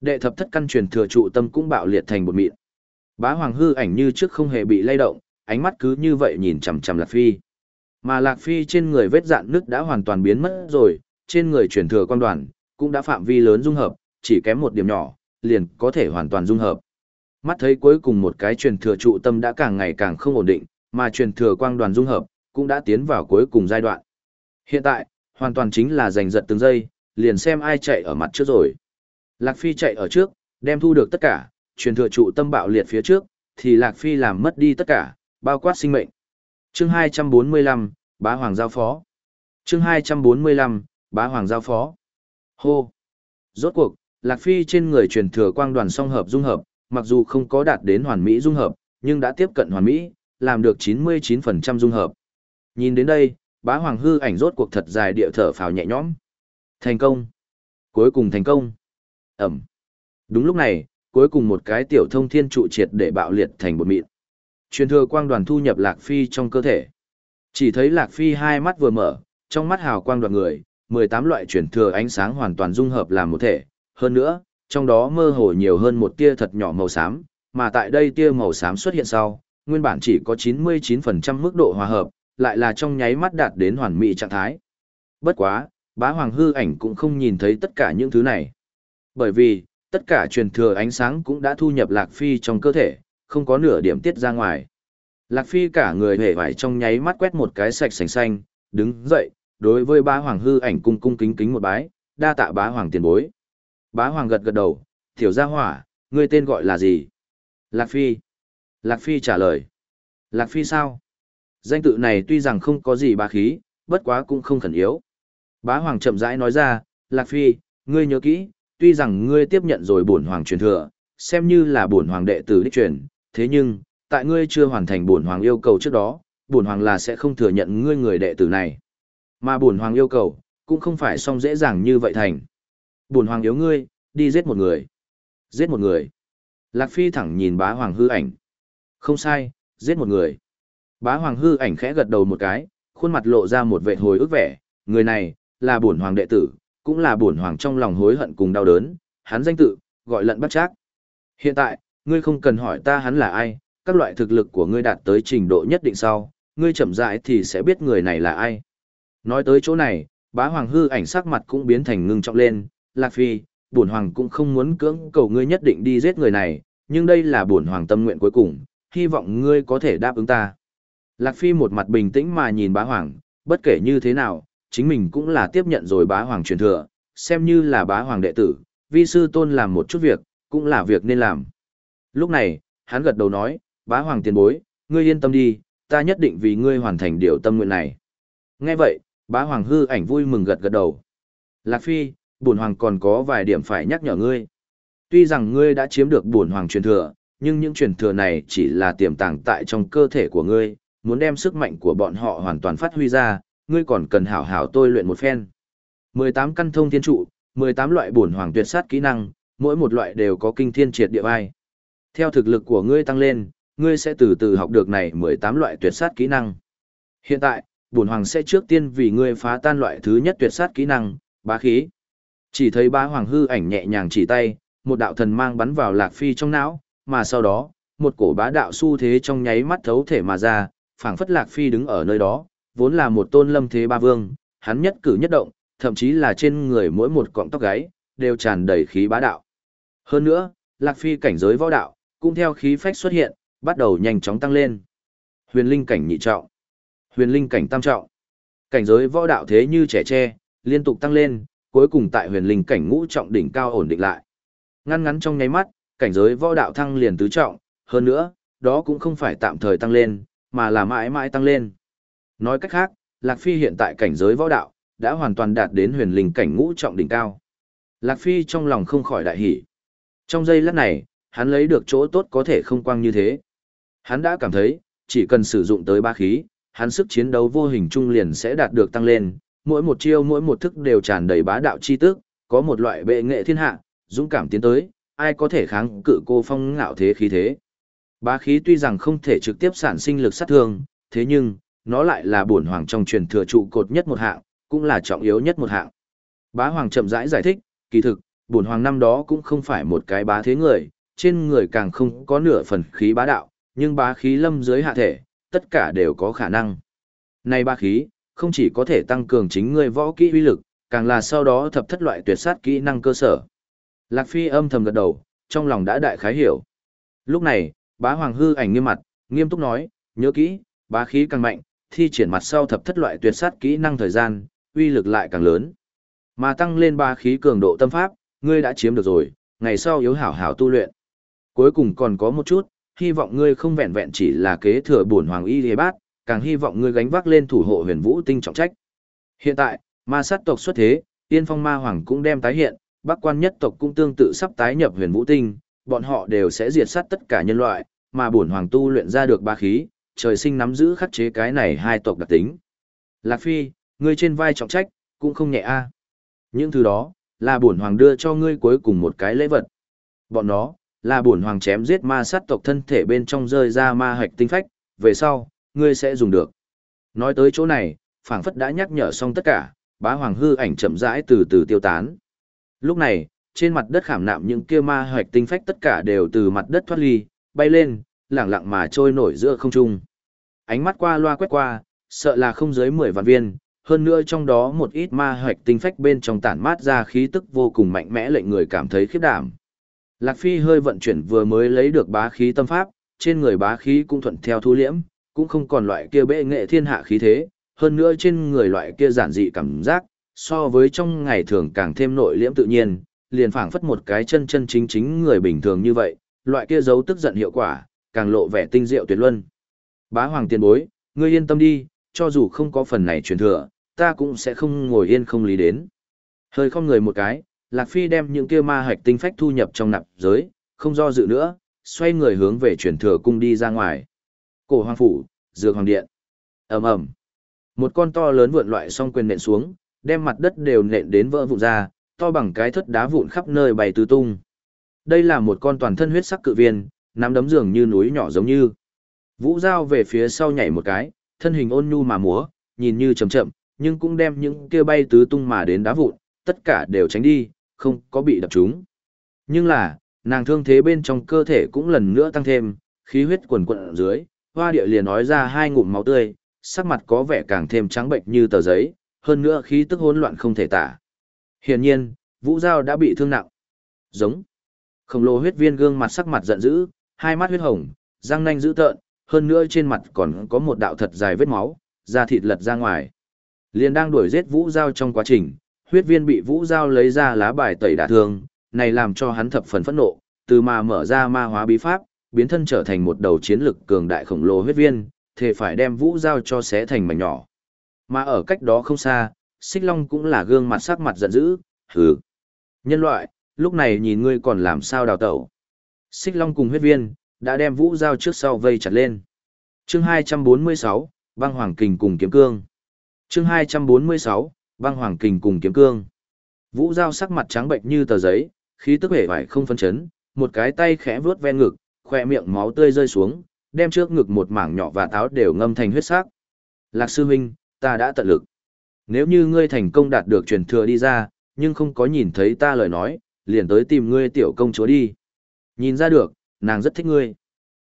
Đệ thập thất căn truyền thừa trụ tâm cũng bạo liệt thành một mịn. Bá Hoàng hư ảnh như trước không hề bị lay động, ánh mắt cứ như vậy nhìn chằm chằm Lạc Phi. Mà Lạc Phi trên người vết dạn nứt đã hoàn toàn biến mất rồi, trên người truyền thừa quan đoàn cũng đã phạm vi lớn dung hợp, chỉ kém một điểm nhỏ, liền có thể hoàn toàn dung hợp. Mắt thấy cuối cùng một cái truyền thừa trụ tâm đã càng ngày càng không ổn định, mà truyền thừa quang đoàn dung hợp cũng đã tiến vào cuối cùng giai đoạn. Hiện tại, hoàn toàn chính là giành giật từng giây, liền xem ai chạy ở mặt trước rồi. Lạc Phi chạy ở trước, đem thu được tất cả, truyền thừa trụ tâm bạo liệt phía trước, thì Lạc Phi làm mất đi tất cả, bao quát sinh mệnh. Chương 245, Bá Hoàng giao phó. Chương 245, Bá Hoàng giao phó. Hô. Rốt cuộc, Lạc Phi trên người truyền thừa quang đoàn song hợp dung hợp, mặc dù không có đạt đến hoàn mỹ dung hợp, nhưng đã tiếp cận hoàn mỹ, làm được 99% dung hợp. Nhìn đến đây, bá hoàng hư ảnh rốt cuộc thật dài địa thở phào nhẹ nhõm. Thành công. Cuối cùng thành công. Ẩm. Đúng lúc này, cuối cùng một cái tiểu thông thiên trụ triệt để bạo liệt thành bột mịn. Truyền thừa quang đoàn thu nhập Lạc Phi trong cơ thể. Chỉ thấy Lạc Phi hai mắt vừa mở, trong mắt hào quang đoàn người, 18 loại truyền thừa ánh sáng hoàn toàn dung hợp làm một thể. Hơn nữa, trong đó mơ hồ nhiều hơn một tia thật nhỏ màu xám, mà tại đây tia màu xám xuất hiện sau, nguyên bản chỉ có 99% mức độ hòa hợp, lại là trong nháy mắt đạt đến hoàn mỹ trạng thái. Bất quá, bá hoàng hư ảnh cũng không nhìn thấy tất cả những thứ này. Bởi vì, tất cả truyền thừa ánh sáng cũng đã thu nhập Lạc Phi trong cơ thể, không có nửa điểm tiết ra ngoài. Lạc Phi cả người hề vải trong nháy mắt quét một cái sạch sành xanh, đứng dậy, đối với bá hoàng hư ảnh cung cung kính kính một bái, đa tạ bá hoàng tiền bối. Bá hoàng gật gật đầu, tiểu gia hỏa, ngươi tên gọi là gì? Lạc Phi. Lạc Phi trả lời. Lạc Phi sao? Danh tự này tuy rằng không có gì bá khí, bất quá cũng không khẩn yếu. Bá Hoàng chậm rãi nói ra, Lạc Phi, ngươi nhớ kỹ, tuy rằng ngươi tiếp nhận rồi bổn Hoàng truyền thừa, xem như là bổn Hoàng đệ tử đích truyền, thế nhưng, tại ngươi chưa hoàn thành bổn Hoàng yêu cầu trước đó, bổn Hoàng là sẽ không thừa nhận ngươi người đệ tử này. Mà bổn Hoàng yêu cầu, cũng không phải xong dễ dàng như vậy thành. Bổn Hoàng yếu ngươi, đi giết một người. Giết một người. Lạc Phi thẳng nhìn bá Hoàng hư ảnh. Không sai, giết một người. Bá Hoàng hư ảnh khẽ gật đầu một cái, khuôn mặt lộ ra một vẻ hồi ức vẻ, người này, là bổn hoàng đệ tử, cũng là bổn hoàng trong lòng hối hận cùng đau đớn, hắn danh tự, gọi lận bắt trác Hiện tại, ngươi không cần hỏi ta hắn là ai, các loại thực lực của ngươi đạt tới trình độ nhất định sau, ngươi chậm rãi thì sẽ biết người này là ai. Nói tới chỗ này, bá hoàng hư ảnh sắc mặt cũng biến thành ngưng trọng lên, Lạc Phi, bổn hoàng cũng không muốn cưỡng cầu ngươi nhất định đi giết người này, nhưng đây là bổn hoàng tâm nguyện cuối cùng, hy vọng ngươi có thể đáp ứng ta. Lạc Phi một mặt bình tĩnh mà nhìn bá hoàng, bất kể như thế nào, chính mình cũng là tiếp nhận rồi bá hoàng truyền thừa, xem như là bá hoàng đệ tử, vi sư tôn làm một chút việc, cũng là việc nên làm. Lúc này, hắn gật đầu nói, bá hoàng tiền bối, ngươi yên tâm đi, ta nhất định vì ngươi hoàn thành điều tâm nguyện này. Nghe vậy, bá hoàng hư ảnh vui mừng gật gật đầu. Lạc Phi, bổn hoàng còn có vài điểm phải nhắc nhở ngươi. Tuy rằng ngươi đã chiếm được bổn hoàng truyền thừa, nhưng những truyền thừa này chỉ là tiềm tàng tại trong cơ thể của ngươi, muốn đem sức mạnh của bọn họ hoàn toàn phát huy ra, ngươi còn cần hảo hảo tôi luyện một phen. 18 căn thông thiên trụ, 18 loại bổn hoàng tuyệt sát kỹ năng, mỗi một loại đều có kinh thiên triệt địa vai. Theo thực lực của ngươi tăng lên, ngươi sẽ từ từ học được này 18 loại tuyệt sát kỹ năng. Hiện tại, bổn hoàng sẽ trước tiên vì ngươi phá tan loại thứ nhất tuyệt sát kỹ năng, bá khí. Chỉ thấy bá hoàng hư ảnh nhẹ nhàng chỉ tay, một đạo thần mang bắn vào Lạc Phi trong não, mà sau đó, một cổ bá đạo xu thế trong nháy mắt thấu thể mà ra, phảng phất Lạc Phi đứng ở nơi đó, vốn là một tôn lâm thế ba vương, hắn nhất cử nhất động, thậm chí là trên người mỗi một cọng tóc gáy, đều tràn đầy khí bá đạo. Hơn nữa, Lạc Phi cảnh giới võ đạo, cũng theo khí phách xuất hiện, bắt đầu nhanh chóng tăng lên. Huyền linh cảnh nhị trọng, huyền linh cảnh tam trọng. Cảnh giới võ đạo thế như trẻ tre, liên tục tăng lên, cuối cùng tại huyền linh cảnh ngũ trọng đỉnh cao ổn định lại. Ngăn ngắn trong nháy mắt, cảnh giới võ đạo thăng liền tứ trọng, hơn nữa, đó cũng không phải tạm thời tăng lên, mà là mãi mãi tăng lên. Nói cách khác, Lạc Phi hiện tại cảnh giới võ đạo, đã hoàn toàn đạt đến huyền linh cảnh ngũ trọng đỉnh cao. Lạc Phi trong lòng không khỏi đại hỉ. Trong giây lát này, hắn lấy được chỗ tốt có thể không quang như thế. Hắn đã cảm thấy, chỉ cần sử dụng tới ba khí, hắn sức chiến đấu vô hình trung liền sẽ đạt được tăng lên, mỗi một chiêu mỗi một thức đều tràn đầy bá đạo chi tức, có một loại bệ nghệ thiên hạ, dũng cảm tiến tới, ai có thể kháng cự cô phong ngạo thế khí thế. Bá khí tuy rằng không thể trực tiếp sản sinh lực sát thương, thế nhưng, nó lại là bổn hoàng trong truyền thừa trụ cột nhất một hạng, cũng là trọng yếu nhất một hạng. Bá hoàng chậm rãi giải, giải thích, kỳ thực, bổn hoàng năm đó cũng không phải một cái bá thế người, trên người càng không có nửa phần khí bá đạo, nhưng bá khí lâm dưới hạ thể, tất cả đều có khả năng. Này bá khí, không chỉ có thể tăng cường chính người võ kỹ uy lực, càng là sau đó thập thất loại tuyệt sát kỹ năng cơ sở. Lạc Phi âm thầm gật đầu, trong lòng đã đại khái hiểu. Lúc này, bá hoàng hư ảnh nghiêm mặt, nghiêm túc nói, nhớ kỹ, bá khí càng mạnh, thi triển mặt sau thập thất loại tuyệt sát kỹ năng thời gian, uy lực lại càng lớn. Mà tăng lên bá khí cường độ tâm pháp, ngươi đã chiếm được rồi, ngày sau yếu hảo hảo tu luyện. Cuối cùng còn có một chút, hy vọng ngươi không vẹn vẹn chỉ là kế thừa bổn hoàng y hề bát, càng hy vọng ngươi gánh vác lên thủ hộ huyền vũ tinh trọng trách. Hiện tại, ma sát tộc xuất thế, tiên phong ma hoàng cũng đem tái hiện, bắc quan nhất tộc cũng tương tự sắp tái nhập huyền vũ tinh, bọn họ đều sẽ diệt sát tất cả nhân loại, mà bổn hoàng tu luyện ra được ba khí, trời sinh nắm giữ khắc chế cái này hai tộc đặc tính. Lạc Phi, ngươi trên vai trọng trách, cũng không nhẹ a. Những thứ đó, là bổn hoàng đưa cho ngươi cuối cùng một cái lễ vật. Bọn nó, là bổn hoàng chém giết ma sát tộc thân thể bên trong rơi ra ma hạch tinh phách, về sau, ngươi sẽ dùng được. Nói tới chỗ này, phảng phất đã nhắc nhở xong tất cả, bá hoàng hư ảnh chậm rãi từ từ tiêu tán. Lúc này, trên mặt đất khảm nạm những kia ma hạch tinh phách tất cả đều từ mặt đất thoát ly, bay lên, lẳng lặng mà trôi nổi giữa không trung. Ánh mắt qua loa quét qua, sợ là không dưới 10 vạn viên, hơn nữa trong đó một ít ma hoạch tinh phách bên trong tản mát ra khí tức vô cùng mạnh mẽ lệnh người cảm thấy khiếp đảm. Lạc Phi hơi vận chuyển vừa mới lấy được bá khí tâm pháp, trên người bá khí cũng thuận theo thu liễm, cũng không còn loại kia bệ nghệ thiên hạ khí thế, hơn nữa trên người loại kia giản dị cảm giác, so với trong ngày thường càng thêm nội liễm tự nhiên, liền phảng phất một cái chân chân chính chính người bình thường như vậy, loại kia giấu tức giận hiệu quả, càng lộ vẻ tinh diệu tuyệt luân. Bá hoàng tiền bối, ngươi yên tâm đi, cho dù không có phần này truyền thừa, ta cũng sẽ không ngồi yên không lý đến. Hơi không người một cái, Lạc Phi đem những kia ma hạch tinh phách thu nhập trong nạp giới, không do dự nữa, xoay người hướng về truyền thừa cung đi ra ngoài. Cổ hoàng phủ, dược hoàng điện. ầm ầm Một con to lớn vượn loại song quyền nện xuống, đem mặt đất đều nện đến vỡ vụn ra, to bằng cái thất đá vụn khắp nơi bày tứ tung. Đây là một con toàn thân huyết sắc cự viên, nắm đấm dường như núi nhỏ giống như. Vũ Giao về phía sau nhảy một cái, thân hình ôn nhu mà múa, nhìn như chậm chậm, nhưng cũng đem những kia bay tứ tung mà đến đá vụn, tất cả đều tránh đi, không có bị đập trúng. Nhưng là, nàng thương thế bên trong cơ thể cũng lần nữa tăng thêm, khí huyết quần quận ở dưới, hoa địa liền nói ra hai ngụm máu tươi, sắc mặt có vẻ càng thêm trắng bệnh như tờ giấy, hơn nữa khí tức hỗn loạn không thể tả. Hiển nhiên, Vũ Giao đã bị thương nặng. Giống. Khổng lồ huyết viên gương mặt sắc mặt giận dữ, hai mắt huyết hồng, răng nanh dữ tợn, hơn nữa trên mặt còn có một đạo thật dài vết máu, da thịt lật ra ngoài. Liền đang đuổi giết Vũ Giao trong quá trình, huyết viên bị Vũ Giao lấy ra lá bài tẩy đả thương, này làm cho hắn thập phần phẫn nộ, từ mà mở ra ma hóa bí pháp, biến thân trở thành một đầu chiến lực cường đại khổng lồ huyết viên, thể phải đem Vũ Giao cho xé thành mảnh nhỏ. Mà ở cách đó không xa, Xích Long cũng là gương mặt sắc mặt giận dữ, hừ. Nhân loại, lúc này nhìn ngươi còn làm sao đào tẩu. Xích Long cùng huyết viên, đã đem Vũ Giao trước sau vây chặt lên. chương 246, băng hoàng kình cùng kiếm cương. chương 246, băng hoàng kình cùng kiếm cương. Vũ Giao sắc mặt trắng bệnh như tờ giấy, khí tức hể vải không phân chấn, một cái tay khẽ vướt ven ngực, khỏe miệng máu tươi rơi xuống, đem trước ngực một mảng nhỏ và táo đều ngâm thành huyết sắc. Lạc sư huynh, ta đã tận lực. Nếu như ngươi thành công đạt được truyền thừa đi ra, nhưng không có nhìn thấy ta lời nói, liền tới tìm ngươi tiểu công chúa đi. Nhìn ra được, nàng rất thích ngươi.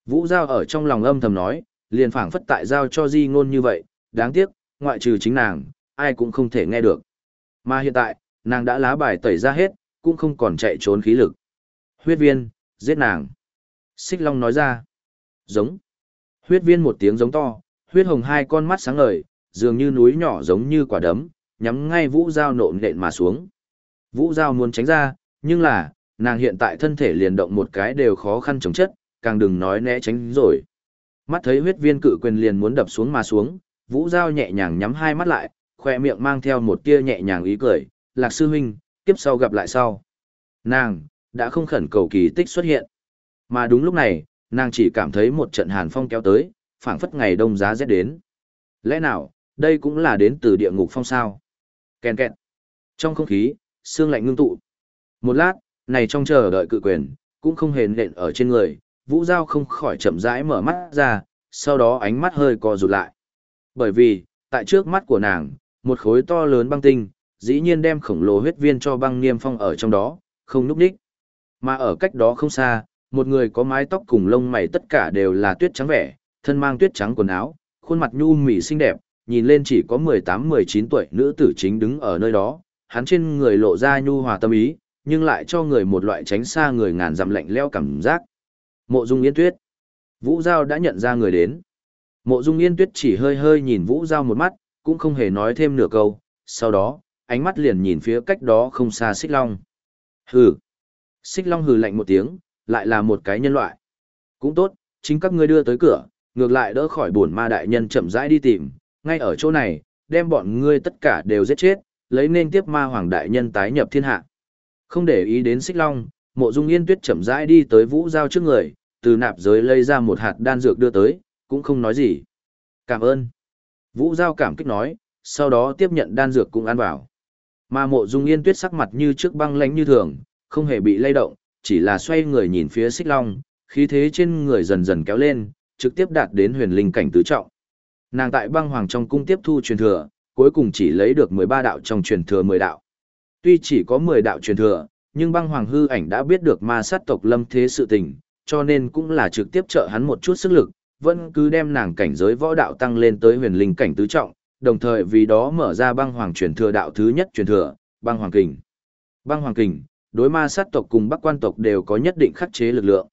Vũ Giao ở trong lòng âm thầm nói, liền phảng phất tại giao cho di ngôn như vậy, đáng tiếc, ngoại trừ chính nàng, ai cũng không thể nghe được. Mà hiện tại, nàng đã lá bài tẩy ra hết, cũng không còn chạy trốn khí lực. Huyết viên, giết nàng. Xích Long nói ra. Giống. Huyết viên một tiếng giống to, huyết hồng hai con mắt sáng ngời, dường như núi nhỏ giống như quả đấm, nhắm ngay Vũ Giao nộn nện mà xuống. Vũ Giao muốn tránh ra, nhưng là, nàng hiện tại thân thể liền động một cái đều khó khăn chống chất, càng đừng nói né tránh rồi. Mắt thấy huyết viên cự quyền liền muốn đập xuống mà xuống, Vũ Giao nhẹ nhàng nhắm hai mắt lại, khoe miệng mang theo một tia nhẹ nhàng ý cười, lạc sư huynh, kiếp sau gặp lại sau. Nàng, đã không khẩn cầu kỳ tích xuất hiện. Mà đúng lúc này, nàng chỉ cảm thấy một trận hàn phong kéo tới, phảng phất ngày đông giá rét đến. Lẽ nào, đây cũng là đến từ địa ngục phong sao? Kèn kẹt. Trong không khí, xương lạnh ngưng tụ. Một lát, này trong chờ đợi cự quyền, cũng không hề nện ở trên người, Vũ Giao không khỏi chậm rãi mở mắt ra, sau đó ánh mắt hơi co rụt lại. Bởi vì, tại trước mắt của nàng, một khối to lớn băng tinh, dĩ nhiên đem khổng lồ huyết viên cho băng niêm phong ở trong đó, không núp đích. Mà ở cách đó không xa, một người có mái tóc cùng lông mày tất cả đều là tuyết trắng vẻ, thân mang tuyết trắng quần áo, khuôn mặt nhu mì xinh đẹp, nhìn lên chỉ có 18-19 tuổi nữ tử chính đứng ở nơi đó, hắn trên người lộ ra nhu hòa tâm ý, nhưng lại cho người một loại tránh xa người ngàn dặm lạnh leo cảm giác. Mộ Dung Yên Tuyết. Vũ Giao đã nhận ra người đến. Mộ Dung Yên Tuyết chỉ hơi hơi nhìn Vũ Giao một mắt, cũng không hề nói thêm nửa câu, sau đó, ánh mắt liền nhìn phía cách đó không xa Xích Long. Hừ. Xích Long hừ lạnh một tiếng, lại là một cái nhân loại. Cũng tốt, chính các ngươi đưa tới cửa, ngược lại đỡ khỏi buồn ma đại nhân chậm rãi đi tìm, ngay ở chỗ này, đem bọn ngươi tất cả đều giết chết, lấy nên tiếp ma hoàng đại nhân tái nhập thiên hạ. Không để ý đến Xích Long, Mộ Dung Yên Tuyết chậm rãi đi tới Vũ Giao trước người, từ nạp giới lấy ra một hạt đan dược đưa tới, cũng không nói gì. Cảm ơn. Vũ Giao cảm kích nói, sau đó tiếp nhận đan dược cũng ăn vào. Mà Mộ Dung Yên Tuyết sắc mặt như trước băng lãnh như thường, không hề bị lay động, chỉ là xoay người nhìn phía Xích Long, khí thế trên người dần dần kéo lên, trực tiếp đạt đến huyền linh cảnh tứ trọng. Nàng tại băng hoàng trong cung tiếp thu truyền thừa, cuối cùng chỉ lấy được 13 đạo trong truyền thừa 10 đạo. Tuy chỉ có 10 đạo truyền thừa, nhưng băng hoàng hư ảnh đã biết được ma sát tộc lâm thế sự tình, cho nên cũng là trực tiếp trợ hắn một chút sức lực, vẫn cứ đem nàng cảnh giới võ đạo tăng lên tới huyền linh cảnh tứ trọng, đồng thời vì đó mở ra băng hoàng truyền thừa đạo thứ nhất truyền thừa, băng hoàng kình. Băng hoàng kình, đối ma sát tộc cùng bắc quan tộc đều có nhất định khắc chế lực lượng.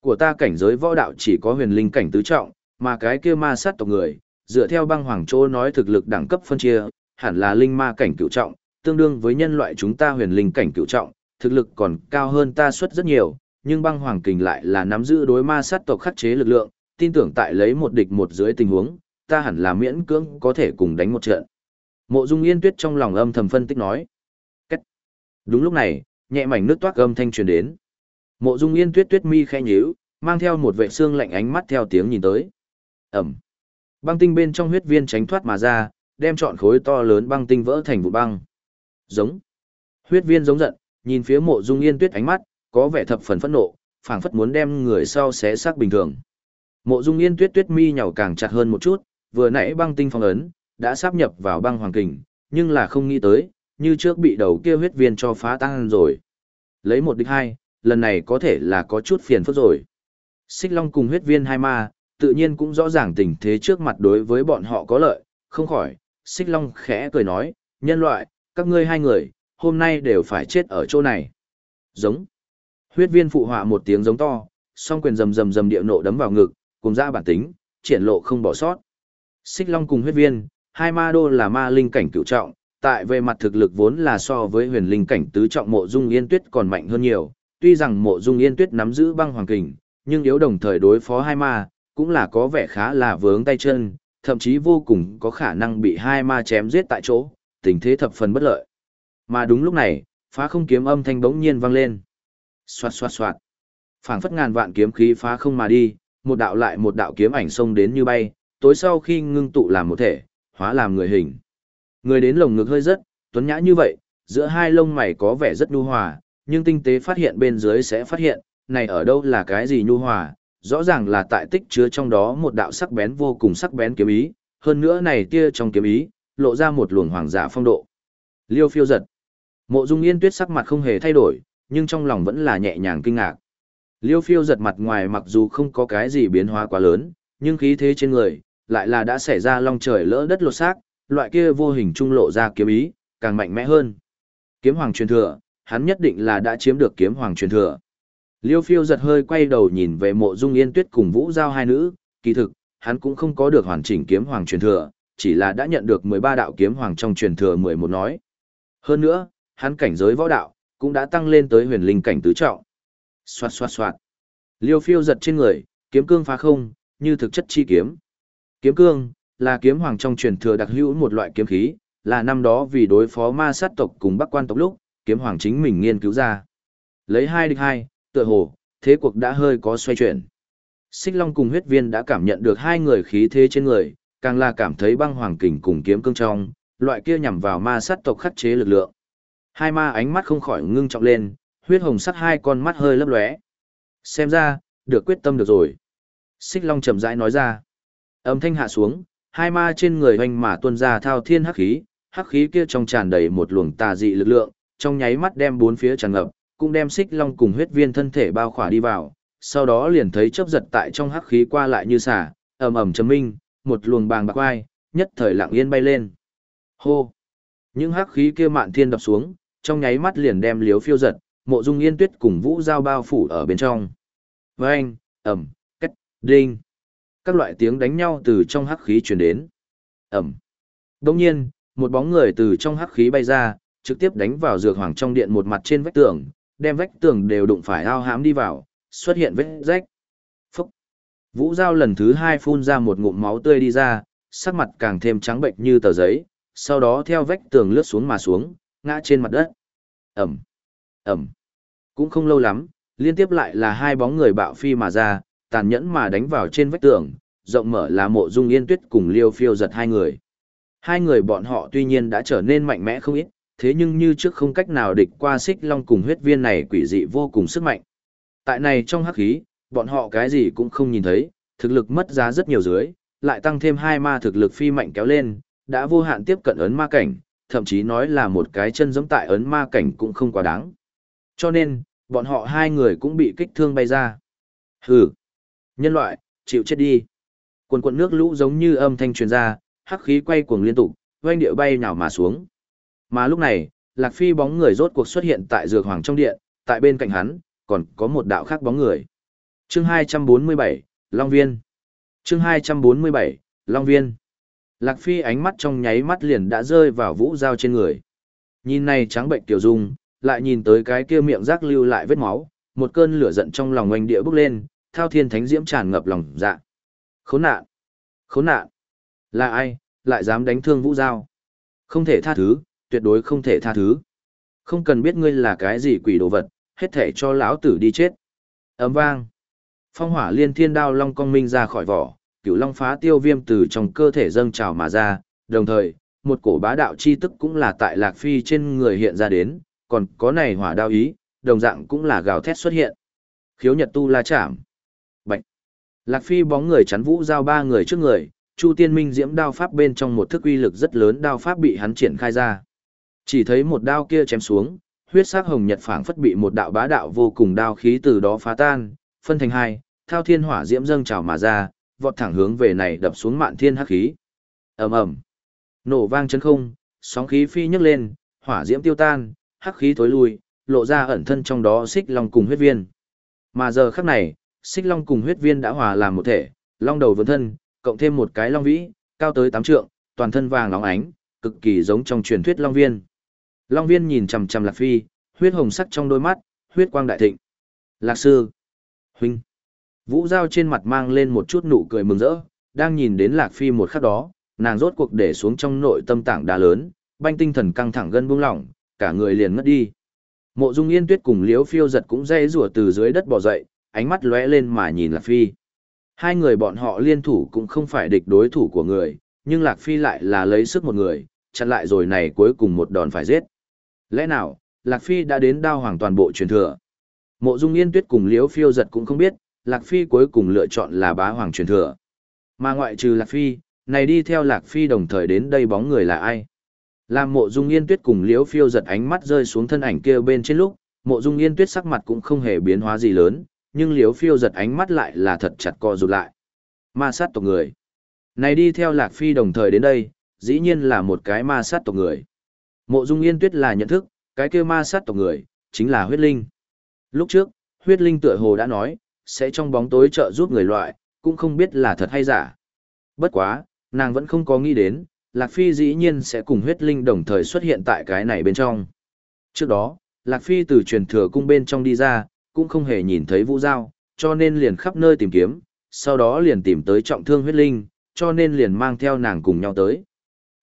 Của ta cảnh giới võ đạo chỉ có huyền linh cảnh tứ trọng, mà cái kia ma sát tộc người, dựa theo băng hoàng chỗ nói thực lực đẳng cấp phân chia, hẳn là linh ma cảnh cửu trọng, tương đương với nhân loại chúng ta huyền linh cảnh cửu trọng, thực lực còn cao hơn ta suất rất nhiều, nhưng băng hoàng kình lại là nắm giữ đối ma sát tộc khắc chế lực lượng, tin tưởng tại lấy một địch một dưới tình huống, ta hẳn là miễn cưỡng có thể cùng đánh một trận. Mộ Dung Yên Tuyết trong lòng âm thầm phân tích nói. Cách. Đúng lúc này, nhẹ mảnh nước toát âm thanh truyền đến. Mộ Dung Yên Tuyết Tuyết mi khẽ nhíu, mang theo một vệ xương lạnh ánh mắt theo tiếng nhìn tới. Ẩm. Băng tinh bên trong huyết viên tránh thoát mà ra, đem trọn khối to lớn băng tinh vỡ thành vụ băng. Giống. Huyết viên giống giận, nhìn phía Mộ Dung Yên Tuyết ánh mắt, có vẻ thập phần phẫn nộ, phảng phất muốn đem người sau xé xác bình thường. Mộ Dung Yên Tuyết Tuyết mi nhàu càng chặt hơn một chút, vừa nãy băng tinh phong ấn đã sáp nhập vào băng hoàng kình, nhưng là không nghĩ tới, như trước bị đầu kia huyết viên cho phá tan rồi. Lấy một địch hai, lần này có thể là có chút phiền phức rồi. Xích Long cùng huyết viên hai ma, tự nhiên cũng rõ ràng tình thế trước mặt đối với bọn họ có lợi, không khỏi, Xích Long khẽ cười nói, nhân loại, các ngươi hai người, hôm nay đều phải chết ở chỗ này. Giống. Huyết viên phụ họa một tiếng giống to, song quyền rầm rầm rầm địa nộ đấm vào ngực, cùng ra bản tính, triển lộ không bỏ sót. Xích Long cùng huyết viên, hai ma đô là ma linh cảnh cựu trọng, tại về mặt thực lực vốn là so với huyền linh cảnh tứ trọng mộ dung yên tuyết còn mạnh hơn nhiều, tuy rằng mộ dung yên tuyết nắm giữ băng hoàng kình, nhưng yếu đồng thời đối phó hai ma, cũng là có vẻ khá là vướng tay chân, thậm chí vô cùng có khả năng bị hai ma chém giết tại chỗ, tình thế thập phần bất lợi. Mà đúng lúc này, phá không kiếm âm thanh bỗng nhiên vang lên. Xoạt xoạt xoạt. Phảng phất ngàn vạn kiếm khí phá không mà đi, một đạo lại một đạo kiếm ảnh xông đến như bay, tối sau khi ngưng tụ làm một thể, hóa làm người hình. Người đến lồng ngực hơi rất, tuấn nhã như vậy, giữa hai lông mày có vẻ rất nhu hòa, nhưng tinh tế phát hiện bên dưới sẽ phát hiện, này ở đâu là cái gì nhu hòa, rõ ràng là tại tích chứa trong đó một đạo sắc bén vô cùng sắc bén kiếm ý, hơn nữa này tia trong kiếm ý, lộ ra một luồng hoàng giả phong độ. Liêu phiêu giật. Mộ Dung Yên Tuyết sắc mặt không hề thay đổi, nhưng trong lòng vẫn là nhẹ nhàng kinh ngạc. Liêu phiêu giật mặt ngoài mặc dù không có cái gì biến hóa quá lớn, nhưng khí thế trên người, lại là đã xảy ra long trời lỡ đất lột xác, loại kia vô hình trung lộ ra kiếm ý, càng mạnh mẽ hơn. Kiếm hoàng truyền thừa, hắn nhất định là đã chiếm được kiếm hoàng truyền thừa. Liêu phiêu giật hơi quay đầu nhìn về mộ dung yên tuyết cùng vũ giao hai nữ, kỳ thực, hắn cũng không có được hoàn chỉnh kiếm hoàng truyền thừa, chỉ là đã nhận được 13 đạo kiếm hoàng trong truyền thừa 11 nói. Hơn nữa, hắn cảnh giới võ đạo, cũng đã tăng lên tới huyền linh cảnh tứ trọng. Xoạt xoạt xoạt. Liêu phiêu giật trên người, kiếm cương phá không, như thực chất chi kiếm. Kiếm cương, là kiếm hoàng trong truyền thừa đặc hữu một loại kiếm khí, là năm đó vì đối phó ma sát tộc cùng bắc quan tộc lúc, kiếm hoàng chính mình nghiên cứu ra. Lấy hai địch hai, tựa hồ, thế cuộc đã hơi có xoay chuyển. Xích Long cùng huyết viên đã cảm nhận được hai người khí thế trên người, càng là cảm thấy băng hoàng kình cùng kiếm cương trong, loại kia nhằm vào ma sát tộc khắc chế lực lượng. Hai ma ánh mắt không khỏi ngưng trọng lên, huyết hồng sắc hai con mắt hơi lấp lóe. Xem ra, được quyết tâm được rồi. Xích Long chậm rãi nói ra. Âm thanh hạ xuống, hai ma trên người hoành mà tuôn ra thao thiên hắc khí, hắc khí kia trong tràn đầy một luồng tà dị lực lượng, trong nháy mắt đem bốn phía tràn ngập, cũng đem xích long cùng huyết viên thân thể bao khỏa đi vào, sau đó liền thấy chớp giật tại trong hắc khí qua lại như xả, ầm ầm chấm minh, một luồng bàng bạc quai, nhất thời lặng yên bay lên. Hô! Những hắc khí kia mạn thiên đập xuống, trong nháy mắt liền đem liếu phiêu giật, mộ dung yên tuyết cùng vũ giao bao phủ ở bên trong. Vâng, ầm, cách, đinh. Các loại tiếng đánh nhau từ trong hắc khí truyền đến. Ầm. Đông nhiên, một bóng người từ trong hắc khí bay ra, trực tiếp đánh vào dược hoàng trong điện một mặt trên vách tường, đem vách tường đều đụng phải ao hám đi vào, xuất hiện vết rách. Phúc! Vũ Giao lần thứ hai phun ra một ngụm máu tươi đi ra, sắc mặt càng thêm trắng bệnh như tờ giấy, sau đó theo vách tường lướt xuống mà xuống, ngã trên mặt đất. Ẩm! Ẩm! Cũng không lâu lắm, liên tiếp lại là hai bóng người bạo phi mà ra, tàn nhẫn mà đánh vào trên vách tường, rộng mở là mộ dung yên tuyết cùng liêu phiêu giật hai người. Hai người bọn họ tuy nhiên đã trở nên mạnh mẽ không ít, thế nhưng như trước không cách nào địch qua xích long cùng huyết viên này quỷ dị vô cùng sức mạnh. Tại này trong hắc khí, bọn họ cái gì cũng không nhìn thấy, thực lực mất giá rất nhiều dưới, lại tăng thêm hai ma thực lực phi mạnh kéo lên, đã vô hạn tiếp cận ấn ma cảnh, thậm chí nói là một cái chân giống tại ấn ma cảnh cũng không quá đáng. Cho nên, bọn họ hai người cũng bị kích thương bay ra. Hừ, nhân loại, chịu chết đi. Quần quần nước lũ giống như âm thanh truyền ra, hắc khí quay cuồng liên tục, doanh địa bay nhào mà xuống. Mà lúc này, Lạc Phi bóng người rốt cuộc xuất hiện tại dược hoàng trong điện, tại bên cạnh hắn, còn có một đạo khác bóng người. Chương 247, Long Viên. Chương 247, Long Viên. Lạc Phi ánh mắt trong nháy mắt liền đã rơi vào vũ dao trên người. Nhìn này trắng bệnh tiểu dung, lại nhìn tới cái kia miệng rác lưu lại vết máu, một cơn lửa giận trong lòng oanh địa bốc lên, thao thiên thánh diễm tràn ngập lòng dạ. Khốn nạn! Khốn nạn! Là ai, lại dám đánh thương vũ giao? Không thể tha thứ, tuyệt đối không thể tha thứ. Không cần biết ngươi là cái gì quỷ đồ vật, hết thể cho lão tử đi chết. Ấm vang. Phong hỏa liên thiên đao long cong minh ra khỏi vỏ, cửu long phá tiêu viêm từ trong cơ thể dâng trào mà ra, đồng thời, một cổ bá đạo chi tức cũng là tại lạc phi trên người hiện ra đến, còn có này hỏa đao ý, đồng dạng cũng là gào thét xuất hiện. Khiếu nhật tu la chạm. Bạch. Lạc phi bóng người chắn vũ giao ba người trước người, Chu Tiên Minh diễm đao pháp bên trong một thức uy lực rất lớn đao pháp bị hắn triển khai ra. Chỉ thấy một đao kia chém xuống, huyết sắc hồng nhật phảng phất bị một đạo bá đạo vô cùng đao khí từ đó phá tan, phân thành hai, thao thiên hỏa diễm dâng trào mà ra, vọt thẳng hướng về này đập xuống mạn thiên hắc khí. Ầm ầm. Nổ vang chấn không, sóng khí phi nhấc lên, hỏa diễm tiêu tan, hắc khí tối lui, lộ ra ẩn thân trong đó xích long cùng huyết viên. Mà giờ khắc này, xích long cùng huyết viên đã hòa làm một thể, long đầu vươn thân, cộng thêm một cái long vĩ, cao tới tám trượng, toàn thân vàng óng ánh, cực kỳ giống trong truyền thuyết long viên. Long viên nhìn chằm chằm Lạc Phi, huyết hồng sắc trong đôi mắt, huyết quang đại thịnh. Lạc sư, huynh. Vũ Giao trên mặt mang lên một chút nụ cười mừng rỡ, đang nhìn đến Lạc Phi một khắc đó, nàng rốt cuộc để xuống trong nội tâm tảng đá lớn, banh tinh thần căng thẳng gân buông lỏng, cả người liền ngất đi. Mộ Dung Yên Tuyết cùng Liễu Phiêu giật cũng dây rủa từ dưới đất bò dậy, ánh mắt lóe lên mà nhìn Lạc Phi. Hai người bọn họ liên thủ cũng không phải địch đối thủ của người, nhưng Lạc Phi lại là lấy sức một người, chặn lại rồi này cuối cùng một đòn phải giết. Lẽ nào, Lạc Phi đã đến đao hoàng toàn bộ truyền thừa? Mộ Dung Yên Tuyết cùng Liễu Phiêu giật cũng không biết, Lạc Phi cuối cùng lựa chọn là bá hoàng truyền thừa. Mà ngoại trừ Lạc Phi, này đi theo Lạc Phi đồng thời đến đây bóng người là ai? Làm mộ dung yên tuyết cùng liễu phiêu giật ánh mắt rơi xuống thân ảnh kia bên trên lúc, mộ dung yên tuyết sắc mặt cũng không hề biến hóa gì lớn, nhưng liễu phiêu giật ánh mắt lại là thật chặt co rụt lại. Ma sát tộc người. Này đi theo Lạc Phi đồng thời đến đây, dĩ nhiên là một cái ma sát tộc người. Mộ dung yên tuyết là nhận thức, cái kia ma sát tộc người, chính là huyết linh. Lúc trước, huyết linh tựa hồ đã nói, sẽ trong bóng tối trợ giúp người loại, cũng không biết là thật hay giả. Bất quá, nàng vẫn không có nghĩ đến, Lạc Phi dĩ nhiên sẽ cùng huyết linh đồng thời xuất hiện tại cái này bên trong. Trước đó, Lạc Phi từ truyền thừa cung bên trong đi ra, cũng không hề nhìn thấy vũ giao, cho nên liền khắp nơi tìm kiếm, sau đó liền tìm tới trọng thương huyết linh, cho nên liền mang theo nàng cùng nhau tới.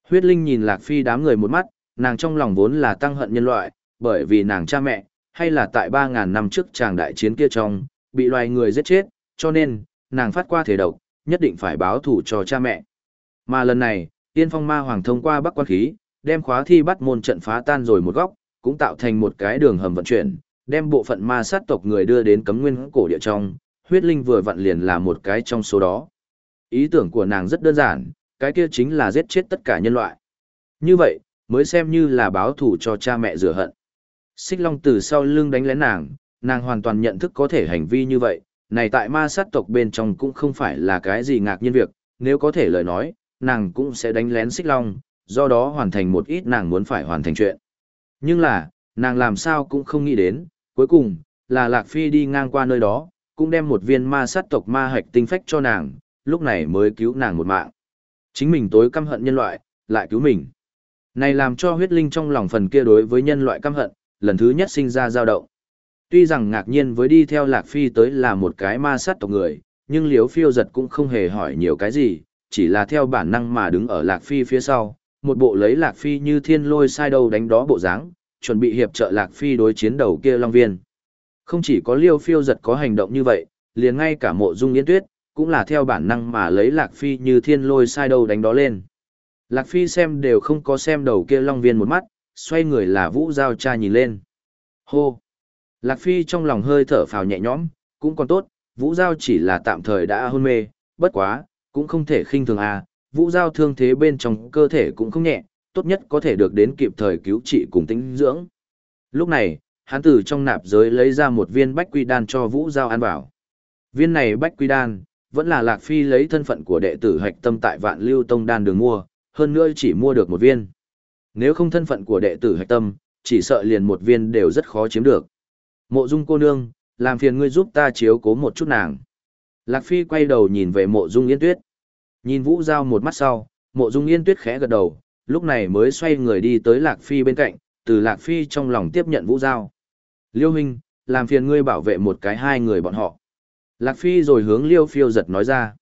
Huyết linh nhìn Lạc Phi đám người một mắt, nàng trong lòng vốn là tăng hận nhân loại, bởi vì nàng cha mẹ, hay là tại 3.000 năm trước tràng đại chiến kia trong, bị loài người giết chết, cho nên, nàng phát qua thể độc, nhất định phải báo thủ cho cha mẹ. Mà lần này, Tiên Phong Ma Hoàng thông qua Bắc Quan Khí, đem khóa thi bắt môn trận phá tan rồi một góc, cũng tạo thành một cái đường hầm vận chuyển, đem bộ phận ma sát tộc người đưa đến cấm nguyên cổ địa trong, huyết linh vừa vặn liền là một cái trong số đó. Ý tưởng của nàng rất đơn giản, cái kia chính là giết chết tất cả nhân loại. Như vậy, mới xem như là báo thù cho cha mẹ rửa hận. Xích Long từ sau lưng đánh lén nàng, nàng hoàn toàn nhận thức có thể hành vi như vậy, này tại ma sát tộc bên trong cũng không phải là cái gì ngạc nhiên việc, nếu có thể lời nói, nàng cũng sẽ đánh lén Xích Long, do đó hoàn thành một ít nàng muốn phải hoàn thành chuyện. Nhưng là, nàng làm sao cũng không nghĩ đến, cuối cùng, là Lạc Phi đi ngang qua nơi đó, cũng đem một viên ma sát tộc ma hạch tinh phách cho nàng, lúc này mới cứu nàng một mạng. Chính mình tối căm hận nhân loại, lại cứu mình. Này làm cho huyết linh trong lòng phần kia đối với nhân loại căm hận, lần thứ nhất sinh ra dao động. Tuy rằng ngạc nhiên với đi theo Lạc Phi tới là một cái ma sát tộc người, nhưng Liếu Phiêu giật cũng không hề hỏi nhiều cái gì, chỉ là theo bản năng mà đứng ở Lạc Phi phía sau, một bộ lấy Lạc Phi như thiên lôi sai đầu đánh đó bộ dáng, chuẩn bị hiệp trợ Lạc Phi đối chiến đầu kia Long Viên. Không chỉ có Liêu Phiêu giật có hành động như vậy, liền ngay cả mộ dung yên tuyết, cũng là theo bản năng mà lấy Lạc Phi như thiên lôi sai đầu đánh đó lên. Lạc Phi xem đều không có xem đầu kia Long Viên một mắt, xoay người là Vũ Giao cha nhìn lên. Hô! Lạc Phi trong lòng hơi thở phào nhẹ nhõm, cũng còn tốt, Vũ Giao chỉ là tạm thời đã hôn mê, bất quá, cũng không thể khinh thường à, Vũ Giao thương thế bên trong cơ thể cũng không nhẹ, tốt nhất có thể được đến kịp thời cứu trị cùng tính dưỡng. Lúc này, hắn từ trong nạp giới lấy ra một viên bách quy đan cho Vũ Giao ăn vào. Viên này bách quy đan, vẫn là Lạc Phi lấy thân phận của đệ tử hạch tâm tại vạn lưu tông đan đường mua, hơn nữa chỉ mua được một viên. Nếu không thân phận của đệ tử hạch tâm, chỉ sợ liền một viên đều rất khó chiếm được. Mộ dung cô nương, làm phiền ngươi giúp ta chiếu cố một chút nàng. Lạc Phi quay đầu nhìn về mộ dung yên tuyết. Nhìn Vũ Giao một mắt sau, mộ dung yên tuyết khẽ gật đầu, lúc này mới xoay người đi tới Lạc Phi bên cạnh, từ Lạc Phi trong lòng tiếp nhận Vũ Giao. Liêu Huynh, làm phiền ngươi bảo vệ một cái hai người bọn họ. Lạc Phi rồi hướng Liêu Phiêu giật nói ra.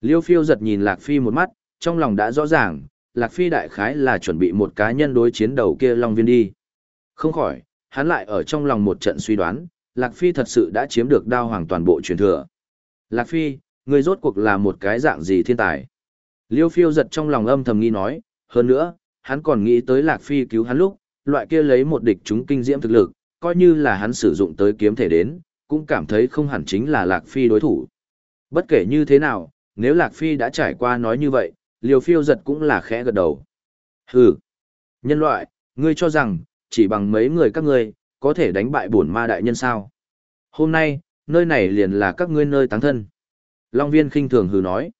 Liêu Phiêu giật nhìn Lạc Phi một mắt, trong lòng đã rõ ràng, Lạc Phi đại khái là chuẩn bị một cá nhân đối chiến đầu kia Long Viên đi. Không khỏi, hắn lại ở trong lòng một trận suy đoán, Lạc Phi thật sự đã chiếm được đao hoàng toàn bộ truyền thừa. Lạc Phi, Ngươi rốt cuộc là một cái dạng gì thiên tài? Liêu phiêu giật trong lòng âm thầm nghi nói, hơn nữa, hắn còn nghĩ tới Lạc Phi cứu hắn lúc, loại kia lấy một địch chúng kinh diễm thực lực, coi như là hắn sử dụng tới kiếm thể đến, cũng cảm thấy không hẳn chính là Lạc Phi đối thủ. Bất kể như thế nào, nếu Lạc Phi đã trải qua nói như vậy, liều phiêu giật cũng là khẽ gật đầu. Hừ, nhân loại, ngươi cho rằng, chỉ bằng mấy người các ngươi, có thể đánh bại bổn ma đại nhân sao. Hôm nay, nơi này liền là các ngươi nơi táng thân. Long viên khinh thường hừ nói.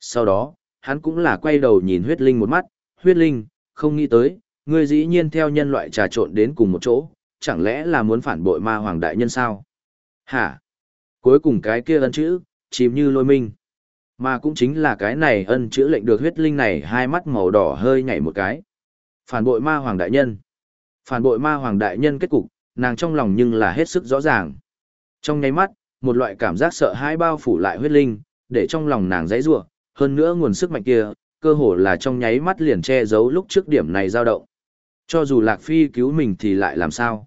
Sau đó, hắn cũng là quay đầu nhìn huyết linh một mắt, huyết linh, không nghĩ tới, ngươi dĩ nhiên theo nhân loại trà trộn đến cùng một chỗ, chẳng lẽ là muốn phản bội ma hoàng đại nhân sao? Hả? Cuối cùng cái kia ân chữ, chìm như lôi minh. Mà cũng chính là cái này ân chữ lệnh được huyết linh này hai mắt màu đỏ hơi nhảy một cái. Phản bội ma hoàng đại nhân. Phản bội ma hoàng đại nhân kết cục, nàng trong lòng nhưng là hết sức rõ ràng. Trong nháy mắt, một loại cảm giác sợ hãi bao phủ lại huyết linh, để trong lòng nàng dãy rủa, hơn nữa nguồn sức mạnh kia, cơ hồ là trong nháy mắt liền che giấu lúc trước điểm này dao động. Cho dù Lạc Phi cứu mình thì lại làm sao?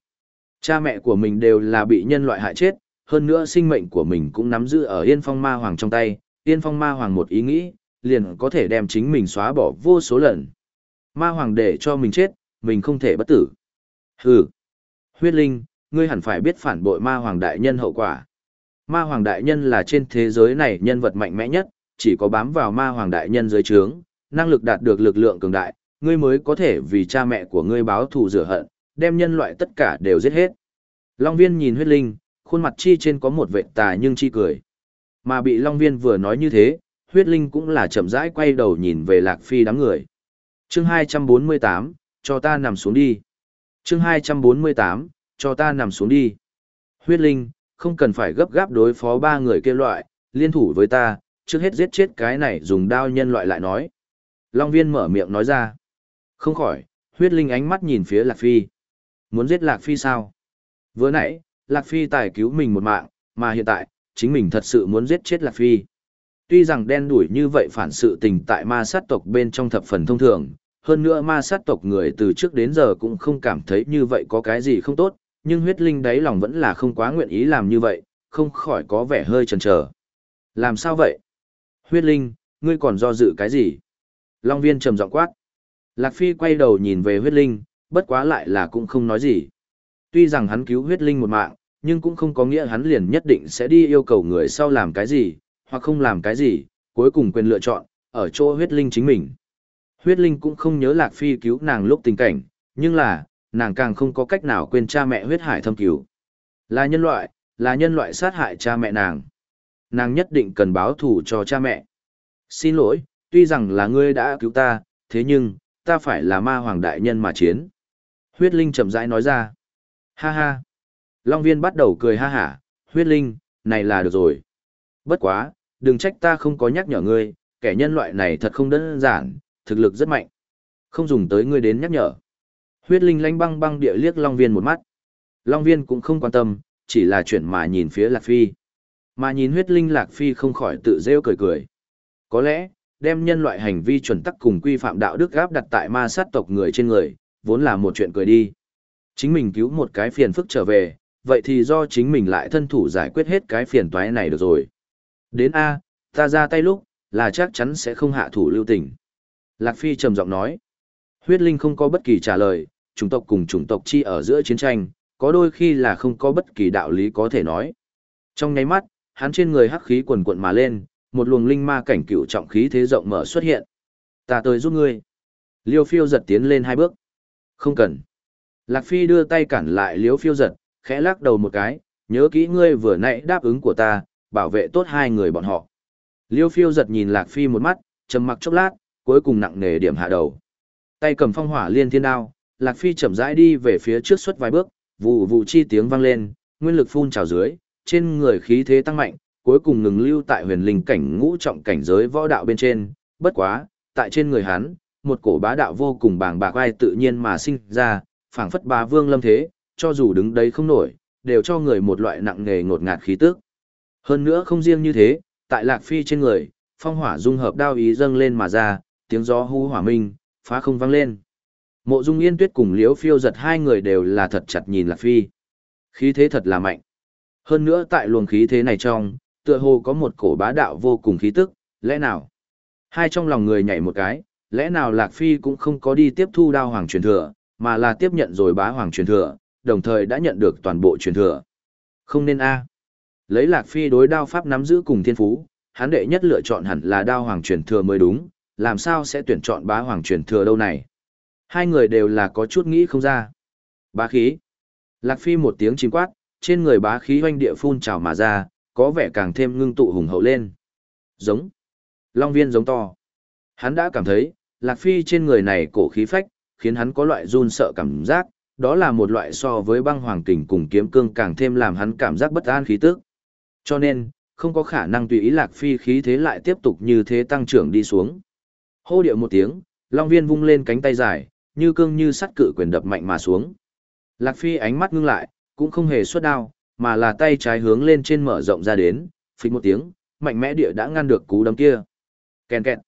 Cha mẹ của mình đều là bị nhân loại hại chết, hơn nữa sinh mệnh của mình cũng nắm giữ ở Yên Phong Ma Hoàng trong tay, Yên Phong Ma Hoàng một ý nghĩ, liền có thể đem chính mình xóa bỏ vô số lần. Ma Hoàng để cho mình chết, mình không thể bất tử. Hừ. Huyết Linh, ngươi hẳn phải biết phản bội ma hoàng đại nhân hậu quả. Ma Hoàng Đại Nhân là trên thế giới này nhân vật mạnh mẽ nhất, chỉ có bám vào Ma Hoàng Đại Nhân dưới trướng, năng lực đạt được lực lượng cường đại, ngươi mới có thể vì cha mẹ của ngươi báo thù rửa hận, đem nhân loại tất cả đều giết hết. Long Viên nhìn huyết linh, khuôn mặt chi trên có một vệt tà nhưng chi cười. Mà bị Long Viên vừa nói như thế, huyết linh cũng là chậm rãi quay đầu nhìn về Lạc Phi đám người. chương 248, cho ta nằm xuống đi. chương 248, cho ta nằm xuống đi. Huyết linh, không cần phải gấp gáp đối phó ba người kia loại, liên thủ với ta, trước hết giết chết cái này dùng đao nhân loại lại nói. Long viên mở miệng nói ra. Không khỏi, huyết linh ánh mắt nhìn phía Lạc Phi. Muốn giết Lạc Phi sao? Vừa nãy, Lạc Phi tài cứu mình một mạng, mà hiện tại, chính mình thật sự muốn giết chết Lạc Phi. Tuy rằng đen đuổi như vậy phản sự tình tại ma sát tộc bên trong thập phần thông thường, hơn nữa ma sát tộc người từ trước đến giờ cũng không cảm thấy như vậy có cái gì không tốt, nhưng huyết linh đáy lòng vẫn là không quá nguyện ý làm như vậy, không khỏi có vẻ hơi chần chờ. Làm sao vậy? Huyết linh, ngươi còn do dự cái gì? Long viên trầm giọng quát. Lạc Phi quay đầu nhìn về huyết linh, bất quá lại là cũng không nói gì. Tuy rằng hắn cứu huyết linh một mạng, nhưng cũng không có nghĩa hắn liền nhất định sẽ đi yêu cầu người sau làm cái gì, hoặc không làm cái gì, cuối cùng quyền lựa chọn, ở chỗ huyết linh chính mình. Huyết linh cũng không nhớ Lạc Phi cứu nàng lúc tình cảnh, nhưng là, nàng càng không có cách nào quên cha mẹ huyết hải thâm cứu. Là nhân loại, là nhân loại sát hại cha mẹ nàng. Nàng nhất định cần báo thù cho cha mẹ. Xin lỗi, tuy rằng là ngươi đã cứu ta, thế nhưng, ta phải là ma hoàng đại nhân mà chiến. Huyết Linh chậm rãi nói ra. Ha ha. Long viên bắt đầu cười ha hả, huyết Linh, này là được rồi. Bất quá, đừng trách ta không có nhắc nhở ngươi, kẻ nhân loại này thật không đơn giản, thực lực rất mạnh. Không dùng tới ngươi đến nhắc nhở. Huyết Linh lanh băng băng địa liếc Long viên một mắt. Long viên cũng không quan tâm, chỉ là chuyển mà nhìn phía Lạc Phi. Mà nhìn huyết linh Lạc Phi không khỏi tự rêu cười cười. Có lẽ, đem nhân loại hành vi chuẩn tắc cùng quy phạm đạo đức gáp đặt tại ma sát tộc người trên người, vốn là một chuyện cười đi. Chính mình cứu một cái phiền phức trở về, vậy thì do chính mình lại thân thủ giải quyết hết cái phiền toái này được rồi. Đến A, ta ra tay lúc, là chắc chắn sẽ không hạ thủ lưu tình. Lạc Phi trầm giọng nói. Huyết Linh không có bất kỳ trả lời, chủng tộc cùng chủng tộc chi ở giữa chiến tranh, có đôi khi là không có bất kỳ đạo lý có thể nói. Trong nháy mắt, hắn trên người hắc khí quần quận mà lên, một luồng linh ma cảnh cựu trọng khí thế rộng mở xuất hiện. Ta tới giúp ngươi. Liêu phiêu giật tiến lên hai bước. Không cần. Lạc Phi đưa tay cản lại liêu phiêu giật, khẽ lắc đầu một cái, nhớ kỹ ngươi vừa nãy đáp ứng của ta, bảo vệ tốt hai người bọn họ. Liêu phiêu giật nhìn Lạc Phi một mắt, trầm mặc chốc lát, cuối cùng nặng nề điểm hạ đầu. Tay cầm phong hỏa liên thiên đao, Lạc Phi chậm rãi đi về phía trước suốt vài bước, vụ vụ chi tiếng vang lên, nguyên lực phun trào dưới, trên người khí thế tăng mạnh, cuối cùng ngừng lưu tại huyền linh cảnh ngũ trọng cảnh giới võ đạo bên trên, bất quá, tại trên người hắn, một cổ bá đạo vô cùng bàng bạc ai tự nhiên mà sinh ra, phảng phất bá vương lâm thế, cho dù đứng đấy không nổi, đều cho người một loại nặng nề ngột ngạt khí tức. Hơn nữa không riêng như thế, tại Lạc Phi trên người, phong hỏa dung hợp đao ý dâng lên mà ra, tiếng gió hú hỏa minh, phá không vang lên. Mộ Dung Yên Tuyết cùng Liễu Phiêu giật hai người đều là thật chặt nhìn Lạc Phi. Khí thế thật là mạnh. Hơn nữa tại luồng khí thế này trong, tựa hồ có một cổ bá đạo vô cùng khí tức, lẽ nào? Hai trong lòng người nhảy một cái, lẽ nào Lạc Phi cũng không có đi tiếp thu đao hoàng truyền thừa, mà là tiếp nhận rồi bá hoàng truyền thừa, đồng thời đã nhận được toàn bộ truyền thừa. Không nên a. À. Lấy Lạc Phi đối đao pháp nắm giữ cùng thiên phú, hắn đệ nhất lựa chọn hẳn là đao hoàng truyền thừa mới đúng, làm sao sẽ tuyển chọn bá hoàng truyền thừa đâu này? Hai người đều là có chút nghĩ không ra. Bá khí. Lạc Phi một tiếng chim quát, trên người bá khí hoanh địa phun trào mà ra, có vẻ càng thêm ngưng tụ hùng hậu lên. Giống. Long viên giống to. Hắn đã cảm thấy, Lạc Phi trên người này cổ khí phách, khiến hắn có loại run sợ cảm giác, đó là một loại so với băng hoàng kình cùng kiếm cương càng thêm làm hắn cảm giác bất an khí tức. Cho nên, không có khả năng tùy ý Lạc Phi khí thế lại tiếp tục như thế tăng trưởng đi xuống. Hô điệu một tiếng, Long viên vung lên cánh tay dài, như cương như sắt cự quyền đập mạnh mà xuống. Lạc Phi ánh mắt ngưng lại, cũng không hề xuất đao, mà là tay trái hướng lên trên mở rộng ra đến, phịch một tiếng, mạnh mẽ địa đã ngăn được cú đấm kia. Kèn kẹt.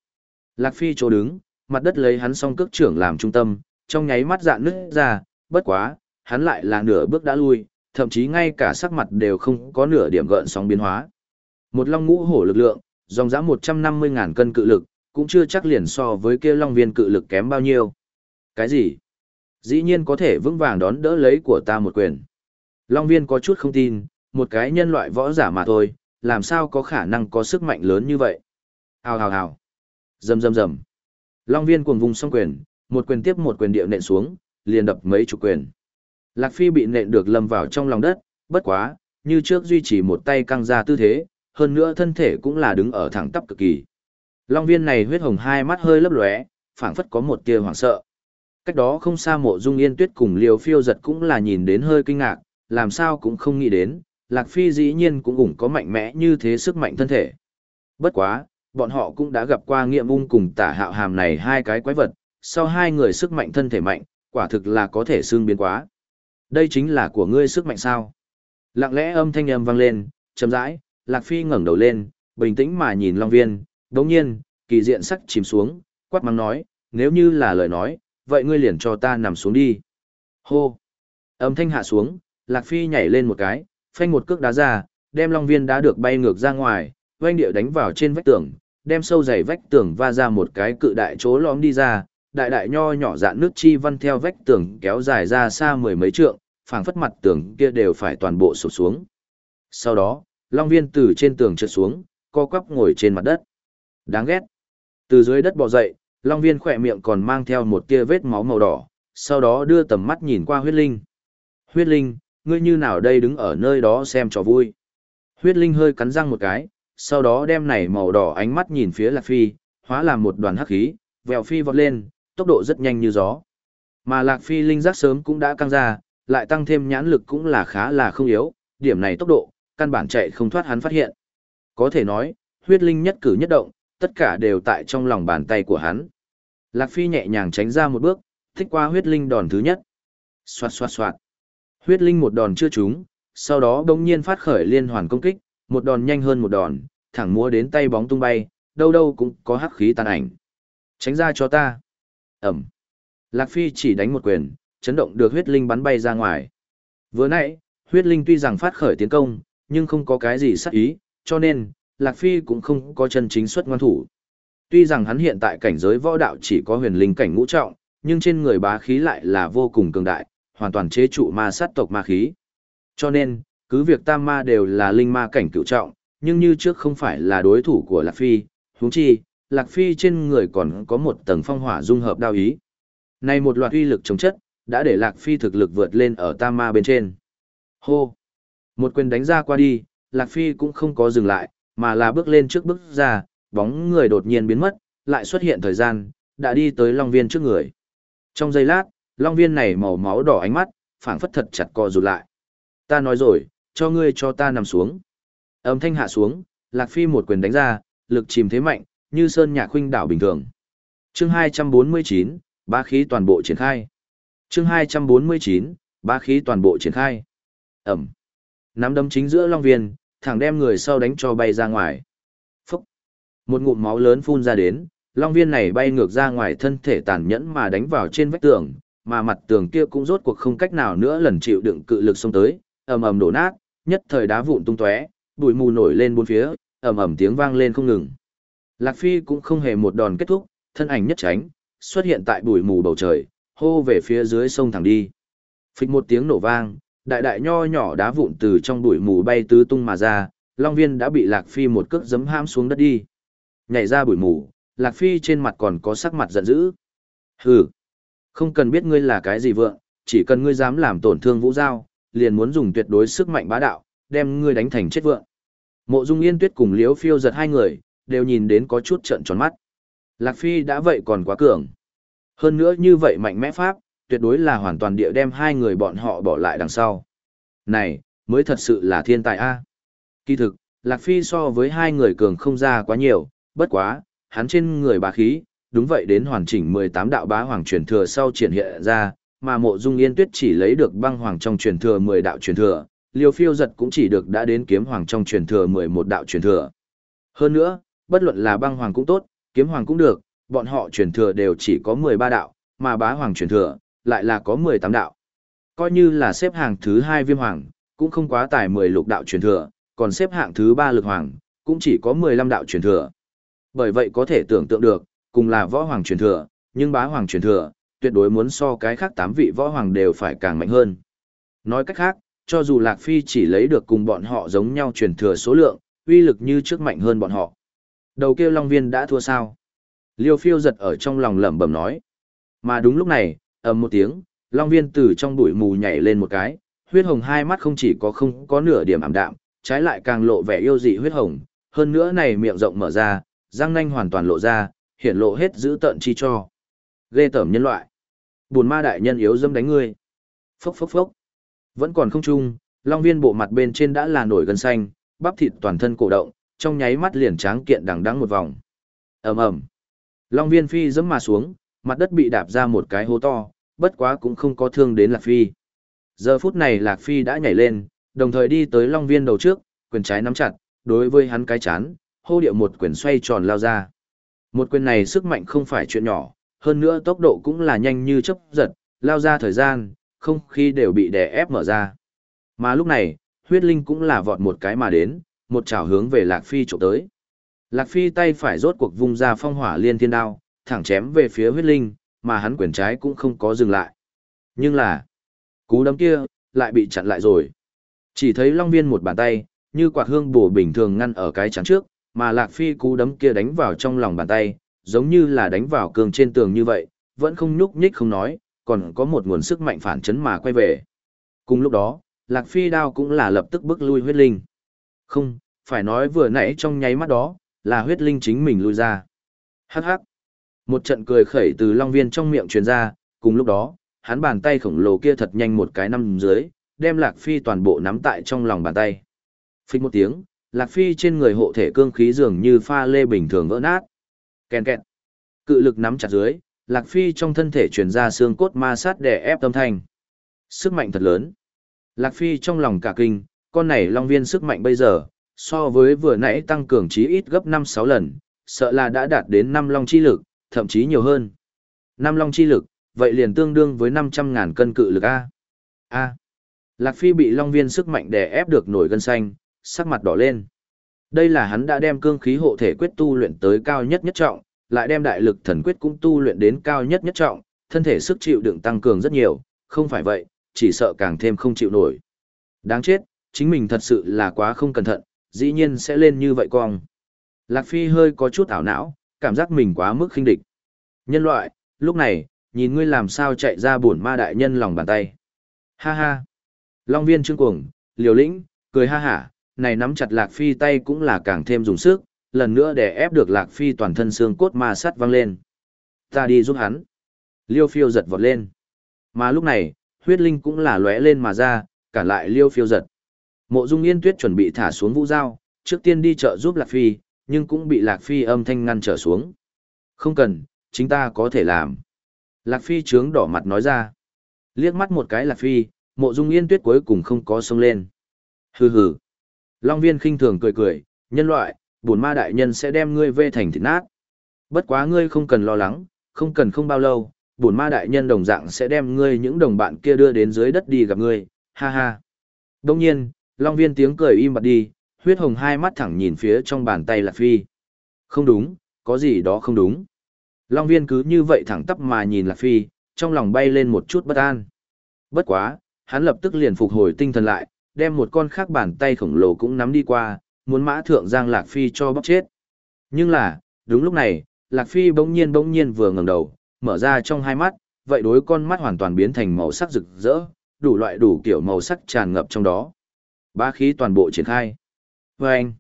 Lạc Phi chỗ đứng, mặt đất lấy hắn song cước trưởng làm trung tâm, trong nháy mắt dạn nứt ra, bất quá, hắn lại là nửa bước đã lui, thậm chí ngay cả sắc mặt đều không có nửa điểm gợn sóng biến hóa. Một long ngũ hổ lực lượng, dòng dã 150.000 cân cự lực, cũng chưa chắc liền so với kia long viên cự lực kém bao nhiêu. Cái gì? Dĩ nhiên có thể vững vàng đón đỡ lấy của ta một quyền. Long viên có chút không tin, một cái nhân loại võ giả mà thôi, làm sao có khả năng có sức mạnh lớn như vậy. Hào hào hào. dầm dầm dầm Long viên cuồng vùng song quyền, một quyền tiếp một quyền điệu nện xuống, liền đập mấy chục quyền. Lạc Phi bị nện được lâm vào trong lòng đất, bất quá, như trước duy trì một tay căng ra tư thế, hơn nữa thân thể cũng là đứng ở thẳng tắp cực kỳ. Long viên này huyết hồng hai mắt hơi lấp lóe, phảng phất có một tia hoảng sợ. Cách đó không xa mộ dung yên tuyết cùng liều phiêu giật cũng là nhìn đến hơi kinh ngạc, làm sao cũng không nghĩ đến, Lạc Phi dĩ nhiên cũng cũng có mạnh mẽ như thế sức mạnh thân thể. Bất quá, bọn họ cũng đã gặp qua nghiệm ung cùng tả hạo hàm này hai cái quái vật, sau hai người sức mạnh thân thể mạnh, quả thực là có thể xương biến quá. Đây chính là của ngươi sức mạnh sao? Lặng lẽ âm thanh âm vang lên, chậm rãi, Lạc Phi ngẩng đầu lên, bình tĩnh mà nhìn Long Viên, đồng nhiên, kỳ diện sắc chìm xuống, quát mắng nói, nếu như là lời nói, vậy ngươi liền cho ta nằm xuống đi. Hô! Âm thanh hạ xuống, Lạc Phi nhảy lên một cái, phanh một cước đá ra, đem Long Viên đá được bay ngược ra ngoài, oanh địa đánh vào trên vách tường, đem sâu dày vách tường va ra một cái cự đại chỗ lõm đi ra, đại đại nho nhỏ dạn nước chi văn theo vách tường kéo dài ra xa mười mấy trượng, phảng phất mặt tường kia đều phải toàn bộ sụp xuống. Sau đó, Long Viên từ trên tường trượt xuống, co quắp ngồi trên mặt đất. Đáng ghét. Từ dưới đất bò dậy, Long Viên khỏe miệng còn mang theo một tia vết máu màu đỏ, sau đó đưa tầm mắt nhìn qua huyết linh. Huyết linh, ngươi như nào đây đứng ở nơi đó xem trò vui. Huyết linh hơi cắn răng một cái, sau đó đem này màu đỏ ánh mắt nhìn phía Lạc Phi, hóa làm một đoàn hắc khí, vèo phi vọt lên, tốc độ rất nhanh như gió. Mà Lạc Phi linh giác sớm cũng đã căng ra, lại tăng thêm nhãn lực cũng là khá là không yếu, điểm này tốc độ, căn bản chạy không thoát hắn phát hiện. Có thể nói, huyết linh nhất cử nhất động, tất cả đều tại trong lòng bàn tay của hắn. Lạc Phi nhẹ nhàng tránh ra một bước, thích qua huyết linh đòn thứ nhất. Xoạt xoạt xoạt. Huyết linh một đòn chưa trúng, sau đó đông nhiên phát khởi liên hoàn công kích, một đòn nhanh hơn một đòn, thẳng múa đến tay bóng tung bay, đâu đâu cũng có hắc khí tàn ảnh. Tránh ra cho ta. Ẩm. Lạc Phi chỉ đánh một quyền, chấn động được huyết linh bắn bay ra ngoài. Vừa nãy, huyết linh tuy rằng phát khởi tiến công, nhưng không có cái gì sát ý, cho nên, Lạc Phi cũng không có chân chính xuất ngoan thủ. Tuy rằng hắn hiện tại cảnh giới võ đạo chỉ có huyền linh cảnh ngũ trọng, nhưng trên người bá khí lại là vô cùng cường đại, hoàn toàn chế trụ ma sát tộc ma khí. Cho nên, cứ việc tam ma đều là linh ma cảnh cựu trọng, nhưng như trước không phải là đối thủ của Lạc Phi, huống chi, Lạc Phi trên người còn có một tầng phong hỏa dung hợp đao ý. Này một loạt uy lực chống chất, đã để Lạc Phi thực lực vượt lên ở tam ma bên trên. Hô! Một quyền đánh ra qua đi, Lạc Phi cũng không có dừng lại, mà là bước lên trước bước ra, bóng người đột nhiên biến mất, lại xuất hiện thời gian, đã đi tới Long Viên trước người. Trong giây lát, Long Viên này màu máu đỏ ánh mắt, phảng phất thật chặt co rụt lại. Ta nói rồi, cho ngươi cho ta nằm xuống. Âm thanh hạ xuống, Lạc Phi một quyền đánh ra, lực chìm thế mạnh, như sơn nhạc huynh đảo bình thường. Chương 249, ba khí toàn bộ triển khai. Chương 249, ba khí toàn bộ triển khai. Ẩm. Nắm đấm chính giữa Long Viên, thẳng đem người sau đánh cho bay ra ngoài. Phúc! Một ngụm máu lớn phun ra đến, long viên này bay ngược ra ngoài thân thể tàn nhẫn mà đánh vào trên vách tường, mà mặt tường kia cũng rốt cuộc không cách nào nữa lần chịu đựng cự lực xông tới, ầm ầm đổ nát, nhất thời đá vụn tung tóe, bụi mù nổi lên bốn phía, ầm ầm tiếng vang lên không ngừng. Lạc Phi cũng không hề một đòn kết thúc, thân ảnh nhất tránh, xuất hiện tại bụi mù bầu trời, hô về phía dưới sông thẳng đi. Phịch một tiếng nổ vang, đại đại nho nhỏ đá vụn từ trong bụi mù bay tứ tung mà ra, Long Viên đã bị Lạc Phi một cước giấm ham xuống đất đi. Nhảy ra bụi mù, Lạc Phi trên mặt còn có sắc mặt giận dữ. Hừ, không cần biết ngươi là cái gì vượng, chỉ cần ngươi dám làm tổn thương vũ giao, liền muốn dùng tuyệt đối sức mạnh bá đạo, đem ngươi đánh thành chết vượng. Mộ Dung Yên Tuyết cùng Liễu Phiêu giật hai người, đều nhìn đến có chút trận tròn mắt. Lạc Phi đã vậy còn quá cường. Hơn nữa như vậy mạnh mẽ pháp, tuyệt đối là hoàn toàn địa đem hai người bọn họ bỏ lại đằng sau. Này, mới thật sự là thiên tài a. Kỳ thực, Lạc Phi so với hai người cường không ra quá nhiều, bất quá, hắn trên người bá khí, đúng vậy đến hoàn chỉnh 18 đạo bá hoàng truyền thừa sau triển hiện ra, mà mộ dung yên tuyết chỉ lấy được băng hoàng trong truyền thừa 10 đạo truyền thừa, liêu phiêu giật cũng chỉ được đã đến kiếm hoàng trong truyền thừa 11 đạo truyền thừa. Hơn nữa, bất luận là băng hoàng cũng tốt, kiếm hoàng cũng được, bọn họ truyền thừa đều chỉ có 13 đạo, mà bá hoàng truyền thừa, lại là có 18 đạo. Coi như là xếp hạng thứ 2 viêm hoàng, cũng không quá tải 10 lục đạo truyền thừa, còn xếp hạng thứ 3 lực hoàng, cũng chỉ có 15 đạo truyền thừa. Bởi vậy có thể tưởng tượng được, cùng là võ hoàng truyền thừa, nhưng bá hoàng truyền thừa, tuyệt đối muốn so cái khác 8 vị võ hoàng đều phải càng mạnh hơn. Nói cách khác, cho dù Lạc Phi chỉ lấy được cùng bọn họ giống nhau truyền thừa số lượng, uy lực như trước mạnh hơn bọn họ. Đầu kêu Long Viên đã thua sao? Liêu phiêu giật ở trong lòng lẩm bẩm nói. Mà đúng lúc này, ầm một tiếng, Long Viên từ trong bụi mù nhảy lên một cái, huyết hồng hai mắt không chỉ có không có nửa điểm ảm đạm, trái lại càng lộ vẻ yêu dị huyết hồng, hơn nữa này miệng rộng mở ra, răng nanh hoàn toàn lộ ra, hiện lộ hết giữ tận chi cho. Ghê tởm nhân loại. Buồn ma đại nhân yếu dâm đánh ngươi. Phốc phốc phốc. Vẫn còn không chung, Long Viên bộ mặt bên trên đã là nổi gần xanh, bắp thịt toàn thân cổ động, trong nháy mắt liền tráng kiện đằng đắng một vòng. Ầm ầm. Long Viên phi dẫm mà xuống, mặt đất bị đạp ra một cái hố to, bất quá cũng không có thương đến Lạc Phi. Giờ phút này Lạc Phi đã nhảy lên, đồng thời đi tới Long Viên đầu trước, quyền trái nắm chặt, đối với hắn cái chán, hô điệu một quyền xoay tròn lao ra. Một quyền này sức mạnh không phải chuyện nhỏ, hơn nữa tốc độ cũng là nhanh như chớp giật, lao ra thời gian, không khí đều bị đè ép mở ra. Mà lúc này, huyết linh cũng là vọt một cái mà đến, một chảo hướng về Lạc Phi trộm tới. Lạc Phi tay phải rốt cuộc vung ra phong hỏa liên thiên đao, thẳng chém về phía huyết linh, mà hắn quyền trái cũng không có dừng lại. Nhưng là, cú đấm kia, lại bị chặn lại rồi. Chỉ thấy Long Viên một bàn tay, như quạt hương bổ bình thường ngăn ở cái chắn trước, mà Lạc Phi cú đấm kia đánh vào trong lòng bàn tay, giống như là đánh vào cường trên tường như vậy, vẫn không nhúc nhích không nói, còn có một nguồn sức mạnh phản chấn mà quay về. Cùng lúc đó, Lạc Phi đao cũng là lập tức bước lui huyết linh. Không, phải nói vừa nãy trong nháy mắt đó, là huyết linh chính mình lui ra. Hắc hắc. Một trận cười khẩy từ Long Viên trong miệng truyền ra, cùng lúc đó, hắn bàn tay khổng lồ kia thật nhanh một cái năm dưới, đem Lạc Phi toàn bộ nắm tại trong lòng bàn tay. Phích một tiếng, Lạc Phi trên người hộ thể cương khí dường như pha lê bình thường vỡ nát. Kèn kẹt. Cự lực nắm chặt dưới, Lạc Phi trong thân thể truyền ra xương cốt ma sát để ép tâm thanh. Sức mạnh thật lớn. Lạc Phi trong lòng cả kinh, con này long viên sức mạnh bây giờ, so với vừa nãy tăng cường chí ít gấp 5-6 lần, sợ là đã đạt đến 5 long chi lực, thậm chí nhiều hơn. năm long chi lực, vậy liền tương đương với 500 ngàn cân cự lực A. A. Lạc Phi bị long viên sức mạnh đè ép được nổi gân xanh, sắc mặt đỏ lên. Đây là hắn đã đem cương khí hộ thể quyết tu luyện tới cao nhất nhất trọng, lại đem đại lực thần quyết cũng tu luyện đến cao nhất nhất trọng, thân thể sức chịu đựng tăng cường rất nhiều, không phải vậy, chỉ sợ càng thêm không chịu nổi. Đáng chết, chính mình thật sự là quá không cẩn thận, dĩ nhiên sẽ lên như vậy cong. Lạc Phi hơi có chút ảo não, cảm giác mình quá mức khinh địch. Nhân loại, lúc này, nhìn ngươi làm sao chạy ra buồn ma đại nhân lòng bàn tay. Ha ha. Long viên trương cuồng, liều lĩnh, cười ha hả, này nắm chặt Lạc Phi tay cũng là càng thêm dùng sức, lần nữa để ép được Lạc Phi toàn thân xương cốt ma sắt văng lên. Ta đi giúp hắn. Liêu phiêu giật vọt lên. Mà lúc này, huyết linh cũng là lóe lên mà ra, cả lại liêu phiêu giật. Mộ Dung Yên Tuyết chuẩn bị thả xuống vũ dao, trước tiên đi chợ giúp Lạc Phi, nhưng cũng bị Lạc Phi âm thanh ngăn trở xuống. Không cần, chính ta có thể làm. Lạc Phi trướng đỏ mặt nói ra. Liếc mắt một cái Lạc Phi, mộ Dung Yên Tuyết cuối cùng không có sông lên. Hừ hừ. Long viên khinh thường cười cười, nhân loại, bổn ma đại nhân sẽ đem ngươi vê thành thịt nát. Bất quá ngươi không cần lo lắng, không cần không bao lâu, bổn ma đại nhân đồng dạng sẽ đem ngươi những đồng bạn kia đưa đến dưới đất đi gặp ngươi, ha ha. Đông nhiên, Long viên tiếng cười im bặt đi, huyết hồng hai mắt thẳng nhìn phía trong bàn tay Lạc Phi. Không đúng, có gì đó không đúng. Long viên cứ như vậy thẳng tắp mà nhìn Lạc Phi, trong lòng bay lên một chút bất an. Bất quá, hắn lập tức liền phục hồi tinh thần lại, đem một con khác bàn tay khổng lồ cũng nắm đi qua, muốn mã thượng Giang Lạc Phi cho bóc chết. Nhưng là, đúng lúc này, Lạc Phi bỗng nhiên bỗng nhiên vừa ngẩng đầu, mở ra trong hai mắt, vậy đối con mắt hoàn toàn biến thành màu sắc rực rỡ, đủ loại đủ kiểu màu sắc tràn ngập trong đó. Bá khí toàn bộ triển khai. Vâng!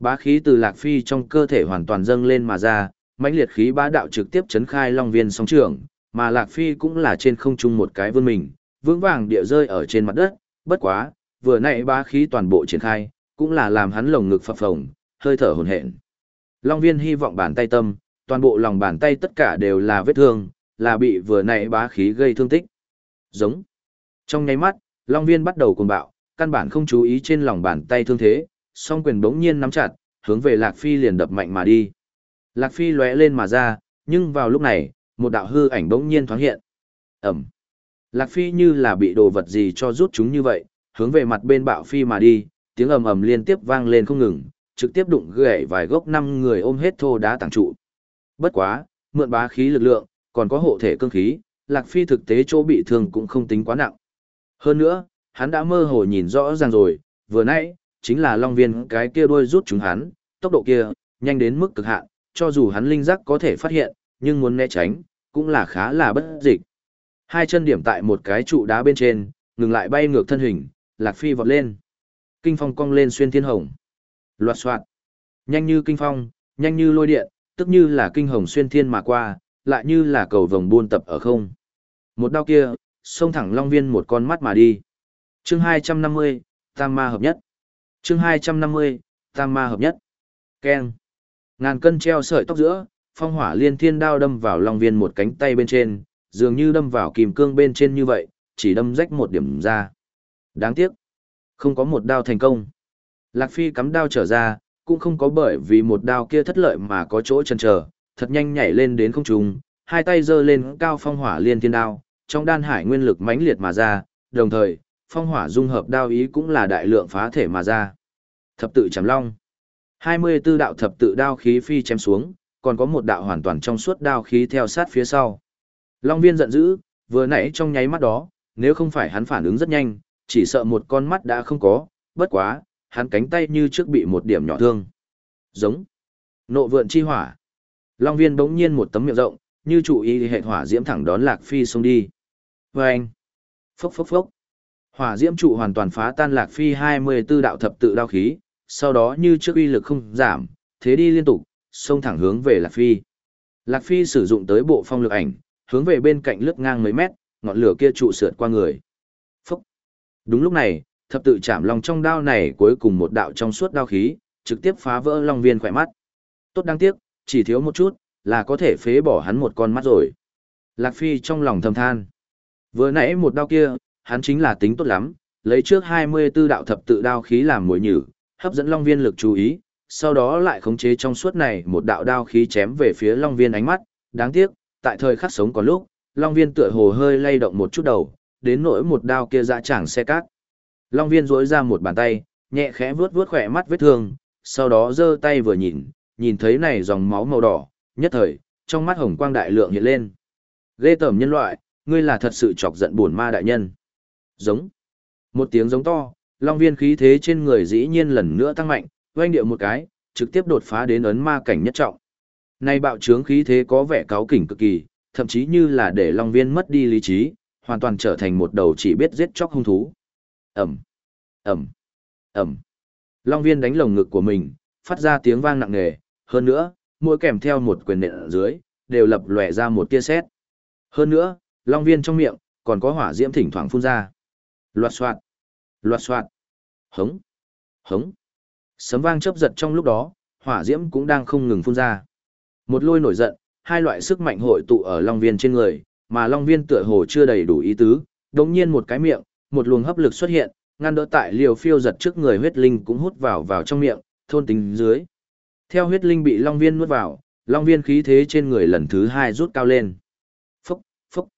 Bá khí từ Lạc Phi trong cơ thể hoàn toàn dâng lên mà ra, mãnh liệt khí bá đạo trực tiếp chấn khai long viên sóng trường, mà Lạc Phi cũng là trên không trung một cái vươn mình, vững vàng địa rơi ở trên mặt đất, bất quá, vừa nãy bá khí toàn bộ triển khai, cũng là làm hắn lồng ngực phập phồng, hơi thở hổn hển. Long viên hy vọng bàn tay tâm, toàn bộ lòng bàn tay tất cả đều là vết thương, là bị vừa nãy bá khí gây thương tích. Giống. Trong nháy mắt, Long viên bắt đầu cuồng bạo, căn bản không chú ý trên lòng bàn tay thương thế, song quyền bỗng nhiên nắm chặt, hướng về Lạc Phi liền đập mạnh mà đi. Lạc Phi lóe lên mà ra, nhưng vào lúc này, một đạo hư ảnh bỗng nhiên thoáng hiện. Ẩm. Lạc Phi như là bị đồ vật gì cho rút chúng như vậy, hướng về mặt bên bạo phi mà đi, tiếng ầm ầm liên tiếp vang lên không ngừng, trực tiếp đụng gãy vài gốc năm người ôm hết thô đá tảng trụ. Bất quá, mượn bá khí lực lượng, còn có hộ thể cương khí, Lạc Phi thực tế chỗ bị thương cũng không tính quá nặng. Hơn nữa, hắn đã mơ hồ nhìn rõ ràng rồi, vừa nãy, chính là Long Viên cái kia đuôi rút chúng hắn, tốc độ kia, nhanh đến mức cực hạn, cho dù hắn linh giác có thể phát hiện, nhưng muốn né tránh, cũng là khá là bất dịch. Hai chân điểm tại một cái trụ đá bên trên, ngừng lại bay ngược thân hình, Lạc Phi vọt lên. Kinh phong cong lên xuyên thiên hồng. Loạt soạn. Nhanh như kinh phong, nhanh như lôi điện, tức như là kinh hồng xuyên thiên mà qua, lại như là cầu vồng buôn tập ở không. Một đao kia, xông thẳng Long Viên một con mắt mà đi. Chương 250, Tam Ma hợp nhất. Chương 250, Tam Ma hợp nhất. Keng. Ngàn cân treo sợi tóc giữa, phong hỏa liên thiên đao đâm vào Long Viên một cánh tay bên trên, dường như đâm vào kìm cương bên trên như vậy, chỉ đâm rách một điểm ra. Đáng tiếc, không có một đao thành công. Lạc Phi cắm đao trở ra, cũng không có bởi vì một đao kia thất lợi mà có chỗ chần chờ, thật nhanh nhảy lên đến không trung, hai tay giơ lên cao phong hỏa liên thiên đao, trong đan hải nguyên lực mãnh liệt mà ra, đồng thời, phong hỏa dung hợp đao ý cũng là đại lượng phá thể mà ra. Thập tự chém long. 24 đạo thập tự đao khí phi chém xuống, còn có một đạo hoàn toàn trong suốt đao khí theo sát phía sau. Long viên giận dữ, vừa nãy trong nháy mắt đó, nếu không phải hắn phản ứng rất nhanh, chỉ sợ một con mắt đã không có, bất quá, hắn cánh tay như trước bị một điểm nhỏ thương. Giống. Nộ vượn chi hỏa. Long viên bỗng nhiên một tấm miệng rộng, như chủ ý hệ hỏa diễm thẳng đón Lạc Phi xông đi. Vâng. anh. Phốc phốc phốc. Hỏa diễm trụ hoàn toàn phá tan Lạc Phi 24 đạo thập tự đao khí, sau đó như trước uy lực không giảm, thế đi liên tục, xông thẳng hướng về Lạc Phi. Lạc Phi sử dụng tới bộ phong lực ảnh, hướng về bên cạnh lướt ngang mấy mét, ngọn lửa kia trụ sượt qua người. Phúc! Đúng lúc này, thập tự chạm long trong đao này cuối cùng một đạo trong suốt đao khí, trực tiếp phá vỡ long viên khỏe mắt. Tốt đáng tiếc, chỉ thiếu một chút, là có thể phế bỏ hắn một con mắt rồi. Lạc Phi trong lòng thầm than. Vừa nãy một đao kia, hắn chính là tính tốt lắm, lấy trước 24 đạo thập tự đao khí làm mồi nhử, hấp dẫn long viên lực chú ý, sau đó lại khống chế trong suốt này một đạo đao khí chém về phía long viên ánh mắt, đáng tiếc, tại thời khắc sống còn lúc, long viên tựa hồ hơi lay động một chút đầu, đến nỗi một đao kia dã chẳng xe cát. Long viên duỗi ra một bàn tay, nhẹ khẽ vuốt vuốt khỏe mắt vết thương, sau đó giơ tay vừa nhìn, nhìn thấy này dòng máu màu đỏ, nhất thời, trong mắt hồng quang đại lượng hiện lên. Ghê tởm nhân loại, ngươi là thật sự chọc giận buồn ma đại nhân. Giống. Một tiếng giống to, long viên khí thế trên người dĩ nhiên lần nữa tăng mạnh, oanh điệu một cái, trực tiếp đột phá đến ấn ma cảnh nhất trọng. Nay bạo trướng khí thế có vẻ cáo kỉnh cực kỳ, thậm chí như là để long viên mất đi lý trí, hoàn toàn trở thành một đầu chỉ biết giết chóc hung thú. Ẩm, Ẩm, Ẩm. Long viên đánh lồng ngực của mình, phát ra tiếng vang nặng nề, hơn nữa, mỗi kèm theo một quyền nện ở dưới, đều lập lòe ra một tia sét. Hơn nữa, long viên trong miệng, còn có hỏa diễm thỉnh thoảng phun ra. Loạt soạt, loạt soạt, hống, hống. Sấm vang chớp giật trong lúc đó, hỏa diễm cũng đang không ngừng phun ra. Một lôi nổi giận, hai loại sức mạnh hội tụ ở long viên trên người, mà long viên tựa hồ chưa đầy đủ ý tứ, đống nhiên một cái miệng, một luồng hấp lực xuất hiện, ngăn đỡ tại liều phiêu giật trước người huyết linh cũng hút vào vào trong miệng, thôn tính dưới. Theo huyết linh bị long viên nuốt vào, long viên khí thế trên người lần thứ hai rút cao lên. Phúc, phúc.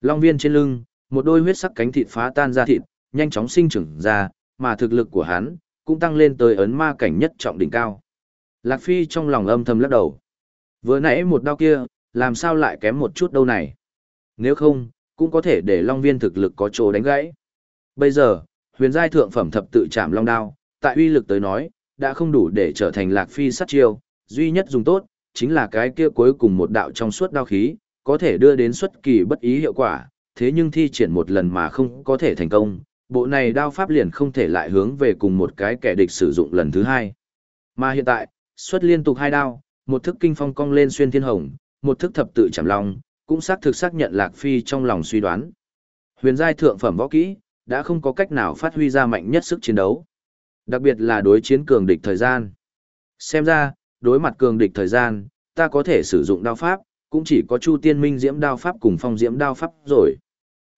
Long viên trên lưng, một đôi huyết sắc cánh thịt phá tan ra thịt, nhanh chóng sinh trưởng ra, mà thực lực của hắn cũng tăng lên tới ấn ma cảnh nhất trọng đỉnh cao. Lạc Phi trong lòng âm thầm lắc đầu. Vừa nãy một đao kia, làm sao lại kém một chút đâu này? Nếu không, cũng có thể để Long Viên thực lực có chỗ đánh gãy. Bây giờ, huyền giai thượng phẩm thập tự chạm long đao, tại uy lực tới nói, đã không đủ để trở thành Lạc Phi sát chiêu, duy nhất dùng tốt, chính là cái kia cuối cùng một đạo trong suốt đao khí, có thể đưa đến xuất kỳ bất ý hiệu quả, thế nhưng thi triển một lần mà không có thể thành công, bộ này đao pháp liền không thể lại hướng về cùng một cái kẻ địch sử dụng lần thứ hai. Mà hiện tại, xuất liên tục hai đao, một thức kinh phong cong lên xuyên thiên hồng, một thức thập tự chạm long, cũng xác thực xác nhận Lạc Phi trong lòng suy đoán. Huyền giai thượng phẩm võ kỹ, đã không có cách nào phát huy ra mạnh nhất sức chiến đấu. Đặc biệt là đối chiến cường địch thời gian. Xem ra, đối mặt cường địch thời gian, ta có thể sử dụng đao pháp, cũng chỉ có Chu Tiên Minh diễm đao pháp cùng phong diễm đao pháp rồi.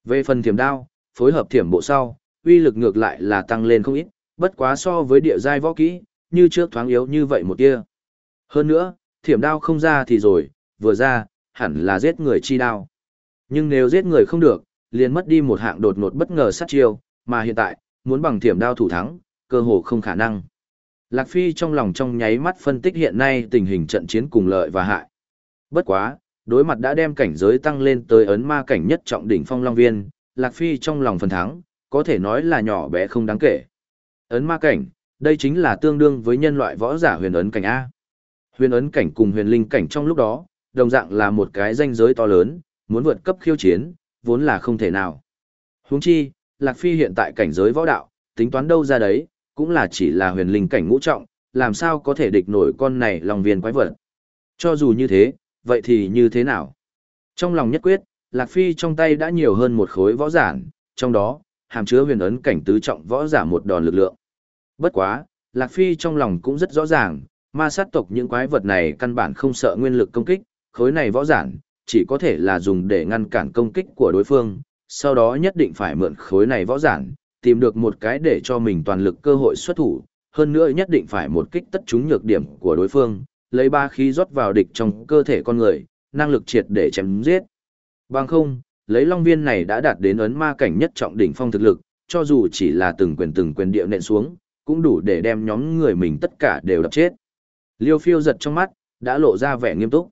Về phần thiểm đao, phối hợp thiểm bộ sau, uy lực ngược lại là tăng lên không ít, bất quá so với địa giai võ kỹ, như trước thoáng yếu như vậy một tia. Hơn nữa, thiểm đao không ra thì rồi, vừa ra, hẳn là giết người chi đao. Nhưng nếu giết người không được, liền mất đi một hạng đột ngột bất ngờ sát chiêu, mà hiện tại, muốn bằng thiểm đao thủ thắng, cơ hồ không khả năng. Lạc Phi trong lòng trong nháy mắt phân tích hiện nay tình hình trận chiến cùng lợi và hại. Bất quá, đối mặt đã đem cảnh giới tăng lên tới ấn ma cảnh nhất trọng đỉnh phong long viên, Lạc Phi trong lòng phần thắng, có thể nói là nhỏ bé không đáng kể. Ấn ma cảnh, đây chính là tương đương với nhân loại võ giả huyền ấn cảnh A. Huyền ấn cảnh cùng huyền linh cảnh trong lúc đó, đồng dạng là một cái danh giới to lớn, muốn vượt cấp khiêu chiến, vốn là không thể nào. Huống chi, Lạc Phi hiện tại cảnh giới võ đạo, tính toán đâu ra đấy, cũng là chỉ là huyền linh cảnh ngũ trọng, làm sao có thể địch nổi con này lòng viên quái vật. Cho dù như thế, vậy thì như thế nào? Trong lòng nhất quyết, Lạc Phi trong tay đã nhiều hơn một khối võ giản, trong đó, hàm chứa huyền ấn cảnh tứ trọng võ giả một đòn lực lượng. Bất quá, Lạc Phi trong lòng cũng rất rõ ràng, ma sát tộc những quái vật này căn bản không sợ nguyên lực công kích, khối này võ giản, chỉ có thể là dùng để ngăn cản công kích của đối phương, sau đó nhất định phải mượn khối này võ giản, tìm được một cái để cho mình toàn lực cơ hội xuất thủ, hơn nữa nhất định phải một kích tất trúng nhược điểm của đối phương, lấy ba khí rót vào địch trong cơ thể con người, năng lực triệt để chém giết. Bằng không, lấy long viên này đã đạt đến ấn ma cảnh nhất trọng đỉnh phong thực lực, cho dù chỉ là từng quyền từng quyền địa nện xuống, cũng đủ để đem nhóm người mình tất cả đều đập chết. Liêu phiêu giật trong mắt, đã lộ ra vẻ nghiêm túc.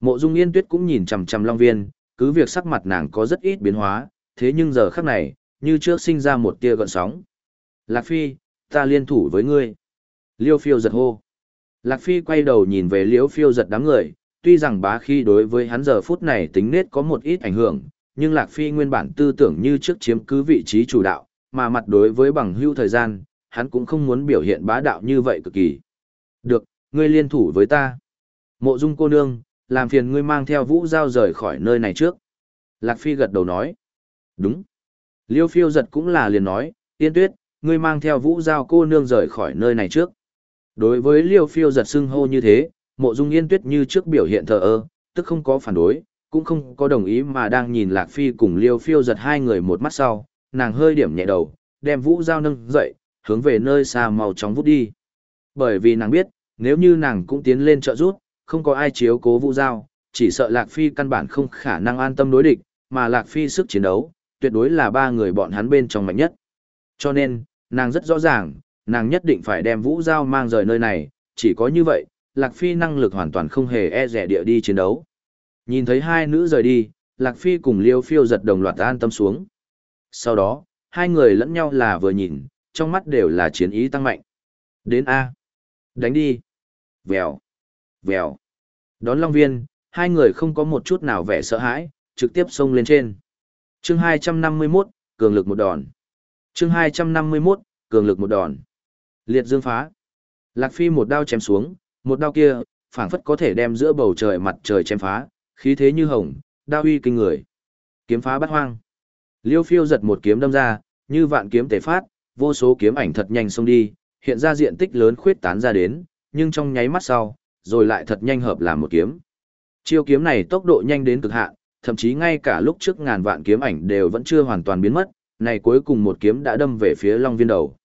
Mộ dung yên tuyết cũng nhìn chằm chằm long viên, cứ việc sắc mặt nàng có rất ít biến hóa, thế nhưng giờ khắc này, như trước sinh ra một tia gợn sóng. Lạc Phi, ta liên thủ với ngươi. Liêu phiêu giật hô. Lạc Phi quay đầu nhìn về Liễu phiêu giật đám người, tuy rằng bá khi đối với hắn giờ phút này tính nết có một ít ảnh hưởng, nhưng Lạc Phi nguyên bản tư tưởng như trước chiếm cứ vị trí chủ đạo, mà mặt đối với bằng hưu thời gian, hắn cũng không muốn biểu hiện bá đạo như vậy cực kỳ. Được, ngươi liên thủ với ta. Mộ dung cô nương, làm phiền ngươi mang theo vũ giao rời khỏi nơi này trước. Lạc Phi gật đầu nói. Đúng. Liêu phiêu giật cũng là liền nói, tiên tuyết, ngươi mang theo vũ giao cô nương rời khỏi nơi này trước. Đối với liêu phiêu giật xưng hô như thế, mộ dung yên tuyết như trước biểu hiện thờ ơ, tức không có phản đối, cũng không có đồng ý mà đang nhìn Lạc Phi cùng liêu phiêu giật hai người một mắt sau, nàng hơi điểm nhẹ đầu, đem vũ giao nâng dậy, hướng về nơi xa màu chóng vút đi. Bởi vì nàng biết, nếu như nàng cũng tiến lên trợ rút, không có ai chiếu cố vũ giao, chỉ sợ Lạc Phi căn bản không khả năng an tâm đối địch, mà Lạc Phi sức chiến đấu, tuyệt đối là ba người bọn hắn bên trong mạnh nhất. Cho nên, nàng rất rõ ràng, nàng nhất định phải đem vũ giao mang rời nơi này, chỉ có như vậy, Lạc Phi năng lực hoàn toàn không hề e rẻ địa đi chiến đấu. Nhìn thấy hai nữ rời đi, Lạc Phi cùng Liêu Phiêu giật đồng loạt an tâm xuống. Sau đó, hai người lẫn nhau là vừa nhìn, trong mắt đều là chiến ý tăng mạnh. Đến A. Đánh đi. Vèo. Vèo. Đón Long Viên, hai người không có một chút nào vẻ sợ hãi, trực tiếp xông lên trên. Chương 251, cường lực một đòn. Chương 251, cường lực một đòn. Liệt dương phá. Lạc Phi một đao chém xuống, một đao kia, phảng phất có thể đem giữa bầu trời mặt trời chém phá, khí thế như hồng, đao uy kinh người. Kiếm phá bắt hoang. Liêu phiêu giật một kiếm đâm ra, như vạn kiếm tề phát, vô số kiếm ảnh thật nhanh xông đi, hiện ra diện tích lớn khuyết tán ra đến, nhưng trong nháy mắt sau, rồi lại thật nhanh hợp làm một kiếm. Chiêu kiếm này tốc độ nhanh đến cực hạn, thậm chí ngay cả lúc trước ngàn vạn kiếm ảnh đều vẫn chưa hoàn toàn biến mất, này cuối cùng một kiếm đã đâm về phía Long Viên đầu.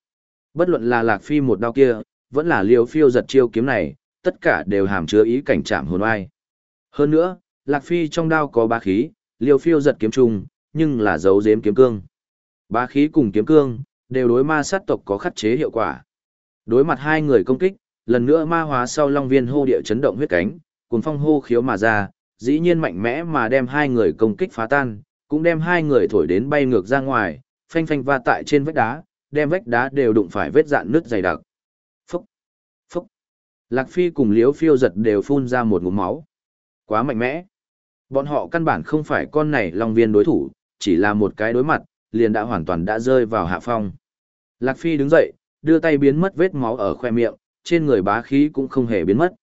Bất luận là Lạc Phi một đao kia, vẫn là liều Phiêu giật chiêu kiếm này, tất cả đều hàm chứa ý cảnh chạm hồn oai. Hơn nữa, Lạc Phi trong đao có ba khí, liều Phiêu giật kiếm trùng, nhưng là giấu giếm kiếm cương. Ba khí cùng kiếm cương, đều đối ma sát tộc có khắc chế hiệu quả. Đối mặt hai người công kích, lần nữa ma hóa sau long viên hô địa chấn động huyết cánh, cuốn phong hô khiếu mà ra, dĩ nhiên mạnh mẽ mà đem hai người công kích phá tan, cũng đem hai người thổi đến bay ngược ra ngoài, phanh phanh va tại trên vách đá, đem vách đá đều đụng phải vết dạn nứt dày đặc. Phúc! Phúc! Lạc Phi cùng Liễu Phiêu giật đều phun ra một ngụm máu. Quá mạnh mẽ! Bọn họ căn bản không phải con này long viên đối thủ, chỉ là một cái đối mặt, liền đã hoàn toàn đã rơi vào hạ phong. Lạc Phi đứng dậy, đưa tay biến mất vết máu ở khoe miệng, trên người bá khí cũng không hề biến mất.